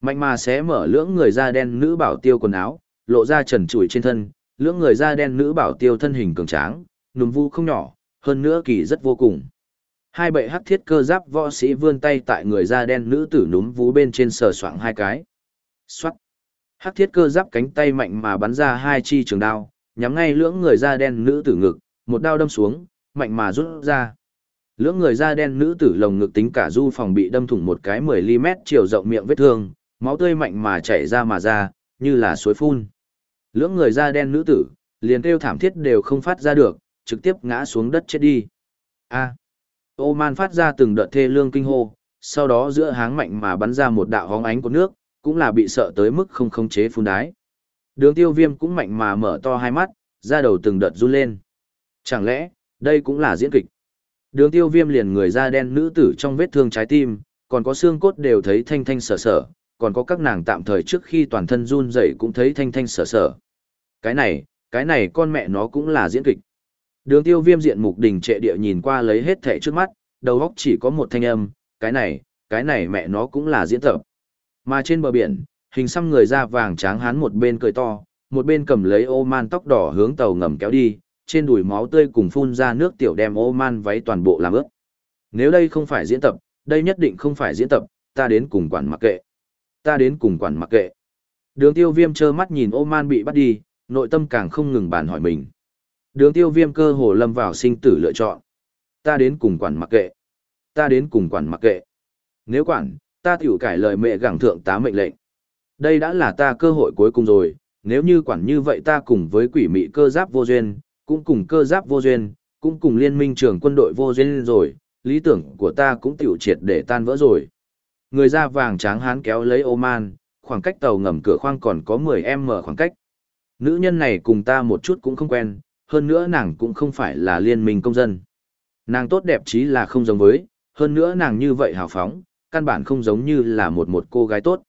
Mạnh mà sẽ mở lưỡng người da đen nữ bảo tiêu quần áo, lộ ra trần trụi trên thân, lưỡng người da đen nữ bảo tiêu thân hình cường tráng, núm vu không nhỏ, hơn nữa kỳ rất vô cùng. Hai bệ hắc thiết cơ giáp võ sĩ vươn tay tại người da đen nữ tử núm vú bên trên sờ soạng hai cái. Xoát. Hắc thiết cơ giáp cánh tay mạnh mà bắn ra hai chi trường đao, nhắm ngay lưỡng người da đen nữ tử ngực, một đao đâm xuống, mạnh mà rút ra. Lưỡng người da đen nữ tử lồng ngực tính cả du phòng bị đâm thủng một cái 10mm chiều rộng miệng vết thương, máu tươi mạnh mà chảy ra mà ra, như là suối phun. Lưỡng người da đen nữ tử, liền kêu thảm thiết đều không phát ra được, trực tiếp ngã xuống đất chết đi. A. Ô man phát ra từng đợt thê lương kinh hô, sau đó giữa háng mạnh mà bắn ra một đạo hóng ánh của nước, cũng là bị sợ tới mức không khống chế phun đái. Đường tiêu viêm cũng mạnh mà mở to hai mắt, ra đầu từng đợt run lên. Chẳng lẽ, đây cũng là diễn kịch. Đường tiêu viêm liền người da đen nữ tử trong vết thương trái tim, còn có xương cốt đều thấy thanh thanh sở sở, còn có các nàng tạm thời trước khi toàn thân run rẩy cũng thấy thanh thanh sở sở. Cái này, cái này con mẹ nó cũng là diễn kịch. Đường tiêu viêm diện mục đình trệ địa nhìn qua lấy hết thẻ trước mắt, đầu góc chỉ có một thanh âm, cái này, cái này mẹ nó cũng là diễn tập. Mà trên bờ biển, hình xăm người da vàng tráng hán một bên cười to, một bên cầm lấy ô man tóc đỏ hướng tàu ngầm kéo đi, trên đùi máu tươi cùng phun ra nước tiểu đem ô man váy toàn bộ làm ướt. Nếu đây không phải diễn tập, đây nhất định không phải diễn tập, ta đến cùng quản mặc kệ. Ta đến cùng quản mặc kệ. Đường tiêu viêm trơ mắt nhìn ô man bị bắt đi, nội tâm càng không ngừng bàn hỏi mình. Đường tiêu viêm cơ hồ lâm vào sinh tử lựa chọn. Ta đến cùng quản mặc kệ. Ta đến cùng quản mặc kệ. Nếu quản, ta tiểu cải lời mẹ gẳng thượng tá mệnh lệnh. Đây đã là ta cơ hội cuối cùng rồi, nếu như quản như vậy ta cùng với quỷ mị cơ giáp vô duyên, cũng cùng cơ giáp vô duyên, cũng cùng liên minh trưởng quân đội vô duyên rồi, lý tưởng của ta cũng tiểu triệt để tan vỡ rồi. Người da vàng tráng hán kéo lấy ô man, khoảng cách tàu ngầm cửa khoang còn có 10m khoảng cách. Nữ nhân này cùng ta một chút cũng không quen, hơn nữa nàng cũng không phải là liên minh công dân. Nàng tốt đẹp chí là không giống với, hơn nữa nàng như vậy hào phóng, căn bản không giống như là một một cô gái tốt.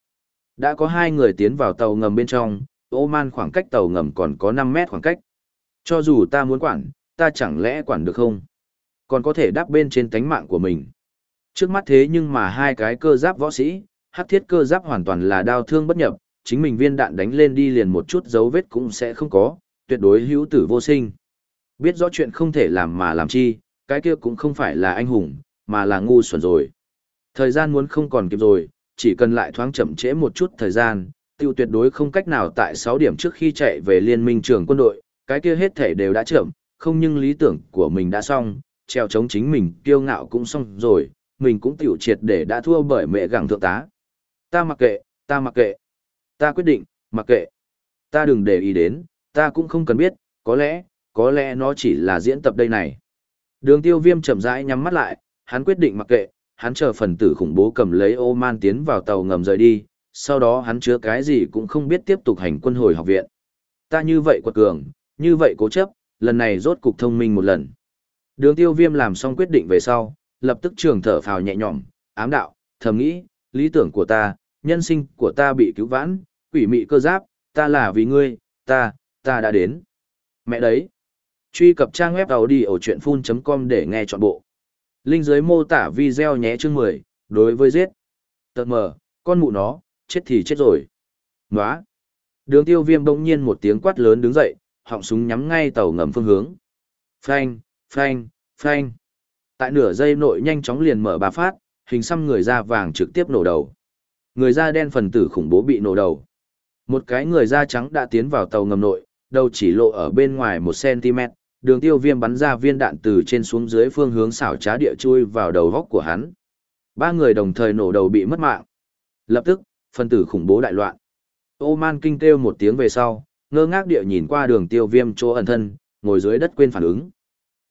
Đã có hai người tiến vào tàu ngầm bên trong, ô man khoảng cách tàu ngầm còn có 5 mét khoảng cách. Cho dù ta muốn quản, ta chẳng lẽ quản được không? Còn có thể đáp bên trên tánh mạng của mình. Trước mắt thế nhưng mà hai cái cơ giáp võ sĩ, hắc thiết cơ giáp hoàn toàn là đau thương bất nhập, chính mình viên đạn đánh lên đi liền một chút dấu vết cũng sẽ không có, tuyệt đối hữu tử vô sinh. Biết rõ chuyện không thể làm mà làm chi, cái kia cũng không phải là anh hùng, mà là ngu xuẩn rồi. Thời gian muốn không còn kịp rồi, chỉ cần lại thoáng chậm trễ một chút thời gian, tiêu tuyệt đối không cách nào tại 6 điểm trước khi chạy về liên minh trường quân đội, cái kia hết thể đều đã chậm, không nhưng lý tưởng của mình đã xong, treo chống chính mình kiêu ngạo cũng xong rồi, mình cũng tiểu triệt để đã thua bởi mẹ gẳng thượng tá. Ta mặc kệ, ta mặc kệ, ta quyết định, mặc kệ, ta đừng để ý đến, ta cũng không cần biết, có lẽ, có lẽ nó chỉ là diễn tập đây này. Đường tiêu viêm chậm rãi nhắm mắt lại, hắn quyết định mặc kệ, hắn chờ phần tử khủng bố cầm lấy ô man tiến vào tàu ngầm rời đi, sau đó hắn chứa cái gì cũng không biết tiếp tục hành quân hồi học viện. Ta như vậy quật cường, như vậy cố chấp, lần này rốt cục thông minh một lần. Đường tiêu viêm làm xong quyết định về sau, lập tức trường thở phào nhẹ nhõm, ám đạo, thầm nghĩ, lý tưởng của ta, nhân sinh của ta bị cứu vãn, quỷ mị cơ giáp, ta là vì ngươi, ta, ta đã đến. Mẹ đấy. Truy cập trang web đầu đi ở chuyện full.com để nghe trọn bộ. Linh dưới mô tả video nhé chương 10, đối với giết. Tật mờ, con mụ nó, chết thì chết rồi. Nóa. Đường tiêu viêm bỗng nhiên một tiếng quát lớn đứng dậy, họng súng nhắm ngay tàu ngầm phương hướng. Phanh, phanh, phanh. Tại nửa giây nội nhanh chóng liền mở bà phát, hình xăm người da vàng trực tiếp nổ đầu. Người da đen phần tử khủng bố bị nổ đầu. Một cái người da trắng đã tiến vào tàu ngầm nội, đầu chỉ lộ ở bên ngoài 1cm, đường tiêu viêm bắn ra viên đạn từ trên xuống dưới phương hướng xảo trá địa chui vào đầu góc của hắn. Ba người đồng thời nổ đầu bị mất mạng. Lập tức, phần tử khủng bố đại loạn. Ô man kinh kêu một tiếng về sau, ngơ ngác địa nhìn qua đường tiêu viêm chỗ ẩn thân, ngồi dưới đất quên phản ứng.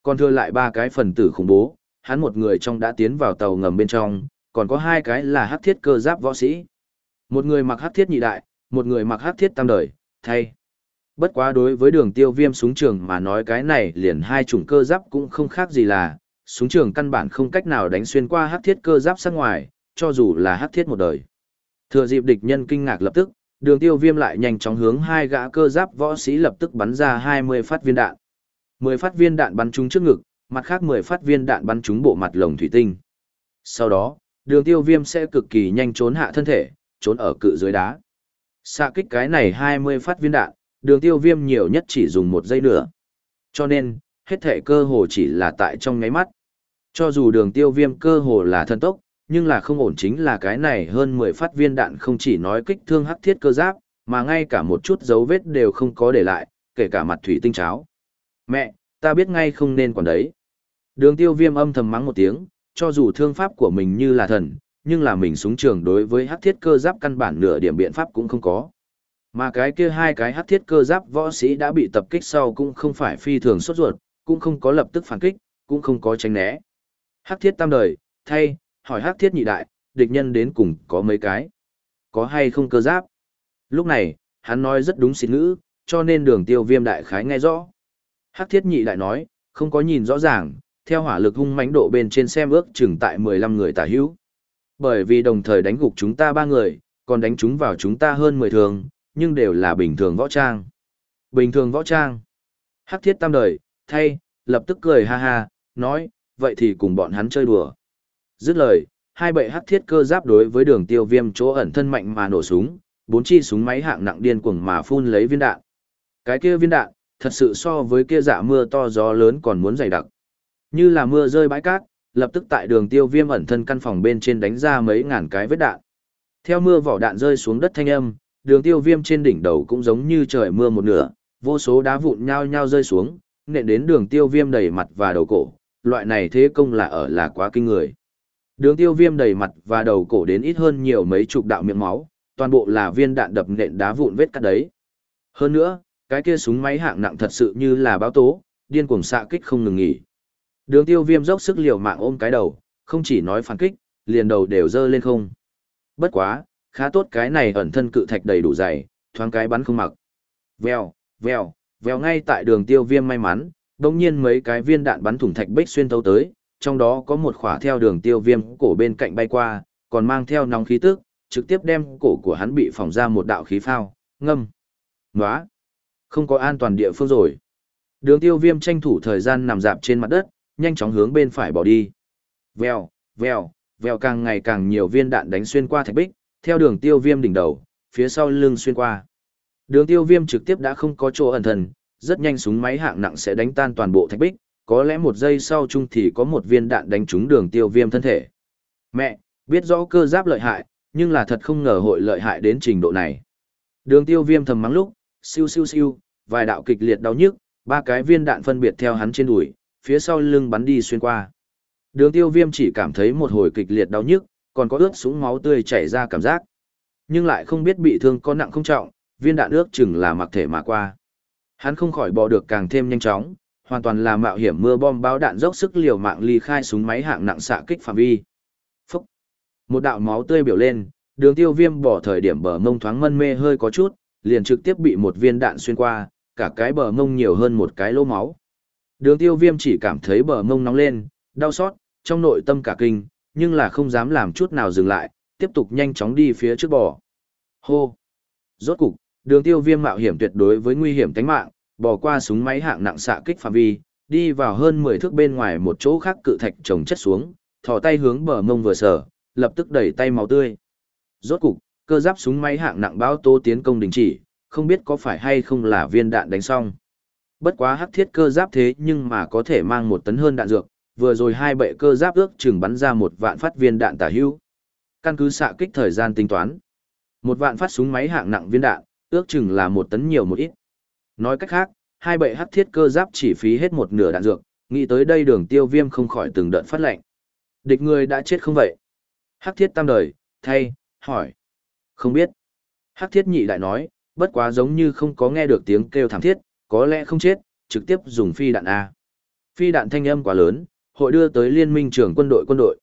Còn thừa lại ba cái phần tử khủng bố, hắn một người trong đã tiến vào tàu ngầm bên trong, còn có hai cái là hắc thiết cơ giáp võ sĩ. Một người mặc hắc thiết nhị đại, một người mặc hắc thiết tam đời, thay. Bất quá đối với đường tiêu viêm súng trường mà nói cái này liền hai chủng cơ giáp cũng không khác gì là, súng trường căn bản không cách nào đánh xuyên qua hắc thiết cơ giáp sát ngoài, cho dù là hắc thiết một đời. Thừa dịp địch nhân kinh ngạc lập tức, đường tiêu viêm lại nhanh chóng hướng hai gã cơ giáp võ sĩ lập tức bắn ra 20 phát viên đạn. 10 phát viên đạn bắn trúng trước ngực, mặt khác 10 phát viên đạn bắn trúng bộ mặt lồng thủy tinh. Sau đó, đường tiêu viêm sẽ cực kỳ nhanh trốn hạ thân thể, trốn ở cự dưới đá. Xạ kích cái này 20 phát viên đạn, đường tiêu viêm nhiều nhất chỉ dùng một giây nữa. Cho nên, hết thể cơ hồ chỉ là tại trong ngáy mắt. Cho dù đường tiêu viêm cơ hồ là thân tốc, nhưng là không ổn chính là cái này hơn 10 phát viên đạn không chỉ nói kích thương hắc thiết cơ giáp, mà ngay cả một chút dấu vết đều không có để lại, kể cả mặt thủy tinh cháo. Mẹ, ta biết ngay không nên quản đấy. Đường tiêu viêm âm thầm mắng một tiếng, cho dù thương pháp của mình như là thần, nhưng là mình súng trường đối với hắc thiết cơ giáp căn bản nửa điểm biện pháp cũng không có. Mà cái kia hai cái hắc thiết cơ giáp võ sĩ đã bị tập kích sau cũng không phải phi thường sốt ruột, cũng không có lập tức phản kích, cũng không có tránh né. Hắc thiết tam đời, thay, hỏi hắc thiết nhị đại, địch nhân đến cùng có mấy cái? Có hay không cơ giáp? Lúc này, hắn nói rất đúng xịt ngữ, cho nên đường tiêu viêm đại khái nghe rõ. Hắc thiết nhị lại nói, không có nhìn rõ ràng, theo hỏa lực hung mãnh độ bên trên xem ước chừng tại 15 người tả hữu. Bởi vì đồng thời đánh gục chúng ta ba người, còn đánh chúng vào chúng ta hơn 10 thường, nhưng đều là bình thường võ trang. Bình thường võ trang. Hắc thiết tam đời, thay, lập tức cười ha ha, nói, vậy thì cùng bọn hắn chơi đùa. Dứt lời, hai bệ hắc thiết cơ giáp đối với đường tiêu viêm chỗ ẩn thân mạnh mà nổ súng, bốn chi súng máy hạng nặng điên cuồng mà phun lấy viên đạn. Cái kia viên đạn, thật sự so với kia dạ mưa to gió lớn còn muốn dày đặc. Như là mưa rơi bãi cát, lập tức tại đường tiêu viêm ẩn thân căn phòng bên trên đánh ra mấy ngàn cái vết đạn. Theo mưa vỏ đạn rơi xuống đất thanh âm, đường tiêu viêm trên đỉnh đầu cũng giống như trời mưa một nửa, vô số đá vụn nhao nhao rơi xuống, nện đến đường tiêu viêm đầy mặt và đầu cổ, loại này thế công là ở là quá kinh người. Đường tiêu viêm đầy mặt và đầu cổ đến ít hơn nhiều mấy chục đạo miệng máu, toàn bộ là viên đạn đập nện đá vụn vết cắt đấy. Hơn nữa, cái kia súng máy hạng nặng thật sự như là báo tố, điên cuồng xạ kích không ngừng nghỉ. Đường tiêu viêm dốc sức liều mạng ôm cái đầu, không chỉ nói phản kích, liền đầu đều dơ lên không. Bất quá, khá tốt cái này ẩn thân cự thạch đầy đủ dày, thoáng cái bắn không mặc. Vèo, vèo, vèo ngay tại đường tiêu viêm may mắn, đồng nhiên mấy cái viên đạn bắn thủng thạch bích xuyên thấu tới, trong đó có một khỏa theo đường tiêu viêm cổ bên cạnh bay qua, còn mang theo nóng khí tức, trực tiếp đem cổ của hắn bị phỏng ra một đạo khí phao, ngâm. Nóa! Không có an toàn địa phương rồi. Đường tiêu viêm tranh thủ thời gian nằm dạp trên mặt đất, nhanh chóng hướng bên phải bỏ đi. Vèo, vèo, vèo càng ngày càng nhiều viên đạn đánh xuyên qua thạch bích, theo đường tiêu viêm đỉnh đầu, phía sau lưng xuyên qua. Đường tiêu viêm trực tiếp đã không có chỗ ẩn thần, rất nhanh súng máy hạng nặng sẽ đánh tan toàn bộ thạch bích, có lẽ một giây sau chung thì có một viên đạn đánh trúng đường tiêu viêm thân thể. Mẹ, biết rõ cơ giáp lợi hại, nhưng là thật không ngờ hội lợi hại đến trình độ này. Đường tiêu viêm thầm mắng lúc, siêu siêu siêu, vài đạo kịch liệt đau nhức, ba cái viên đạn phân biệt theo hắn trên đùi, phía sau lưng bắn đi xuyên qua. Đường tiêu viêm chỉ cảm thấy một hồi kịch liệt đau nhức, còn có ướt súng máu tươi chảy ra cảm giác. Nhưng lại không biết bị thương có nặng không trọng, viên đạn ước chừng là mặc thể mà qua. Hắn không khỏi bò được càng thêm nhanh chóng, hoàn toàn là mạo hiểm mưa bom báo đạn dốc sức liều mạng ly khai súng máy hạng nặng xạ kích phạm vi. Phúc! Một đạo máu tươi biểu lên, đường tiêu viêm bỏ thời điểm bờ mông thoáng mân mê hơi có chút, liền trực tiếp bị một viên đạn xuyên qua, cả cái bờ mông nhiều hơn một cái lỗ máu. Đường tiêu viêm chỉ cảm thấy bờ mông nóng lên, đau xót, trong nội tâm cả kinh, nhưng là không dám làm chút nào dừng lại, tiếp tục nhanh chóng đi phía trước bò. Hô! Rốt cục, đường tiêu viêm mạo hiểm tuyệt đối với nguy hiểm tính mạng, bò qua súng máy hạng nặng xạ kích phạm vi, đi vào hơn 10 thước bên ngoài một chỗ khác cự thạch trồng chất xuống, thò tay hướng bờ mông vừa sở, lập tức đẩy tay máu tươi. Rốt cục, cơ giáp súng máy hạng nặng báo tố tiến công đình chỉ, không biết có phải hay không là viên đạn đánh xong. Bất quá hắc thiết cơ giáp thế nhưng mà có thể mang một tấn hơn đạn dược, vừa rồi hai bệ cơ giáp ước chừng bắn ra một vạn phát viên đạn tả hữu. Căn cứ xạ kích thời gian tính toán. Một vạn phát súng máy hạng nặng viên đạn, ước chừng là một tấn nhiều một ít. Nói cách khác, hai bệ hắc thiết cơ giáp chỉ phí hết một nửa đạn dược, nghĩ tới đây đường tiêu viêm không khỏi từng đợt phát lệnh. Địch người đã chết không vậy? Hắc thiết tam đời, thay, hỏi. Không biết. Hắc thiết nhị đại nói, bất quá giống như không có nghe được tiếng kêu thảm thiết, có lẽ không chết, trực tiếp dùng phi đạn A. Phi đạn thanh âm quá lớn, hội đưa tới liên minh trưởng quân đội quân đội.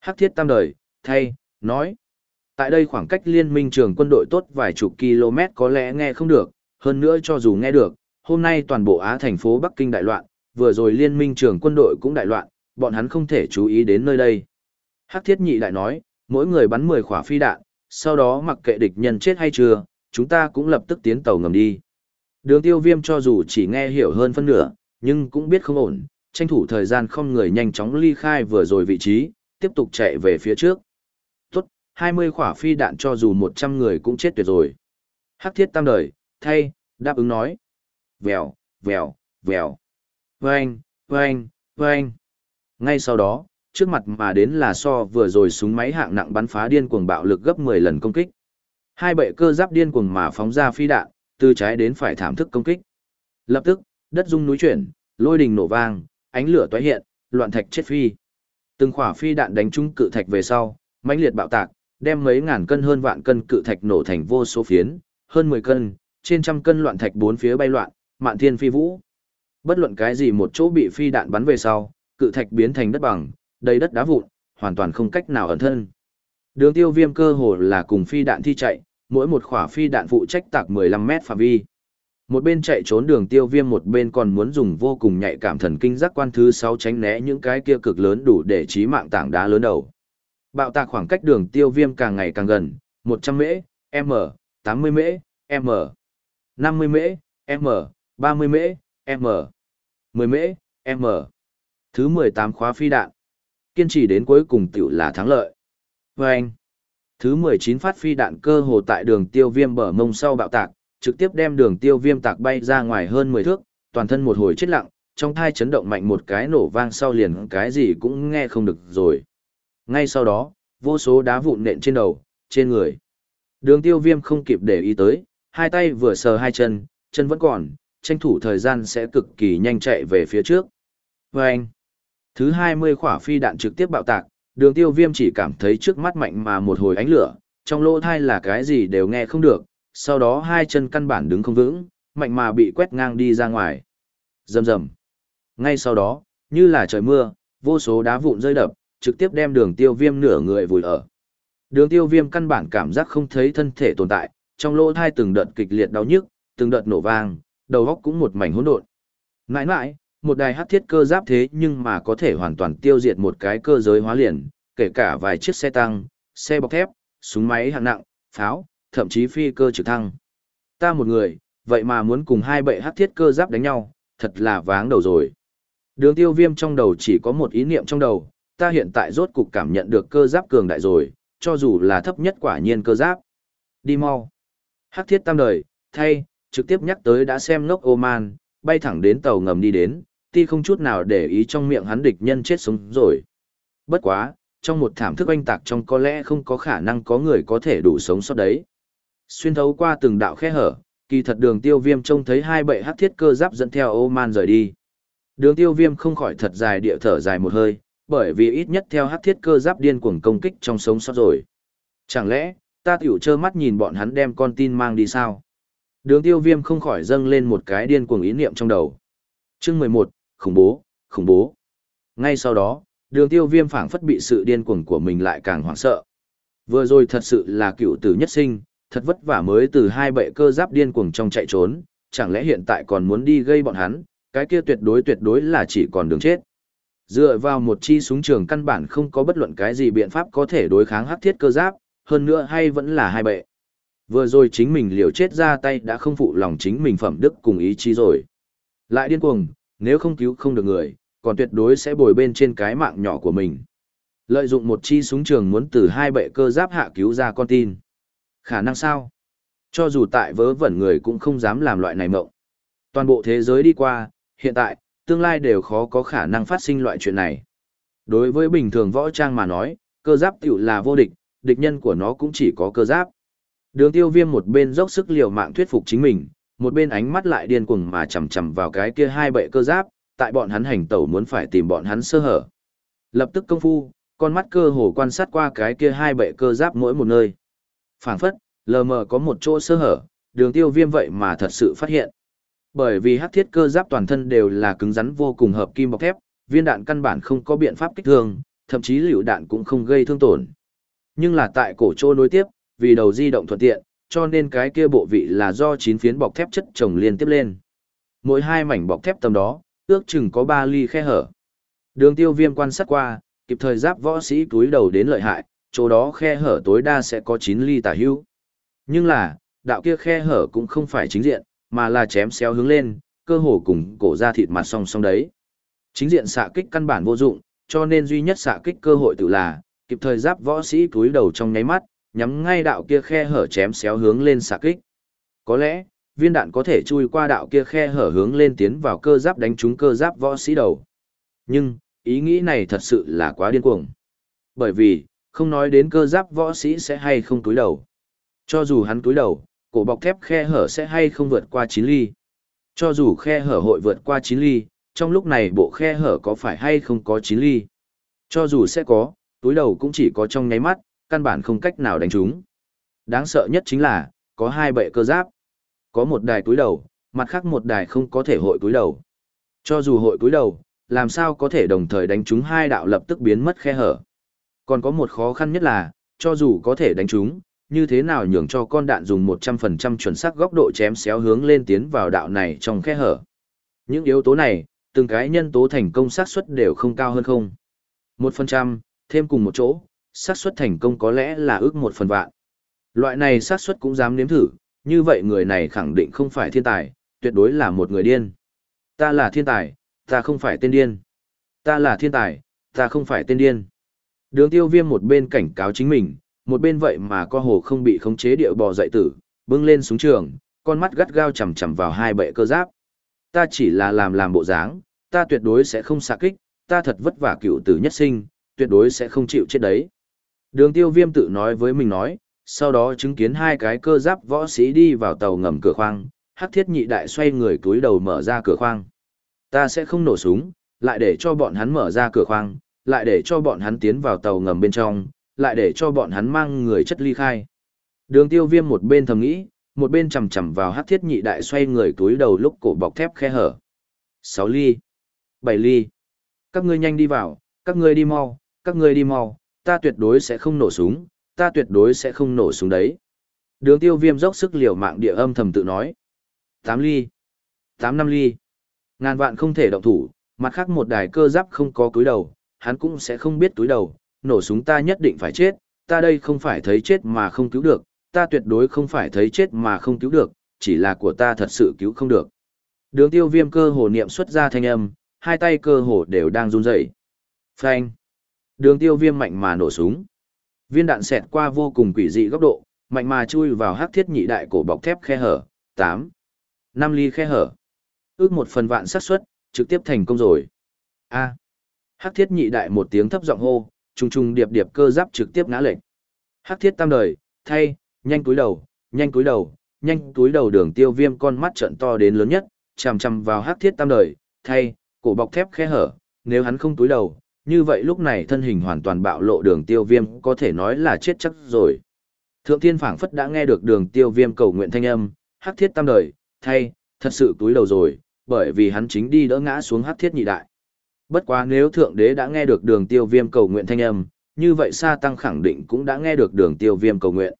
Hắc thiết tam đời, thay, nói. Tại đây khoảng cách liên minh trường quân đội tốt vài chục km có lẽ nghe không được, hơn nữa cho dù nghe được, hôm nay toàn bộ Á thành phố Bắc Kinh đại loạn, vừa rồi liên minh trường quân đội cũng đại loạn, bọn hắn không thể chú ý đến nơi đây. Hắc thiết nhị đại nói, mỗi người bắn 10 khỏa phi đạn, sau đó mặc kệ địch nhân chết hay chưa, chúng ta cũng lập tức tiến tàu ngầm đi. Đường tiêu viêm cho dù chỉ nghe hiểu hơn phân nửa, nhưng cũng biết không ổn, tranh thủ thời gian không người nhanh chóng ly khai vừa rồi vị trí, tiếp tục chạy về phía trước. Tốt, 20 khỏa phi đạn cho dù 100 người cũng chết tuyệt rồi. Hắc thiết tam đời, thay, đáp ứng nói. Vèo, vèo, vèo. Vâng, vâng, vâng. Ngay sau đó, trước mặt mà đến là so vừa rồi súng máy hạng nặng bắn phá điên cuồng bạo lực gấp 10 lần công kích. Hai bệ cơ giáp điên cuồng mà phóng ra phi đạn, từ trái đến phải thảm thức công kích. Lập tức, đất rung núi chuyển, lôi đình nổ vang, ánh lửa tóe hiện, loạn thạch chết phi. Từng quả phi đạn đánh trúng cự thạch về sau, mãnh liệt bạo tạc, đem mấy ngàn cân hơn vạn cân cự thạch nổ thành vô số phiến, hơn 10 cân, trên trăm cân loạn thạch bốn phía bay loạn, mạn thiên phi vũ. Bất luận cái gì một chỗ bị phi đạn bắn về sau, cự thạch biến thành đất bằng, đầy đất đá vụn, hoàn toàn không cách nào ẩn thân. Đường tiêu viêm cơ hồ là cùng phi đạn thi chạy, mỗi một khỏa phi đạn phụ trách tạc 15 mét phạm vi. Một bên chạy trốn đường tiêu viêm một bên còn muốn dùng vô cùng nhạy cảm thần kinh giác quan thứ 6 tránh né những cái kia cực lớn đủ để trí mạng tảng đá lớn đầu. Bạo tạc khoảng cách đường tiêu viêm càng ngày càng gần, 100 mễ, m, 80 mễ, m, 50 mễ, m, 30 mễ, m, 10 mễ, m. Thứ 18 khóa phi đạn. Kiên trì đến cuối cùng tiểu là thắng lợi. Và anh, thứ 19 phát phi đạn cơ hồ tại đường tiêu viêm bờ mông sau bạo tạc, trực tiếp đem đường tiêu viêm tạc bay ra ngoài hơn 10 thước, toàn thân một hồi chết lặng, trong thai chấn động mạnh một cái nổ vang sau liền cái gì cũng nghe không được rồi. Ngay sau đó, vô số đá vụn nện trên đầu, trên người. Đường tiêu viêm không kịp để ý tới, hai tay vừa sờ hai chân, chân vẫn còn, tranh thủ thời gian sẽ cực kỳ nhanh chạy về phía trước. Và anh, thứ 20 khỏa phi đạn trực tiếp bạo tạc, đường tiêu viêm chỉ cảm thấy trước mắt mạnh mà một hồi ánh lửa, trong lỗ thai là cái gì đều nghe không được, sau đó hai chân căn bản đứng không vững, mạnh mà bị quét ngang đi ra ngoài. Rầm rầm. Ngay sau đó, như là trời mưa, vô số đá vụn rơi đập, trực tiếp đem đường tiêu viêm nửa người vùi ở. Đường tiêu viêm căn bản cảm giác không thấy thân thể tồn tại, trong lỗ thai từng đợt kịch liệt đau nhức, từng đợt nổ vang, đầu góc cũng một mảnh hỗn độn. Ngại ngại, một đài hắc thiết cơ giáp thế nhưng mà có thể hoàn toàn tiêu diệt một cái cơ giới hóa liền, kể cả vài chiếc xe tăng, xe bọc thép, súng máy hạng nặng, pháo, thậm chí phi cơ trực thăng. Ta một người, vậy mà muốn cùng hai bệ hắc thiết cơ giáp đánh nhau, thật là váng đầu rồi. Đường tiêu viêm trong đầu chỉ có một ý niệm trong đầu, ta hiện tại rốt cục cảm nhận được cơ giáp cường đại rồi, cho dù là thấp nhất quả nhiên cơ giáp. Đi mau. Hắc thiết tam đời, thay, trực tiếp nhắc tới đã xem ngốc Oman, bay thẳng đến tàu ngầm đi đến, ti không chút nào để ý trong miệng hắn địch nhân chết sống rồi. Bất quá, trong một thảm thức oanh tạc trong có lẽ không có khả năng có người có thể đủ sống sót đấy. Xuyên thấu qua từng đạo khe hở, kỳ thật đường tiêu viêm trông thấy hai bệ hắc thiết cơ giáp dẫn theo Oman rời đi. Đường tiêu viêm không khỏi thật dài địa thở dài một hơi, bởi vì ít nhất theo hắc thiết cơ giáp điên cuồng công kích trong sống sót rồi. Chẳng lẽ, ta tiểu trơ mắt nhìn bọn hắn đem con tin mang đi sao? Đường tiêu viêm không khỏi dâng lên một cái điên cuồng ý niệm trong đầu. chương 11, khủng bố, khủng bố. Ngay sau đó, đường tiêu viêm phảng phất bị sự điên cuồng của mình lại càng hoảng sợ. Vừa rồi thật sự là cựu tử nhất sinh, thật vất vả mới từ hai bệ cơ giáp điên cuồng trong chạy trốn, chẳng lẽ hiện tại còn muốn đi gây bọn hắn, cái kia tuyệt đối tuyệt đối là chỉ còn đường chết. Dựa vào một chi súng trường căn bản không có bất luận cái gì biện pháp có thể đối kháng hắc thiết cơ giáp, hơn nữa hay vẫn là hai bệ. Vừa rồi chính mình liều chết ra tay đã không phụ lòng chính mình phẩm đức cùng ý chí rồi. Lại điên cuồng, nếu không cứu không được người, còn tuyệt đối sẽ bồi bên trên cái mạng nhỏ của mình. Lợi dụng một chi súng trường muốn từ hai bệ cơ giáp hạ cứu ra con tin. Khả năng sao? Cho dù tại vớ vẩn người cũng không dám làm loại này mộng. Toàn bộ thế giới đi qua, hiện tại, tương lai đều khó có khả năng phát sinh loại chuyện này. Đối với bình thường võ trang mà nói, cơ giáp tiểu là vô địch, địch nhân của nó cũng chỉ có cơ giáp. Đường tiêu viêm một bên dốc sức liều mạng thuyết phục chính mình, một bên ánh mắt lại điên cuồng mà chằm chằm vào cái kia hai bệ cơ giáp, tại bọn hắn hành tẩu muốn phải tìm bọn hắn sơ hở. Lập tức công phu, con mắt cơ hồ quan sát qua cái kia hai bệ cơ giáp mỗi một nơi. phảng phất, lờ mờ có một chỗ sơ hở, đường tiêu viêm vậy mà thật sự phát hiện. Bởi vì hắc thiết cơ giáp toàn thân đều là cứng rắn vô cùng hợp kim bọc thép, viên đạn căn bản không có biện pháp kích thương, thậm chí liều đạn cũng không gây thương tổn. Nhưng là tại cổ trô nối tiếp, vì đầu di động thuận tiện, cho nên cái kia bộ vị là do chín phiến bọc thép chất chồng liên tiếp lên. Mỗi hai mảnh bọc thép tầm đó, ước chừng có ba ly khe hở. Đường tiêu viêm quan sát qua, kịp thời giáp võ sĩ túi đầu đến lợi hại, chỗ đó khe hở tối đa sẽ có 9 ly tả hữu. Nhưng là, đạo kia khe hở cũng không phải chính diện, mà là chém xéo hướng lên, cơ hồ cùng cổ ra thịt mặt song song đấy. Chính diện xạ kích căn bản vô dụng, cho nên duy nhất xạ kích cơ hội tự là, kịp thời giáp võ sĩ túi đầu trong nháy mắt, nhắm ngay đạo kia khe hở chém xéo hướng lên xạ kích. Có lẽ, viên đạn có thể chui qua đạo kia khe hở hướng lên tiến vào cơ giáp đánh trúng cơ giáp võ sĩ đầu. Nhưng, ý nghĩ này thật sự là quá điên cuồng. Bởi vì, không nói đến cơ giáp võ sĩ sẽ hay không túi đầu. Cho dù hắn túi đầu, cổ bọc thép khe hở sẽ hay không vượt qua 9 ly. Cho dù khe hở hội vượt qua 9 ly, trong lúc này bộ khe hở có phải hay không có 9 ly. Cho dù sẽ có, túi đầu cũng chỉ có trong nháy mắt, căn bản không cách nào đánh trúng. Đáng sợ nhất chính là, có hai bệ cơ giáp. Có một đài túi đầu, mặt khác một đài không có thể hội túi đầu. Cho dù hội túi đầu, làm sao có thể đồng thời đánh trúng hai đạo lập tức biến mất khe hở. Còn có một khó khăn nhất là, cho dù có thể đánh trúng, như thế nào nhường cho con đạn dùng 100% chuẩn xác góc độ chém xéo hướng lên tiến vào đạo này trong khe hở. Những yếu tố này, từng cái nhân tố thành công xác suất đều không cao hơn không. 1%, thêm cùng một chỗ, xác suất thành công có lẽ là ước một phần vạn. Loại này xác suất cũng dám nếm thử, như vậy người này khẳng định không phải thiên tài, tuyệt đối là một người điên. Ta là thiên tài, ta không phải tên điên. Ta là thiên tài, ta không phải tên điên. Đường tiêu viêm một bên cảnh cáo chính mình, một bên vậy mà co hồ không bị khống chế điệu bò dậy tử, bưng lên súng trường, con mắt gắt gao chầm chầm vào hai bệ cơ giáp. Ta chỉ là làm làm bộ dáng, ta tuyệt đối sẽ không xạ kích, ta thật vất vả cựu tử nhất sinh, tuyệt đối sẽ không chịu chết đấy. Đường tiêu viêm tự nói với mình nói, sau đó chứng kiến hai cái cơ giáp võ sĩ đi vào tàu ngầm cửa khoang, hắc thiết nhị đại xoay người túi đầu mở ra cửa khoang. Ta sẽ không nổ súng, lại để cho bọn hắn mở ra cửa khoang, lại để cho bọn hắn tiến vào tàu ngầm bên trong, lại để cho bọn hắn mang người chất ly khai. Đường tiêu viêm một bên thầm nghĩ, một bên chầm chầm vào hắc thiết nhị đại xoay người túi đầu lúc cổ bọc thép khe hở. 6 ly, 7 ly. Các ngươi nhanh đi vào, các ngươi đi mau, các ngươi đi mau, ta tuyệt đối sẽ không nổ súng, ta tuyệt đối sẽ không nổ súng đấy. Đường tiêu viêm dốc sức liều mạng địa âm thầm tự nói. 8 ly, 8 năm ly. Ngàn vạn không thể động thủ, mặt khác một đài cơ giáp không có túi đầu, hắn cũng sẽ không biết túi đầu, nổ súng ta nhất định phải chết, ta đây không phải thấy chết mà không cứu được, ta tuyệt đối không phải thấy chết mà không cứu được, chỉ là của ta thật sự cứu không được. Đường tiêu viêm cơ hồ niệm xuất ra thanh âm, hai tay cơ hồ đều đang run rẩy. Phanh. Đường tiêu viêm mạnh mà nổ súng. Viên đạn xẹt qua vô cùng quỷ dị góc độ, mạnh mà chui vào hắc thiết nhị đại cổ bọc thép khe hở, 8. 5 ly khe hở. Ước một phần vạn xác suất, trực tiếp thành công rồi. A. Hắc thiết nhị đại một tiếng thấp giọng hô, trùng trùng điệp điệp cơ giáp trực tiếp ngã lệch. Hắc thiết tam đời, thay, nhanh túi đầu, nhanh túi đầu, nhanh túi đầu đường tiêu viêm con mắt trận to đến lớn nhất, chằm chằm vào hắc thiết tam đời, thay, cổ bọc thép khe hở, nếu hắn không túi đầu, như vậy lúc này thân hình hoàn toàn bạo lộ đường tiêu viêm có thể nói là chết chắc rồi. Thượng thiên phảng phất đã nghe được đường tiêu viêm cầu nguyện thanh âm, hắc thiết tam đời, thay, thật sự túi đầu rồi, bởi vì hắn chính đi đỡ ngã xuống hắc thiết nhị đại. Bất quá nếu thượng đế đã nghe được đường tiêu viêm cầu nguyện thanh âm, như vậy sa tăng khẳng định cũng đã nghe được đường tiêu viêm cầu nguyện.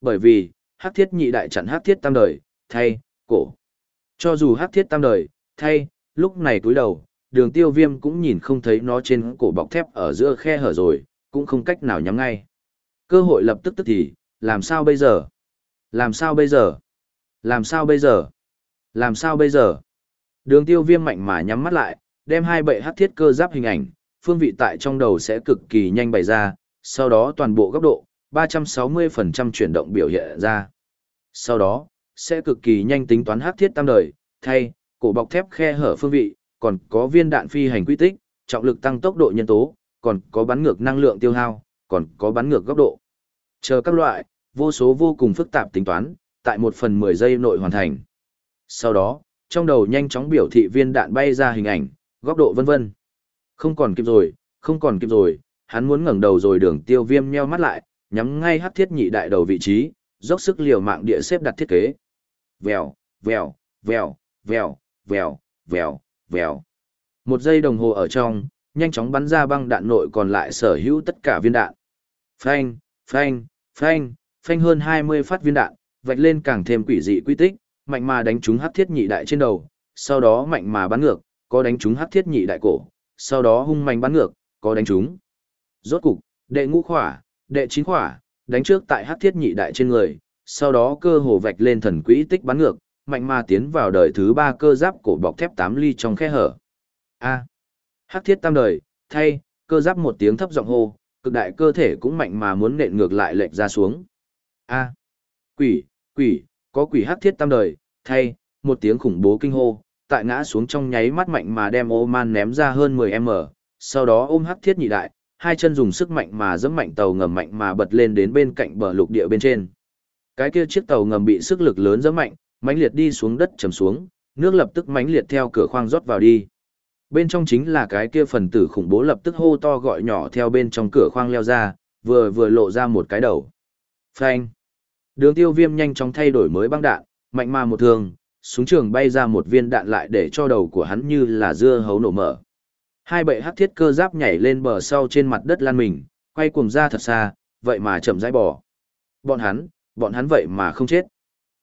Bởi vì, hắc thiết nhị đại chặn hắc thiết tam đời, thay, cổ. Cho dù hắc thiết tam đời, thay, lúc này túi đầu, đường tiêu viêm cũng nhìn không thấy nó trên cổ bọc thép ở giữa khe hở rồi, cũng không cách nào nhắm ngay. Cơ hội lập tức tức thì, làm sao bây giờ? Làm sao bây giờ? Làm sao bây giờ? Làm sao bây giờ? Đường tiêu viêm mạnh mà nhắm mắt lại, đem hai bệ hắc thiết cơ giáp hình ảnh, phương vị tại trong đầu sẽ cực kỳ nhanh bày ra, sau đó toàn bộ góc độ, 360% chuyển động biểu hiện ra. Sau đó, sẽ cực kỳ nhanh tính toán hắc thiết tam đời, thay, cổ bọc thép khe hở phương vị, còn có viên đạn phi hành quy tích, trọng lực tăng tốc độ nhân tố, còn có bắn ngược năng lượng tiêu hao, còn có bắn ngược góc độ. Chờ các loại, vô số vô cùng phức tạp tính toán, tại một phần 10 giây nội hoàn thành. Sau đó, trong đầu nhanh chóng biểu thị viên đạn bay ra hình ảnh, góc độ vân vân. Không còn kịp rồi, không còn kịp rồi, hắn muốn ngẩng đầu rồi đường tiêu viêm nheo mắt lại, nhắm ngay hắc thiết nhị đại đầu vị trí, dốc sức liều mạng địa xếp đặt thiết kế. Vèo, vèo, vèo, vèo, vèo, vèo, vèo. Một giây đồng hồ ở trong, nhanh chóng bắn ra băng đạn nội còn lại sở hữu tất cả viên đạn. Phanh, phanh, phanh, phanh hơn 20 phát viên đạn, vạch lên càng thêm quỷ dị quy tích, mạnh mà đánh trúng hắc thiết nhị đại trên đầu, sau đó mạnh mà bắn ngược, có đánh trúng hắc thiết nhị đại cổ, sau đó hung mạnh bắn ngược, có đánh trúng. Rốt cục, đệ ngũ khỏa, đệ chín khỏa, đánh trước tại hắc thiết nhị đại trên người, sau đó cơ hồ vạch lên thần quỹ tích bắn ngược, mạnh mà tiến vào đời thứ ba cơ giáp cổ bọc thép tám ly trong khe hở. A. Hắc thiết tam đời, thay, cơ giáp một tiếng thấp giọng hô, cực đại cơ thể cũng mạnh mà muốn nện ngược lại lệch ra xuống. A. Quỷ, quỷ, có quỷ hắc thiết tam đời, thay, một tiếng khủng bố kinh hô, tại ngã xuống trong nháy mắt mạnh mà đem ô man ném ra hơn 10m, sau đó ôm hắc thiết nhị đại, hai chân dùng sức mạnh mà dẫm mạnh tàu ngầm mạnh mà bật lên đến bên cạnh bờ lục địa bên trên. Cái kia chiếc tàu ngầm bị sức lực lớn dẫm mạnh, mãnh liệt đi xuống đất trầm xuống, nước lập tức mãnh liệt theo cửa khoang rót vào đi. Bên trong chính là cái kia phần tử khủng bố lập tức hô to gọi nhỏ theo bên trong cửa khoang leo ra, vừa vừa lộ ra một cái đầu. Phanh. Đường tiêu viêm nhanh chóng thay đổi mới băng đạn, mạnh mà một thường, súng trường bay ra một viên đạn lại để cho đầu của hắn như là dưa hấu nổ mở. Hai bệ hắc thiết cơ giáp nhảy lên bờ sau trên mặt đất lan mình, quay cuồng ra thật xa, vậy mà chậm rãi bỏ. Bọn hắn, bọn hắn vậy mà không chết.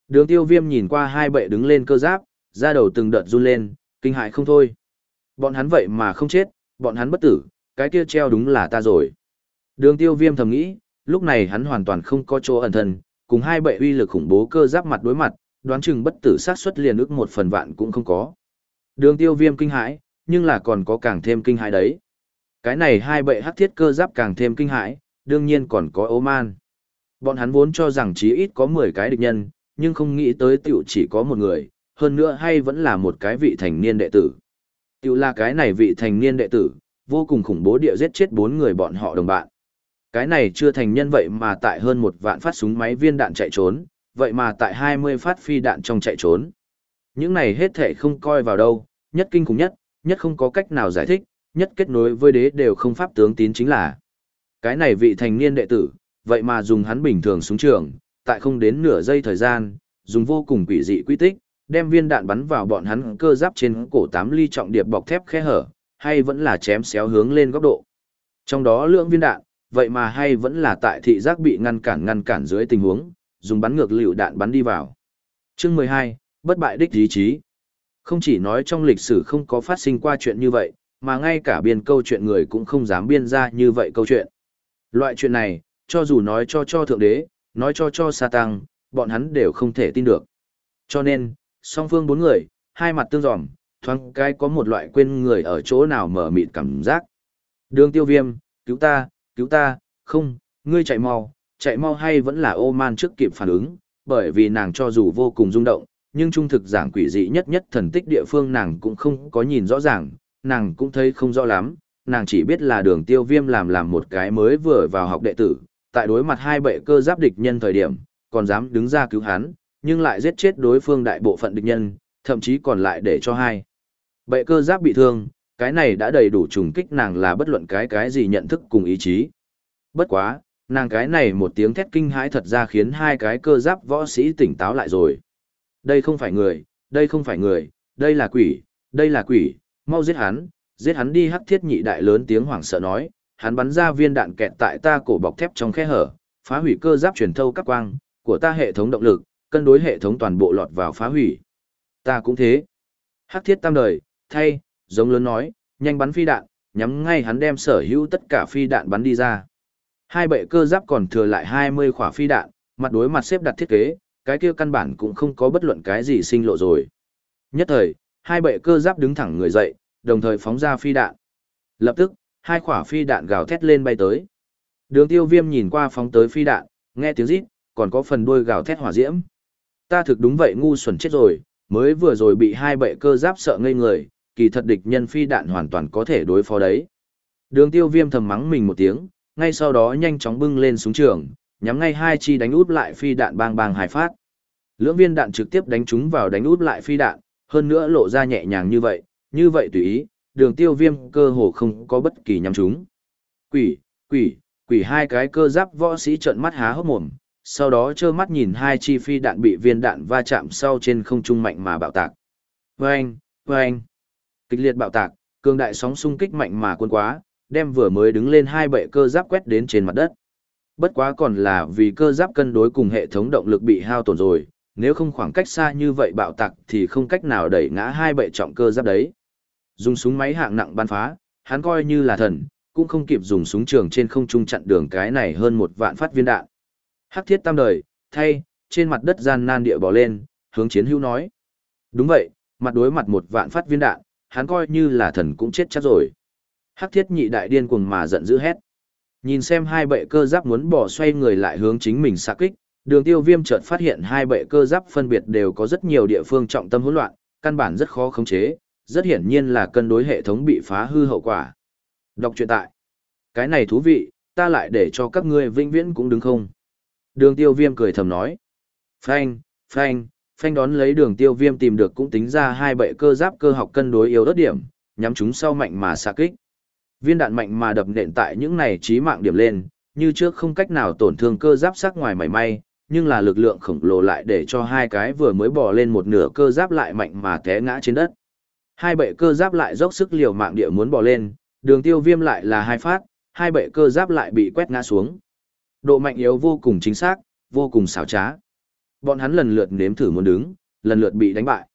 Đường tiêu viêm nhìn qua hai bệ đứng lên cơ giáp, ra đầu từng đợt run lên, kinh hại không thôi. Bọn hắn vậy mà không chết, bọn hắn bất tử, cái kia treo đúng là ta rồi. Đường tiêu viêm thầm nghĩ, lúc này hắn hoàn toàn không có chỗ ẩn thân, cùng hai bệ uy lực khủng bố cơ giáp mặt đối mặt, đoán chừng bất tử sát suất liền ước một phần vạn cũng không có. Đường tiêu viêm kinh hãi, nhưng là còn có càng thêm kinh hãi đấy. Cái này hai bệ hắc thiết cơ giáp càng thêm kinh hãi, đương nhiên còn có ố man. Bọn hắn vốn cho rằng chí ít có 10 cái địch nhân, nhưng không nghĩ tới tiểu chỉ có một người, hơn nữa hay vẫn là một cái vị thành niên đệ tử. Tiểu là cái này vị thành niên đệ tử, vô cùng khủng bố địa giết chết bốn người bọn họ đồng bạn. Cái này chưa thành nhân vậy mà tại hơn một vạn phát súng máy viên đạn chạy trốn, vậy mà tại 20 phát phi đạn trong chạy trốn. Những này hết thể không coi vào đâu, nhất kinh khủng nhất, nhất không có cách nào giải thích, nhất kết nối với đế đều không pháp tướng tín chính là. Cái này vị thành niên đệ tử, vậy mà dùng hắn bình thường súng trường, tại không đến nửa giây thời gian, dùng vô cùng quỷ dị quy tích, đem viên đạn bắn vào bọn hắn cơ giáp trên cổ tám ly trọng điệp bọc thép khe hở, hay vẫn là chém xéo hướng lên góc độ. Trong đó lượng viên đạn, vậy mà hay vẫn là tại thị giác bị ngăn cản ngăn cản dưới tình huống, dùng bắn ngược lựu đạn bắn đi vào. Chương 12, bất bại đích ý chí. Không chỉ nói trong lịch sử không có phát sinh qua chuyện như vậy, mà ngay cả biên câu chuyện người cũng không dám biên ra như vậy câu chuyện. Loại chuyện này, cho dù nói cho cho thượng đế, nói cho cho sa tăng, bọn hắn đều không thể tin được. Cho nên, song phương bốn người, hai mặt tương dòm, thoáng cái có một loại quên người ở chỗ nào mở mịt cảm giác. Đường tiêu viêm, cứu ta, cứu ta, không, ngươi chạy mau, chạy mau hay vẫn là ô man trước kịp phản ứng, bởi vì nàng cho dù vô cùng rung động, nhưng trung thực giảng quỷ dị nhất nhất thần tích địa phương nàng cũng không có nhìn rõ ràng, nàng cũng thấy không rõ lắm, nàng chỉ biết là đường tiêu viêm làm làm một cái mới vừa vào học đệ tử, tại đối mặt hai bệ cơ giáp địch nhân thời điểm, còn dám đứng ra cứu hắn, nhưng lại giết chết đối phương đại bộ phận địch nhân, thậm chí còn lại để cho hai. Bệ cơ giáp bị thương, cái này đã đầy đủ trùng kích nàng là bất luận cái cái gì nhận thức cùng ý chí. Bất quá, nàng cái này một tiếng thét kinh hãi thật ra khiến hai cái cơ giáp võ sĩ tỉnh táo lại rồi. Đây không phải người, đây không phải người, đây là quỷ, đây là quỷ, mau giết hắn, giết hắn đi hắc thiết nhị đại lớn tiếng hoảng sợ nói, hắn bắn ra viên đạn kẹt tại ta cổ bọc thép trong khe hở, phá hủy cơ giáp truyền thâu các quang của ta hệ thống động lực, cân đối hệ thống toàn bộ lọt vào phá hủy. Ta cũng thế. Hắc thiết tam đời, thay, giống lớn nói, nhanh bắn phi đạn, nhắm ngay hắn đem sở hữu tất cả phi đạn bắn đi ra. Hai bệ cơ giáp còn thừa lại 20 khỏa phi đạn, mặt đối mặt xếp đặt thiết kế, cái kia căn bản cũng không có bất luận cái gì sinh lộ rồi. Nhất thời, hai bệ cơ giáp đứng thẳng người dậy, đồng thời phóng ra phi đạn. Lập tức, hai quả phi đạn gào thét lên bay tới. Đường tiêu viêm nhìn qua phóng tới phi đạn, nghe tiếng rít, còn có phần đuôi gào thét hỏa diễm. Ta thực đúng vậy ngu xuẩn chết rồi, mới vừa rồi bị hai bệ cơ giáp sợ ngây người, kỳ thật địch nhân phi đạn hoàn toàn có thể đối phó đấy. Đường tiêu viêm thầm mắng mình một tiếng, ngay sau đó nhanh chóng bưng lên súng trường, nhắm ngay hai chi đánh út lại phi đạn bang bang hai phát. Lưỡng viên đạn trực tiếp đánh chúng vào đánh út lại phi đạn, hơn nữa lộ ra nhẹ nhàng như vậy, như vậy tùy ý, đường tiêu viêm cơ hồ không có bất kỳ nhắm chúng. Quỷ, quỷ, quỷ hai cái cơ giáp võ sĩ trợn mắt há hốc mồm, sau đó trơ mắt nhìn hai chi phi đạn bị viên đạn va chạm sau trên không trung mạnh mà bạo tạc. Vâng, vâng. Kịch liệt bạo tạc, cường đại sóng xung kích mạnh mà quân quá, đem vừa mới đứng lên hai bệ cơ giáp quét đến trên mặt đất. Bất quá còn là vì cơ giáp cân đối cùng hệ thống động lực bị hao tổn rồi, nếu không khoảng cách xa như vậy bạo tạc thì không cách nào đẩy ngã hai bệ trọng cơ giáp đấy. Dùng súng máy hạng nặng bắn phá, hắn coi như là thần, cũng không kịp dùng súng trường trên không trung chặn đường cái này hơn một vạn phát viên đạn. Hắc thiết tam đời, thay, trên mặt đất gian nan địa bò lên, hướng chiến hữu nói. Đúng vậy, mặt đối mặt một vạn phát viên đạn, hắn coi như là thần cũng chết chắc rồi. Hắc thiết nhị đại điên cuồng mà giận dữ hét. Nhìn xem hai bệ cơ giáp muốn bỏ xoay người lại hướng chính mình xạ kích, đường tiêu viêm chợt phát hiện hai bệ cơ giáp phân biệt đều có rất nhiều địa phương trọng tâm hỗn loạn, căn bản rất khó khống chế, rất hiển nhiên là cân đối hệ thống bị phá hư hậu quả. Đọc truyện tại. Cái này thú vị, ta lại để cho các ngươi vĩnh viễn cũng đứng không. Đường tiêu viêm cười thầm nói. Phanh, phanh, phanh đón lấy đường tiêu viêm tìm được cũng tính ra hai bệ cơ giáp cơ học cân đối yếu đất điểm, nhắm chúng sau mạnh mà xạ kích. Viên đạn mạnh mà đập nện tại những này trí mạng điểm lên, như trước không cách nào tổn thương cơ giáp sắc ngoài mảy may, nhưng là lực lượng khổng lồ lại để cho hai cái vừa mới bò lên một nửa cơ giáp lại mạnh mà té ngã trên đất. Hai bệ cơ giáp lại dốc sức liều mạng địa muốn bỏ lên, đường tiêu viêm lại là hai phát, hai bệ cơ giáp lại bị quét ngã xuống. Độ mạnh yếu vô cùng chính xác, vô cùng xảo trá. Bọn hắn lần lượt nếm thử muốn đứng, lần lượt bị đánh bại.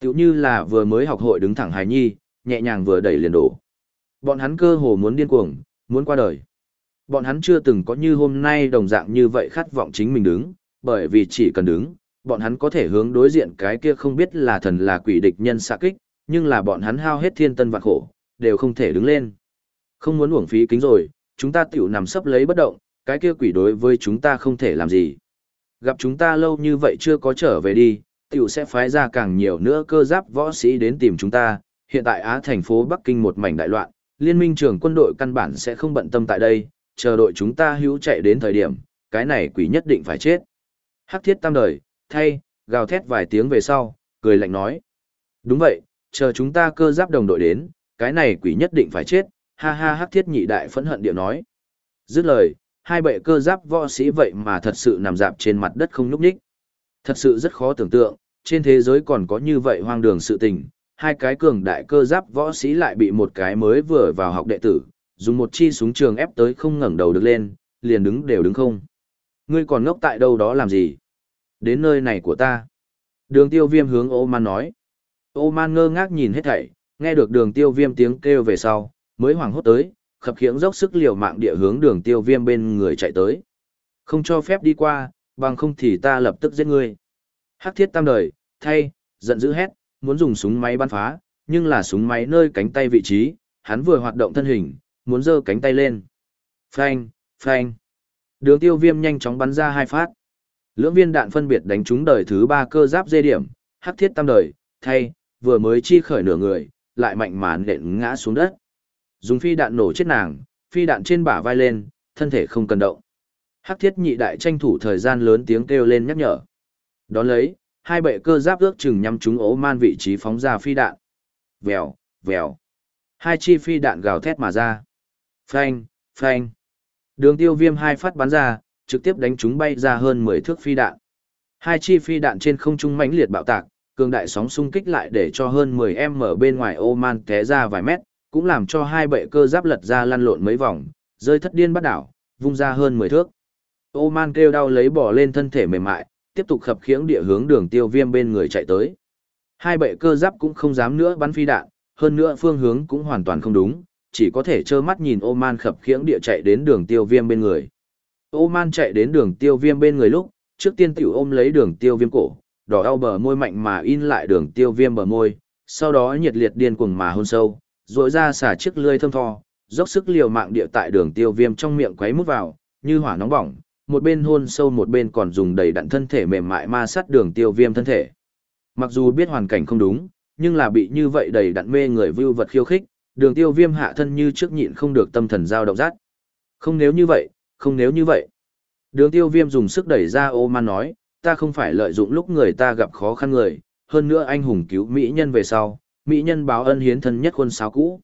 Tiểu như là vừa mới học hội đứng thẳng hài nhi, nhẹ nhàng vừa đẩy liền đổ. Bọn hắn cơ hồ muốn điên cuồng, muốn qua đời. Bọn hắn chưa từng có như hôm nay đồng dạng như vậy khát vọng chính mình đứng, bởi vì chỉ cần đứng, bọn hắn có thể hướng đối diện cái kia không biết là thần là quỷ địch nhân xạ kích, nhưng là bọn hắn hao hết thiên tân vạn khổ, đều không thể đứng lên. Không muốn uổng phí kính rồi, chúng ta tiểu nằm sấp lấy bất động, cái kia quỷ đối với chúng ta không thể làm gì. Gặp chúng ta lâu như vậy chưa có trở về đi, tiểu sẽ phái ra càng nhiều nữa cơ giáp võ sĩ đến tìm chúng ta. Hiện tại Á thành phố Bắc Kinh một mảnh đại loạn, liên minh trưởng quân đội căn bản sẽ không bận tâm tại đây, chờ đội chúng ta hữu chạy đến thời điểm, cái này quỷ nhất định phải chết. Hắc thiết tam đời, thay, gào thét vài tiếng về sau, cười lạnh nói. Đúng vậy, chờ chúng ta cơ giáp đồng đội đến, cái này quỷ nhất định phải chết, ha ha hắc thiết nhị đại phẫn hận điệu nói. Dứt lời, hai bệ cơ giáp võ sĩ vậy mà thật sự nằm dạp trên mặt đất không nhúc nhích. Thật sự rất khó tưởng tượng, trên thế giới còn có như vậy hoang đường sự tình, hai cái cường đại cơ giáp võ sĩ lại bị một cái mới vừa vào học đệ tử, dùng một chi súng trường ép tới không ngẩng đầu được lên, liền đứng đều đứng không. Ngươi còn ngốc tại đâu đó làm gì? Đến nơi này của ta. Đường tiêu viêm hướng ô man nói. Ô man ngơ ngác nhìn hết thảy, nghe được đường tiêu viêm tiếng kêu về sau, mới hoảng hốt tới, khập khiễng dốc sức liều mạng địa hướng đường tiêu viêm bên người chạy tới. Không cho phép đi qua, bằng không thì ta lập tức giết ngươi. Hắc thiết tam đời, thay, giận dữ hét, muốn dùng súng máy bắn phá, nhưng là súng máy nơi cánh tay vị trí, hắn vừa hoạt động thân hình, muốn giơ cánh tay lên. Phanh, phanh. Đường tiêu viêm nhanh chóng bắn ra hai phát. Lưỡng viên đạn phân biệt đánh trúng đời thứ ba cơ giáp dê điểm, hắc thiết tam đời, thay, vừa mới chi khởi nửa người, lại mạnh màn nện ngã xuống đất. Dùng phi đạn nổ chết nàng, phi đạn trên bả vai lên, thân thể không cần động. Hắc thiết nhị đại tranh thủ thời gian lớn tiếng kêu lên nhắc nhở. Đón lấy, hai bệ cơ giáp ước chừng nhắm trúng ố man vị trí phóng ra phi đạn. Vèo, vèo. Hai chi phi đạn gào thét mà ra. Phanh, phanh. Đường tiêu viêm hai phát bắn ra, trực tiếp đánh chúng bay ra hơn 10 thước phi đạn. Hai chi phi đạn trên không trung mãnh liệt bạo tạc, cường đại sóng xung kích lại để cho hơn 10 em ở bên ngoài ô man té ra vài mét, cũng làm cho hai bệ cơ giáp lật ra lăn lộn mấy vòng, rơi thất điên bắt đảo, vung ra hơn 10 thước. Ô man kêu đau lấy bỏ lên thân thể mềm mại, tiếp tục khập khiễng địa hướng đường tiêu viêm bên người chạy tới. Hai bệ cơ giáp cũng không dám nữa bắn phi đạn, hơn nữa phương hướng cũng hoàn toàn không đúng, chỉ có thể trơ mắt nhìn ô man khập khiễng địa chạy đến đường tiêu viêm bên người. Ô man chạy đến đường tiêu viêm bên người lúc, trước tiên tiểu ôm lấy đường tiêu viêm cổ, đỏ đau bờ môi mạnh mà in lại đường tiêu viêm bờ môi, sau đó nhiệt liệt điên cuồng mà hôn sâu, rội ra xả chiếc lươi thơm tho, dốc sức liều mạng địa tại đường tiêu viêm trong miệng quấy mút vào, như hỏa nóng bỏng, một bên hôn sâu một bên còn dùng đầy đặn thân thể mềm mại ma sát đường tiêu viêm thân thể. Mặc dù biết hoàn cảnh không đúng, nhưng là bị như vậy đầy đặn mê người vưu vật khiêu khích, đường tiêu viêm hạ thân như trước nhịn không được tâm thần giao động rát. Không nếu như vậy, không nếu như vậy. Đường tiêu viêm dùng sức đẩy ra ô man nói, ta không phải lợi dụng lúc người ta gặp khó khăn người, hơn nữa anh hùng cứu Mỹ nhân về sau, Mỹ nhân báo ân hiến thân nhất khuôn sáo cũ.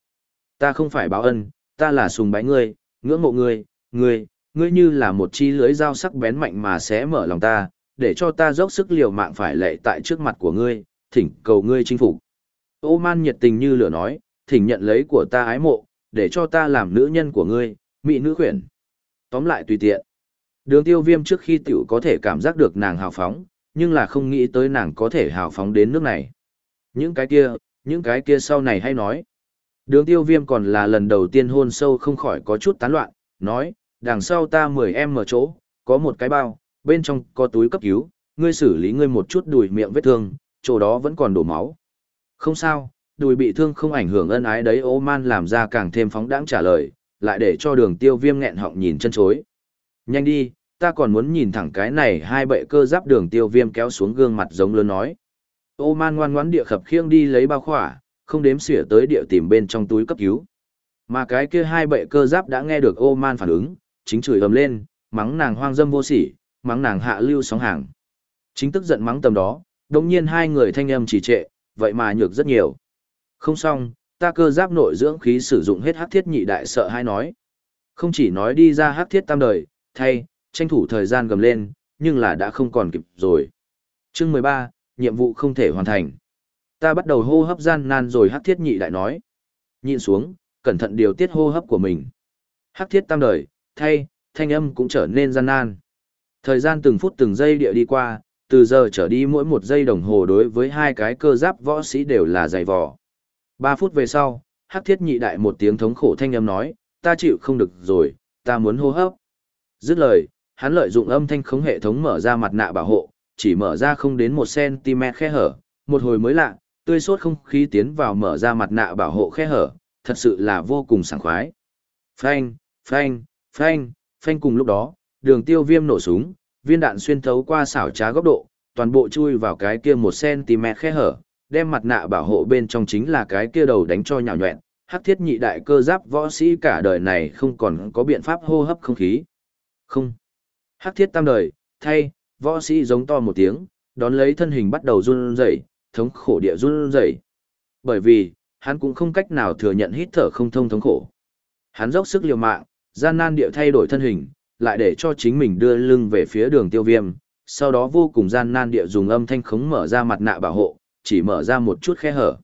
Ta không phải báo ân, ta là sùng bái ngươi, ngưỡng mộ ngươi, ngươi, ngươi như là một chi lưới dao sắc bén mạnh mà sẽ mở lòng ta, để cho ta dốc sức liều mạng phải lệ tại trước mặt của ngươi, thỉnh cầu ngươi chinh phục. Ô man nhiệt tình như lửa nói, thỉnh nhận lấy của ta ái mộ, để cho ta làm nữ nhân của ngươi, mỹ nữ khuyển. Tóm lại tùy tiện. Đường tiêu viêm trước khi tiểu có thể cảm giác được nàng hào phóng, nhưng là không nghĩ tới nàng có thể hào phóng đến nước này. Những cái kia, những cái kia sau này hay nói. Đường tiêu viêm còn là lần đầu tiên hôn sâu không khỏi có chút tán loạn, nói, đằng sau ta 10 em mở chỗ, có một cái bao, bên trong có túi cấp cứu, ngươi xử lý ngươi một chút đùi miệng vết thương, chỗ đó vẫn còn đổ máu. Không sao, đùi bị thương không ảnh hưởng ân ái đấy ô man làm ra càng thêm phóng đãng trả lời, lại để cho đường tiêu viêm nghẹn họng nhìn chân chối. Nhanh đi, ta còn muốn nhìn thẳng cái này hai bệ cơ giáp đường tiêu viêm kéo xuống gương mặt giống lớn nói. Ô man ngoan ngoãn địa khập khiêng đi lấy bao khỏa, không đếm xỉa tới địa tìm bên trong túi cấp cứu. Mà cái kia hai bệ cơ giáp đã nghe được ô man phản ứng, chính chửi ầm lên, mắng nàng hoang dâm vô sỉ, mắng nàng hạ lưu sóng hàng. Chính tức giận mắng tầm đó, đồng nhiên hai người thanh âm chỉ trệ, vậy mà nhược rất nhiều. Không xong, ta cơ giáp nội dưỡng khí sử dụng hết hắc thiết nhị đại sợ hai nói. Không chỉ nói đi ra hắc thiết tam đời, thay, tranh thủ thời gian gầm lên, nhưng là đã không còn kịp rồi. Chương 13, nhiệm vụ không thể hoàn thành. Ta bắt đầu hô hấp gian nan rồi hắc thiết nhị đại nói. Nhìn xuống, cẩn thận điều tiết hô hấp của mình. Hắc thiết tam đời, thay, thanh âm cũng trở nên gian nan. Thời gian từng phút từng giây địa đi qua, từ giờ trở đi mỗi một giây đồng hồ đối với hai cái cơ giáp võ sĩ đều là dày vò. Ba phút về sau, hắc thiết nhị đại một tiếng thống khổ thanh âm nói, ta chịu không được rồi, ta muốn hô hấp. Dứt lời, hắn lợi dụng âm thanh khống hệ thống mở ra mặt nạ bảo hộ, chỉ mở ra không đến một cm khe hở, một hồi mới lạ, tươi sốt không khí tiến vào mở ra mặt nạ bảo hộ khe hở, thật sự là vô cùng sảng khoái. Phanh, phanh, phanh, phanh cùng lúc đó, đường tiêu viêm nổ súng, viên đạn xuyên thấu qua xảo trá góc độ, toàn bộ chui vào cái kia một cm khe hở, đem mặt nạ bảo hộ bên trong chính là cái kia đầu đánh cho nhào nhuẹn, hắc thiết nhị đại cơ giáp võ sĩ cả đời này không còn có biện pháp hô hấp không khí. Không. Hắc thiết tam đời, thay, võ sĩ giống to một tiếng, đón lấy thân hình bắt đầu run rẩy, thống khổ địa run rẩy. Bởi vì, hắn cũng không cách nào thừa nhận hít thở không thông thống khổ. Hắn dốc sức liều mạng, gian nan địa thay đổi thân hình, lại để cho chính mình đưa lưng về phía đường tiêu viêm, sau đó vô cùng gian nan địa dùng âm thanh khống mở ra mặt nạ bảo hộ, chỉ mở ra một chút khe hở.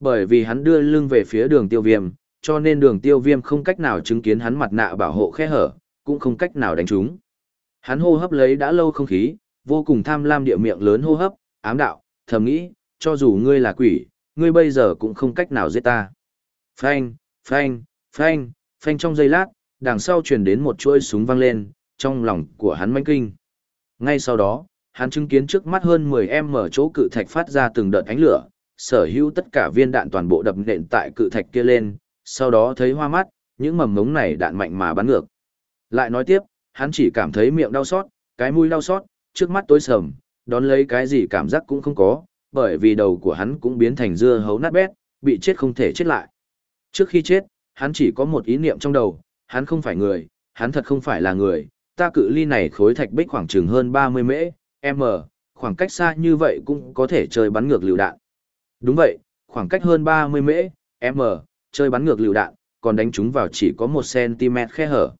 Bởi vì hắn đưa lưng về phía đường tiêu viêm, cho nên đường tiêu viêm không cách nào chứng kiến hắn mặt nạ bảo hộ khe hở, cũng không cách nào đánh trúng. Hắn hô hấp lấy đã lâu không khí, vô cùng tham lam địa miệng lớn hô hấp, ám đạo, thầm nghĩ, cho dù ngươi là quỷ, ngươi bây giờ cũng không cách nào giết ta. Phanh, phanh, phanh, phanh trong giây lát, đằng sau truyền đến một chuỗi súng vang lên, trong lòng của hắn manh kinh. Ngay sau đó, hắn chứng kiến trước mắt hơn 10 em mở chỗ cự thạch phát ra từng đợt ánh lửa, sở hữu tất cả viên đạn toàn bộ đập nện tại cự thạch kia lên, sau đó thấy hoa mắt, những mầm ngống này đạn mạnh mà bắn ngược. Lại nói tiếp, hắn chỉ cảm thấy miệng đau xót, cái mũi đau xót, trước mắt tối sầm, đón lấy cái gì cảm giác cũng không có, bởi vì đầu của hắn cũng biến thành dưa hấu nát bét, bị chết không thể chết lại. Trước khi chết, hắn chỉ có một ý niệm trong đầu, hắn không phải người, hắn thật không phải là người, ta cự ly này khối thạch bích khoảng chừng hơn 30 mễ, m, khoảng cách xa như vậy cũng có thể chơi bắn ngược lựu đạn. Đúng vậy, khoảng cách hơn 30 mễ, m, chơi bắn ngược lựu đạn, còn đánh chúng vào chỉ có 1cm khe hở.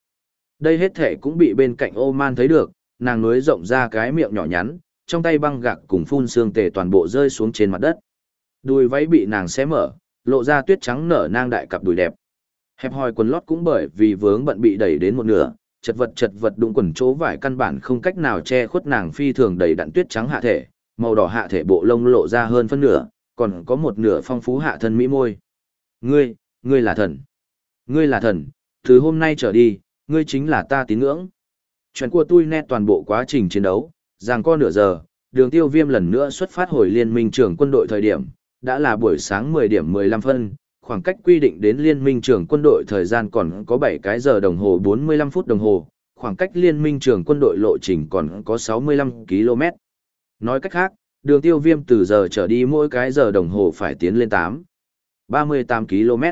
Đây hết thể cũng bị bên cạnh ô man thấy được, nàng nối rộng ra cái miệng nhỏ nhắn, trong tay băng gạc cùng phun xương tề toàn bộ rơi xuống trên mặt đất. Đùi váy bị nàng xé mở, lộ ra tuyết trắng nở nang đại cặp đùi đẹp. Hẹp hòi quần lót cũng bởi vì vướng bận bị đẩy đến một nửa, chật vật chật vật đụng quần chỗ vải căn bản không cách nào che khuất nàng phi thường đầy đặn tuyết trắng hạ thể, màu đỏ hạ thể bộ lông lộ ra hơn phân nửa, còn có một nửa phong phú hạ thân mỹ môi. Ngươi, ngươi là thần. Ngươi là thần, từ hôm nay trở đi, ngươi chính là ta tín ngưỡng. Chuyện của tôi nét toàn bộ quá trình chiến đấu, rằng có nửa giờ, đường tiêu viêm lần nữa xuất phát hồi liên minh trưởng quân đội thời điểm, đã là buổi sáng 10 điểm 15 phân, khoảng cách quy định đến liên minh trưởng quân đội thời gian còn có 7 cái giờ đồng hồ 45 phút đồng hồ, khoảng cách liên minh trưởng quân đội lộ trình còn có 65 km. Nói cách khác, đường tiêu viêm từ giờ trở đi mỗi cái giờ đồng hồ phải tiến lên 8, 38 km.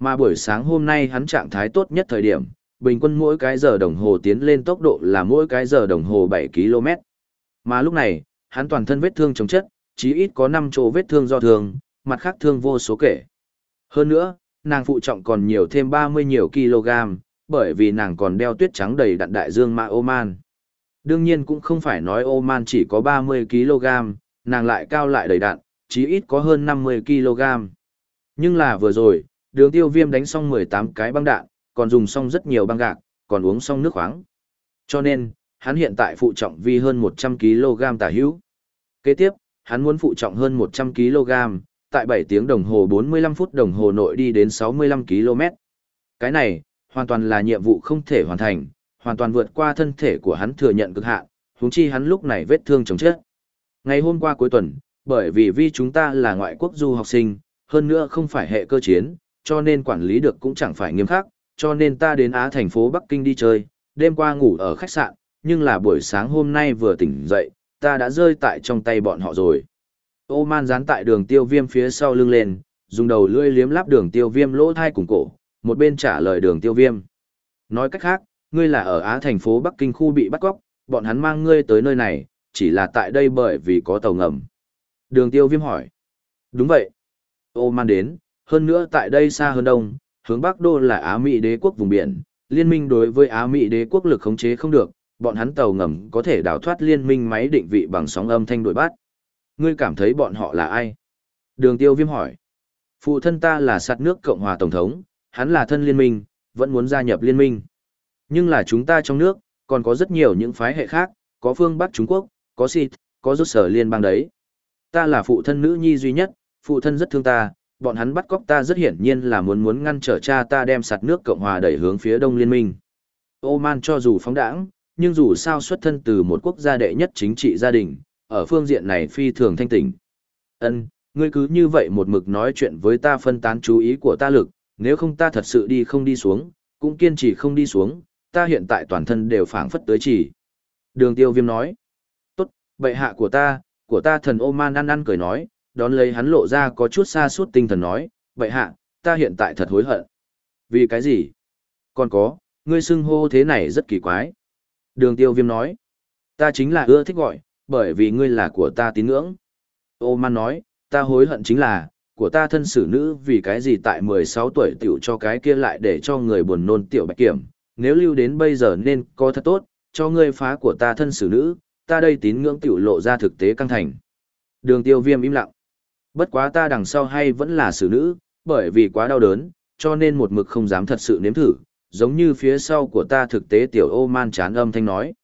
Mà buổi sáng hôm nay hắn trạng thái tốt nhất thời điểm, bình quân mỗi cái giờ đồng hồ tiến lên tốc độ là mỗi cái giờ đồng hồ 7 km. Mà lúc này, hắn toàn thân vết thương chống chất, chí ít có 5 chỗ vết thương do thương, mặt khác thương vô số kể. Hơn nữa, nàng phụ trọng còn nhiều thêm 30 nhiều kg, bởi vì nàng còn đeo tuyết trắng đầy đặn đại dương mà Oman. Đương nhiên cũng không phải nói Oman chỉ có 30 kg, nàng lại cao lại đầy đặn, chí ít có hơn 50 kg. Nhưng là vừa rồi, đường tiêu viêm đánh xong 18 cái băng đạn, còn dùng xong rất nhiều băng gạc, còn uống xong nước khoáng. Cho nên, hắn hiện tại phụ trọng vi hơn 100 kg tả hữu. Kế tiếp, hắn muốn phụ trọng hơn 100 kg, tại 7 tiếng đồng hồ 45 phút đồng hồ nội đi đến 65 km. Cái này, hoàn toàn là nhiệm vụ không thể hoàn thành, hoàn toàn vượt qua thân thể của hắn thừa nhận cực hạn, huống chi hắn lúc này vết thương chống chết. Ngày hôm qua cuối tuần, bởi vì vi chúng ta là ngoại quốc du học sinh, hơn nữa không phải hệ cơ chiến, cho nên quản lý được cũng chẳng phải nghiêm khắc, cho nên ta đến Á thành phố Bắc Kinh đi chơi, đêm qua ngủ ở khách sạn, nhưng là buổi sáng hôm nay vừa tỉnh dậy, ta đã rơi tại trong tay bọn họ rồi. Ô man dán tại đường tiêu viêm phía sau lưng lên, dùng đầu lưỡi liếm láp đường tiêu viêm lỗ thai cùng cổ, một bên trả lời đường tiêu viêm. Nói cách khác, ngươi là ở Á thành phố Bắc Kinh khu bị bắt cóc, bọn hắn mang ngươi tới nơi này, chỉ là tại đây bởi vì có tàu ngầm. Đường tiêu viêm hỏi. Đúng vậy. Ô man đến, hơn nữa tại đây xa hơn đông, hướng Bắc Đô là Á Mỹ đế quốc vùng biển, liên minh đối với Á Mỹ đế quốc lực khống chế không được, bọn hắn tàu ngầm có thể đào thoát liên minh máy định vị bằng sóng âm thanh đuổi bắt. Ngươi cảm thấy bọn họ là ai? Đường tiêu viêm hỏi. Phụ thân ta là sạt nước Cộng hòa Tổng thống, hắn là thân liên minh, vẫn muốn gia nhập liên minh. Nhưng là chúng ta trong nước, còn có rất nhiều những phái hệ khác, có phương Bắc Trung Quốc, có Xịt, có rút sở liên bang đấy. Ta là phụ thân nữ nhi duy nhất, phụ thân rất thương ta, bọn hắn bắt cóc ta rất hiển nhiên là muốn muốn ngăn trở cha ta đem sạt nước Cộng hòa đẩy hướng phía đông liên minh. Oman cho dù phóng đảng, nhưng dù sao xuất thân từ một quốc gia đệ nhất chính trị gia đình, ở phương diện này phi thường thanh tỉnh. Ân, ngươi cứ như vậy một mực nói chuyện với ta phân tán chú ý của ta lực, nếu không ta thật sự đi không đi xuống, cũng kiên trì không đi xuống, ta hiện tại toàn thân đều phảng phất tới chỉ. Đường tiêu viêm nói, tốt, bệ hạ của ta, của ta thần ô man ăn ăn cười nói, đón lấy hắn lộ ra có chút xa suốt tinh thần nói, vậy hạ, ta hiện tại thật hối hận. Vì cái gì? Còn có, ngươi xưng hô thế này rất kỳ quái. Đường tiêu viêm nói, ta chính là ưa thích gọi, bởi vì ngươi là của ta tín ngưỡng. Ô man nói, ta hối hận chính là, của ta thân xử nữ vì cái gì tại 16 tuổi tiểu cho cái kia lại để cho người buồn nôn tiểu bạch kiểm, nếu lưu đến bây giờ nên có thật tốt, cho ngươi phá của ta thân xử nữ, ta đây tín ngưỡng tiểu lộ ra thực tế căng thành. Đường tiêu viêm im lặng. Bất quá ta đằng sau hay vẫn là xử nữ, bởi vì quá đau đớn, cho nên một mực không dám thật sự nếm thử, giống như phía sau của ta thực tế tiểu ô man chán âm thanh nói.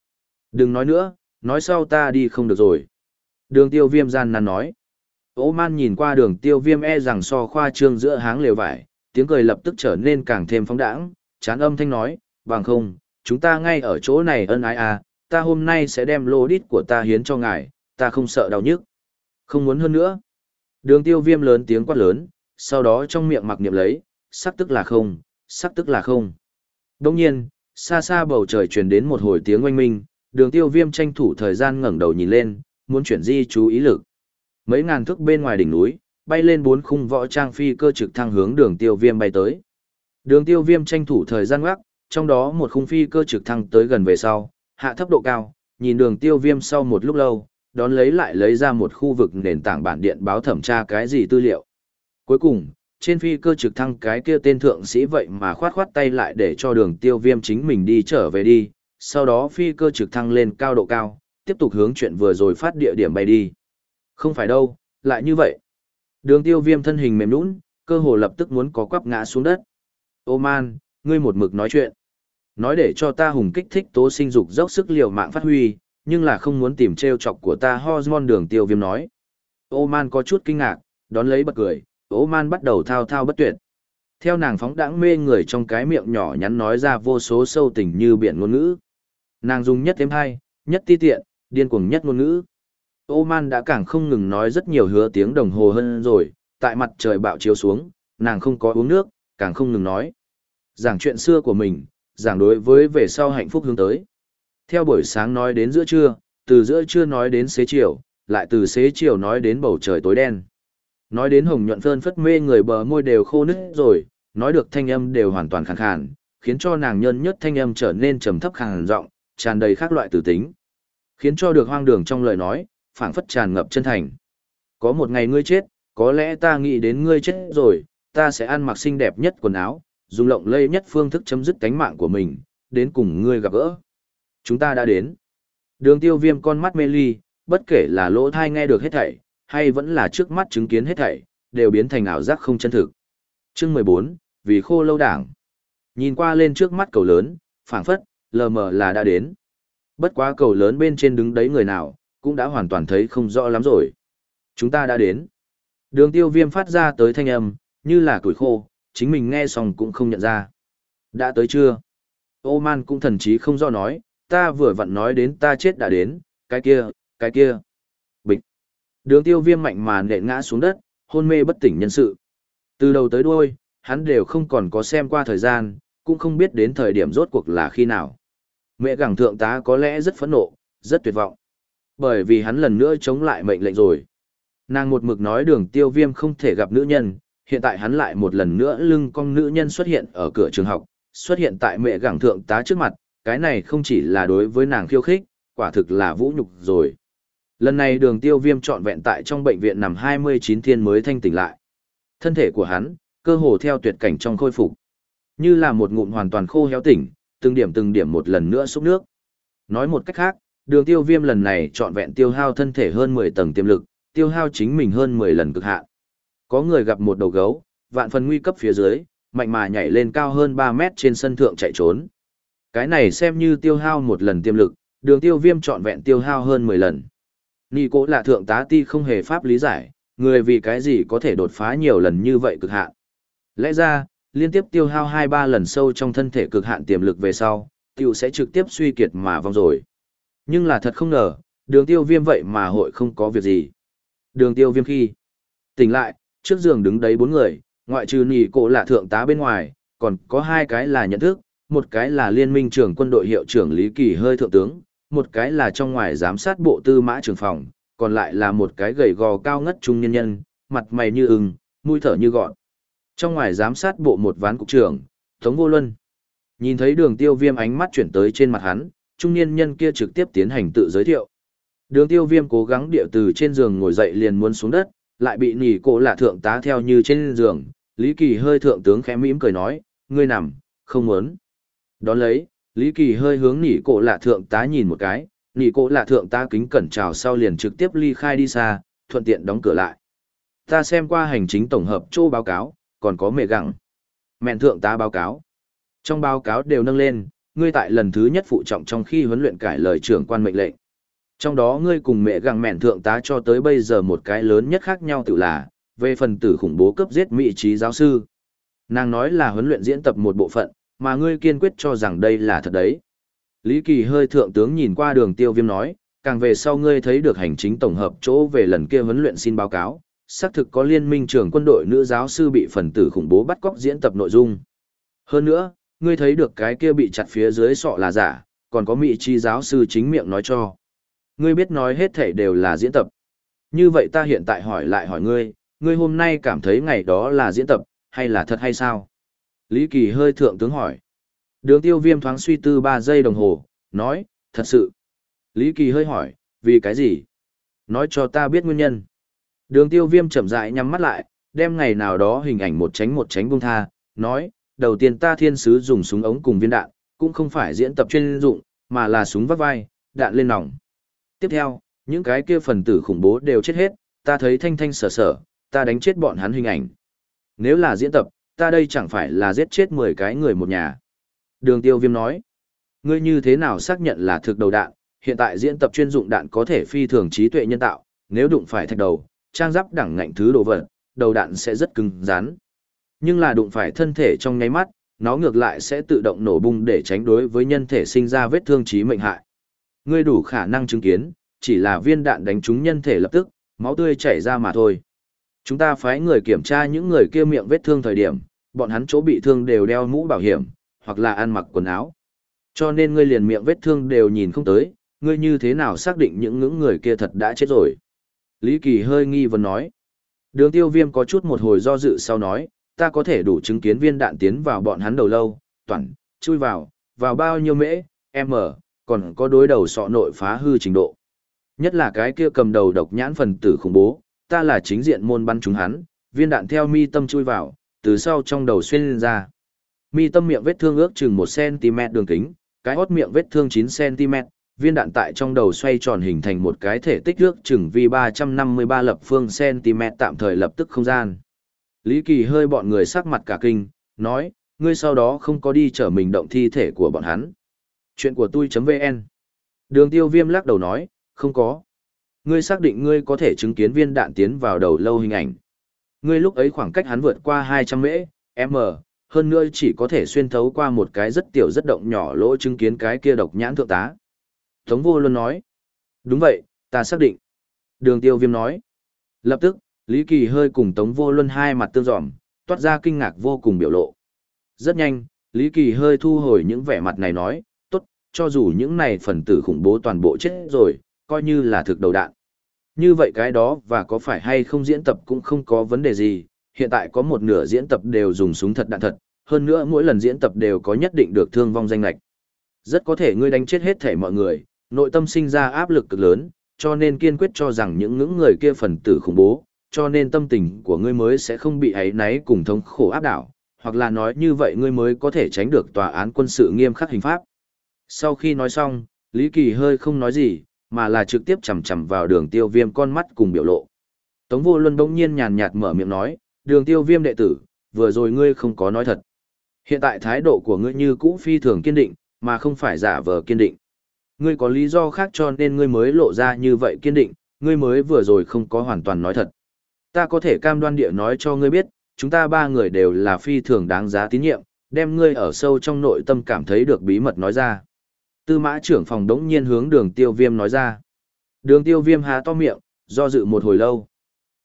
Đừng nói nữa, nói sau ta đi không được rồi. Đường tiêu viêm gian nan nói. Ô man nhìn qua đường tiêu viêm e rằng so khoa trương giữa háng lều vải, tiếng cười lập tức trở nên càng thêm phóng đãng, chán âm thanh nói, bằng không, chúng ta ngay ở chỗ này ân ái à, ta hôm nay sẽ đem lô đít của ta hiến cho ngài, ta không sợ đau nhức. Không muốn hơn nữa. Đường tiêu viêm lớn tiếng quát lớn, sau đó trong miệng mặc niệm lấy, sắc tức là không, sắc tức là không. Đồng nhiên, xa xa bầu trời truyền đến một hồi tiếng oanh minh, đường tiêu viêm tranh thủ thời gian ngẩng đầu nhìn lên, muốn chuyển di chú ý lực. Mấy ngàn thước bên ngoài đỉnh núi, bay lên bốn khung võ trang phi cơ trực thăng hướng đường tiêu viêm bay tới. Đường tiêu viêm tranh thủ thời gian ngoắc, trong đó một khung phi cơ trực thăng tới gần về sau, hạ thấp độ cao, nhìn đường tiêu viêm sau một lúc lâu, đón lấy lại lấy ra một khu vực nền tảng bản điện báo thẩm tra cái gì tư liệu. Cuối cùng, trên phi cơ trực thăng cái kia tên thượng sĩ vậy mà khoát khoát tay lại để cho đường tiêu viêm chính mình đi trở về đi, sau đó phi cơ trực thăng lên cao độ cao, tiếp tục hướng chuyện vừa rồi phát địa điểm bay đi. Không phải đâu, lại như vậy. Đường tiêu viêm thân hình mềm nũng, cơ hồ lập tức muốn có quắp ngã xuống đất. Ô man, ngươi một mực nói chuyện. Nói để cho ta hùng kích thích tố sinh dục dốc sức liều mạng phát huy, nhưng là không muốn tìm treo chọc của ta hormone đường tiêu viêm nói. Ô man có chút kinh ngạc, đón lấy bật cười, ô man bắt đầu thao thao bất tuyệt. Theo nàng phóng đãng mê người trong cái miệng nhỏ nhắn nói ra vô số sâu tình như biển ngôn ngữ. Nàng dùng nhất thêm hai, nhất ti tiện, điên cuồng nhất ngôn ngữ. Ô man đã càng không ngừng nói rất nhiều hứa tiếng đồng hồ hơn rồi, tại mặt trời bạo chiếu xuống, nàng không có uống nước, càng không ngừng nói. Giảng chuyện xưa của mình, giảng đối với về sau hạnh phúc hướng tới. Theo buổi sáng nói đến giữa trưa, từ giữa trưa nói đến xế chiều, lại từ xế chiều nói đến bầu trời tối đen. Nói đến hồng nhuận phơn phất mê người bờ môi đều khô nứt rồi, nói được thanh âm đều hoàn toàn khàn khàn, khiến cho nàng nhân nhất thanh âm trở nên trầm thấp khàn giọng, tràn đầy các loại tử tính. Khiến cho được hoang đường trong lời nói, phảng phất tràn ngập chân thành. Có một ngày ngươi chết, có lẽ ta nghĩ đến ngươi chết rồi, ta sẽ ăn mặc xinh đẹp nhất quần áo, dùng lộng lây nhất phương thức chấm dứt cánh mạng của mình, đến cùng ngươi gặp gỡ. Chúng ta đã đến. Đường tiêu viêm con mắt mê ly, bất kể là lỗ thai nghe được hết thảy, hay vẫn là trước mắt chứng kiến hết thảy, đều biến thành ảo giác không chân thực. Chương 14, vì khô lâu đảng. Nhìn qua lên trước mắt cầu lớn, phảng phất, lờ mờ là đã đến. Bất quá cầu lớn bên trên đứng đấy người nào, cũng đã hoàn toàn thấy không rõ lắm rồi. Chúng ta đã đến. Đường tiêu viêm phát ra tới thanh âm, như là tuổi khô, chính mình nghe xong cũng không nhận ra. Đã tới chưa? Ô man cũng thần chí không do nói, ta vừa vặn nói đến ta chết đã đến, cái kia, cái kia. Bịch. Đường tiêu viêm mạnh mà nện ngã xuống đất, hôn mê bất tỉnh nhân sự. Từ đầu tới đuôi, hắn đều không còn có xem qua thời gian, cũng không biết đến thời điểm rốt cuộc là khi nào. Mẹ gẳng thượng tá có lẽ rất phẫn nộ, rất tuyệt vọng. Bởi vì hắn lần nữa chống lại mệnh lệnh rồi. Nàng một mực nói đường tiêu viêm không thể gặp nữ nhân, hiện tại hắn lại một lần nữa lưng con nữ nhân xuất hiện ở cửa trường học, xuất hiện tại mẹ gẳng thượng tá trước mặt, cái này không chỉ là đối với nàng khiêu khích, quả thực là vũ nhục rồi. Lần này đường tiêu viêm trọn vẹn tại trong bệnh viện nằm 29 thiên mới thanh tỉnh lại. Thân thể của hắn, cơ hồ theo tuyệt cảnh trong khôi phục. Như là một ngụm hoàn toàn khô héo tỉnh, từng điểm từng điểm một lần nữa xúc nước. Nói một cách khác, đường tiêu viêm lần này trọn vẹn tiêu hao thân thể hơn 10 tầng tiềm lực, tiêu hao chính mình hơn 10 lần cực hạn. Có người gặp một đầu gấu, vạn phần nguy cấp phía dưới, mạnh mà nhảy lên cao hơn 3 mét trên sân thượng chạy trốn. Cái này xem như tiêu hao một lần tiềm lực, đường tiêu viêm trọn vẹn tiêu hao hơn 10 lần. Nì cố là thượng tá ti không hề pháp lý giải, người vì cái gì có thể đột phá nhiều lần như vậy cực hạn. Lẽ ra, liên tiếp tiêu hao 2-3 lần sâu trong thân thể cực hạn tiềm lực về sau, tiêu sẽ trực tiếp suy kiệt mà vong rồi. Nhưng là thật không ngờ, đường tiêu viêm vậy mà hội không có việc gì. Đường tiêu viêm khi tỉnh lại, trước giường đứng đấy bốn người, ngoại trừ nì cổ là thượng tá bên ngoài, còn có hai cái là nhận thức, một cái là liên minh trưởng quân đội hiệu trưởng Lý Kỳ hơi thượng tướng, một cái là trong ngoài giám sát bộ tư mã trưởng phòng, còn lại là một cái gầy gò cao ngất trung nhân nhân, mặt mày như ưng, mũi thở như gọn. Trong ngoài giám sát bộ một ván cục trưởng, Tống Vô Luân. Nhìn thấy đường tiêu viêm ánh mắt chuyển tới trên mặt hắn, trung niên nhân kia trực tiếp tiến hành tự giới thiệu. Đường tiêu viêm cố gắng điệu từ trên giường ngồi dậy liền muốn xuống đất, lại bị nỉ cổ lạ thượng tá theo như trên giường. Lý Kỳ hơi thượng tướng khẽ mỉm cười nói, ngươi nằm, không muốn. Đón lấy, Lý Kỳ hơi hướng nỉ cổ lạ thượng tá nhìn một cái, nỉ cổ lạ thượng tá kính cẩn chào sau liền trực tiếp ly khai đi xa, thuận tiện đóng cửa lại. Ta xem qua hành chính tổng hợp chỗ báo cáo, còn có mẹ gặng. Mẹn thượng tá báo cáo. Trong báo cáo đều nâng lên, ngươi tại lần thứ nhất phụ trọng trong khi huấn luyện cải lời trưởng quan mệnh lệnh. Trong đó ngươi cùng mẹ gặng mẹn thượng tá cho tới bây giờ một cái lớn nhất khác nhau tự là, về phần tử khủng bố cấp giết mỹ trí giáo sư. Nàng nói là huấn luyện diễn tập một bộ phận, mà ngươi kiên quyết cho rằng đây là thật đấy. Lý Kỳ hơi thượng tướng nhìn qua đường tiêu viêm nói, càng về sau ngươi thấy được hành chính tổng hợp chỗ về lần kia huấn luyện xin báo cáo, xác thực có liên minh trưởng quân đội nữ giáo sư bị phần tử khủng bố bắt cóc diễn tập nội dung. Hơn nữa, ngươi thấy được cái kia bị chặt phía dưới sọ là giả, còn có mỹ chi giáo sư chính miệng nói cho. Ngươi biết nói hết thể đều là diễn tập. Như vậy ta hiện tại hỏi lại hỏi ngươi, ngươi hôm nay cảm thấy ngày đó là diễn tập, hay là thật hay sao? Lý Kỳ hơi thượng tướng hỏi. Đường tiêu viêm thoáng suy tư 3 giây đồng hồ, nói, thật sự. Lý Kỳ hơi hỏi, vì cái gì? Nói cho ta biết nguyên nhân. Đường tiêu viêm chậm rãi nhắm mắt lại, đem ngày nào đó hình ảnh một tránh một tránh buông tha, nói, đầu tiên ta thiên sứ dùng súng ống cùng viên đạn, cũng không phải diễn tập chuyên dụng, mà là súng vắt vai, đạn lên nòng. Tiếp theo, những cái kia phần tử khủng bố đều chết hết, ta thấy thanh thanh sở sở, ta đánh chết bọn hắn hình ảnh. Nếu là diễn tập, ta đây chẳng phải là giết chết 10 cái người một nhà. Đường tiêu viêm nói, ngươi như thế nào xác nhận là thực đầu đạn, hiện tại diễn tập chuyên dụng đạn có thể phi thường trí tuệ nhân tạo, nếu đụng phải thạch đầu, trang giáp đẳng ngạnh thứ đồ vật, đầu đạn sẽ rất cứng rắn. Nhưng là đụng phải thân thể trong nháy mắt, nó ngược lại sẽ tự động nổ bung để tránh đối với nhân thể sinh ra vết thương chí mệnh hại. Ngươi đủ khả năng chứng kiến, chỉ là viên đạn đánh trúng nhân thể lập tức, máu tươi chảy ra mà thôi. Chúng ta phái người kiểm tra những người kia miệng vết thương thời điểm, bọn hắn chỗ bị thương đều đeo mũ bảo hiểm, hoặc là ăn mặc quần áo. Cho nên ngươi liền miệng vết thương đều nhìn không tới, ngươi như thế nào xác định những ngưỡng người kia thật đã chết rồi. Lý Kỳ hơi nghi vấn nói. Đường tiêu viêm có chút một hồi do dự sau nói, ta có thể đủ chứng kiến viên đạn tiến vào bọn hắn đầu lâu, toàn, chui vào, vào bao nhiêu mễ, m, còn có đối đầu sọ nội phá hư trình độ. Nhất là cái kia cầm đầu độc nhãn phần tử khủng bố, ta là chính diện môn bắn chúng hắn, viên đạn theo mi tâm chui vào, từ sau trong đầu xuyên lên ra. Mi tâm miệng vết thương ước chừng 1cm đường kính, cái hốt miệng vết thương 9cm, viên đạn tại trong đầu xoay tròn hình thành một cái thể tích ước chừng vi 353 lập phương cm tạm thời lập tức không gian. Lý Kỳ hơi bọn người sắc mặt cả kinh, nói, ngươi sau đó không có đi chở mình động thi thể của bọn hắn. Chuyện của tôi.vn Đường tiêu viêm lắc đầu nói, không có. Ngươi xác định ngươi có thể chứng kiến viên đạn tiến vào đầu lâu hình ảnh. Ngươi lúc ấy khoảng cách hắn vượt qua 200 mễ, m, hơn nữa chỉ có thể xuyên thấu qua một cái rất tiểu rất động nhỏ lỗ chứng kiến cái kia độc nhãn thượng tá. Tống vô luôn nói. Đúng vậy, ta xác định. Đường tiêu viêm nói. Lập tức, Lý Kỳ hơi cùng Tống vô luân hai mặt tương dòm, toát ra kinh ngạc vô cùng biểu lộ. Rất nhanh, Lý Kỳ hơi thu hồi những vẻ mặt này nói, tốt, cho dù những này phần tử khủng bố toàn bộ chết rồi, coi như là thực đầu đạn. Như vậy cái đó và có phải hay không diễn tập cũng không có vấn đề gì, hiện tại có một nửa diễn tập đều dùng súng thật đạn thật, hơn nữa mỗi lần diễn tập đều có nhất định được thương vong danh lạch. Rất có thể ngươi đánh chết hết thể mọi người, nội tâm sinh ra áp lực cực lớn, cho nên kiên quyết cho rằng những ngưỡng người kia phần tử khủng bố, cho nên tâm tình của ngươi mới sẽ không bị ấy náy cùng thống khổ áp đảo, hoặc là nói như vậy ngươi mới có thể tránh được tòa án quân sự nghiêm khắc hình pháp. Sau khi nói xong, Lý Kỳ hơi không nói gì, mà là trực tiếp chằm chằm vào đường tiêu viêm con mắt cùng biểu lộ. Tống vô luân đông nhiên nhàn nhạt mở miệng nói, đường tiêu viêm đệ tử, vừa rồi ngươi không có nói thật. Hiện tại thái độ của ngươi như cũ phi thường kiên định, mà không phải giả vờ kiên định. Ngươi có lý do khác cho nên ngươi mới lộ ra như vậy kiên định, ngươi mới vừa rồi không có hoàn toàn nói thật. Ta có thể cam đoan địa nói cho ngươi biết, chúng ta ba người đều là phi thường đáng giá tín nhiệm, đem ngươi ở sâu trong nội tâm cảm thấy được bí mật nói ra. Tư mã trưởng phòng đống nhiên hướng đường tiêu viêm nói ra. Đường tiêu viêm há to miệng, do dự một hồi lâu.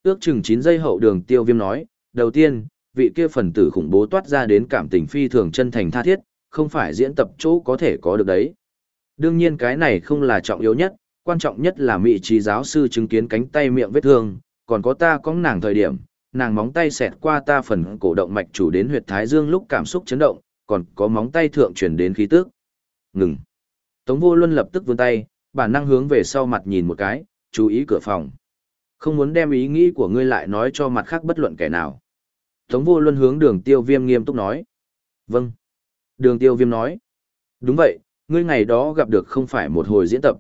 Ước chừng 9 giây hậu đường tiêu viêm nói, đầu tiên, vị kia phần tử khủng bố toát ra đến cảm tình phi thường chân thành tha thiết, không phải diễn tập chỗ có thể có được đấy. Đương nhiên cái này không là trọng yếu nhất, quan trọng nhất là mỹ trí giáo sư chứng kiến cánh tay miệng vết thương, còn có ta có nàng thời điểm, nàng móng tay xẹt qua ta phần cổ động mạch chủ đến huyệt thái dương lúc cảm xúc chấn động, còn có móng tay thượng chuyển đến khí tức. Ngừng. Tống vô luân lập tức vươn tay, bản năng hướng về sau mặt nhìn một cái, chú ý cửa phòng. Không muốn đem ý nghĩ của ngươi lại nói cho mặt khác bất luận kẻ nào. Tống vô luân hướng đường tiêu viêm nghiêm túc nói. Vâng. Đường tiêu viêm nói. Đúng vậy, ngươi ngày đó gặp được không phải một hồi diễn tập.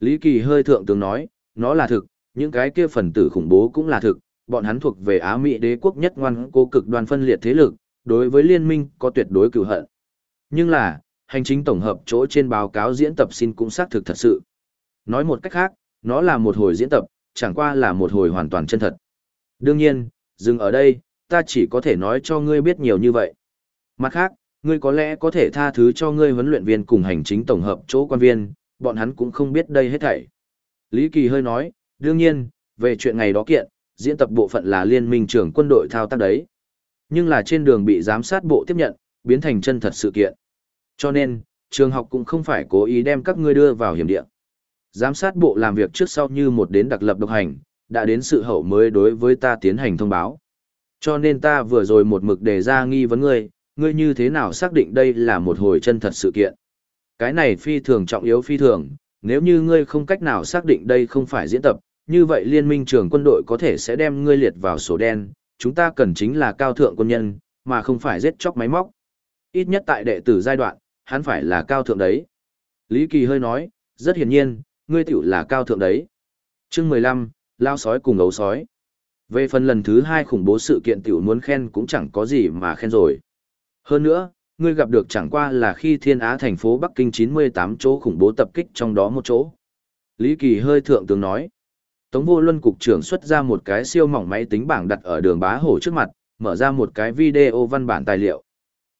Lý Kỳ hơi thượng tướng nói, nó là thực, những cái kia phần tử khủng bố cũng là thực, bọn hắn thuộc về Á Mỹ đế quốc nhất ngoan cố cực đoan phân liệt thế lực, đối với liên minh có tuyệt đối cửu hận. Nhưng là, hành chính tổng hợp chỗ trên báo cáo diễn tập xin cũng xác thực thật sự. Nói một cách khác, nó là một hồi diễn tập, chẳng qua là một hồi hoàn toàn chân thật. Đương nhiên, dừng ở đây, ta chỉ có thể nói cho ngươi biết nhiều như vậy. Mặt khác, ngươi có lẽ có thể tha thứ cho ngươi huấn luyện viên cùng hành chính tổng hợp chỗ quan viên, bọn hắn cũng không biết đây hết thảy. Lý Kỳ hơi nói, đương nhiên, về chuyện ngày đó kiện, diễn tập bộ phận là liên minh trưởng quân đội thao tác đấy. Nhưng là trên đường bị giám sát bộ tiếp nhận, biến thành chân thật sự kiện. Cho nên, trường học cũng không phải cố ý đem các ngươi đưa vào hiểm địa. Giám sát bộ làm việc trước sau như một đến đặc lập độc hành, đã đến sự hậu mới đối với ta tiến hành thông báo. Cho nên ta vừa rồi một mực đề ra nghi vấn ngươi, ngươi như thế nào xác định đây là một hồi chân thật sự kiện. Cái này phi thường trọng yếu phi thường, nếu như ngươi không cách nào xác định đây không phải diễn tập, như vậy liên minh trường quân đội có thể sẽ đem ngươi liệt vào sổ đen, chúng ta cần chính là cao thượng quân nhân, mà không phải giết chóc máy móc. Ít nhất tại đệ tử giai đoạn, hắn phải là cao thượng đấy. Lý Kỳ hơi nói, rất hiển nhiên, ngươi tiểu là cao thượng đấy. chương 15, lao sói cùng ấu sói. Về phần lần thứ hai khủng bố sự kiện tiểu muốn khen cũng chẳng có gì mà khen rồi. Hơn nữa, ngươi gặp được chẳng qua là khi thiên á thành phố Bắc Kinh 98 chỗ khủng bố tập kích trong đó một chỗ. Lý Kỳ hơi thượng tướng nói. Tống vô luân cục trưởng xuất ra một cái siêu mỏng máy tính bảng đặt ở đường bá hổ trước mặt, mở ra một cái video văn bản tài liệu.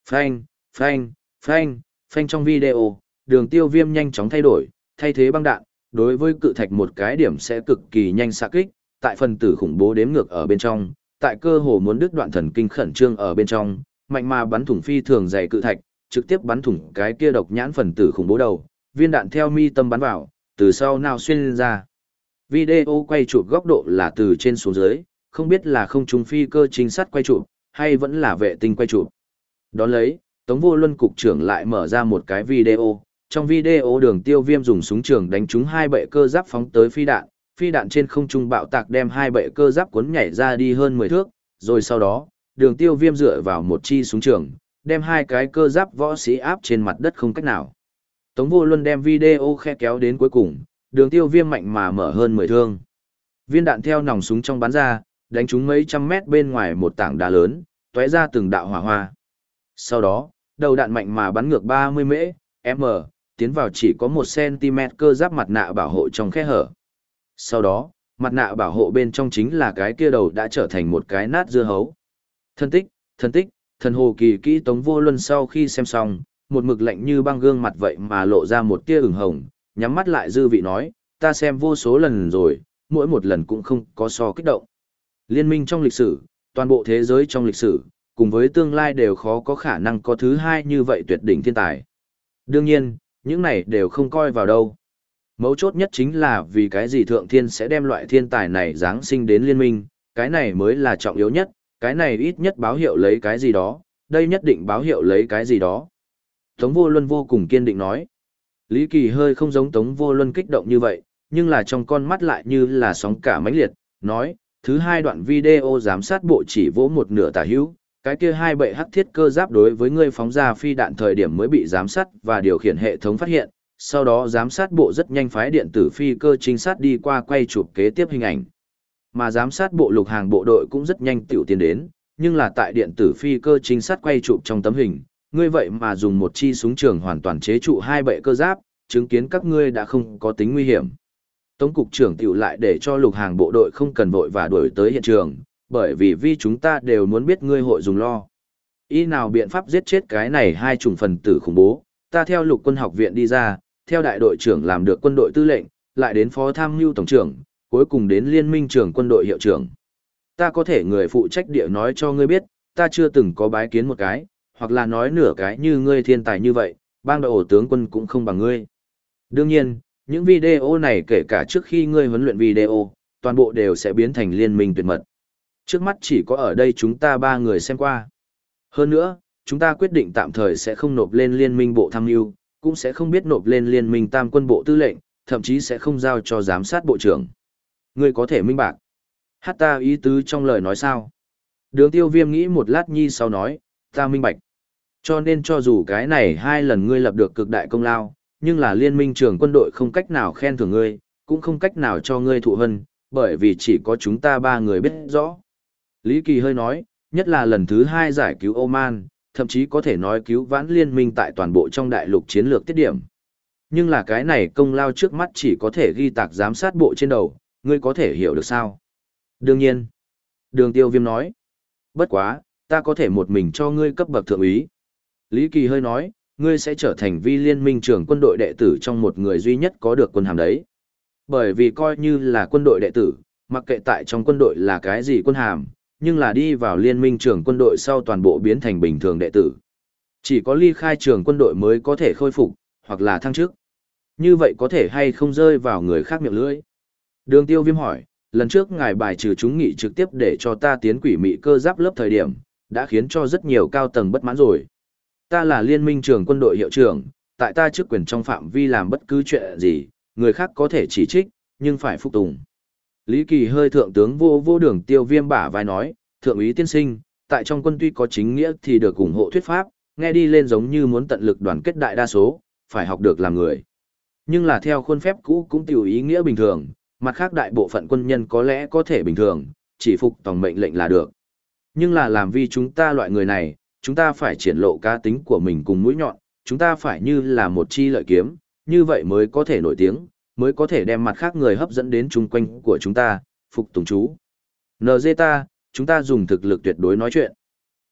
Phanh, phanh, phanh, phanh trong video, đường tiêu viêm nhanh chóng thay đổi, thay thế băng đạn, đối với cự thạch một cái điểm sẽ cực kỳ nhanh xạ kích, tại phần tử khủng bố đếm ngược ở bên trong, tại cơ hồ muốn đứt đoạn thần kinh khẩn trương ở bên trong, mạnh mà bắn thủng phi thường dày cự thạch, trực tiếp bắn thủng cái kia độc nhãn phần tử khủng bố đầu, viên đạn theo mi tâm bắn vào, từ sau nào xuyên lên ra. Video quay chụp góc độ là từ trên xuống dưới, không biết là không trung phi cơ chính sát quay chụp, hay vẫn là vệ tinh quay chụp. Đón lấy, Tống Vô Luân cục trưởng lại mở ra một cái video, trong video đường tiêu viêm dùng súng trường đánh trúng hai bệ cơ giáp phóng tới phi đạn, phi đạn trên không trung bạo tạc đem hai bệ cơ giáp cuốn nhảy ra đi hơn 10 thước, rồi sau đó, đường tiêu viêm dựa vào một chi súng trường, đem hai cái cơ giáp võ sĩ áp trên mặt đất không cách nào. Tống vô luân đem video khe kéo đến cuối cùng, đường tiêu viêm mạnh mà mở hơn 10 thương. Viên đạn theo nòng súng trong bắn ra, đánh trúng mấy trăm mét bên ngoài một tảng đá lớn, tóe ra từng đạo hỏa hoa. Sau đó, đầu đạn mạnh mà bắn ngược 30 mễ, m, tiến vào chỉ có 1cm cơ giáp mặt nạ bảo hộ trong khe hở. Sau đó, mặt nạ bảo hộ bên trong chính là cái kia đầu đã trở thành một cái nát dưa hấu. Thân tích, thân tích, thần hồ kỳ kỹ tống vô luân sau khi xem xong, một mực lạnh như băng gương mặt vậy mà lộ ra một tia ửng hồng, nhắm mắt lại dư vị nói, ta xem vô số lần rồi, mỗi một lần cũng không có so kích động. Liên minh trong lịch sử, toàn bộ thế giới trong lịch sử, cùng với tương lai đều khó có khả năng có thứ hai như vậy tuyệt đỉnh thiên tài. Đương nhiên, những này đều không coi vào đâu. Mấu chốt nhất chính là vì cái gì thượng thiên sẽ đem loại thiên tài này giáng sinh đến liên minh, cái này mới là trọng yếu nhất, cái này ít nhất báo hiệu lấy cái gì đó, đây nhất định báo hiệu lấy cái gì đó. Tống vô luân vô cùng kiên định nói. Lý Kỳ hơi không giống Tống vô luân kích động như vậy, nhưng là trong con mắt lại như là sóng cả mãnh liệt, nói, thứ hai đoạn video giám sát bộ chỉ vỗ một nửa tả hữu, cái kia hai bệ hắc thiết cơ giáp đối với ngươi phóng ra phi đạn thời điểm mới bị giám sát và điều khiển hệ thống phát hiện, sau đó giám sát bộ rất nhanh phái điện tử phi cơ trinh sát đi qua quay chụp kế tiếp hình ảnh. Mà giám sát bộ lục hàng bộ đội cũng rất nhanh tiểu tiến đến, nhưng là tại điện tử phi cơ trinh sát quay chụp trong tấm hình, ngươi vậy mà dùng một chi súng trường hoàn toàn chế trụ hai bệ cơ giáp, chứng kiến các ngươi đã không có tính nguy hiểm. Tống cục trưởng tiểu lại để cho lục hàng bộ đội không cần vội và đuổi tới hiện trường, bởi vì vi chúng ta đều muốn biết ngươi hội dùng lo. Y nào biện pháp giết chết cái này hai chủng phần tử khủng bố, ta theo lục quân học viện đi ra, theo đại đội trưởng làm được quân đội tư lệnh, lại đến phó tham mưu tổng trưởng, cuối cùng đến liên minh trưởng quân đội hiệu trưởng. Ta có thể người phụ trách địa nói cho ngươi biết, ta chưa từng có bái kiến một cái, hoặc là nói nửa cái như ngươi thiên tài như vậy, bang đội ổ tướng quân cũng không bằng ngươi. Đương nhiên, những video này kể cả trước khi ngươi huấn luyện video, toàn bộ đều sẽ biến thành liên minh tuyệt mật. Trước mắt chỉ có ở đây chúng ta ba người xem qua. Hơn nữa, chúng ta quyết định tạm thời sẽ không nộp lên liên minh bộ tham mưu, cũng sẽ không biết nộp lên liên minh tam quân bộ tư lệnh, thậm chí sẽ không giao cho giám sát bộ trưởng. Ngươi có thể minh bạc. Hát ta ý tứ trong lời nói sao? Đường tiêu viêm nghĩ một lát nhi sau nói, ta minh bạch. Cho nên cho dù cái này hai lần ngươi lập được cực đại công lao, nhưng là liên minh trưởng quân đội không cách nào khen thưởng ngươi, cũng không cách nào cho ngươi thụ hân, bởi vì chỉ có chúng ta ba người biết rõ. Lý Kỳ hơi nói, nhất là lần thứ hai giải cứu Oman, thậm chí có thể nói cứu vãn liên minh tại toàn bộ trong đại lục chiến lược tiết điểm. Nhưng là cái này công lao trước mắt chỉ có thể ghi tạc giám sát bộ trên đầu, ngươi có thể hiểu được sao? Đương nhiên. Đường tiêu viêm nói. Bất quá, ta có thể một mình cho ngươi cấp bậc thượng úy. Lý Kỳ hơi nói, ngươi sẽ trở thành vi liên minh trưởng quân đội đệ tử trong một người duy nhất có được quân hàm đấy. Bởi vì coi như là quân đội đệ tử, mặc kệ tại trong quân đội là cái gì quân hàm, nhưng là đi vào liên minh trưởng quân đội sau toàn bộ biến thành bình thường đệ tử. Chỉ có ly khai trường quân đội mới có thể khôi phục, hoặc là thăng chức. Như vậy có thể hay không rơi vào người khác miệng lưỡi. Đường tiêu viêm hỏi, lần trước ngài bài trừ chúng nghị trực tiếp để cho ta tiến quỷ mị cơ giáp lớp thời điểm, đã khiến cho rất nhiều cao tầng bất mãn rồi. Ta là liên minh trưởng quân đội hiệu trưởng, tại ta chức quyền trong phạm vi làm bất cứ chuyện gì, người khác có thể chỉ trích, nhưng phải phục tùng. Lý Kỳ hơi thượng tướng vô vô đường tiêu viêm bả vai nói, thượng úy tiên sinh, tại trong quân tuy có chính nghĩa thì được ủng hộ thuyết pháp, nghe đi lên giống như muốn tận lực đoàn kết đại đa số, phải học được làm người. Nhưng là theo khuôn phép cũ cũng tiểu ý nghĩa bình thường, mặt khác đại bộ phận quân nhân có lẽ có thể bình thường, chỉ phục tòng mệnh lệnh là được. Nhưng là làm vì chúng ta loại người này, chúng ta phải triển lộ cá tính của mình cùng mũi nhọn, chúng ta phải như là một chi lợi kiếm, như vậy mới có thể nổi tiếng, mới có thể đem mặt khác người hấp dẫn đến chung quanh của chúng ta, phục tùng chú. NG ta, chúng ta dùng thực lực tuyệt đối nói chuyện.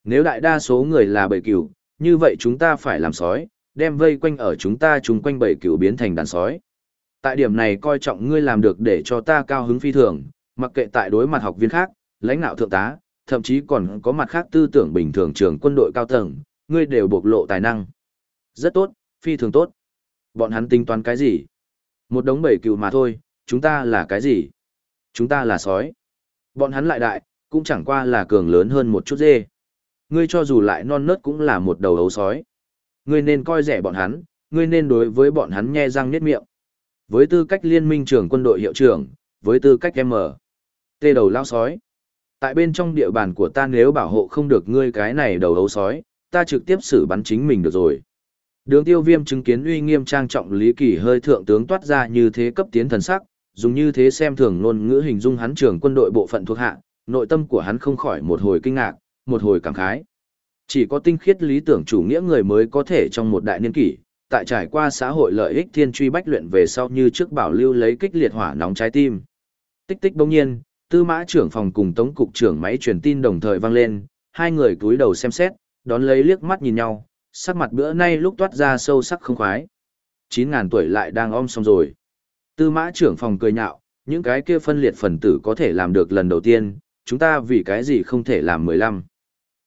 Nếu đại đa số người là bầy cừu, như vậy chúng ta phải làm sói, đem vây quanh ở chúng ta chung quanh bầy cừu biến thành đàn sói. Tại điểm này coi trọng ngươi làm được để cho ta cao hứng phi thường, mặc kệ tại đối mặt học viên khác, lãnh đạo thượng tá, thậm chí còn có mặt khác tư tưởng bình thường trường quân đội cao tầng, ngươi đều bộc lộ tài năng. Rất tốt, phi thường tốt. Bọn hắn tính toán cái gì? Một đống bầy cừu mà thôi, chúng ta là cái gì? Chúng ta là sói. Bọn hắn lại đại, cũng chẳng qua là cường lớn hơn một chút dê. Ngươi cho dù lại non nớt cũng là một đầu ấu sói. Ngươi nên coi rẻ bọn hắn, ngươi nên đối với bọn hắn nhe răng niết miệng. Với tư cách liên minh trưởng quân đội hiệu trưởng, với tư cách M. Tê đầu lao sói. Tại bên trong địa bàn của ta nếu bảo hộ không được ngươi cái này đầu ấu sói, ta trực tiếp xử bắn chính mình được rồi. Đường tiêu viêm chứng kiến uy nghiêm trang trọng lý kỳ hơi thượng tướng toát ra như thế cấp tiến thần sắc, dùng như thế xem thường ngôn ngữ hình dung hắn trưởng quân đội bộ phận thuộc hạ, nội tâm của hắn không khỏi một hồi kinh ngạc, một hồi cảm khái. Chỉ có tinh khiết lý tưởng chủ nghĩa người mới có thể trong một đại niên kỷ, tại trải qua xã hội lợi ích thiên truy bách luyện về sau như trước bảo lưu lấy kích liệt hỏa nóng trái tim. Tích tích bỗng nhiên, tư mã trưởng phòng cùng tống cục trưởng máy truyền tin đồng thời vang lên, hai người cúi đầu xem xét, đón lấy liếc mắt nhìn nhau, sắc mặt bữa nay lúc toát ra sâu sắc không khoái. Chín ngàn tuổi lại đang om xong rồi. Tư mã trưởng phòng cười nhạo, những cái kia phân liệt phần tử có thể làm được lần đầu tiên, chúng ta vì cái gì không thể làm mười lăm.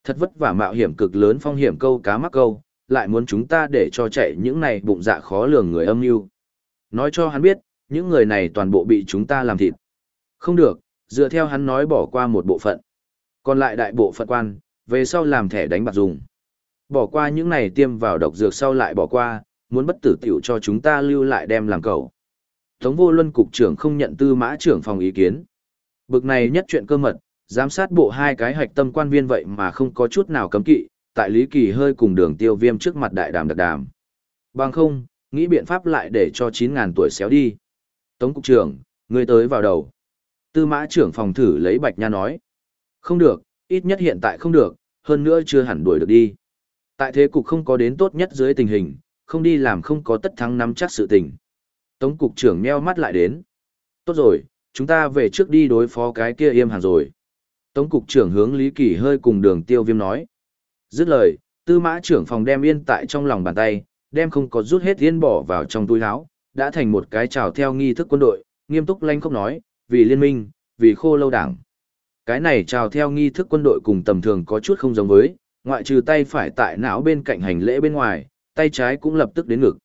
Thật vất vả mạo hiểm cực lớn phong hiểm câu cá mắc câu, lại muốn chúng ta để cho chạy những này bụng dạ khó lường người âm mưu. Nói cho hắn biết, những người này toàn bộ bị chúng ta làm thịt. Không được, dựa theo hắn nói bỏ qua một bộ phận. Còn lại đại bộ phận quan, về sau làm thẻ đánh bạc dùng. Bỏ qua những này tiêm vào độc dược sau lại bỏ qua, muốn bất tử tiểu cho chúng ta lưu lại đem làm cầu. Tống vô luân cục trưởng không nhận tư mã trưởng phòng ý kiến. Bực này nhất chuyện cơ mật, giám sát bộ hai cái hạch tâm quan viên vậy mà không có chút nào cấm kỵ, tại Lý Kỳ hơi cùng đường tiêu viêm trước mặt đại đàm đặc đàm. Bằng không, nghĩ biện pháp lại để cho 9.000 tuổi xéo đi. Tống cục trưởng, người tới vào đầu. Tư mã trưởng phòng thử lấy bạch nha nói. Không được, ít nhất hiện tại không được, hơn nữa chưa hẳn đuổi được đi. Tại thế cục không có đến tốt nhất dưới tình hình, không đi làm không có tất thắng nắm chắc sự tình. Tống cục trưởng meo mắt lại đến. Tốt rồi, chúng ta về trước đi đối phó cái kia yêm hàng rồi. Tống cục trưởng hướng Lý Kỳ hơi cùng đường tiêu viêm nói. Dứt lời, tư mã trưởng phòng đem yên tại trong lòng bàn tay, đem không có rút hết yên bỏ vào trong túi áo, đã thành một cái trào theo nghi thức quân đội, nghiêm túc lanh không nói, vì liên minh, vì khô lâu đảng. Cái này trào theo nghi thức quân đội cùng tầm thường có chút không giống với, ngoại trừ tay phải tại não bên cạnh hành lễ bên ngoài, tay trái cũng lập tức đến ngực.